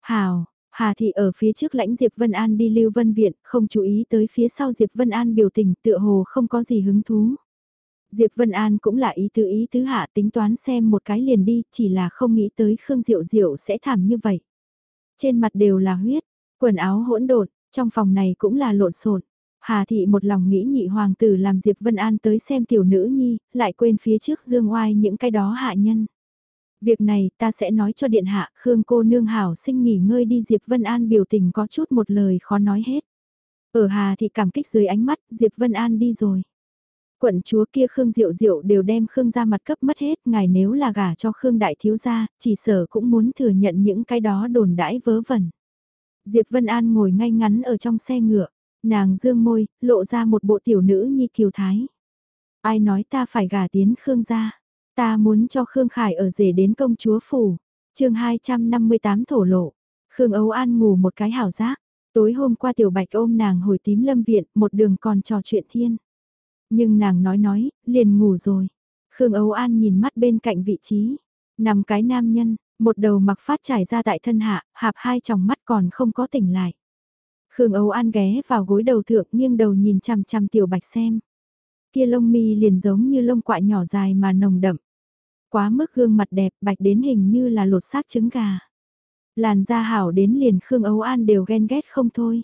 Hào, Hà Thị ở phía trước lãnh Diệp Vân An đi Lưu Vân Viện, không chú ý tới phía sau Diệp Vân An biểu tình tựa hồ không có gì hứng thú. Diệp Vân An cũng là ý tứ ý tứ hạ tính toán xem một cái liền đi, chỉ là không nghĩ tới Khương Diệu Diệu sẽ thảm như vậy. Trên mặt đều là huyết, quần áo hỗn độn, trong phòng này cũng là lộn xộn. Hà Thị một lòng nghĩ nhị hoàng tử làm Diệp Vân An tới xem tiểu nữ nhi, lại quên phía trước dương oai những cái đó hạ nhân. Việc này ta sẽ nói cho điện hạ, Khương cô nương hảo sinh nghỉ ngơi đi Diệp Vân An biểu tình có chút một lời khó nói hết. Ở Hà Thị cảm kích dưới ánh mắt, Diệp Vân An đi rồi. Quận chúa kia Khương Diệu Diệu đều đem Khương ra mặt cấp mất hết, ngài nếu là gả cho Khương Đại Thiếu Gia, chỉ sở cũng muốn thừa nhận những cái đó đồn đãi vớ vẩn. Diệp Vân An ngồi ngay ngắn ở trong xe ngựa, nàng dương môi, lộ ra một bộ tiểu nữ nhi kiều thái. Ai nói ta phải gả tiến Khương gia, ta muốn cho Khương Khải ở rể đến công chúa phủ. chương 258 thổ lộ, Khương Âu An ngủ một cái hảo giác, tối hôm qua tiểu bạch ôm nàng hồi tím lâm viện, một đường còn trò chuyện thiên. Nhưng nàng nói nói, liền ngủ rồi. Khương Âu An nhìn mắt bên cạnh vị trí, nằm cái nam nhân, một đầu mặc phát trải ra tại thân hạ, hạp hai tròng mắt còn không có tỉnh lại. Khương Âu An ghé vào gối đầu thượng nghiêng đầu nhìn chằm chằm tiểu bạch xem. Kia lông mi liền giống như lông quạ nhỏ dài mà nồng đậm. Quá mức gương mặt đẹp bạch đến hình như là lột xác trứng gà. Làn da hảo đến liền Khương Âu An đều ghen ghét không thôi.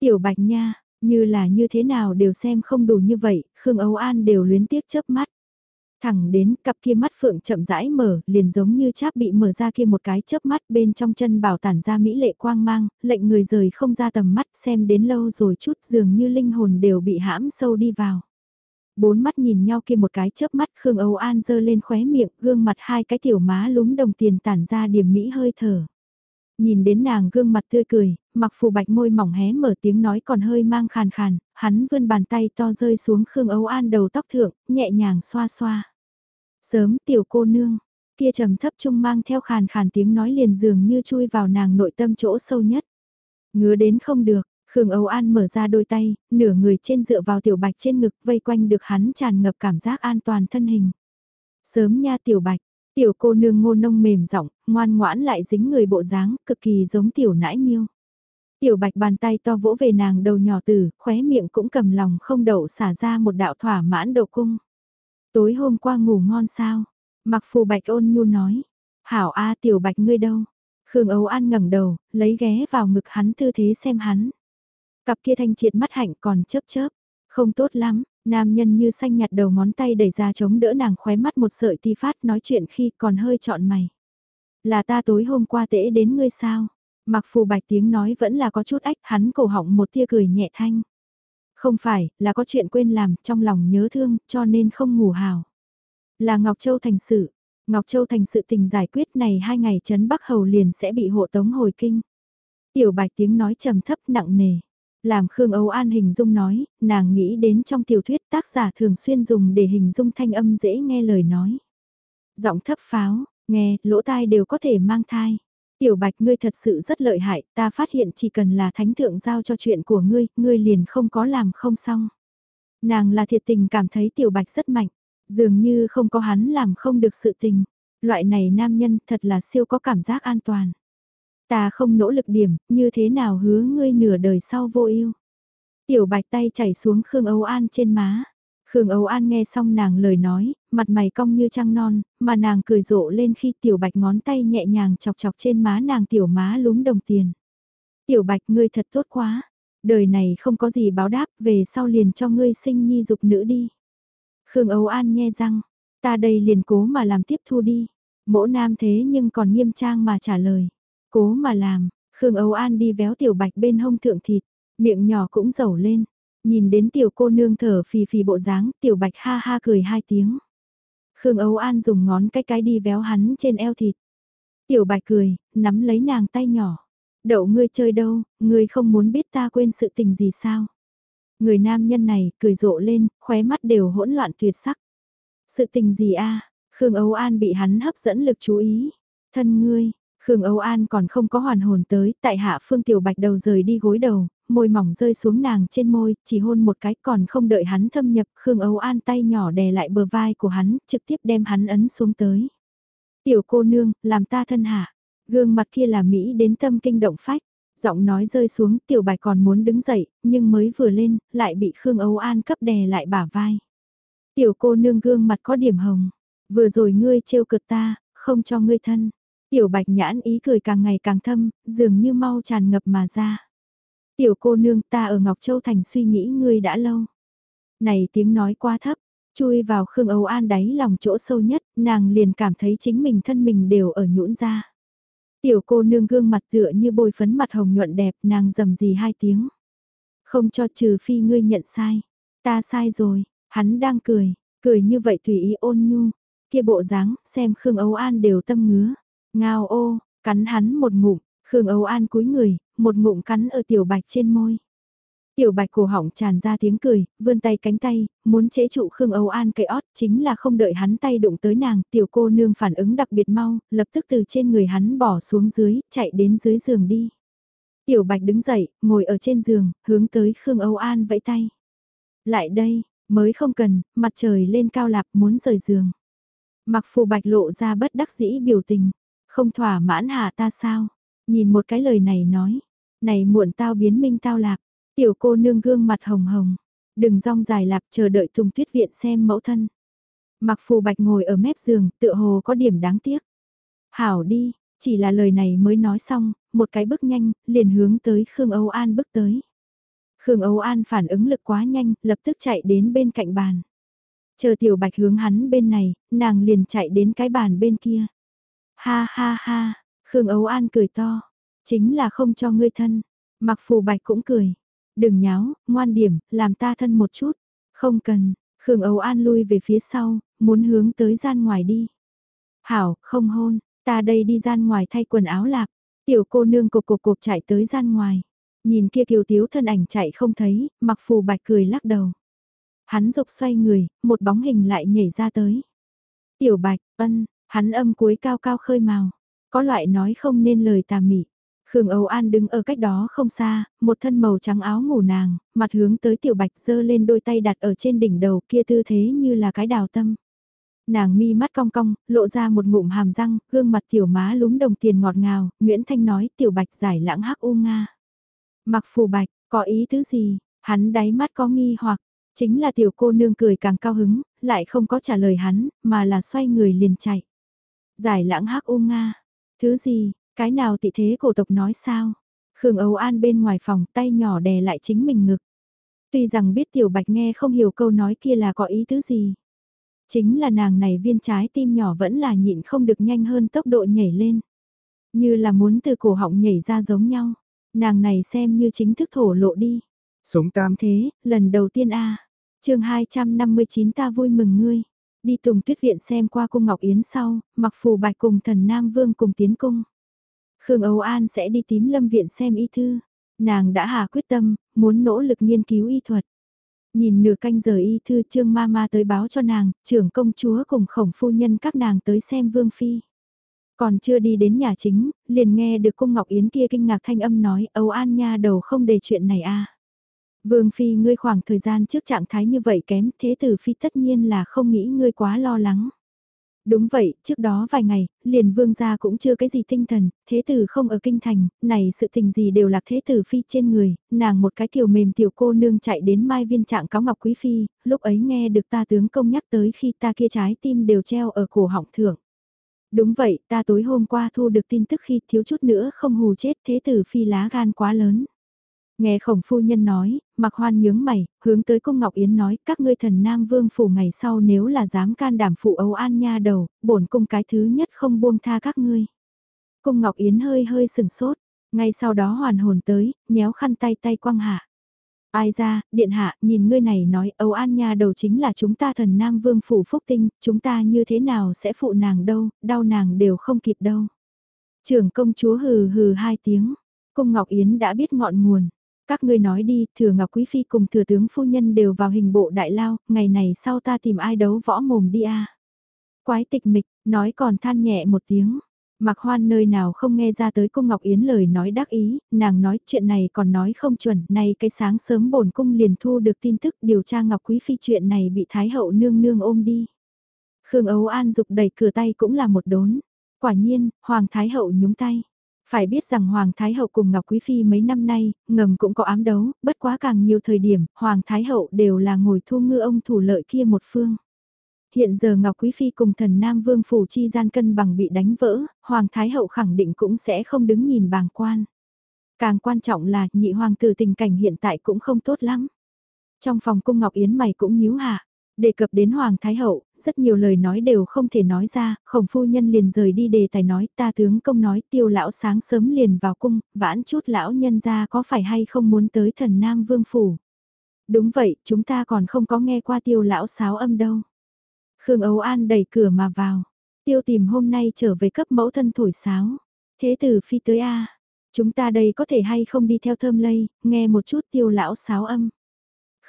Tiểu bạch nha, như là như thế nào đều xem không đủ như vậy, Khương Âu An đều luyến tiếc chớp mắt. Thẳng đến cặp kia mắt phượng chậm rãi mở, liền giống như cháp bị mở ra kia một cái chớp mắt bên trong chân bảo tản ra mỹ lệ quang mang, lệnh người rời không ra tầm mắt xem đến lâu rồi chút dường như linh hồn đều bị hãm sâu đi vào. Bốn mắt nhìn nhau kia một cái chớp mắt Khương Âu An dơ lên khóe miệng, gương mặt hai cái tiểu má lúm đồng tiền tản ra điểm mỹ hơi thở. Nhìn đến nàng gương mặt tươi cười, mặc phù bạch môi mỏng hé mở tiếng nói còn hơi mang khàn khàn, hắn vươn bàn tay to rơi xuống Khương Âu An đầu tóc thượng, nhẹ nhàng xoa xoa. Sớm tiểu cô nương, kia trầm thấp trung mang theo khàn khàn tiếng nói liền dường như chui vào nàng nội tâm chỗ sâu nhất. Ngứa đến không được, Khương Âu An mở ra đôi tay, nửa người trên dựa vào tiểu bạch trên ngực vây quanh được hắn tràn ngập cảm giác an toàn thân hình. Sớm nha tiểu bạch, tiểu cô nương ngô nông mềm giọng ngoan ngoãn lại dính người bộ dáng, cực kỳ giống tiểu nãi miêu. Tiểu bạch bàn tay to vỗ về nàng đầu nhỏ tử, khóe miệng cũng cầm lòng không đậu xả ra một đạo thỏa mãn đầu cung. Tối hôm qua ngủ ngon sao? Mặc phù bạch ôn nhu nói. Hảo A tiểu bạch ngươi đâu? Khương Âu An ngẩng đầu, lấy ghé vào ngực hắn tư thế xem hắn. Cặp kia thanh triệt mắt hạnh còn chớp chớp. Không tốt lắm, nam nhân như xanh nhặt đầu ngón tay đẩy ra chống đỡ nàng khóe mắt một sợi ti phát nói chuyện khi còn hơi trọn mày. Là ta tối hôm qua tễ đến ngươi sao? Mặc phù bạch tiếng nói vẫn là có chút ách hắn cổ họng một tia cười nhẹ thanh. Không phải, là có chuyện quên làm, trong lòng nhớ thương, cho nên không ngủ hào. Là Ngọc Châu thành sự. Ngọc Châu thành sự tình giải quyết này hai ngày chấn Bắc Hầu liền sẽ bị hộ tống hồi kinh. Tiểu bạch tiếng nói trầm thấp nặng nề. Làm Khương Âu An hình dung nói, nàng nghĩ đến trong tiểu thuyết tác giả thường xuyên dùng để hình dung thanh âm dễ nghe lời nói. Giọng thấp pháo, nghe, lỗ tai đều có thể mang thai. Tiểu Bạch ngươi thật sự rất lợi hại, ta phát hiện chỉ cần là thánh thượng giao cho chuyện của ngươi, ngươi liền không có làm không xong. Nàng là thiệt tình cảm thấy Tiểu Bạch rất mạnh, dường như không có hắn làm không được sự tình. Loại này nam nhân thật là siêu có cảm giác an toàn. Ta không nỗ lực điểm, như thế nào hứa ngươi nửa đời sau vô ưu. Tiểu Bạch tay chảy xuống Khương Âu An trên má. Khương Âu An nghe xong nàng lời nói, mặt mày cong như trăng non, mà nàng cười rộ lên khi tiểu bạch ngón tay nhẹ nhàng chọc chọc trên má nàng tiểu má lúm đồng tiền. Tiểu bạch ngươi thật tốt quá, đời này không có gì báo đáp, về sau liền cho ngươi sinh nhi dục nữ đi. Khương Âu An nghe răng, ta đây liền cố mà làm tiếp thu đi. Mỗ nam thế nhưng còn nghiêm trang mà trả lời. Cố mà làm, Khương Âu An đi véo tiểu bạch bên hông thượng thịt, miệng nhỏ cũng dầu lên. Nhìn đến tiểu cô nương thở phì phì bộ dáng, tiểu bạch ha ha cười hai tiếng. Khương Âu An dùng ngón cái cái đi véo hắn trên eo thịt. Tiểu bạch cười, nắm lấy nàng tay nhỏ. Đậu ngươi chơi đâu, ngươi không muốn biết ta quên sự tình gì sao? Người nam nhân này cười rộ lên, khóe mắt đều hỗn loạn tuyệt sắc. Sự tình gì a? Khương Âu An bị hắn hấp dẫn lực chú ý. Thân ngươi, Khương Âu An còn không có hoàn hồn tới, tại hạ Phương Tiểu Bạch đầu rời đi gối đầu, môi mỏng rơi xuống nàng trên môi, chỉ hôn một cái còn không đợi hắn thâm nhập, Khương Âu An tay nhỏ đè lại bờ vai của hắn, trực tiếp đem hắn ấn xuống tới. Tiểu cô nương, làm ta thân hạ. Gương mặt kia là Mỹ đến tâm kinh động phách. Giọng nói rơi xuống tiểu bạch còn muốn đứng dậy, nhưng mới vừa lên, lại bị Khương Âu An cấp đè lại bả vai. Tiểu cô nương gương mặt có điểm hồng. Vừa rồi ngươi trêu cực ta, không cho ngươi thân. Tiểu bạch nhãn ý cười càng ngày càng thâm, dường như mau tràn ngập mà ra. Tiểu cô nương ta ở Ngọc Châu Thành suy nghĩ ngươi đã lâu. Này tiếng nói quá thấp, chui vào Khương Âu An đáy lòng chỗ sâu nhất, nàng liền cảm thấy chính mình thân mình đều ở nhũn ra. Tiểu cô nương gương mặt tựa như bôi phấn mặt hồng nhuận đẹp, nàng dầm gì hai tiếng. Không cho trừ phi ngươi nhận sai. Ta sai rồi, hắn đang cười, cười như vậy tùy ý ôn nhu. Kia bộ dáng, xem Khương Âu An đều tâm ngứa. Ngao ô, cắn hắn một ngụm, Khương Âu An cúi người, một ngụm cắn ở tiểu bạch trên môi. Tiểu bạch cổ họng tràn ra tiếng cười, vươn tay cánh tay, muốn chế trụ Khương Âu An cây ót, chính là không đợi hắn tay đụng tới nàng, tiểu cô nương phản ứng đặc biệt mau, lập tức từ trên người hắn bỏ xuống dưới, chạy đến dưới giường đi. Tiểu bạch đứng dậy, ngồi ở trên giường, hướng tới Khương Âu An vẫy tay. Lại đây, mới không cần, mặt trời lên cao lạp muốn rời giường. Mặc phù bạch lộ ra bất đắc dĩ biểu tình, không thỏa mãn hạ ta sao, nhìn một cái lời này nói, này muộn tao biến minh tao lạc, Tiểu cô nương gương mặt hồng hồng, đừng rong dài lạp chờ đợi Tùng Tuyết Viện xem mẫu thân. Mặc phù bạch ngồi ở mép giường, tựa hồ có điểm đáng tiếc. Hảo đi, chỉ là lời này mới nói xong, một cái bước nhanh, liền hướng tới Khương Âu An bước tới. Khương Âu An phản ứng lực quá nhanh, lập tức chạy đến bên cạnh bàn. Chờ tiểu bạch hướng hắn bên này, nàng liền chạy đến cái bàn bên kia. Ha ha ha, Khương Âu An cười to, chính là không cho ngươi thân. Mặc phù bạch cũng cười, Đừng nháo, ngoan điểm, làm ta thân một chút. Không cần, Khương Âu An lui về phía sau, muốn hướng tới gian ngoài đi. Hảo, không hôn, ta đây đi gian ngoài thay quần áo lạc. Tiểu cô nương cục cục cục chạy tới gian ngoài. Nhìn kia kiều tiếu thân ảnh chạy không thấy, mặc phù bạch cười lắc đầu. Hắn dục xoay người, một bóng hình lại nhảy ra tới. Tiểu bạch, ân, hắn âm cuối cao cao khơi màu. Có loại nói không nên lời tà mị. Khương Âu An đứng ở cách đó không xa, một thân màu trắng áo ngủ nàng, mặt hướng tới tiểu bạch dơ lên đôi tay đặt ở trên đỉnh đầu kia tư thế như là cái đào tâm. Nàng mi mắt cong cong, lộ ra một ngụm hàm răng, gương mặt tiểu má lúm đồng tiền ngọt ngào, Nguyễn Thanh nói tiểu bạch giải lãng hắc u Nga. Mặc phù bạch, có ý tứ gì, hắn đáy mắt có nghi hoặc, chính là tiểu cô nương cười càng cao hứng, lại không có trả lời hắn, mà là xoay người liền chạy. Giải lãng hắc u Nga, thứ gì, cái nào tị thế cổ tộc nói sao? Khương Âu An bên ngoài phòng tay nhỏ đè lại chính mình ngực. Tuy rằng biết Tiểu Bạch nghe không hiểu câu nói kia là có ý tứ gì. Chính là nàng này viên trái tim nhỏ vẫn là nhịn không được nhanh hơn tốc độ nhảy lên. Như là muốn từ cổ họng nhảy ra giống nhau. Nàng này xem như chính thức thổ lộ đi. Sống tam thế, lần đầu tiên a à. chương 259 ta vui mừng ngươi. Đi Tùng Tuyết Viện xem qua cung Ngọc Yến sau, mặc phù bạch cùng thần Nam Vương cùng tiến cung. Khương Âu An sẽ đi tím lâm viện xem y thư. Nàng đã hà quyết tâm, muốn nỗ lực nghiên cứu y thuật. Nhìn nửa canh giờ y thư trương ma ma tới báo cho nàng, trưởng công chúa cùng khổng phu nhân các nàng tới xem vương phi. Còn chưa đi đến nhà chính, liền nghe được cung Ngọc Yến kia kinh ngạc thanh âm nói Âu An nha đầu không đề chuyện này a Vương Phi ngươi khoảng thời gian trước trạng thái như vậy kém, thế tử Phi tất nhiên là không nghĩ ngươi quá lo lắng. Đúng vậy, trước đó vài ngày, liền vương gia cũng chưa cái gì tinh thần, thế tử không ở kinh thành, này sự tình gì đều là thế tử phi trên người, nàng một cái kiểu mềm tiểu cô nương chạy đến mai viên trạng cáo ngọc quý phi, lúc ấy nghe được ta tướng công nhắc tới khi ta kia trái tim đều treo ở cổ họng thượng. Đúng vậy, ta tối hôm qua thu được tin tức khi thiếu chút nữa không hù chết thế tử phi lá gan quá lớn. Nghe khổng phu nhân nói, mặc hoan nhướng mày, hướng tới cung Ngọc Yến nói, các ngươi thần Nam Vương phủ ngày sau nếu là dám can đảm phụ âu an nha đầu, bổn cung cái thứ nhất không buông tha các ngươi. Cung Ngọc Yến hơi hơi sừng sốt, ngay sau đó hoàn hồn tới, nhéo khăn tay tay quăng hạ. Ai ra, điện hạ, nhìn ngươi này nói, âu an nha đầu chính là chúng ta thần Nam Vương phủ phúc tinh, chúng ta như thế nào sẽ phụ nàng đâu, đau nàng đều không kịp đâu. Trưởng công chúa hừ hừ hai tiếng, cung Ngọc Yến đã biết ngọn nguồn. Các ngươi nói đi, thừa Ngọc Quý Phi cùng thừa tướng phu nhân đều vào hình bộ đại lao, ngày này sau ta tìm ai đấu võ mồm đi a Quái tịch mịch, nói còn than nhẹ một tiếng. Mặc hoan nơi nào không nghe ra tới cung Ngọc Yến lời nói đắc ý, nàng nói chuyện này còn nói không chuẩn, nay cái sáng sớm bổn cung liền thu được tin tức điều tra Ngọc Quý Phi chuyện này bị Thái hậu nương nương ôm đi. Khương Ấu An dục đẩy cửa tay cũng là một đốn, Quả nhiên, Hoàng Thái Hậu nhúng tay. Phải biết rằng Hoàng Thái Hậu cùng Ngọc Quý Phi mấy năm nay, ngầm cũng có ám đấu, bất quá càng nhiều thời điểm, Hoàng Thái Hậu đều là ngồi thu ngư ông thủ lợi kia một phương. Hiện giờ Ngọc Quý Phi cùng thần Nam Vương Phủ chi gian cân bằng bị đánh vỡ, Hoàng Thái Hậu khẳng định cũng sẽ không đứng nhìn bàng quan. Càng quan trọng là nhị hoàng tử tình cảnh hiện tại cũng không tốt lắm. Trong phòng cung Ngọc Yến mày cũng nhíu hạ. Đề cập đến Hoàng Thái Hậu, rất nhiều lời nói đều không thể nói ra, khổng phu nhân liền rời đi đề tài nói ta tướng công nói tiêu lão sáng sớm liền vào cung, vãn chút lão nhân ra có phải hay không muốn tới thần Nam Vương Phủ. Đúng vậy, chúng ta còn không có nghe qua tiêu lão sáo âm đâu. Khương Âu An đẩy cửa mà vào, tiêu tìm hôm nay trở về cấp mẫu thân thổi sáo. Thế tử phi tới A, chúng ta đây có thể hay không đi theo thơm lây, nghe một chút tiêu lão sáo âm.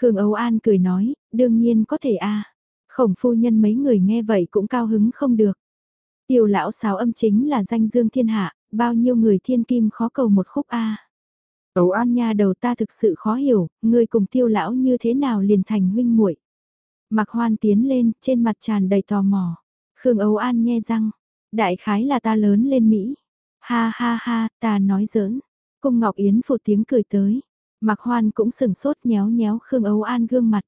Khương Âu An cười nói, đương nhiên có thể a. Khổng phu nhân mấy người nghe vậy cũng cao hứng không được. Tiêu lão sáo âm chính là danh dương thiên hạ, bao nhiêu người thiên kim khó cầu một khúc a. Âu An nha đầu ta thực sự khó hiểu, người cùng tiêu lão như thế nào liền thành huynh muội. Mặc hoan tiến lên, trên mặt tràn đầy tò mò. Khương Âu An nhe răng, đại khái là ta lớn lên Mỹ. Ha ha ha, ta nói giỡn. Cung Ngọc Yến phụ tiếng cười tới. Mạc Hoan cũng sừng sốt nhéo nhéo Khương Âu An gương mặt.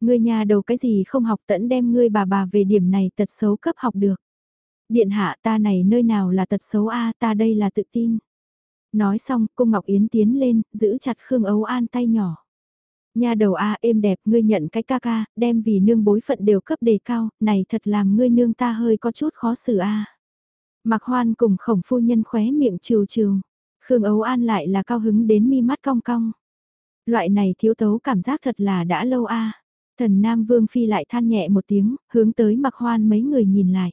Ngươi nhà đầu cái gì không học tẫn đem ngươi bà bà về điểm này tật xấu cấp học được. Điện hạ ta này nơi nào là tật xấu a ta đây là tự tin. Nói xong, cung Ngọc Yến tiến lên, giữ chặt Khương Âu An tay nhỏ. Nhà đầu a êm đẹp, ngươi nhận cái ca ca, đem vì nương bối phận đều cấp đề cao, này thật làm ngươi nương ta hơi có chút khó xử a. Mạc Hoan cùng khổng phu nhân khóe miệng trừ trừ. Khương Âu An lại là cao hứng đến mi mắt cong cong. Loại này thiếu tấu cảm giác thật là đã lâu a. Thần Nam Vương Phi lại than nhẹ một tiếng, hướng tới mặc hoan mấy người nhìn lại.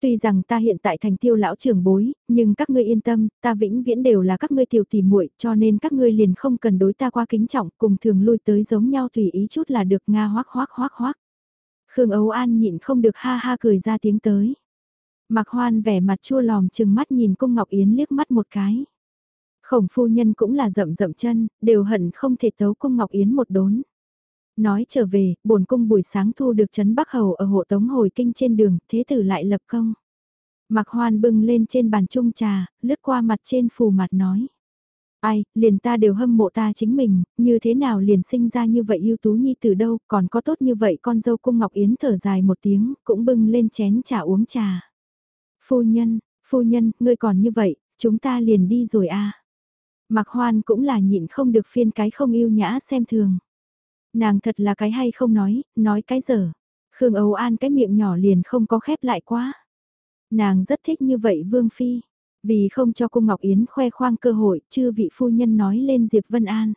Tuy rằng ta hiện tại thành tiêu lão trưởng bối, nhưng các ngươi yên tâm, ta vĩnh viễn đều là các ngươi tiểu tỷ muội, cho nên các ngươi liền không cần đối ta qua kính trọng, cùng thường lui tới giống nhau tùy ý chút là được nga hoác hoác hoác hoác. Khương Ấu An nhịn không được ha ha cười ra tiếng tới. Mặc hoan vẻ mặt chua lòm chừng mắt nhìn cung Ngọc Yến liếc mắt một cái. Khổng phu nhân cũng là rậm rậm chân, đều hận không thể tấu cung Ngọc Yến một đốn. Nói trở về, bổn cung buổi sáng thu được chấn Bắc Hầu ở hộ tống hồi kinh trên đường, thế tử lại lập công. Mặc hoan bưng lên trên bàn chung trà, lướt qua mặt trên phù mặt nói. Ai, liền ta đều hâm mộ ta chính mình, như thế nào liền sinh ra như vậy ưu tú nhi từ đâu, còn có tốt như vậy con dâu cung Ngọc Yến thở dài một tiếng, cũng bưng lên chén trà uống trà. Phu nhân, phu nhân, ngươi còn như vậy, chúng ta liền đi rồi à. Mạc Hoan cũng là nhịn không được phiên cái không yêu nhã xem thường. Nàng thật là cái hay không nói, nói cái dở. Khương Âu An cái miệng nhỏ liền không có khép lại quá. Nàng rất thích như vậy Vương Phi. Vì không cho cung Ngọc Yến khoe khoang cơ hội, chư vị phu nhân nói lên Diệp Vân An.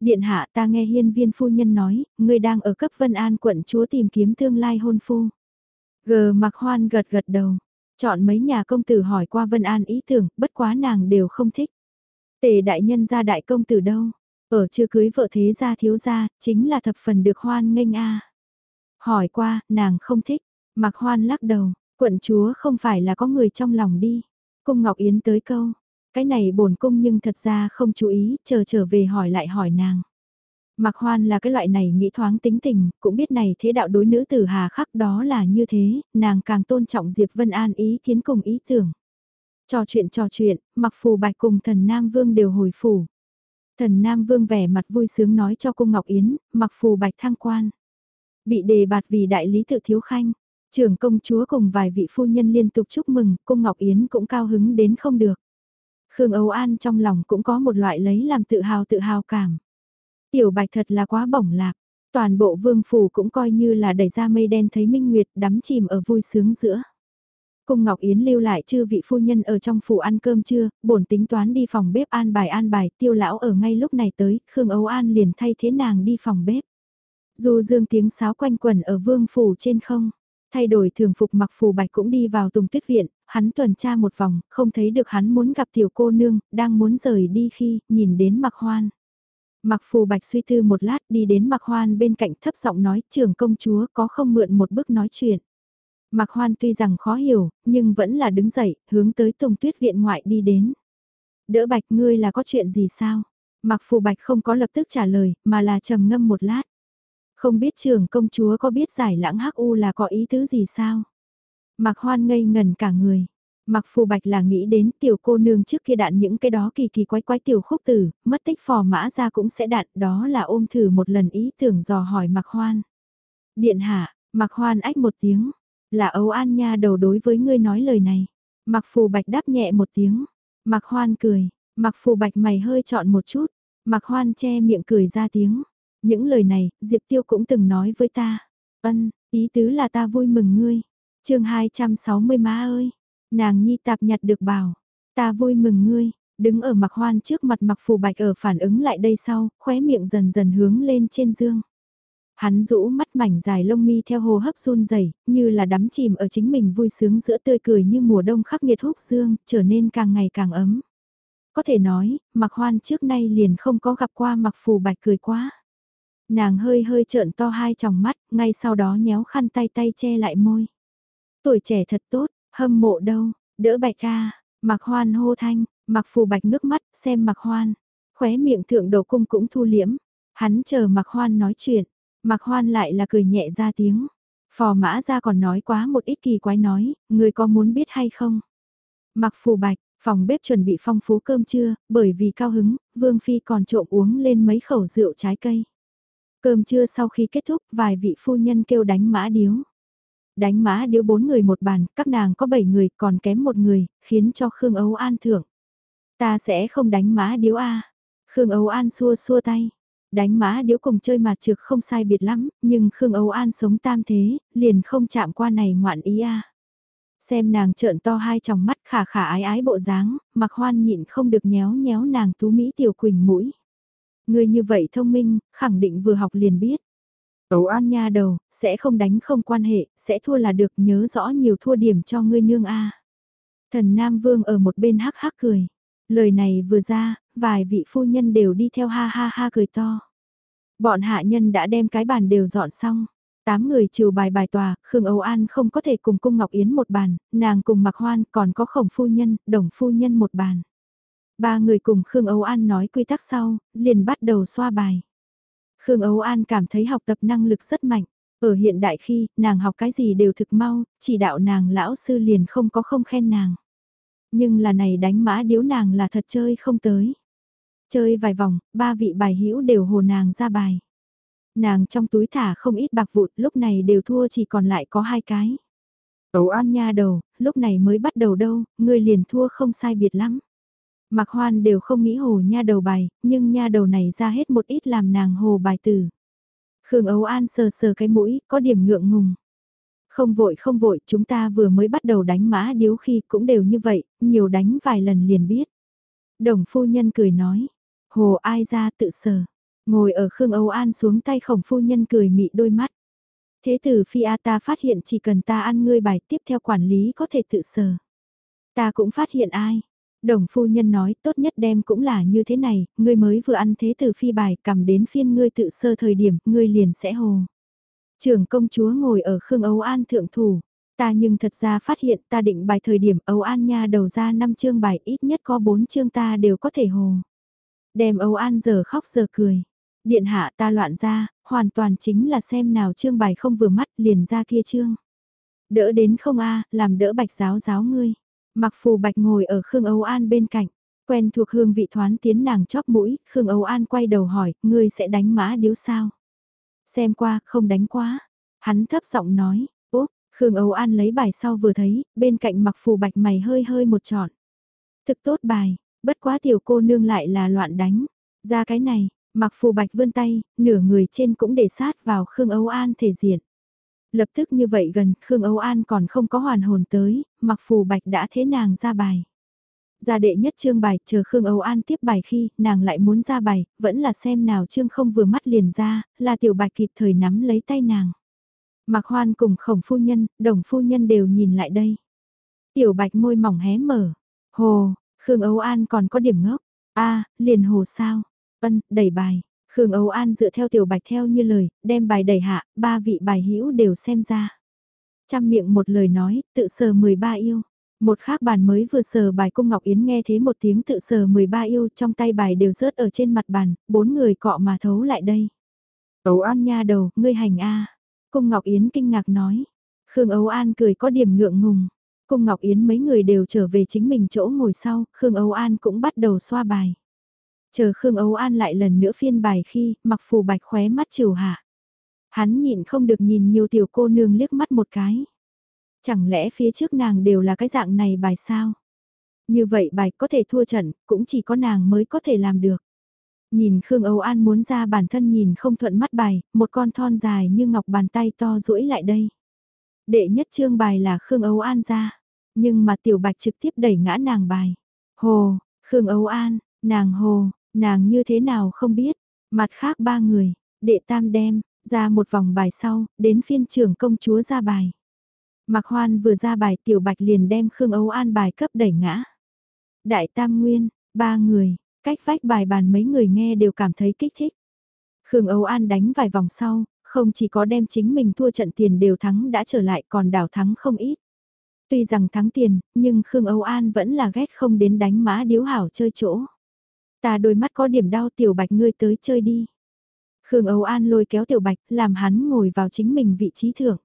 Điện hạ ta nghe hiên viên phu nhân nói, người đang ở cấp Vân An quận chúa tìm kiếm tương lai hôn phu. Gờ mặc hoan gật gật đầu, chọn mấy nhà công tử hỏi qua Vân An ý tưởng, bất quá nàng đều không thích. Tề đại nhân ra đại công từ đâu? Ở chưa cưới vợ thế gia thiếu gia, chính là thập phần được hoan nghênh a. Hỏi qua, nàng không thích. Mặc hoan lắc đầu, quận chúa không phải là có người trong lòng đi. Cung Ngọc Yến tới câu, cái này bổn cung nhưng thật ra không chú ý, chờ trở về hỏi lại hỏi nàng. Mặc hoan là cái loại này nghĩ thoáng tính tình, cũng biết này thế đạo đối nữ tử hà khắc đó là như thế, nàng càng tôn trọng Diệp Vân An ý kiến cùng ý tưởng. Trò chuyện trò chuyện, mặc phù bạch cùng thần Nam Vương đều hồi phủ. Thần Nam Vương vẻ mặt vui sướng nói cho cung Ngọc Yến, mặc phù bạch thăng quan. Bị đề bạt vì đại lý tự thiếu khanh, trưởng công chúa cùng vài vị phu nhân liên tục chúc mừng, cung Ngọc Yến cũng cao hứng đến không được. Khương Âu An trong lòng cũng có một loại lấy làm tự hào tự hào cảm. Tiểu bạch thật là quá bổng lạc, toàn bộ vương phủ cũng coi như là đẩy ra mây đen thấy minh nguyệt đắm chìm ở vui sướng giữa. Cung Ngọc Yến lưu lại chư vị phu nhân ở trong phủ ăn cơm trưa, bổn tính toán đi phòng bếp an bài an bài, tiêu lão ở ngay lúc này tới, Khương Âu An liền thay thế nàng đi phòng bếp. Dù dương tiếng sáo quanh quẩn ở vương phủ trên không, thay đổi thường phục mặc phù bạch cũng đi vào tùng tuyết viện, hắn tuần tra một vòng, không thấy được hắn muốn gặp tiểu cô nương, đang muốn rời đi khi, nhìn đến mặc hoan. Mặc phù bạch suy tư một lát đi đến mặc hoan bên cạnh thấp giọng nói trưởng công chúa có không mượn một bước nói chuyện. Mạc Hoan tuy rằng khó hiểu, nhưng vẫn là đứng dậy, hướng tới Tùng Tuyết viện ngoại đi đến. Đỡ Bạch ngươi là có chuyện gì sao? Mạc Phù Bạch không có lập tức trả lời, mà là trầm ngâm một lát. Không biết trưởng công chúa có biết giải lãng hắc u là có ý tứ gì sao? Mạc Hoan ngây ngần cả người. Mạc phù bạch là nghĩ đến tiểu cô nương trước kia đạn những cái đó kỳ kỳ quái quái tiểu khúc tử, mất tích phò mã ra cũng sẽ đạn, đó là ôm thử một lần ý tưởng dò hỏi Mạc hoan. Điện hạ, Mạc hoan ách một tiếng, là Âu an nha đầu đối với ngươi nói lời này. Mặc phù bạch đáp nhẹ một tiếng, mặc hoan cười, mặc phù bạch mày hơi chọn một chút, mặc hoan che miệng cười ra tiếng. Những lời này, Diệp Tiêu cũng từng nói với ta. Ân, ý tứ là ta vui mừng ngươi. chương 260 má ơi, nàng nhi tạp nhặt được bảo. Ta vui mừng ngươi, đứng ở mặc hoan trước mặt mặc phù bạch ở phản ứng lại đây sau, khóe miệng dần dần hướng lên trên dương. Hắn rũ mắt mảnh dài lông mi theo hồ hấp run rẩy như là đắm chìm ở chính mình vui sướng giữa tươi cười như mùa đông khắc nghiệt húc dương, trở nên càng ngày càng ấm. Có thể nói, mặc hoan trước nay liền không có gặp qua mặc phù bạch cười quá. Nàng hơi hơi trợn to hai tròng mắt, ngay sau đó nhéo khăn tay tay che lại môi. Tuổi trẻ thật tốt, hâm mộ đâu, đỡ bạch ca, mặc hoan hô thanh, mặc phù bạch nước mắt, xem mặc hoan. Khóe miệng thượng đầu cung cũng thu liễm, hắn chờ mặc hoan nói chuyện, Mạc hoan lại là cười nhẹ ra tiếng. Phò mã ra còn nói quá một ít kỳ quái nói, người có muốn biết hay không? Mạc phù bạch, phòng bếp chuẩn bị phong phú cơm trưa, bởi vì cao hứng, Vương Phi còn trộm uống lên mấy khẩu rượu trái cây. Cơm trưa sau khi kết thúc, vài vị phu nhân kêu đánh mã điếu. Đánh mã điếu bốn người một bàn, các nàng có bảy người, còn kém một người, khiến cho Khương Âu An thưởng. Ta sẽ không đánh mã điếu A. Khương Âu An xua xua tay. Đánh mã điếu cùng chơi mà trược không sai biệt lắm, nhưng Khương Âu An sống tam thế, liền không chạm qua này ngoạn ý A. Xem nàng trợn to hai tròng mắt khả khả ái ái bộ dáng, mặc hoan nhịn không được nhéo nhéo nàng tú Mỹ tiểu quỳnh mũi. Người như vậy thông minh, khẳng định vừa học liền biết. âu an nha đầu, sẽ không đánh không quan hệ, sẽ thua là được nhớ rõ nhiều thua điểm cho ngươi nương a. Thần Nam Vương ở một bên hắc hắc cười. Lời này vừa ra, vài vị phu nhân đều đi theo ha ha ha cười to. Bọn hạ nhân đã đem cái bàn đều dọn xong. Tám người chiều bài bài tòa, Khương Âu An không có thể cùng cung Ngọc Yến một bàn, nàng cùng Mạc Hoan còn có khổng phu nhân, đồng phu nhân một bàn. Ba người cùng Khương Âu An nói quy tắc sau, liền bắt đầu xoa bài. Khương Âu An cảm thấy học tập năng lực rất mạnh. Ở hiện đại khi, nàng học cái gì đều thực mau, chỉ đạo nàng lão sư liền không có không khen nàng. Nhưng là này đánh mã điếu nàng là thật chơi không tới. Chơi vài vòng, ba vị bài hữu đều hồ nàng ra bài. Nàng trong túi thả không ít bạc vụt, lúc này đều thua chỉ còn lại có hai cái. Âu An nha đầu, lúc này mới bắt đầu đâu, ngươi liền thua không sai biệt lắm. Mạc Hoan đều không nghĩ hồ nha đầu bài, nhưng nha đầu này ra hết một ít làm nàng hồ bài tử. Khương Ấu An sờ sờ cái mũi, có điểm ngượng ngùng. Không vội không vội, chúng ta vừa mới bắt đầu đánh mã điếu khi cũng đều như vậy, nhiều đánh vài lần liền biết. Đồng phu nhân cười nói, hồ ai ra tự sờ. Ngồi ở Khương Âu An xuống tay khổng phu nhân cười mị đôi mắt. Thế tử phi A ta phát hiện chỉ cần ta ăn ngươi bài tiếp theo quản lý có thể tự sờ. Ta cũng phát hiện ai, Đồng phu nhân nói tốt nhất đem cũng là như thế này, ngươi mới vừa ăn thế tử phi bài cầm đến phiên ngươi tự sơ thời điểm, ngươi liền sẽ hồ. Trưởng công chúa ngồi ở Khương Âu An thượng thủ, ta nhưng thật ra phát hiện ta định bài thời điểm Âu An nha đầu ra 5 chương bài ít nhất có 4 chương ta đều có thể hồ. Đem Âu An giờ khóc giờ cười. Điện hạ ta loạn ra, hoàn toàn chính là xem nào chương bài không vừa mắt liền ra kia chương. Đỡ đến không a làm đỡ bạch giáo giáo ngươi. Mặc phù bạch ngồi ở Khương Âu An bên cạnh, quen thuộc hương vị thoán tiến nàng chóp mũi, Khương Âu An quay đầu hỏi, ngươi sẽ đánh mã điếu sao? Xem qua, không đánh quá. Hắn thấp giọng nói, úp, Khương Âu An lấy bài sau vừa thấy, bên cạnh mặc phù bạch mày hơi hơi một trọn. Thực tốt bài, bất quá tiểu cô nương lại là loạn đánh. Ra cái này, mặc phù bạch vươn tay, nửa người trên cũng để sát vào Khương Âu An thể diện. Lập tức như vậy gần, Khương Âu An còn không có hoàn hồn tới, mặc phù bạch đã thế nàng ra bài. Ra đệ nhất chương bài, chờ Khương Âu An tiếp bài khi, nàng lại muốn ra bài, vẫn là xem nào chương không vừa mắt liền ra, là tiểu bạch kịp thời nắm lấy tay nàng. Mặc hoan cùng khổng phu nhân, đồng phu nhân đều nhìn lại đây. Tiểu bạch môi mỏng hé mở. Hồ, Khương Âu An còn có điểm ngốc. a liền hồ sao? Ân, đẩy bài. Khương Âu An dựa theo tiểu bạch theo như lời, đem bài đẩy hạ, ba vị bài hữu đều xem ra. Trăm miệng một lời nói, tự sờ 13 yêu. Một khác bàn mới vừa sờ bài cung Ngọc Yến nghe thế một tiếng tự sờ 13 yêu trong tay bài đều rớt ở trên mặt bàn, bốn người cọ mà thấu lại đây. Âu An nha đầu, ngươi hành a Cung Ngọc Yến kinh ngạc nói. Khương Âu An cười có điểm ngượng ngùng. Cung Ngọc Yến mấy người đều trở về chính mình chỗ ngồi sau, Khương Âu An cũng bắt đầu xoa bài. Chờ Khương Âu An lại lần nữa phiên bài khi, mặc phù bạch khóe mắt trừ hạ. Hắn nhịn không được nhìn nhiều tiểu cô nương liếc mắt một cái. Chẳng lẽ phía trước nàng đều là cái dạng này bài sao? Như vậy bài có thể thua trận, cũng chỉ có nàng mới có thể làm được. Nhìn Khương Âu An muốn ra bản thân nhìn không thuận mắt bài, một con thon dài như ngọc bàn tay to duỗi lại đây. Đệ nhất trương bài là Khương Âu An ra, nhưng mà tiểu bạch trực tiếp đẩy ngã nàng bài. Hồ, Khương Âu An, nàng hồ, nàng như thế nào không biết, mặt khác ba người, đệ tam đem, ra một vòng bài sau, đến phiên trưởng công chúa ra bài. Mạc Hoan vừa ra bài tiểu bạch liền đem Khương Âu An bài cấp đẩy ngã. Đại Tam Nguyên, ba người, cách vách bài bàn mấy người nghe đều cảm thấy kích thích. Khương Âu An đánh vài vòng sau, không chỉ có đem chính mình thua trận tiền đều thắng đã trở lại còn đảo thắng không ít. Tuy rằng thắng tiền, nhưng Khương Âu An vẫn là ghét không đến đánh mã điếu hảo chơi chỗ. Ta đôi mắt có điểm đau tiểu bạch ngươi tới chơi đi. Khương Âu An lôi kéo tiểu bạch, làm hắn ngồi vào chính mình vị trí thưởng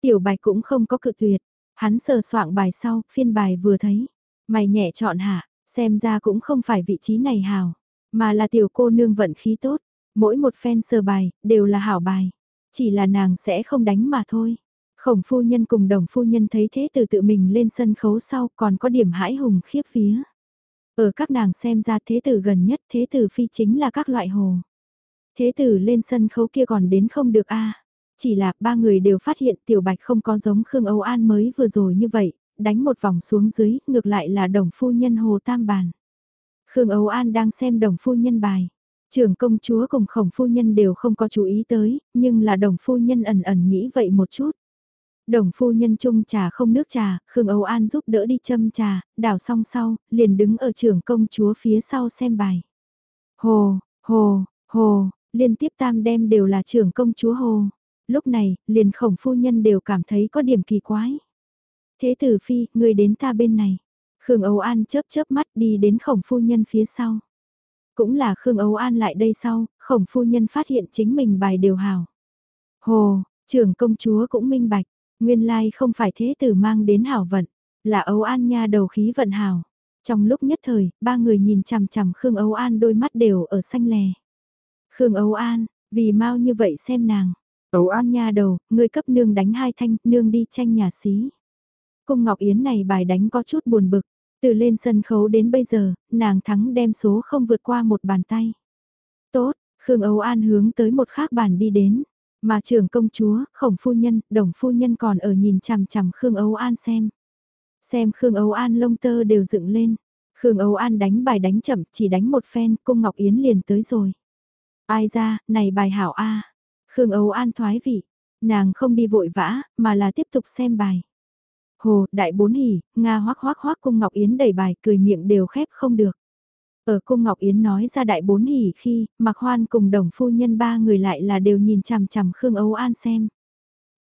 Tiểu bạch cũng không có cự tuyệt, hắn sờ soạn bài sau, phiên bài vừa thấy. Mày nhẹ chọn hả, xem ra cũng không phải vị trí này hào, mà là tiểu cô nương vận khí tốt, mỗi một phen sờ bài, đều là hảo bài. Chỉ là nàng sẽ không đánh mà thôi. Khổng phu nhân cùng đồng phu nhân thấy thế từ tự mình lên sân khấu sau còn có điểm hãi hùng khiếp phía. Ở các nàng xem ra thế tử gần nhất thế tử phi chính là các loại hồ. Thế tử lên sân khấu kia còn đến không được a Chỉ là ba người đều phát hiện tiểu bạch không có giống Khương Âu An mới vừa rồi như vậy, đánh một vòng xuống dưới, ngược lại là đồng phu nhân hồ tam bàn. Khương Âu An đang xem đồng phu nhân bài. Trưởng công chúa cùng khổng phu nhân đều không có chú ý tới, nhưng là đồng phu nhân ẩn ẩn nghĩ vậy một chút. Đồng phu nhân chung trà không nước trà, Khương Âu An giúp đỡ đi châm trà, đảo xong sau, liền đứng ở trưởng công chúa phía sau xem bài. Hồ, hồ, hồ, liên tiếp tam đem đều là trưởng công chúa hồ. Lúc này, liền khổng phu nhân đều cảm thấy có điểm kỳ quái. Thế tử phi, người đến ta bên này. Khương Âu An chớp chớp mắt đi đến khổng phu nhân phía sau. Cũng là Khương Âu An lại đây sau, khổng phu nhân phát hiện chính mình bài đều hào. Hồ, trưởng công chúa cũng minh bạch, nguyên lai không phải thế tử mang đến hảo vận, là Âu An nha đầu khí vận hào. Trong lúc nhất thời, ba người nhìn chằm chằm Khương Âu An đôi mắt đều ở xanh lè. Khương Âu An, vì mau như vậy xem nàng. Âu An nha đầu, người cấp nương đánh hai thanh, nương đi tranh nhà xí. Cung Ngọc Yến này bài đánh có chút buồn bực, từ lên sân khấu đến bây giờ, nàng thắng đem số không vượt qua một bàn tay. Tốt, Khương Âu An hướng tới một khác bàn đi đến, mà trưởng công chúa, khổng phu nhân, đồng phu nhân còn ở nhìn chằm chằm Khương Âu An xem. Xem Khương Âu An lông tơ đều dựng lên, Khương Âu An đánh bài đánh chậm, chỉ đánh một phen, cung Ngọc Yến liền tới rồi. Ai ra, này bài hảo A. Khương Âu An thoái vị, nàng không đi vội vã, mà là tiếp tục xem bài. Hồ, đại bốn hỉ, Nga hoác hoác hoác cung Ngọc Yến đầy bài cười miệng đều khép không được. Ở cung Ngọc Yến nói ra đại bốn hỉ khi, mặc hoan cùng đồng phu nhân ba người lại là đều nhìn chằm chằm Khương Âu An xem.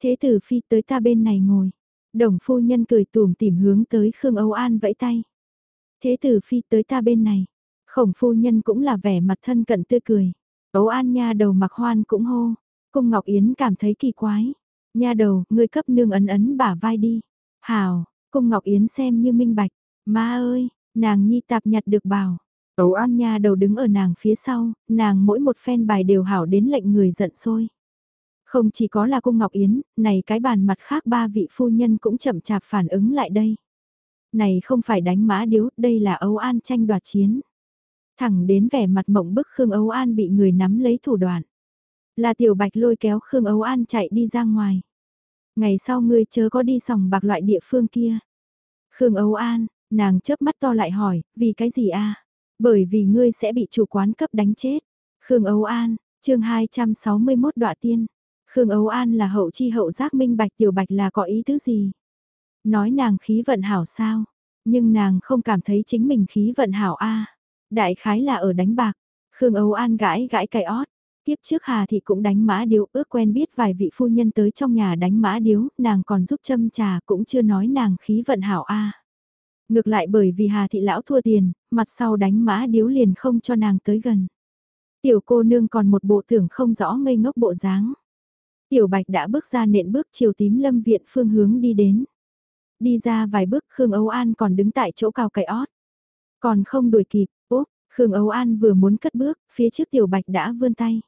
Thế tử phi tới ta bên này ngồi. Đồng phu nhân cười tùm tìm hướng tới Khương Âu An vẫy tay. Thế tử phi tới ta bên này. Khổng phu nhân cũng là vẻ mặt thân cận tươi cười. Âu An nha đầu mặc hoan cũng hô. Cung Ngọc Yến cảm thấy kỳ quái. Nha đầu, ngươi cấp nương ấn ấn bả vai đi. Hào, cung Ngọc Yến xem như minh bạch, ma ơi, nàng nhi tạp nhặt được bảo. Âu An Nha đầu đứng ở nàng phía sau, nàng mỗi một phen bài đều hảo đến lệnh người giận sôi. Không chỉ có là cung Ngọc Yến, này cái bàn mặt khác ba vị phu nhân cũng chậm chạp phản ứng lại đây. Này không phải đánh mã điếu, đây là Âu An tranh đoạt chiến. Thẳng đến vẻ mặt mộng bức Khương Âu An bị người nắm lấy thủ đoạn. Là tiểu bạch lôi kéo Khương Âu An chạy đi ra ngoài. Ngày sau ngươi chớ có đi sòng bạc loại địa phương kia. Khương Âu An, nàng chớp mắt to lại hỏi, vì cái gì a? Bởi vì ngươi sẽ bị chủ quán cấp đánh chết. Khương ấu An, chương 261 đọa tiên. Khương ấu An là hậu chi hậu giác minh bạch tiểu bạch là có ý tứ gì? Nói nàng khí vận hảo sao? Nhưng nàng không cảm thấy chính mình khí vận hảo a. Đại khái là ở đánh bạc. Khương ấu An gãi gãi cài ót. Tiếp trước Hà Thị cũng đánh mã điếu ước quen biết vài vị phu nhân tới trong nhà đánh mã điếu, nàng còn giúp châm trà cũng chưa nói nàng khí vận hảo a. Ngược lại bởi vì Hà Thị lão thua tiền, mặt sau đánh mã điếu liền không cho nàng tới gần. Tiểu cô nương còn một bộ tưởng không rõ ngây ngốc bộ dáng. Tiểu bạch đã bước ra nện bước chiều tím lâm viện phương hướng đi đến. Đi ra vài bước Khương Âu An còn đứng tại chỗ cao cày ót. Còn không đuổi kịp, úp, Khương Âu An vừa muốn cất bước, phía trước Tiểu Bạch đã vươn tay.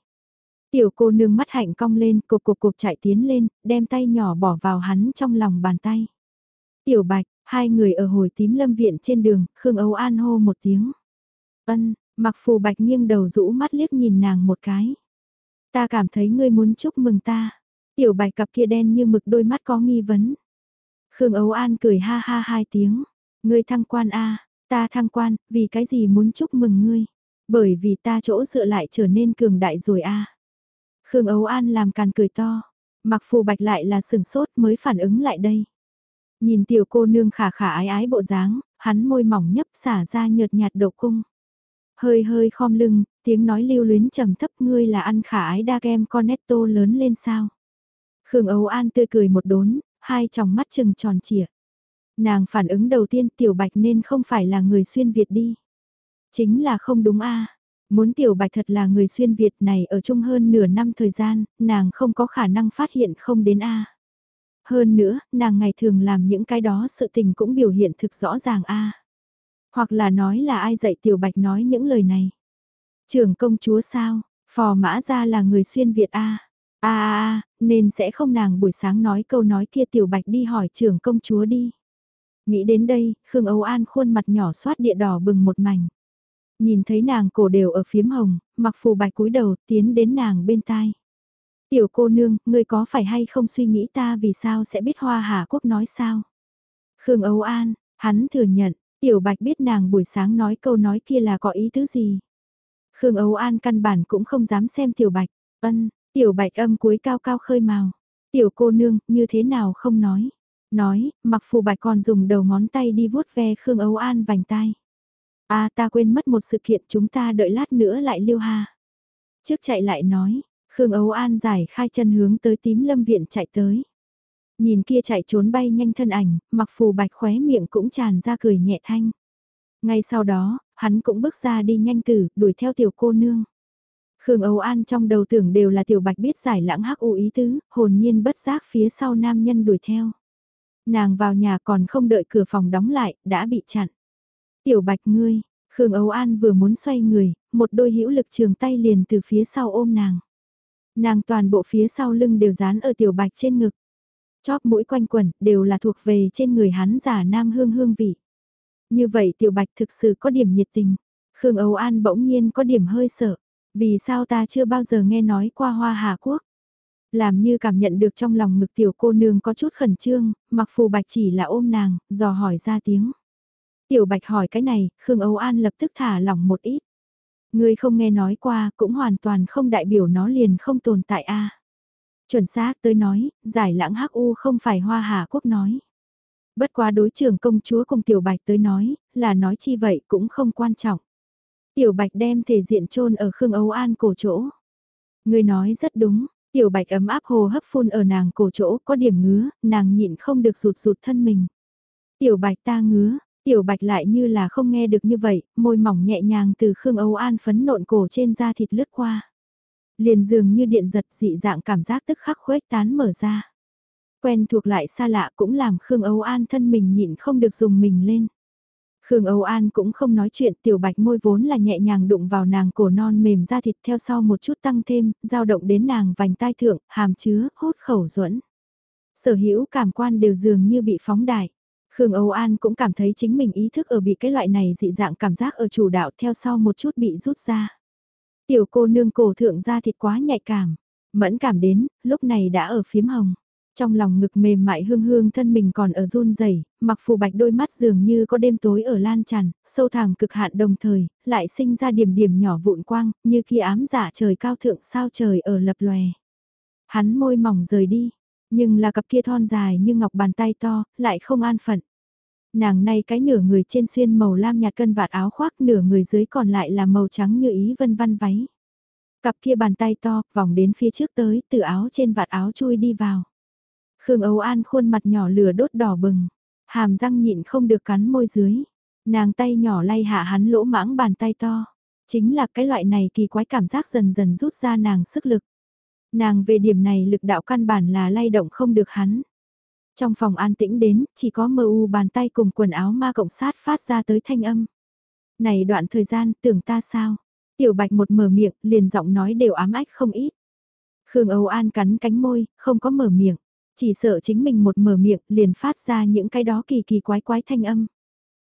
Tiểu cô nương mắt hạnh cong lên, cục cục cục chạy tiến lên, đem tay nhỏ bỏ vào hắn trong lòng bàn tay. Tiểu Bạch, hai người ở hồi tím lâm viện trên đường, Khương Âu An hô một tiếng. Ân, mặc phù Bạch nghiêng đầu rũ mắt liếc nhìn nàng một cái. Ta cảm thấy ngươi muốn chúc mừng ta. Tiểu Bạch cặp kia đen như mực đôi mắt có nghi vấn. Khương Âu An cười ha ha hai tiếng. Ngươi thăng quan a ta thăng quan, vì cái gì muốn chúc mừng ngươi? Bởi vì ta chỗ dựa lại trở nên cường đại rồi a Khương Âu An làm càn cười to. Mặc phù bạch lại là sừng sốt mới phản ứng lại đây. Nhìn tiểu cô nương khả khả ái ái bộ dáng, hắn môi mỏng nhấp xả ra nhợt nhạt độ cung. Hơi hơi khom lưng, tiếng nói lưu luyến trầm thấp ngươi là ăn khả ái đa kem cornetto lớn lên sao. Khương Âu An tươi cười một đốn, hai tròng mắt trừng tròn trịa. Nàng phản ứng đầu tiên tiểu bạch nên không phải là người xuyên Việt đi. Chính là không đúng a Muốn tiểu bạch thật là người xuyên Việt này ở chung hơn nửa năm thời gian, nàng không có khả năng phát hiện không đến a hơn nữa, nàng ngày thường làm những cái đó sự tình cũng biểu hiện thực rõ ràng a Hoặc là nói là ai dạy tiểu bạch nói những lời này. Trưởng công chúa sao, phò mã ra là người xuyên Việt a a a nên sẽ không nàng buổi sáng nói câu nói kia tiểu bạch đi hỏi trưởng công chúa đi. Nghĩ đến đây, Khương Âu An khuôn mặt nhỏ xoát địa đỏ bừng một mảnh. Nhìn thấy nàng cổ đều ở phiếm hồng, mặc phù bạch cúi đầu tiến đến nàng bên tai. Tiểu cô nương, ngươi có phải hay không suy nghĩ ta vì sao sẽ biết hoa hà quốc nói sao? Khương Âu An, hắn thừa nhận, tiểu bạch biết nàng buổi sáng nói câu nói kia là có ý tứ gì. Khương Âu An căn bản cũng không dám xem tiểu bạch, ân, tiểu bạch âm cuối cao cao khơi màu. Tiểu cô nương, như thế nào không nói. Nói, mặc phù bạch còn dùng đầu ngón tay đi vuốt ve Khương Âu An vành tai À, ta quên mất một sự kiện chúng ta đợi lát nữa lại liêu ha. Trước chạy lại nói, Khương Ấu An giải khai chân hướng tới tím lâm viện chạy tới. Nhìn kia chạy trốn bay nhanh thân ảnh, mặc phù bạch khóe miệng cũng tràn ra cười nhẹ thanh. Ngay sau đó, hắn cũng bước ra đi nhanh tử, đuổi theo tiểu cô nương. Khương Âu An trong đầu tưởng đều là tiểu bạch biết giải lãng hắc u ý tứ, hồn nhiên bất giác phía sau nam nhân đuổi theo. Nàng vào nhà còn không đợi cửa phòng đóng lại, đã bị chặn. Tiểu bạch ngươi, Khương Âu An vừa muốn xoay người, một đôi hữu lực trường tay liền từ phía sau ôm nàng. Nàng toàn bộ phía sau lưng đều dán ở tiểu bạch trên ngực. Chóp mũi quanh quẩn đều là thuộc về trên người hắn giả nam hương hương vị. Như vậy tiểu bạch thực sự có điểm nhiệt tình. Khương Âu An bỗng nhiên có điểm hơi sợ. Vì sao ta chưa bao giờ nghe nói qua hoa Hà Quốc? Làm như cảm nhận được trong lòng ngực tiểu cô nương có chút khẩn trương, mặc phù bạch chỉ là ôm nàng, dò hỏi ra tiếng. Tiểu Bạch hỏi cái này, Khương Âu An lập tức thả lỏng một ít ngươi không nghe nói qua cũng hoàn toàn không đại biểu nó liền không tồn tại a. Chuẩn xác tới nói, giải lãng hắc u không phải hoa hà quốc nói. Bất quá đối trưởng công chúa cùng Tiểu Bạch tới nói, là nói chi vậy cũng không quan trọng. Tiểu Bạch đem thể diện chôn ở Khương Âu An cổ chỗ. Người nói rất đúng, Tiểu Bạch ấm áp hồ hấp phun ở nàng cổ chỗ có điểm ngứa, nàng nhịn không được rụt rụt thân mình. Tiểu Bạch ta ngứa, Tiểu bạch lại như là không nghe được như vậy, môi mỏng nhẹ nhàng từ Khương Âu An phấn nộn cổ trên da thịt lướt qua. Liền dường như điện giật dị dạng cảm giác tức khắc khuếch tán mở ra. Quen thuộc lại xa lạ cũng làm Khương Âu An thân mình nhịn không được dùng mình lên. Khương Âu An cũng không nói chuyện tiểu bạch môi vốn là nhẹ nhàng đụng vào nàng cổ non mềm da thịt theo sau một chút tăng thêm, dao động đến nàng vành tai thượng, hàm chứa, hốt khẩu duẫn Sở hữu cảm quan đều dường như bị phóng đại. Khương Âu An cũng cảm thấy chính mình ý thức ở bị cái loại này dị dạng cảm giác ở chủ đạo theo sau một chút bị rút ra. Tiểu cô nương cổ thượng ra thịt quá nhạy cảm, mẫn cảm đến, lúc này đã ở phím hồng. Trong lòng ngực mềm mại hương hương thân mình còn ở run rẩy mặc phù bạch đôi mắt dường như có đêm tối ở lan tràn, sâu thẳm cực hạn đồng thời, lại sinh ra điểm điểm nhỏ vụn quang, như khi ám giả trời cao thượng sao trời ở lập lòe. Hắn môi mỏng rời đi, nhưng là cặp kia thon dài như ngọc bàn tay to, lại không an phận. Nàng nay cái nửa người trên xuyên màu lam nhạt cân vạt áo khoác nửa người dưới còn lại là màu trắng như ý vân văn váy. Cặp kia bàn tay to, vòng đến phía trước tới, từ áo trên vạt áo chui đi vào. Khương Âu An khuôn mặt nhỏ lửa đốt đỏ bừng, hàm răng nhịn không được cắn môi dưới. Nàng tay nhỏ lay hạ hắn lỗ mãng bàn tay to. Chính là cái loại này kỳ quái cảm giác dần dần rút ra nàng sức lực. Nàng về điểm này lực đạo căn bản là lay động không được hắn. Trong phòng an tĩnh đến, chỉ có mơ u bàn tay cùng quần áo ma cộng sát phát ra tới thanh âm. Này đoạn thời gian, tưởng ta sao? Tiểu bạch một mở miệng, liền giọng nói đều ám ách không ít. Khương Âu An cắn cánh môi, không có mở miệng. Chỉ sợ chính mình một mở miệng, liền phát ra những cái đó kỳ kỳ quái quái thanh âm.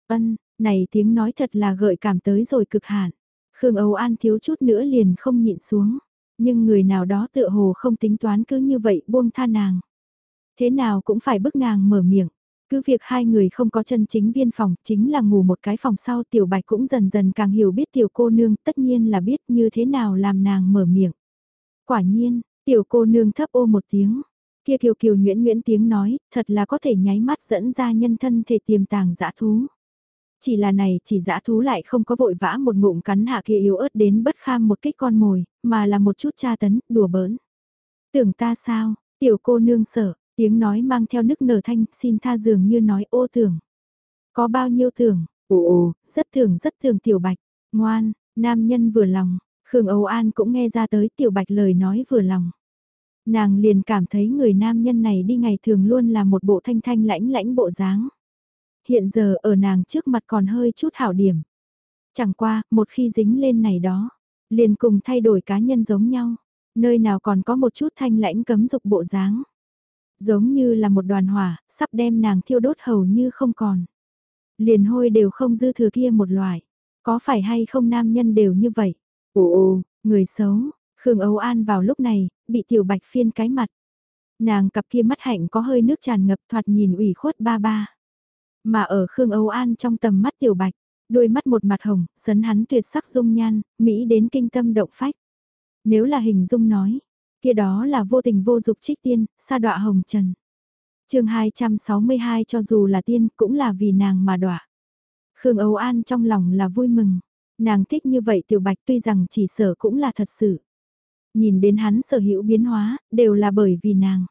Ân, này tiếng nói thật là gợi cảm tới rồi cực hạn. Khương Âu An thiếu chút nữa liền không nhịn xuống. Nhưng người nào đó tựa hồ không tính toán cứ như vậy buông tha nàng. Thế nào cũng phải bức nàng mở miệng. Cứ việc hai người không có chân chính viên phòng, chính là ngủ một cái phòng sau tiểu bạch cũng dần dần càng hiểu biết tiểu cô nương, tất nhiên là biết như thế nào làm nàng mở miệng. Quả nhiên, tiểu cô nương thấp ô một tiếng, kia kiều kiều nhuyễn nhuyễn tiếng nói, thật là có thể nháy mắt dẫn ra nhân thân thể tiềm tàng dã thú. Chỉ là này chỉ dã thú lại không có vội vã một ngụm cắn hạ kia yếu ớt đến bất kham một kích con mồi, mà là một chút tra tấn, đùa bỡn. Tưởng ta sao, tiểu cô nương sợ, tiếng nói mang theo nức nở thanh, xin tha dường như nói ô tưởng. Có bao nhiêu tưởng, ồ ồ, rất tưởng rất tưởng tiểu bạch, ngoan, nam nhân vừa lòng, Khương Âu An cũng nghe ra tới tiểu bạch lời nói vừa lòng. Nàng liền cảm thấy người nam nhân này đi ngày thường luôn là một bộ thanh thanh lãnh lãnh bộ dáng. Hiện giờ ở nàng trước mặt còn hơi chút hảo điểm. Chẳng qua, một khi dính lên này đó, liền cùng thay đổi cá nhân giống nhau, nơi nào còn có một chút thanh lãnh cấm dục bộ dáng. Giống như là một đoàn hỏa, sắp đem nàng thiêu đốt hầu như không còn. Liền hôi đều không dư thừa kia một loại. Có phải hay không nam nhân đều như vậy? Ồ ồ, người xấu, Khương Âu An vào lúc này, bị tiểu bạch phiên cái mặt. Nàng cặp kia mắt hạnh có hơi nước tràn ngập thoạt nhìn ủy khuất ba ba. Mà ở Khương Âu An trong tầm mắt tiểu bạch, đôi mắt một mặt hồng, sấn hắn tuyệt sắc dung nhan, Mỹ đến kinh tâm động phách. Nếu là hình dung nói, kia đó là vô tình vô dục trích tiên, sa đọa hồng trần. chương 262 cho dù là tiên cũng là vì nàng mà đọa. Khương Âu An trong lòng là vui mừng, nàng thích như vậy tiểu bạch tuy rằng chỉ sở cũng là thật sự. Nhìn đến hắn sở hữu biến hóa, đều là bởi vì nàng.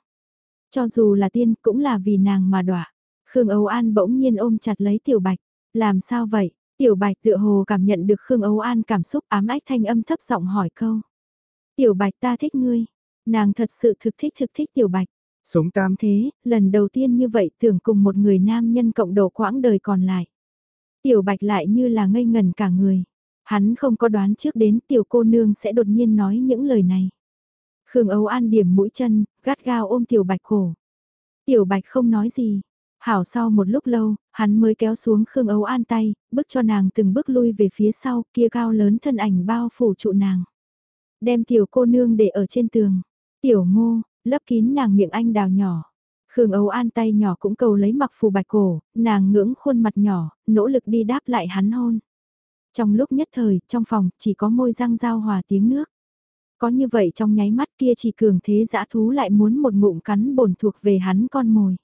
Cho dù là tiên cũng là vì nàng mà đọa. Khương Âu An bỗng nhiên ôm chặt lấy tiểu bạch, làm sao vậy? Tiểu bạch tựa hồ cảm nhận được Khương Âu An cảm xúc ám ách thanh âm thấp giọng hỏi câu. Tiểu bạch ta thích ngươi, nàng thật sự thực thích thực thích tiểu bạch. Sống tam thế, lần đầu tiên như vậy tưởng cùng một người nam nhân cộng độ quãng đời còn lại. Tiểu bạch lại như là ngây ngần cả người. Hắn không có đoán trước đến tiểu cô nương sẽ đột nhiên nói những lời này. Khương Âu An điểm mũi chân, gắt gao ôm tiểu bạch cổ. Tiểu bạch không nói gì. Hảo sau một lúc lâu, hắn mới kéo xuống Khương Âu An tay, bước cho nàng từng bước lui về phía sau, kia cao lớn thân ảnh bao phủ trụ nàng. Đem tiểu cô nương để ở trên tường. Tiểu ngô, lấp kín nàng miệng anh đào nhỏ. Khương Âu An tay nhỏ cũng cầu lấy mặc phù bạch cổ, nàng ngưỡng khuôn mặt nhỏ, nỗ lực đi đáp lại hắn hôn. Trong lúc nhất thời, trong phòng chỉ có môi răng giao hòa tiếng nước. Có như vậy trong nháy mắt kia chỉ cường thế dã thú lại muốn một ngụm cắn bổn thuộc về hắn con mồi.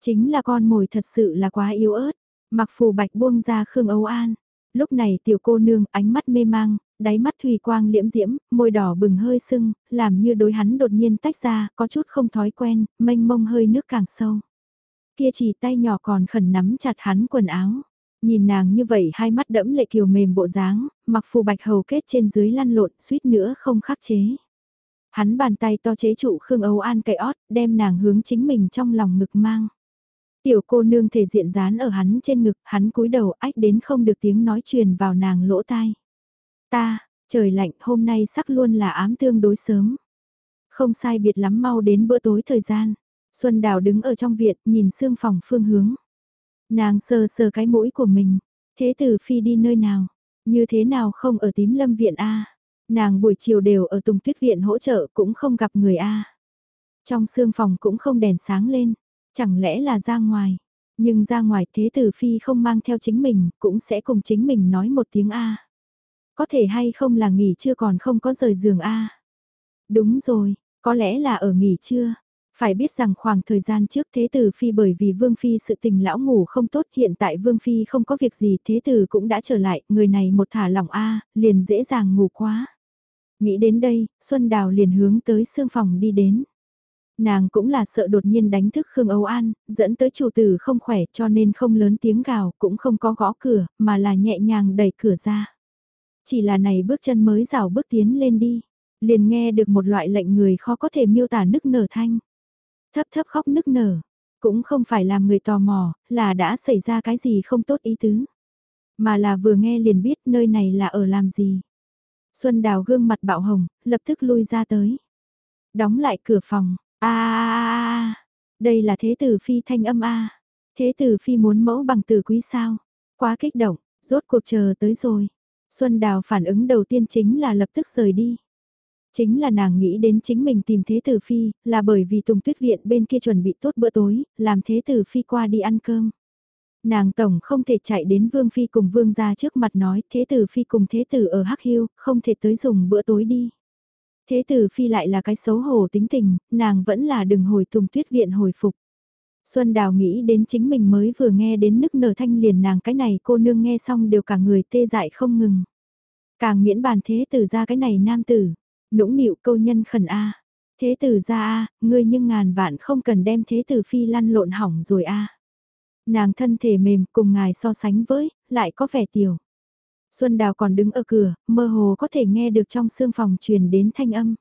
Chính là con mồi thật sự là quá yếu ớt. Mặc phù bạch buông ra Khương Âu An. Lúc này tiểu cô nương ánh mắt mê mang, đáy mắt thủy quang liễm diễm, môi đỏ bừng hơi sưng, làm như đối hắn đột nhiên tách ra, có chút không thói quen, mênh mông hơi nước càng sâu. Kia chỉ tay nhỏ còn khẩn nắm chặt hắn quần áo. Nhìn nàng như vậy hai mắt đẫm lệ kiều mềm bộ dáng, mặc phù bạch hầu kết trên dưới lăn lộn suýt nữa không khắc chế. Hắn bàn tay to chế trụ Khương Âu An cậy ót, đem nàng hướng chính mình trong lòng ngực mang. Tiểu cô nương thể diện dán ở hắn trên ngực, hắn cúi đầu ách đến không được tiếng nói truyền vào nàng lỗ tai. Ta, trời lạnh hôm nay sắc luôn là ám tương đối sớm. Không sai biệt lắm mau đến bữa tối thời gian. Xuân Đào đứng ở trong viện nhìn xương phòng phương hướng. Nàng sờ sờ cái mũi của mình. Thế tử phi đi nơi nào? Như thế nào không ở tím lâm viện A? Nàng buổi chiều đều ở tùng tuyết viện hỗ trợ cũng không gặp người A. Trong xương phòng cũng không đèn sáng lên. Chẳng lẽ là ra ngoài? Nhưng ra ngoài thế tử phi không mang theo chính mình, cũng sẽ cùng chính mình nói một tiếng A. Có thể hay không là nghỉ chưa còn không có rời giường A. Đúng rồi, có lẽ là ở nghỉ trưa. Phải biết rằng khoảng thời gian trước Thế Tử Phi bởi vì Vương Phi sự tình lão ngủ không tốt hiện tại Vương Phi không có việc gì Thế Tử cũng đã trở lại, người này một thả lỏng A, liền dễ dàng ngủ quá. Nghĩ đến đây, Xuân Đào liền hướng tới xương phòng đi đến. Nàng cũng là sợ đột nhiên đánh thức Khương Âu An, dẫn tới chủ tử không khỏe cho nên không lớn tiếng gào cũng không có gõ cửa, mà là nhẹ nhàng đẩy cửa ra. Chỉ là này bước chân mới rào bước tiến lên đi, liền nghe được một loại lệnh người khó có thể miêu tả nức nở thanh. Thấp thấp khóc nức nở, Cũng không phải làm người tò mò, là đã xảy ra cái gì không tốt ý tứ. Mà là vừa nghe liền biết nơi này là ở làm gì. Xuân Đào gương mặt bạo hồng, lập tức lui ra tới. Đóng lại cửa phòng, a đây là thế tử phi thanh âm a Thế tử phi muốn mẫu bằng tử quý sao? Quá kích động, rốt cuộc chờ tới rồi. Xuân Đào phản ứng đầu tiên chính là lập tức rời đi. Chính là nàng nghĩ đến chính mình tìm Thế Tử Phi, là bởi vì Tùng Tuyết Viện bên kia chuẩn bị tốt bữa tối, làm Thế Tử Phi qua đi ăn cơm. Nàng tổng không thể chạy đến Vương Phi cùng Vương ra trước mặt nói Thế Tử Phi cùng Thế Tử ở Hắc hiu không thể tới dùng bữa tối đi. Thế Tử Phi lại là cái xấu hổ tính tình, nàng vẫn là đừng hồi Tùng Tuyết Viện hồi phục. Xuân Đào nghĩ đến chính mình mới vừa nghe đến nức nở thanh liền nàng cái này cô nương nghe xong đều cả người tê dại không ngừng. Càng miễn bàn thế tử ra cái này nam tử, nũng nịu câu nhân khẩn a Thế tử ra a ngươi nhưng ngàn vạn không cần đem thế tử phi lăn lộn hỏng rồi a Nàng thân thể mềm cùng ngài so sánh với, lại có vẻ tiểu. Xuân Đào còn đứng ở cửa, mơ hồ có thể nghe được trong xương phòng truyền đến thanh âm.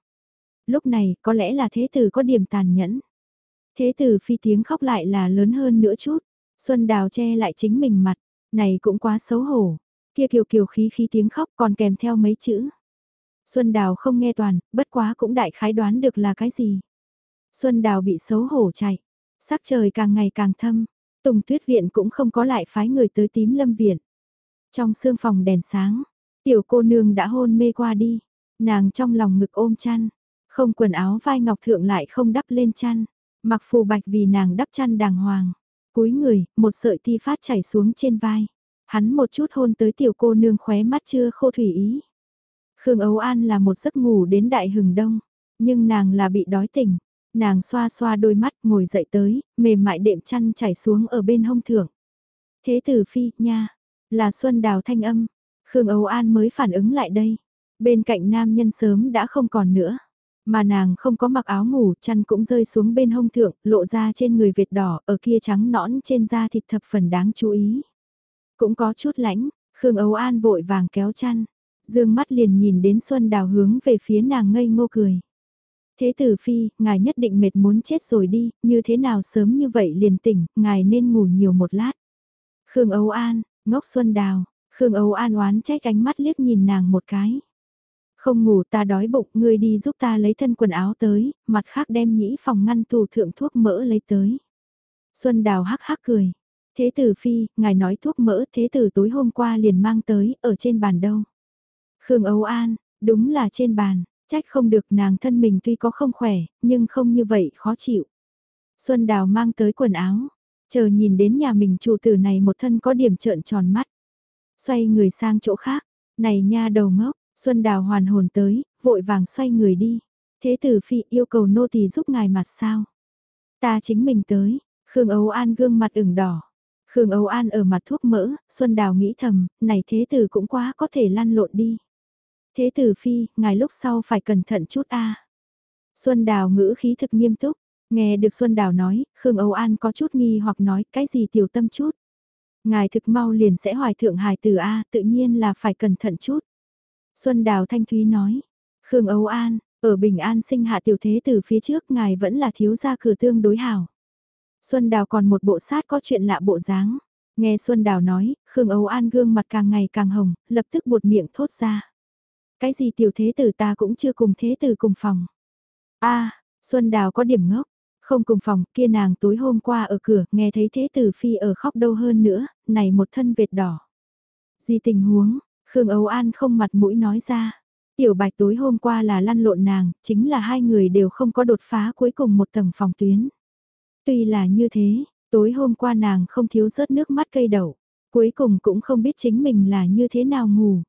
Lúc này, có lẽ là thế tử có điểm tàn nhẫn. Thế tử phi tiếng khóc lại là lớn hơn nữa chút. Xuân Đào che lại chính mình mặt, này cũng quá xấu hổ. Kia kiều kiều khí khí tiếng khóc còn kèm theo mấy chữ. Xuân Đào không nghe toàn, bất quá cũng đại khái đoán được là cái gì. Xuân Đào bị xấu hổ chạy, sắc trời càng ngày càng thâm, Tùng Tuyết Viện cũng không có lại phái người tới tím lâm viện. Trong sương phòng đèn sáng, tiểu cô nương đã hôn mê qua đi, nàng trong lòng ngực ôm chăn, không quần áo vai ngọc thượng lại không đắp lên chăn, mặc phù bạch vì nàng đắp chăn đàng hoàng, cúi người, một sợi ti phát chảy xuống trên vai. Hắn một chút hôn tới tiểu cô nương khóe mắt chưa khô thủy ý. Khương Ấu An là một giấc ngủ đến đại hừng đông, nhưng nàng là bị đói tỉnh. Nàng xoa xoa đôi mắt ngồi dậy tới, mềm mại đệm chăn chảy xuống ở bên hông thượng. Thế tử phi, nha, là Xuân Đào thanh âm. Khương Âu An mới phản ứng lại đây. Bên cạnh nam nhân sớm đã không còn nữa. Mà nàng không có mặc áo ngủ, chăn cũng rơi xuống bên hông thượng, lộ ra trên người Việt đỏ, ở kia trắng nõn trên da thịt thập phần đáng chú ý. Cũng có chút lãnh, Khương Âu An vội vàng kéo chăn, dương mắt liền nhìn đến Xuân Đào hướng về phía nàng ngây ngô cười. Thế tử phi, ngài nhất định mệt muốn chết rồi đi, như thế nào sớm như vậy liền tỉnh, ngài nên ngủ nhiều một lát. Khương Âu An, ngốc Xuân Đào, Khương Âu An oán trách ánh mắt liếc nhìn nàng một cái. Không ngủ ta đói bụng, ngươi đi giúp ta lấy thân quần áo tới, mặt khác đem nhĩ phòng ngăn tù thượng thuốc mỡ lấy tới. Xuân Đào hắc hắc cười. Thế tử phi, ngài nói thuốc mỡ thế tử tối hôm qua liền mang tới, ở trên bàn đâu. Khương Âu An, đúng là trên bàn, trách không được nàng thân mình tuy có không khỏe, nhưng không như vậy khó chịu. Xuân Đào mang tới quần áo, chờ nhìn đến nhà mình chủ tử này một thân có điểm trợn tròn mắt. Xoay người sang chỗ khác, này nha đầu ngốc, Xuân Đào hoàn hồn tới, vội vàng xoay người đi. Thế tử phi yêu cầu nô tỳ giúp ngài mặt sao? Ta chính mình tới, Khương Âu An gương mặt ửng đỏ. Khương Âu An ở mặt thuốc mỡ, Xuân Đào nghĩ thầm, này thế tử cũng quá có thể lăn lộn đi. Thế tử phi, ngài lúc sau phải cẩn thận chút a. Xuân Đào ngữ khí thực nghiêm túc, nghe được Xuân Đào nói, Khương Âu An có chút nghi hoặc nói cái gì tiểu tâm chút. Ngài thực mau liền sẽ hoài thượng hài tử a, tự nhiên là phải cẩn thận chút. Xuân Đào Thanh Thúy nói, Khương Âu An, ở Bình An sinh hạ tiểu thế từ phía trước ngài vẫn là thiếu gia cửa tương đối hảo. Xuân Đào còn một bộ sát có chuyện lạ bộ dáng. Nghe Xuân Đào nói, Khương Âu An gương mặt càng ngày càng hồng, lập tức buột miệng thốt ra. Cái gì tiểu thế tử ta cũng chưa cùng thế tử cùng phòng. a Xuân Đào có điểm ngốc, không cùng phòng kia nàng tối hôm qua ở cửa nghe thấy thế tử phi ở khóc đâu hơn nữa, này một thân vệt đỏ. Gì tình huống, Khương Âu An không mặt mũi nói ra. Tiểu bạch tối hôm qua là lăn lộn nàng, chính là hai người đều không có đột phá cuối cùng một tầng phòng tuyến. Tuy là như thế, tối hôm qua nàng không thiếu rớt nước mắt cây đậu, cuối cùng cũng không biết chính mình là như thế nào ngủ.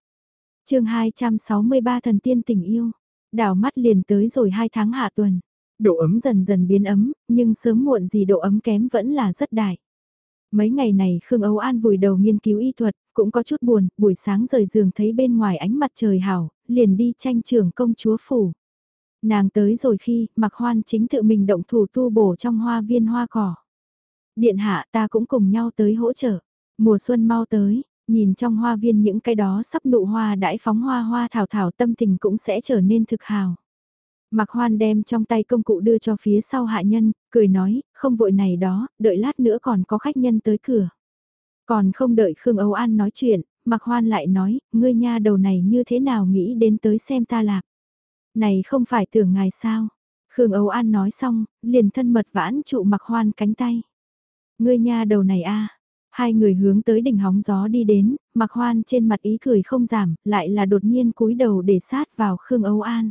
chương 263 thần tiên tình yêu, đảo mắt liền tới rồi hai tháng hạ tuần. Độ ấm dần dần biến ấm, nhưng sớm muộn gì độ ấm kém vẫn là rất đại. Mấy ngày này Khương Âu An vùi đầu nghiên cứu y thuật, cũng có chút buồn, buổi sáng rời giường thấy bên ngoài ánh mặt trời hảo, liền đi tranh trưởng công chúa phủ. Nàng tới rồi khi, mặc hoan chính tự mình động thủ tu bổ trong hoa viên hoa cỏ. Điện hạ ta cũng cùng nhau tới hỗ trợ. Mùa xuân mau tới, nhìn trong hoa viên những cái đó sắp nụ hoa đãi phóng hoa hoa thảo thảo tâm tình cũng sẽ trở nên thực hào. Mạc Hoan đem trong tay công cụ đưa cho phía sau hạ nhân, cười nói, không vội này đó, đợi lát nữa còn có khách nhân tới cửa. Còn không đợi Khương Âu An nói chuyện, Mạc Hoan lại nói, ngươi nha đầu này như thế nào nghĩ đến tới xem ta lạc. Này không phải tưởng ngài sao. Khương Âu An nói xong, liền thân mật vãn trụ Mạc Hoan cánh tay. Ngươi nha đầu này a Hai người hướng tới đỉnh hóng gió đi đến, Mạc Hoan trên mặt ý cười không giảm, lại là đột nhiên cúi đầu để sát vào Khương Âu An.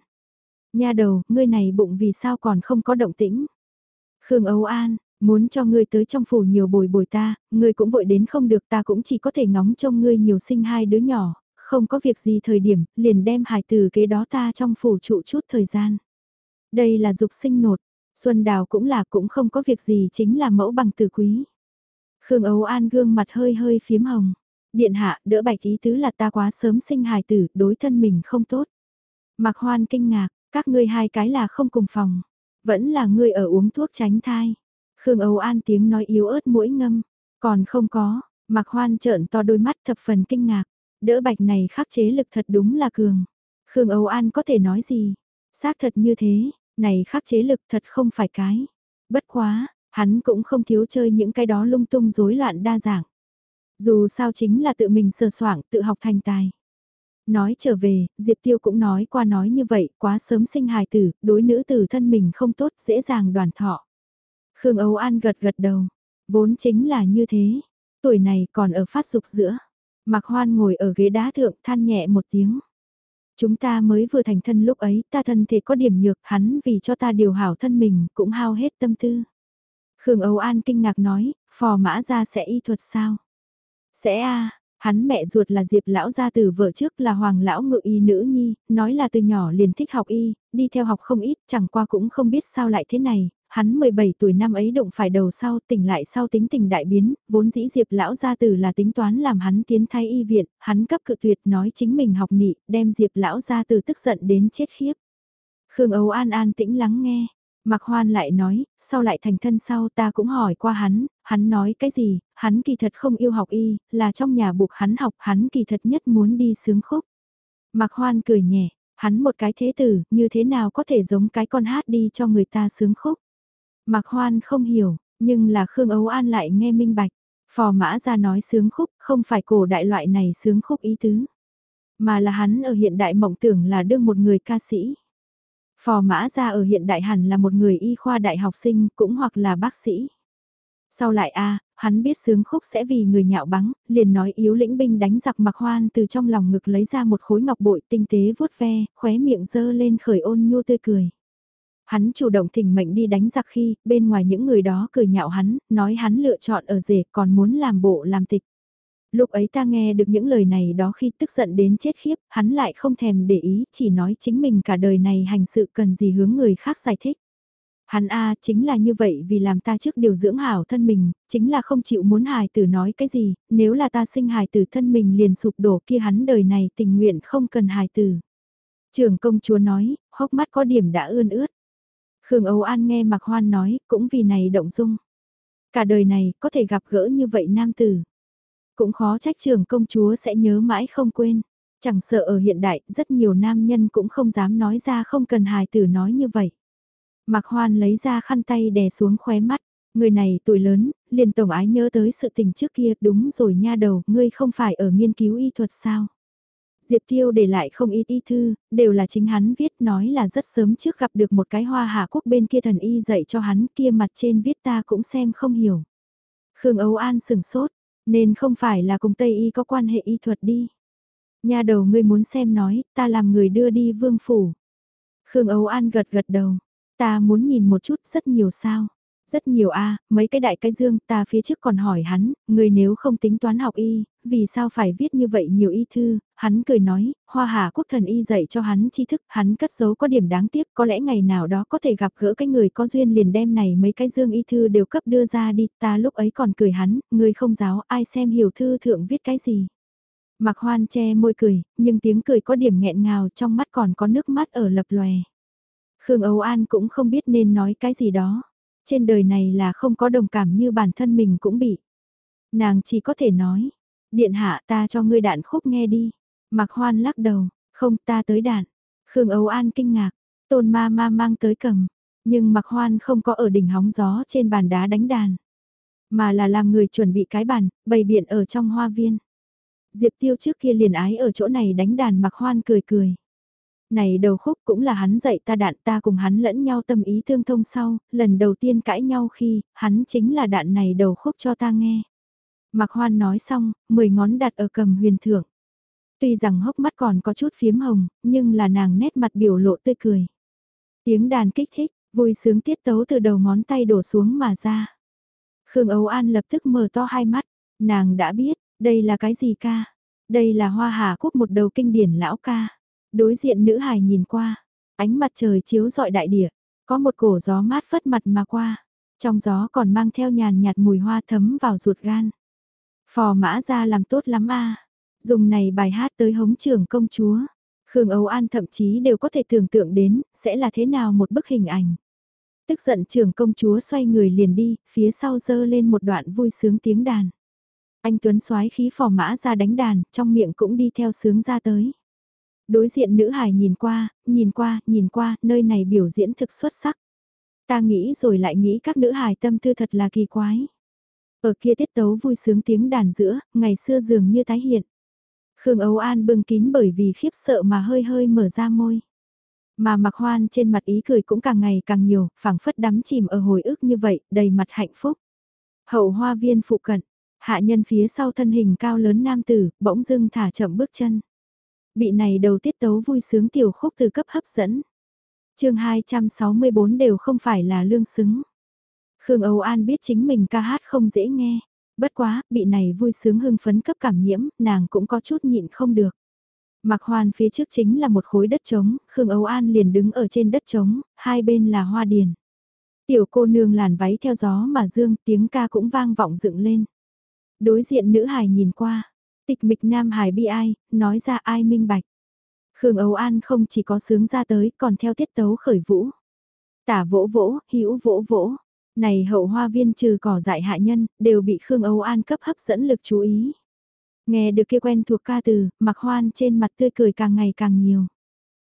Nha đầu, ngươi này bụng vì sao còn không có động tĩnh? Khương Âu An, muốn cho ngươi tới trong phủ nhiều bồi bồi ta, ngươi cũng vội đến không được ta cũng chỉ có thể ngóng trông ngươi nhiều sinh hai đứa nhỏ, không có việc gì thời điểm, liền đem hài từ kế đó ta trong phủ trụ chút thời gian. Đây là dục sinh nột, Xuân Đào cũng là cũng không có việc gì chính là mẫu bằng từ quý. Khương Âu An gương mặt hơi hơi phiếm hồng. Điện hạ, đỡ bạch ý tứ là ta quá sớm sinh hài tử, đối thân mình không tốt. Mạc Hoan kinh ngạc, các ngươi hai cái là không cùng phòng. Vẫn là ngươi ở uống thuốc tránh thai. Khương Âu An tiếng nói yếu ớt mũi ngâm. Còn không có, Mạc Hoan trợn to đôi mắt thập phần kinh ngạc. Đỡ bạch này khắc chế lực thật đúng là cường. Khương Âu An có thể nói gì? Xác thật như thế, này khắc chế lực thật không phải cái. Bất quá, hắn cũng không thiếu chơi những cái đó lung tung rối loạn đa dạng. Dù sao chính là tự mình sờ soảng, tự học thành tài. Nói trở về, Diệp Tiêu cũng nói qua nói như vậy, quá sớm sinh hài tử, đối nữ tử thân mình không tốt, dễ dàng đoàn thọ. Khương Âu An gật gật đầu, vốn chính là như thế, tuổi này còn ở phát dục giữa. Mạc Hoan ngồi ở ghế đá thượng than nhẹ một tiếng. Chúng ta mới vừa thành thân lúc ấy, ta thân thể có điểm nhược, hắn vì cho ta điều hảo thân mình, cũng hao hết tâm tư. Khương Âu An kinh ngạc nói, phò mã ra sẽ y thuật sao? Sẽ a hắn mẹ ruột là Diệp lão gia từ vợ trước là Hoàng lão ngự y nữ nhi, nói là từ nhỏ liền thích học y, đi theo học không ít, chẳng qua cũng không biết sao lại thế này, hắn 17 tuổi năm ấy đụng phải đầu sau tỉnh lại sau tính tình đại biến, vốn dĩ Diệp lão gia tử là tính toán làm hắn tiến thay y viện, hắn cấp cự tuyệt nói chính mình học nị, đem Diệp lão gia tử tức giận đến chết khiếp. Khương Âu An an tĩnh lắng nghe, Mạc Hoan lại nói, sau lại thành thân sau ta cũng hỏi qua hắn, hắn nói cái gì, hắn kỳ thật không yêu học y, là trong nhà buộc hắn học, hắn kỳ thật nhất muốn đi sướng khúc. Mạc Hoan cười nhẹ, hắn một cái thế tử, như thế nào có thể giống cái con hát đi cho người ta sướng khúc. Mạc Hoan không hiểu, nhưng là Khương Ấu An lại nghe minh bạch. Phò mã ra nói sướng khúc, không phải cổ đại loại này sướng khúc ý tứ. Mà là hắn ở hiện đại mộng tưởng là đương một người ca sĩ. Phò mã ra ở hiện đại hẳn là một người y khoa đại học sinh cũng hoặc là bác sĩ. Sau lại a hắn biết sướng khúc sẽ vì người nhạo báng liền nói yếu lĩnh binh đánh giặc mặc hoan từ trong lòng ngực lấy ra một khối ngọc bội tinh tế vuốt ve, khóe miệng dơ lên khởi ôn nhu tươi cười. Hắn chủ động thỉnh mệnh đi đánh giặc khi, bên ngoài những người đó cười nhạo hắn, nói hắn lựa chọn ở rể còn muốn làm bộ làm tịch. Lúc ấy ta nghe được những lời này đó khi tức giận đến chết khiếp, hắn lại không thèm để ý, chỉ nói chính mình cả đời này hành sự cần gì hướng người khác giải thích. Hắn A chính là như vậy vì làm ta trước điều dưỡng hảo thân mình, chính là không chịu muốn hài tử nói cái gì, nếu là ta sinh hài tử thân mình liền sụp đổ kia hắn đời này tình nguyện không cần hài tử. Trưởng công chúa nói, hốc mắt có điểm đã ươn ướt. Khương Âu An nghe Mạc Hoan nói, cũng vì này động dung. Cả đời này có thể gặp gỡ như vậy nam tử. Cũng khó trách trường công chúa sẽ nhớ mãi không quên. Chẳng sợ ở hiện đại, rất nhiều nam nhân cũng không dám nói ra không cần hài tử nói như vậy. Mạc Hoan lấy ra khăn tay đè xuống khóe mắt. Người này tuổi lớn, liền tổng ái nhớ tới sự tình trước kia, đúng rồi nha đầu, ngươi không phải ở nghiên cứu y thuật sao? Diệp Tiêu để lại không ít y thư, đều là chính hắn viết nói là rất sớm trước gặp được một cái hoa hạ quốc bên kia thần y dạy cho hắn kia mặt trên viết ta cũng xem không hiểu. Khương Âu An sừng sốt, nên không phải là cùng Tây y có quan hệ y thuật đi. Nhà đầu ngươi muốn xem nói, ta làm người đưa đi vương phủ. Khương Âu An gật gật đầu, ta muốn nhìn một chút rất nhiều sao. Rất nhiều a mấy cái đại cái dương ta phía trước còn hỏi hắn, người nếu không tính toán học y, vì sao phải viết như vậy nhiều y thư, hắn cười nói, hoa hà quốc thần y dạy cho hắn tri thức, hắn cất giấu có điểm đáng tiếc, có lẽ ngày nào đó có thể gặp gỡ cái người có duyên liền đem này mấy cái dương y thư đều cấp đưa ra đi, ta lúc ấy còn cười hắn, người không giáo ai xem hiểu thư thượng viết cái gì. Mặc hoan che môi cười, nhưng tiếng cười có điểm nghẹn ngào trong mắt còn có nước mắt ở lập lòe. Khương Âu An cũng không biết nên nói cái gì đó trên đời này là không có đồng cảm như bản thân mình cũng bị. Nàng chỉ có thể nói, điện hạ ta cho ngươi đạn khúc nghe đi. Mạc Hoan lắc đầu, không ta tới đạn. Khương Âu An kinh ngạc, Tôn ma ma mang tới cầm, nhưng mặc hoan không có ở đỉnh hóng gió trên bàn đá đánh đàn. Mà là làm người chuẩn bị cái bàn, bày biện ở trong hoa viên. Diệp Tiêu trước kia liền ái ở chỗ này đánh đàn mặc hoan cười cười. Này đầu khúc cũng là hắn dạy ta đạn ta cùng hắn lẫn nhau tâm ý tương thông sau, lần đầu tiên cãi nhau khi, hắn chính là đạn này đầu khúc cho ta nghe. Mặc hoan nói xong, mười ngón đặt ở cầm huyền thượng. Tuy rằng hốc mắt còn có chút phiếm hồng, nhưng là nàng nét mặt biểu lộ tươi cười. Tiếng đàn kích thích, vui sướng tiết tấu từ đầu ngón tay đổ xuống mà ra. Khương Âu An lập tức mở to hai mắt, nàng đã biết, đây là cái gì ca? Đây là hoa hà quốc một đầu kinh điển lão ca. Đối diện nữ hài nhìn qua, ánh mặt trời chiếu rọi đại địa, có một cổ gió mát phất mặt mà qua. Trong gió còn mang theo nhàn nhạt mùi hoa thấm vào ruột gan. Phò mã ra làm tốt lắm a Dùng này bài hát tới hống trưởng công chúa. Khương Âu An thậm chí đều có thể tưởng tượng đến, sẽ là thế nào một bức hình ảnh. Tức giận trưởng công chúa xoay người liền đi, phía sau dơ lên một đoạn vui sướng tiếng đàn. Anh Tuấn soái khí phò mã ra đánh đàn, trong miệng cũng đi theo sướng ra tới. Đối diện nữ hài nhìn qua, nhìn qua, nhìn qua, nơi này biểu diễn thực xuất sắc. Ta nghĩ rồi lại nghĩ các nữ hài tâm tư thật là kỳ quái. Ở kia tiết tấu vui sướng tiếng đàn giữa, ngày xưa dường như tái hiện. Khương Âu An bưng kín bởi vì khiếp sợ mà hơi hơi mở ra môi. Mà mặc hoan trên mặt ý cười cũng càng ngày càng nhiều, phảng phất đắm chìm ở hồi ức như vậy, đầy mặt hạnh phúc. Hậu hoa viên phụ cận, hạ nhân phía sau thân hình cao lớn nam tử, bỗng dưng thả chậm bước chân. Bị này đầu tiết tấu vui sướng tiểu khúc từ cấp hấp dẫn. chương 264 đều không phải là lương xứng. Khương Âu An biết chính mình ca hát không dễ nghe. Bất quá, bị này vui sướng hưng phấn cấp cảm nhiễm, nàng cũng có chút nhịn không được. Mặc hoàn phía trước chính là một khối đất trống, Khương Âu An liền đứng ở trên đất trống, hai bên là hoa điền. Tiểu cô nương làn váy theo gió mà dương tiếng ca cũng vang vọng dựng lên. Đối diện nữ hài nhìn qua, tịch mịch nam hài bi ai, nói ra ai minh bạch. Khương Âu An không chỉ có sướng ra tới còn theo tiết tấu khởi vũ. Tả vỗ vỗ, hữu vỗ vỗ, này hậu hoa viên trừ cỏ dại hạ nhân, đều bị Khương Âu An cấp hấp dẫn lực chú ý. Nghe được kia quen thuộc ca từ, mặc hoan trên mặt tươi cười càng ngày càng nhiều.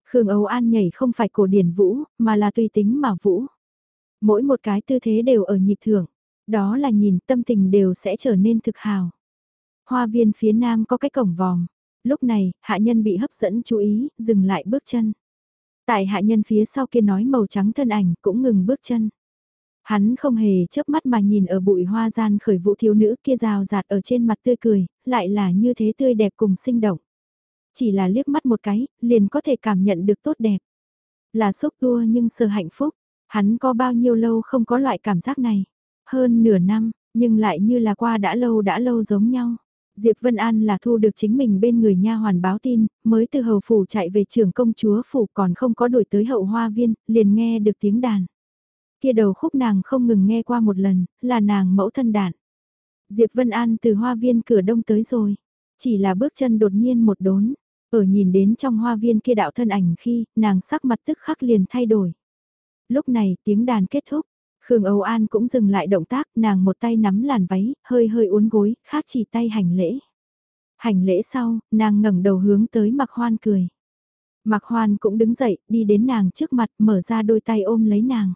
Khương Âu An nhảy không phải cổ điển vũ, mà là tùy tính mà vũ. Mỗi một cái tư thế đều ở nhịp thưởng, đó là nhìn tâm tình đều sẽ trở nên thực hào. Hoa viên phía nam có cái cổng vòm, lúc này, hạ nhân bị hấp dẫn chú ý, dừng lại bước chân. Tại hạ nhân phía sau kia nói màu trắng thân ảnh cũng ngừng bước chân. Hắn không hề chớp mắt mà nhìn ở bụi hoa gian khởi vụ thiếu nữ kia rào rạt ở trên mặt tươi cười, lại là như thế tươi đẹp cùng sinh động. Chỉ là liếc mắt một cái, liền có thể cảm nhận được tốt đẹp. Là xúc tua nhưng sờ hạnh phúc, hắn có bao nhiêu lâu không có loại cảm giác này. Hơn nửa năm, nhưng lại như là qua đã lâu đã lâu giống nhau. Diệp Vân An là thu được chính mình bên người nha hoàn báo tin, mới từ hầu phủ chạy về trường công chúa phủ còn không có đổi tới hậu hoa viên, liền nghe được tiếng đàn kia đầu khúc nàng không ngừng nghe qua một lần, là nàng mẫu thân đàn. Diệp Vân An từ hoa viên cửa đông tới rồi, chỉ là bước chân đột nhiên một đốn, ở nhìn đến trong hoa viên kia đạo thân ảnh khi nàng sắc mặt tức khắc liền thay đổi. Lúc này tiếng đàn kết thúc, Khương Âu An cũng dừng lại động tác, nàng một tay nắm làn váy, hơi hơi uốn gối, khác chỉ tay hành lễ. Hành lễ sau, nàng ngẩng đầu hướng tới mặc hoan cười. Mặc hoan cũng đứng dậy, đi đến nàng trước mặt, mở ra đôi tay ôm lấy nàng.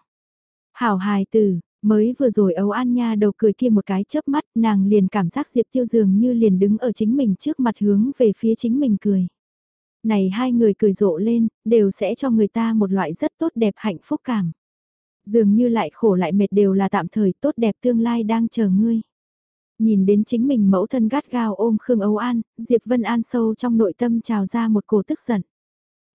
Hảo hài tử, mới vừa rồi Âu an nha đầu cười kia một cái chớp mắt nàng liền cảm giác Diệp Tiêu dường như liền đứng ở chính mình trước mặt hướng về phía chính mình cười. Này hai người cười rộ lên, đều sẽ cho người ta một loại rất tốt đẹp hạnh phúc cảm. Dường như lại khổ lại mệt đều là tạm thời tốt đẹp tương lai đang chờ ngươi. Nhìn đến chính mình mẫu thân gắt gao ôm Khương Âu An, Diệp Vân An sâu trong nội tâm trào ra một cổ tức giận.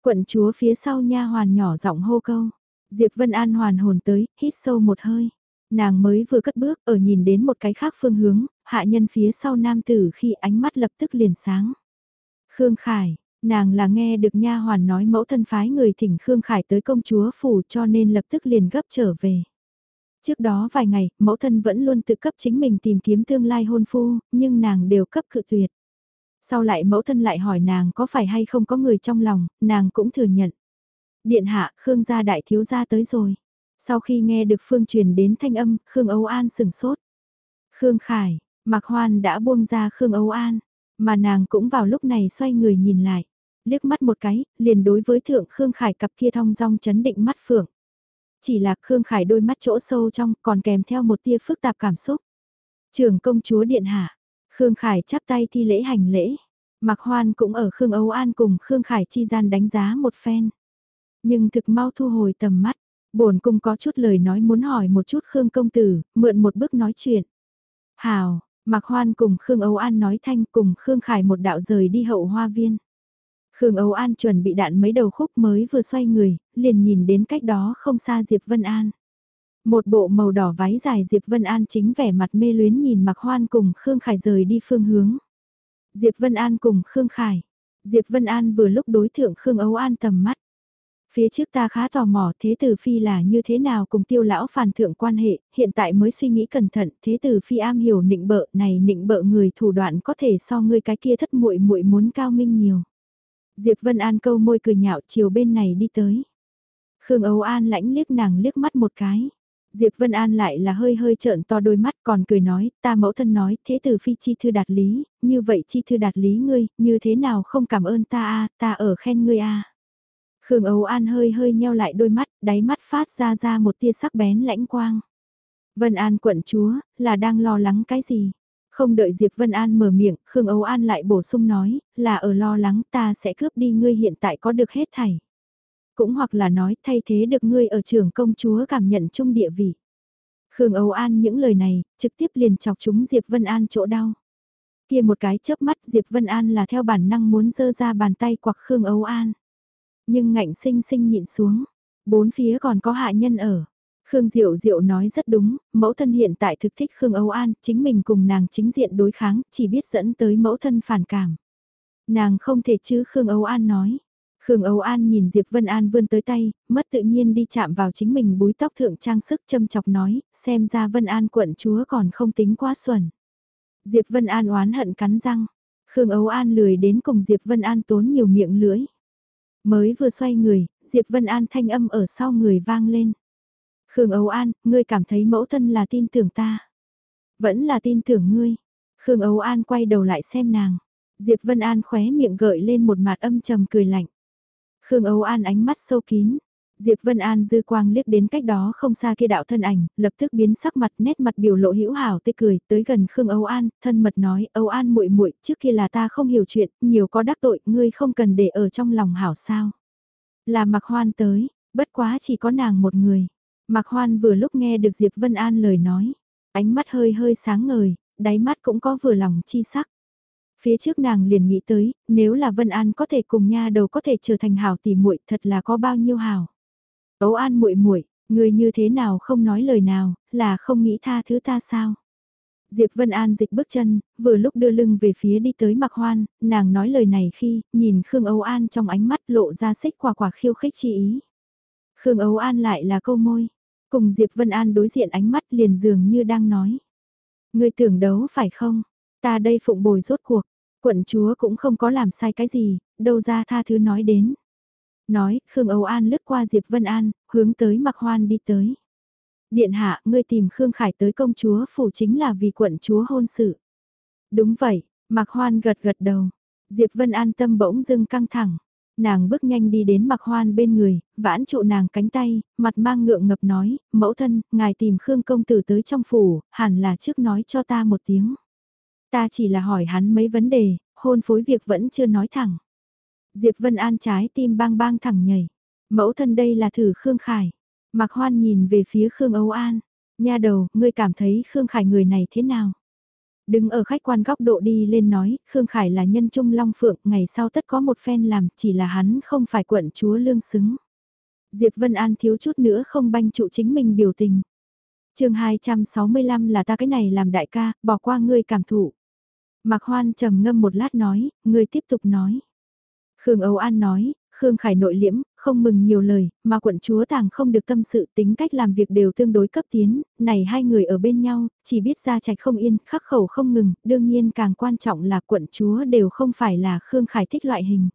Quận chúa phía sau nha hoàn nhỏ giọng hô câu. Diệp Vân An hoàn hồn tới, hít sâu một hơi. Nàng mới vừa cất bước ở nhìn đến một cái khác phương hướng, hạ nhân phía sau nam tử khi ánh mắt lập tức liền sáng. Khương Khải, nàng là nghe được nha hoàn nói mẫu thân phái người thỉnh Khương Khải tới công chúa phủ cho nên lập tức liền gấp trở về. Trước đó vài ngày, mẫu thân vẫn luôn tự cấp chính mình tìm kiếm tương lai hôn phu, nhưng nàng đều cấp cự tuyệt. Sau lại mẫu thân lại hỏi nàng có phải hay không có người trong lòng, nàng cũng thừa nhận. Điện hạ, Khương gia đại thiếu gia tới rồi. Sau khi nghe được phương truyền đến thanh âm, Khương Âu An sừng sốt. Khương Khải, Mạc Hoan đã buông ra Khương Âu An, mà nàng cũng vào lúc này xoay người nhìn lại liếc mắt một cái, liền đối với thượng Khương Khải cặp kia thong dong chấn định mắt phượng. Chỉ là Khương Khải đôi mắt chỗ sâu trong còn kèm theo một tia phức tạp cảm xúc. Trường công chúa điện hạ, Khương Khải chắp tay thi lễ hành lễ. Mạc Hoan cũng ở Khương Âu An cùng Khương Khải chi gian đánh giá một phen. Nhưng thực mau thu hồi tầm mắt, bổn cung có chút lời nói muốn hỏi một chút Khương công tử, mượn một bước nói chuyện. Hào, Mạc Hoan cùng Khương Âu An nói thanh cùng Khương Khải một đạo rời đi hậu hoa viên. Khương Âu An chuẩn bị đạn mấy đầu khúc mới vừa xoay người, liền nhìn đến cách đó không xa Diệp Vân An. Một bộ màu đỏ váy dài Diệp Vân An chính vẻ mặt mê luyến nhìn Mạc Hoan cùng Khương Khải rời đi phương hướng. Diệp Vân An cùng Khương Khải. Diệp Vân An vừa lúc đối thượng Khương Âu An tầm mắt. Phía trước ta khá tò mò thế tử phi là như thế nào cùng tiêu lão phản thượng quan hệ, hiện tại mới suy nghĩ cẩn thận, thế tử phi am hiểu nịnh bợ này nịnh bợ người thủ đoạn có thể so ngươi cái kia thất muội muội muốn cao minh nhiều. Diệp Vân An câu môi cười nhạo chiều bên này đi tới. Khương Âu An lãnh liếc nàng liếc mắt một cái. Diệp Vân An lại là hơi hơi trợn to đôi mắt còn cười nói, ta mẫu thân nói, thế tử phi chi thư đạt lý, như vậy chi thư đạt lý ngươi, như thế nào không cảm ơn ta a ta ở khen ngươi a Khương Âu An hơi hơi nheo lại đôi mắt, đáy mắt phát ra ra một tia sắc bén lãnh quang. Vân An quận chúa, là đang lo lắng cái gì? Không đợi Diệp Vân An mở miệng, Khương Âu An lại bổ sung nói, là ở lo lắng ta sẽ cướp đi ngươi hiện tại có được hết thảy. Cũng hoặc là nói thay thế được ngươi ở trường công chúa cảm nhận chung địa vị. Khương Âu An những lời này, trực tiếp liền chọc chúng Diệp Vân An chỗ đau. Kia một cái chớp mắt Diệp Vân An là theo bản năng muốn dơ ra bàn tay quặc Khương Âu An. Nhưng ngạnh sinh sinh nhịn xuống, bốn phía còn có hạ nhân ở. Khương Diệu Diệu nói rất đúng, mẫu thân hiện tại thực thích Khương Âu An, chính mình cùng nàng chính diện đối kháng, chỉ biết dẫn tới mẫu thân phản cảm. Nàng không thể chứ Khương Âu An nói. Khương Âu An nhìn Diệp Vân An vươn tới tay, mất tự nhiên đi chạm vào chính mình búi tóc thượng trang sức châm chọc nói, xem ra Vân An quận chúa còn không tính quá xuẩn. Diệp Vân An oán hận cắn răng. Khương Âu An lười đến cùng Diệp Vân An tốn nhiều miệng lưỡi. Mới vừa xoay người, Diệp Vân An thanh âm ở sau người vang lên. Khương Âu An, ngươi cảm thấy mẫu thân là tin tưởng ta. Vẫn là tin tưởng ngươi. Khương Âu An quay đầu lại xem nàng. Diệp Vân An khóe miệng gợi lên một mặt âm trầm cười lạnh. Khương Âu An ánh mắt sâu kín. Diệp Vân An dư quang liếc đến cách đó không xa kia đạo thân ảnh, lập tức biến sắc mặt nét mặt biểu lộ hữu hảo tươi cười, tới gần Khương Âu An, thân mật nói, Âu An muội muội, trước kia là ta không hiểu chuyện, nhiều có đắc tội, ngươi không cần để ở trong lòng hảo sao. Là mặc hoan tới, bất quá chỉ có nàng một người. Mạc Hoan vừa lúc nghe được Diệp Vân An lời nói, ánh mắt hơi hơi sáng ngời, đáy mắt cũng có vừa lòng chi sắc. Phía trước nàng liền nghĩ tới, nếu là Vân An có thể cùng nha đầu có thể trở thành hảo tỷ muội, thật là có bao nhiêu hảo. Ấu An muội muội, người như thế nào không nói lời nào, là không nghĩ tha thứ ta sao? Diệp Vân An dịch bước chân, vừa lúc đưa lưng về phía đi tới Mạc Hoan, nàng nói lời này khi, nhìn Khương Âu An trong ánh mắt lộ ra xích quả quả khiêu khích chi ý. Khương Âu An lại là câu môi, cùng Diệp Vân An đối diện ánh mắt liền dường như đang nói. Người tưởng đấu phải không? Ta đây phụng bồi rốt cuộc, quận chúa cũng không có làm sai cái gì, đâu ra tha thứ nói đến. Nói, Khương Âu An lướt qua Diệp Vân An, hướng tới Mạc Hoan đi tới. Điện hạ, ngươi tìm Khương Khải tới công chúa phủ chính là vì quận chúa hôn sự. Đúng vậy, Mạc Hoan gật gật đầu. Diệp Vân An tâm bỗng dưng căng thẳng. Nàng bước nhanh đi đến mặc Hoan bên người, vãn trụ nàng cánh tay, mặt mang ngượng ngập nói, mẫu thân, ngài tìm Khương công tử tới trong phủ, hẳn là trước nói cho ta một tiếng. Ta chỉ là hỏi hắn mấy vấn đề, hôn phối việc vẫn chưa nói thẳng. Diệp Vân An trái tim bang bang thẳng nhảy. Mẫu thân đây là thử Khương Khải. Mạc Hoan nhìn về phía Khương Âu An. Nha đầu, ngươi cảm thấy Khương Khải người này thế nào? Đứng ở khách quan góc độ đi lên nói, Khương Khải là nhân trung long phượng, ngày sau tất có một phen làm, chỉ là hắn không phải quận chúa lương xứng. Diệp Vân An thiếu chút nữa không banh trụ chính mình biểu tình. chương 265 là ta cái này làm đại ca, bỏ qua ngươi cảm thụ. Mạc Hoan trầm ngâm một lát nói, ngươi tiếp tục nói. Khương Âu An nói, Khương Khải nội liễm, không mừng nhiều lời, mà quận chúa tàng không được tâm sự tính cách làm việc đều tương đối cấp tiến, này hai người ở bên nhau, chỉ biết ra trạch không yên, khắc khẩu không ngừng, đương nhiên càng quan trọng là quận chúa đều không phải là Khương Khải thích loại hình.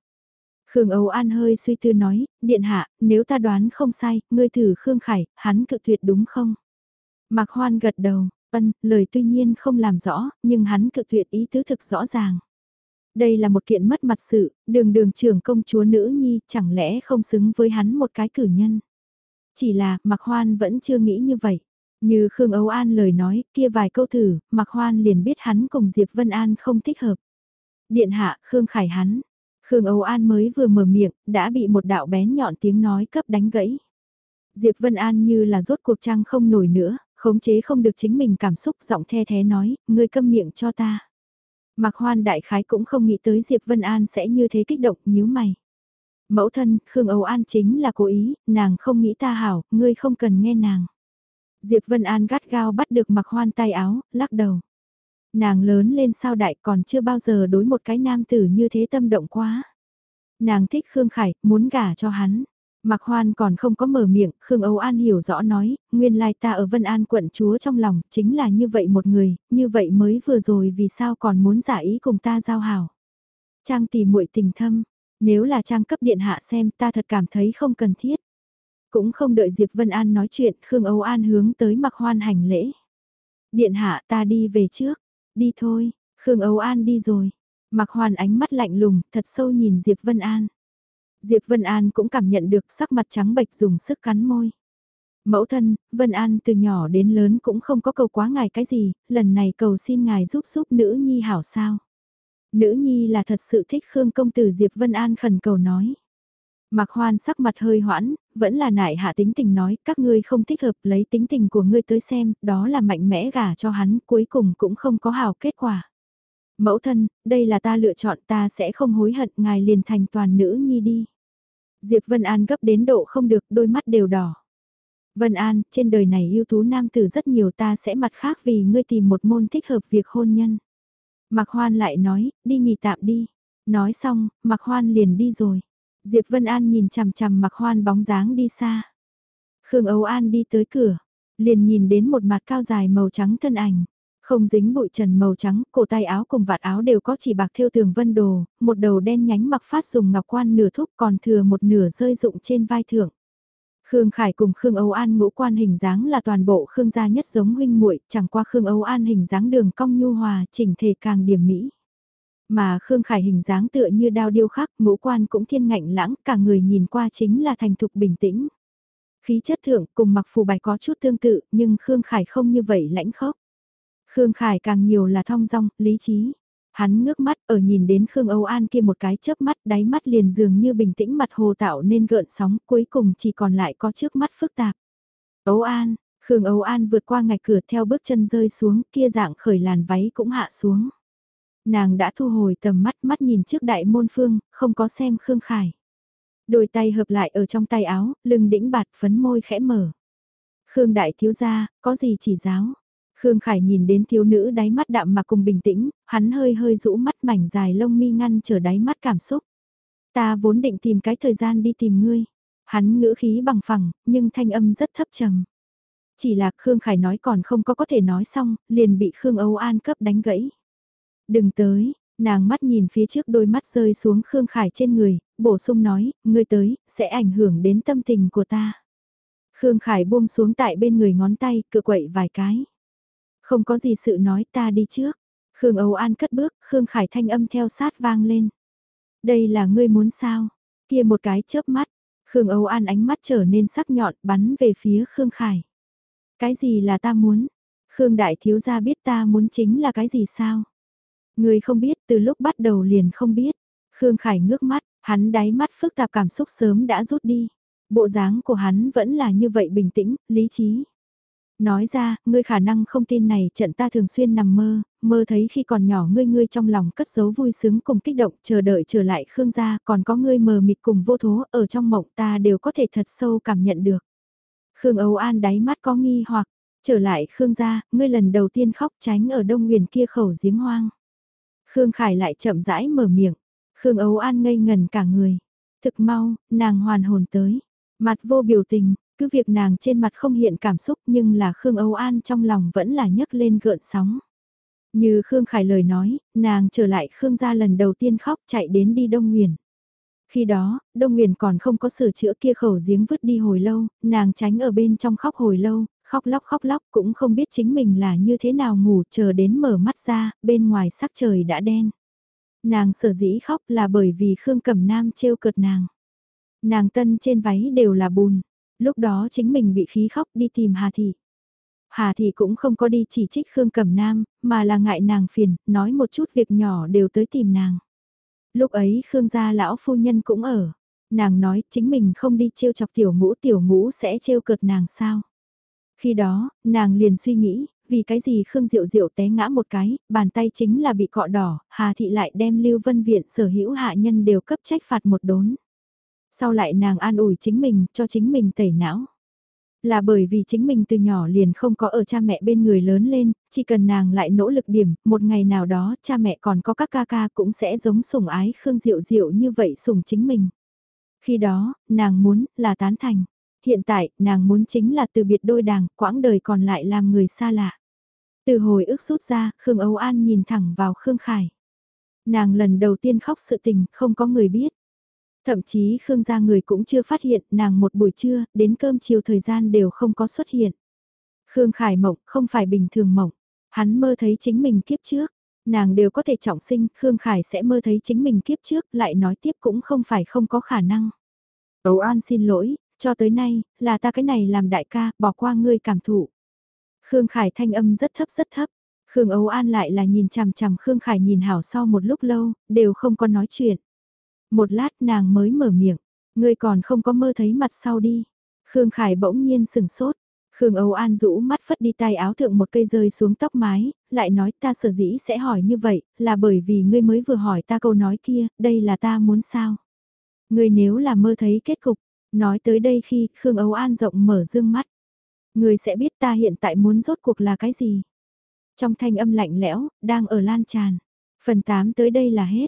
Khương Âu An hơi suy tư nói, điện hạ, nếu ta đoán không sai, ngươi thử Khương Khải, hắn cự tuyệt đúng không? Mạc Hoan gật đầu, ân, lời tuy nhiên không làm rõ, nhưng hắn cự tuyệt ý tứ thực rõ ràng. Đây là một kiện mất mặt sự, đường đường trưởng công chúa nữ nhi chẳng lẽ không xứng với hắn một cái cử nhân. Chỉ là, Mạc Hoan vẫn chưa nghĩ như vậy. Như Khương Âu An lời nói, kia vài câu thử, Mạc Hoan liền biết hắn cùng Diệp Vân An không thích hợp. Điện hạ, Khương Khải hắn. Khương Âu An mới vừa mở miệng, đã bị một đạo bén nhọn tiếng nói cấp đánh gãy. Diệp Vân An như là rốt cuộc trang không nổi nữa, khống chế không được chính mình cảm xúc giọng the thế nói, ngươi câm miệng cho ta. Mạc Hoan đại khái cũng không nghĩ tới Diệp Vân An sẽ như thế kích động nhíu mày. Mẫu thân, Khương Âu An chính là cố ý, nàng không nghĩ ta hảo, ngươi không cần nghe nàng. Diệp Vân An gắt gao bắt được Mạc Hoan tay áo, lắc đầu. Nàng lớn lên sao đại còn chưa bao giờ đối một cái nam tử như thế tâm động quá. Nàng thích Khương Khải, muốn gả cho hắn. Mạc Hoan còn không có mở miệng, Khương Âu An hiểu rõ nói, nguyên lai ta ở Vân An quận chúa trong lòng, chính là như vậy một người, như vậy mới vừa rồi vì sao còn muốn giả ý cùng ta giao hảo. Trang tỷ muội tình thâm, nếu là trang cấp điện hạ xem ta thật cảm thấy không cần thiết. Cũng không đợi Diệp Vân An nói chuyện, Khương Âu An hướng tới Mạc Hoan hành lễ. Điện hạ ta đi về trước, đi thôi, Khương Âu An đi rồi. Mạc Hoan ánh mắt lạnh lùng, thật sâu nhìn Diệp Vân An. Diệp Vân An cũng cảm nhận được sắc mặt trắng bệch dùng sức cắn môi. Mẫu thân, Vân An từ nhỏ đến lớn cũng không có cầu quá ngài cái gì, lần này cầu xin ngài giúp giúp nữ nhi hảo sao. Nữ nhi là thật sự thích Khương công tử Diệp Vân An khẩn cầu nói. Mạc Hoan sắc mặt hơi hoãn, vẫn là nại hạ tính tình nói, các ngươi không thích hợp lấy tính tình của ngươi tới xem, đó là mạnh mẽ gả cho hắn, cuối cùng cũng không có hào kết quả. Mẫu thân, đây là ta lựa chọn ta sẽ không hối hận ngài liền thành toàn nữ nhi đi. Diệp Vân An gấp đến độ không được, đôi mắt đều đỏ. Vân An, trên đời này ưu tú nam tử rất nhiều ta sẽ mặt khác vì ngươi tìm một môn thích hợp việc hôn nhân. Mạc Hoan lại nói, đi nghỉ tạm đi. Nói xong, Mạc Hoan liền đi rồi. Diệp Vân An nhìn chằm chằm Mạc Hoan bóng dáng đi xa. Khương Âu An đi tới cửa, liền nhìn đến một mặt cao dài màu trắng thân ảnh. Không dính bụi trần màu trắng, cổ tay áo cùng vạt áo đều có chỉ bạc thêu tường vân đồ, một đầu đen nhánh mặc phát dùng ngọc quan nửa thúc còn thừa một nửa rơi dụng trên vai thượng. Khương Khải cùng Khương Âu An ngũ quan hình dáng là toàn bộ Khương gia nhất giống huynh muội, chẳng qua Khương Âu An hình dáng đường cong nhu hòa, chỉnh thể càng điểm mỹ. Mà Khương Khải hình dáng tựa như đao điêu khắc, ngũ quan cũng thiên ngạnh lãng, cả người nhìn qua chính là thành thục bình tĩnh. Khí chất thượng cùng mặc phù bài có chút tương tự, nhưng Khương Khải không như vậy lãnh khốc. Khương Khải càng nhiều là thong dong, lý trí. Hắn ngước mắt ở nhìn đến Khương Âu An kia một cái chớp mắt đáy mắt liền dường như bình tĩnh mặt hồ tạo nên gợn sóng cuối cùng chỉ còn lại có trước mắt phức tạp. Âu An, Khương Âu An vượt qua ngạch cửa theo bước chân rơi xuống kia dạng khởi làn váy cũng hạ xuống. Nàng đã thu hồi tầm mắt mắt nhìn trước đại môn phương, không có xem Khương Khải. Đôi tay hợp lại ở trong tay áo, lưng đĩnh bạt phấn môi khẽ mở. Khương đại thiếu gia, có gì chỉ giáo? Khương Khải nhìn đến thiếu nữ đáy mắt đạm mà cùng bình tĩnh, hắn hơi hơi rũ mắt mảnh dài lông mi ngăn trở đáy mắt cảm xúc. Ta vốn định tìm cái thời gian đi tìm ngươi. Hắn ngữ khí bằng phẳng, nhưng thanh âm rất thấp trầm. Chỉ là Khương Khải nói còn không có có thể nói xong, liền bị Khương Âu An cấp đánh gãy. Đừng tới, nàng mắt nhìn phía trước đôi mắt rơi xuống Khương Khải trên người, bổ sung nói, ngươi tới, sẽ ảnh hưởng đến tâm tình của ta. Khương Khải buông xuống tại bên người ngón tay, cựa quậy vài cái. Không có gì sự nói ta đi trước. Khương Âu An cất bước, Khương Khải thanh âm theo sát vang lên. Đây là ngươi muốn sao? Kia một cái chớp mắt, Khương Âu An ánh mắt trở nên sắc nhọn bắn về phía Khương Khải. Cái gì là ta muốn? Khương Đại Thiếu Gia biết ta muốn chính là cái gì sao? Ngươi không biết từ lúc bắt đầu liền không biết. Khương Khải ngước mắt, hắn đáy mắt phức tạp cảm xúc sớm đã rút đi. Bộ dáng của hắn vẫn là như vậy bình tĩnh, lý trí. Nói ra, ngươi khả năng không tin này trận ta thường xuyên nằm mơ, mơ thấy khi còn nhỏ ngươi ngươi trong lòng cất giấu vui sướng cùng kích động chờ đợi trở lại Khương gia còn có ngươi mờ mịt cùng vô thố ở trong mộng ta đều có thể thật sâu cảm nhận được. Khương Âu An đáy mắt có nghi hoặc, trở lại Khương gia, ngươi lần đầu tiên khóc tránh ở đông nguyền kia khẩu giếng hoang. Khương Khải lại chậm rãi mở miệng, Khương Âu An ngây ngần cả người. Thực mau, nàng hoàn hồn tới, mặt vô biểu tình, cứ việc nàng trên mặt không hiện cảm xúc nhưng là Khương Âu An trong lòng vẫn là nhấc lên gợn sóng. Như Khương Khải lời nói, nàng trở lại Khương gia lần đầu tiên khóc chạy đến đi Đông Nguyền. Khi đó, Đông Nguyền còn không có sửa chữa kia khẩu giếng vứt đi hồi lâu, nàng tránh ở bên trong khóc hồi lâu, khóc lóc khóc lóc cũng không biết chính mình là như thế nào ngủ chờ đến mở mắt ra, bên ngoài sắc trời đã đen. Nàng sở dĩ khóc là bởi vì Khương Cẩm Nam trêu cợt nàng. Nàng tân trên váy đều là bùn, lúc đó chính mình bị khí khóc đi tìm Hà Thị. Hà Thị cũng không có đi chỉ trích Khương Cẩm Nam, mà là ngại nàng phiền, nói một chút việc nhỏ đều tới tìm nàng. Lúc ấy Khương gia lão phu nhân cũng ở. Nàng nói chính mình không đi trêu chọc tiểu ngũ tiểu ngũ sẽ trêu cợt nàng sao. Khi đó, nàng liền suy nghĩ, vì cái gì Khương Diệu Diệu té ngã một cái, bàn tay chính là bị cọ đỏ, Hà Thị lại đem Lưu Vân Viện sở hữu hạ nhân đều cấp trách phạt một đốn. Sau lại nàng an ủi chính mình, cho chính mình tẩy não. Là bởi vì chính mình từ nhỏ liền không có ở cha mẹ bên người lớn lên, chỉ cần nàng lại nỗ lực điểm, một ngày nào đó cha mẹ còn có các ca ca cũng sẽ giống sủng ái Khương Diệu Diệu như vậy sủng chính mình. Khi đó, nàng muốn là tán thành. Hiện tại, nàng muốn chính là từ biệt đôi đàng, quãng đời còn lại làm người xa lạ. Từ hồi ức rút ra, Khương Âu An nhìn thẳng vào Khương Khải. Nàng lần đầu tiên khóc sự tình, không có người biết. Thậm chí Khương gia người cũng chưa phát hiện nàng một buổi trưa, đến cơm chiều thời gian đều không có xuất hiện. Khương Khải mộng không phải bình thường mộng. Hắn mơ thấy chính mình kiếp trước. Nàng đều có thể trọng sinh, Khương Khải sẽ mơ thấy chính mình kiếp trước, lại nói tiếp cũng không phải không có khả năng. Âu An xin lỗi, cho tới nay, là ta cái này làm đại ca, bỏ qua ngươi cảm thụ. Khương Khải thanh âm rất thấp rất thấp. Khương Âu An lại là nhìn chằm chằm Khương Khải nhìn hảo sau một lúc lâu, đều không có nói chuyện. Một lát nàng mới mở miệng, ngươi còn không có mơ thấy mặt sau đi. Khương Khải bỗng nhiên sừng sốt. Khương Âu An rũ mắt phất đi tay áo thượng một cây rơi xuống tóc mái, lại nói ta sở dĩ sẽ hỏi như vậy, là bởi vì ngươi mới vừa hỏi ta câu nói kia, đây là ta muốn sao. Ngươi nếu là mơ thấy kết cục, nói tới đây khi Khương Âu An rộng mở dương mắt. Ngươi sẽ biết ta hiện tại muốn rốt cuộc là cái gì. Trong thanh âm lạnh lẽo, đang ở lan tràn. Phần 8 tới đây là hết.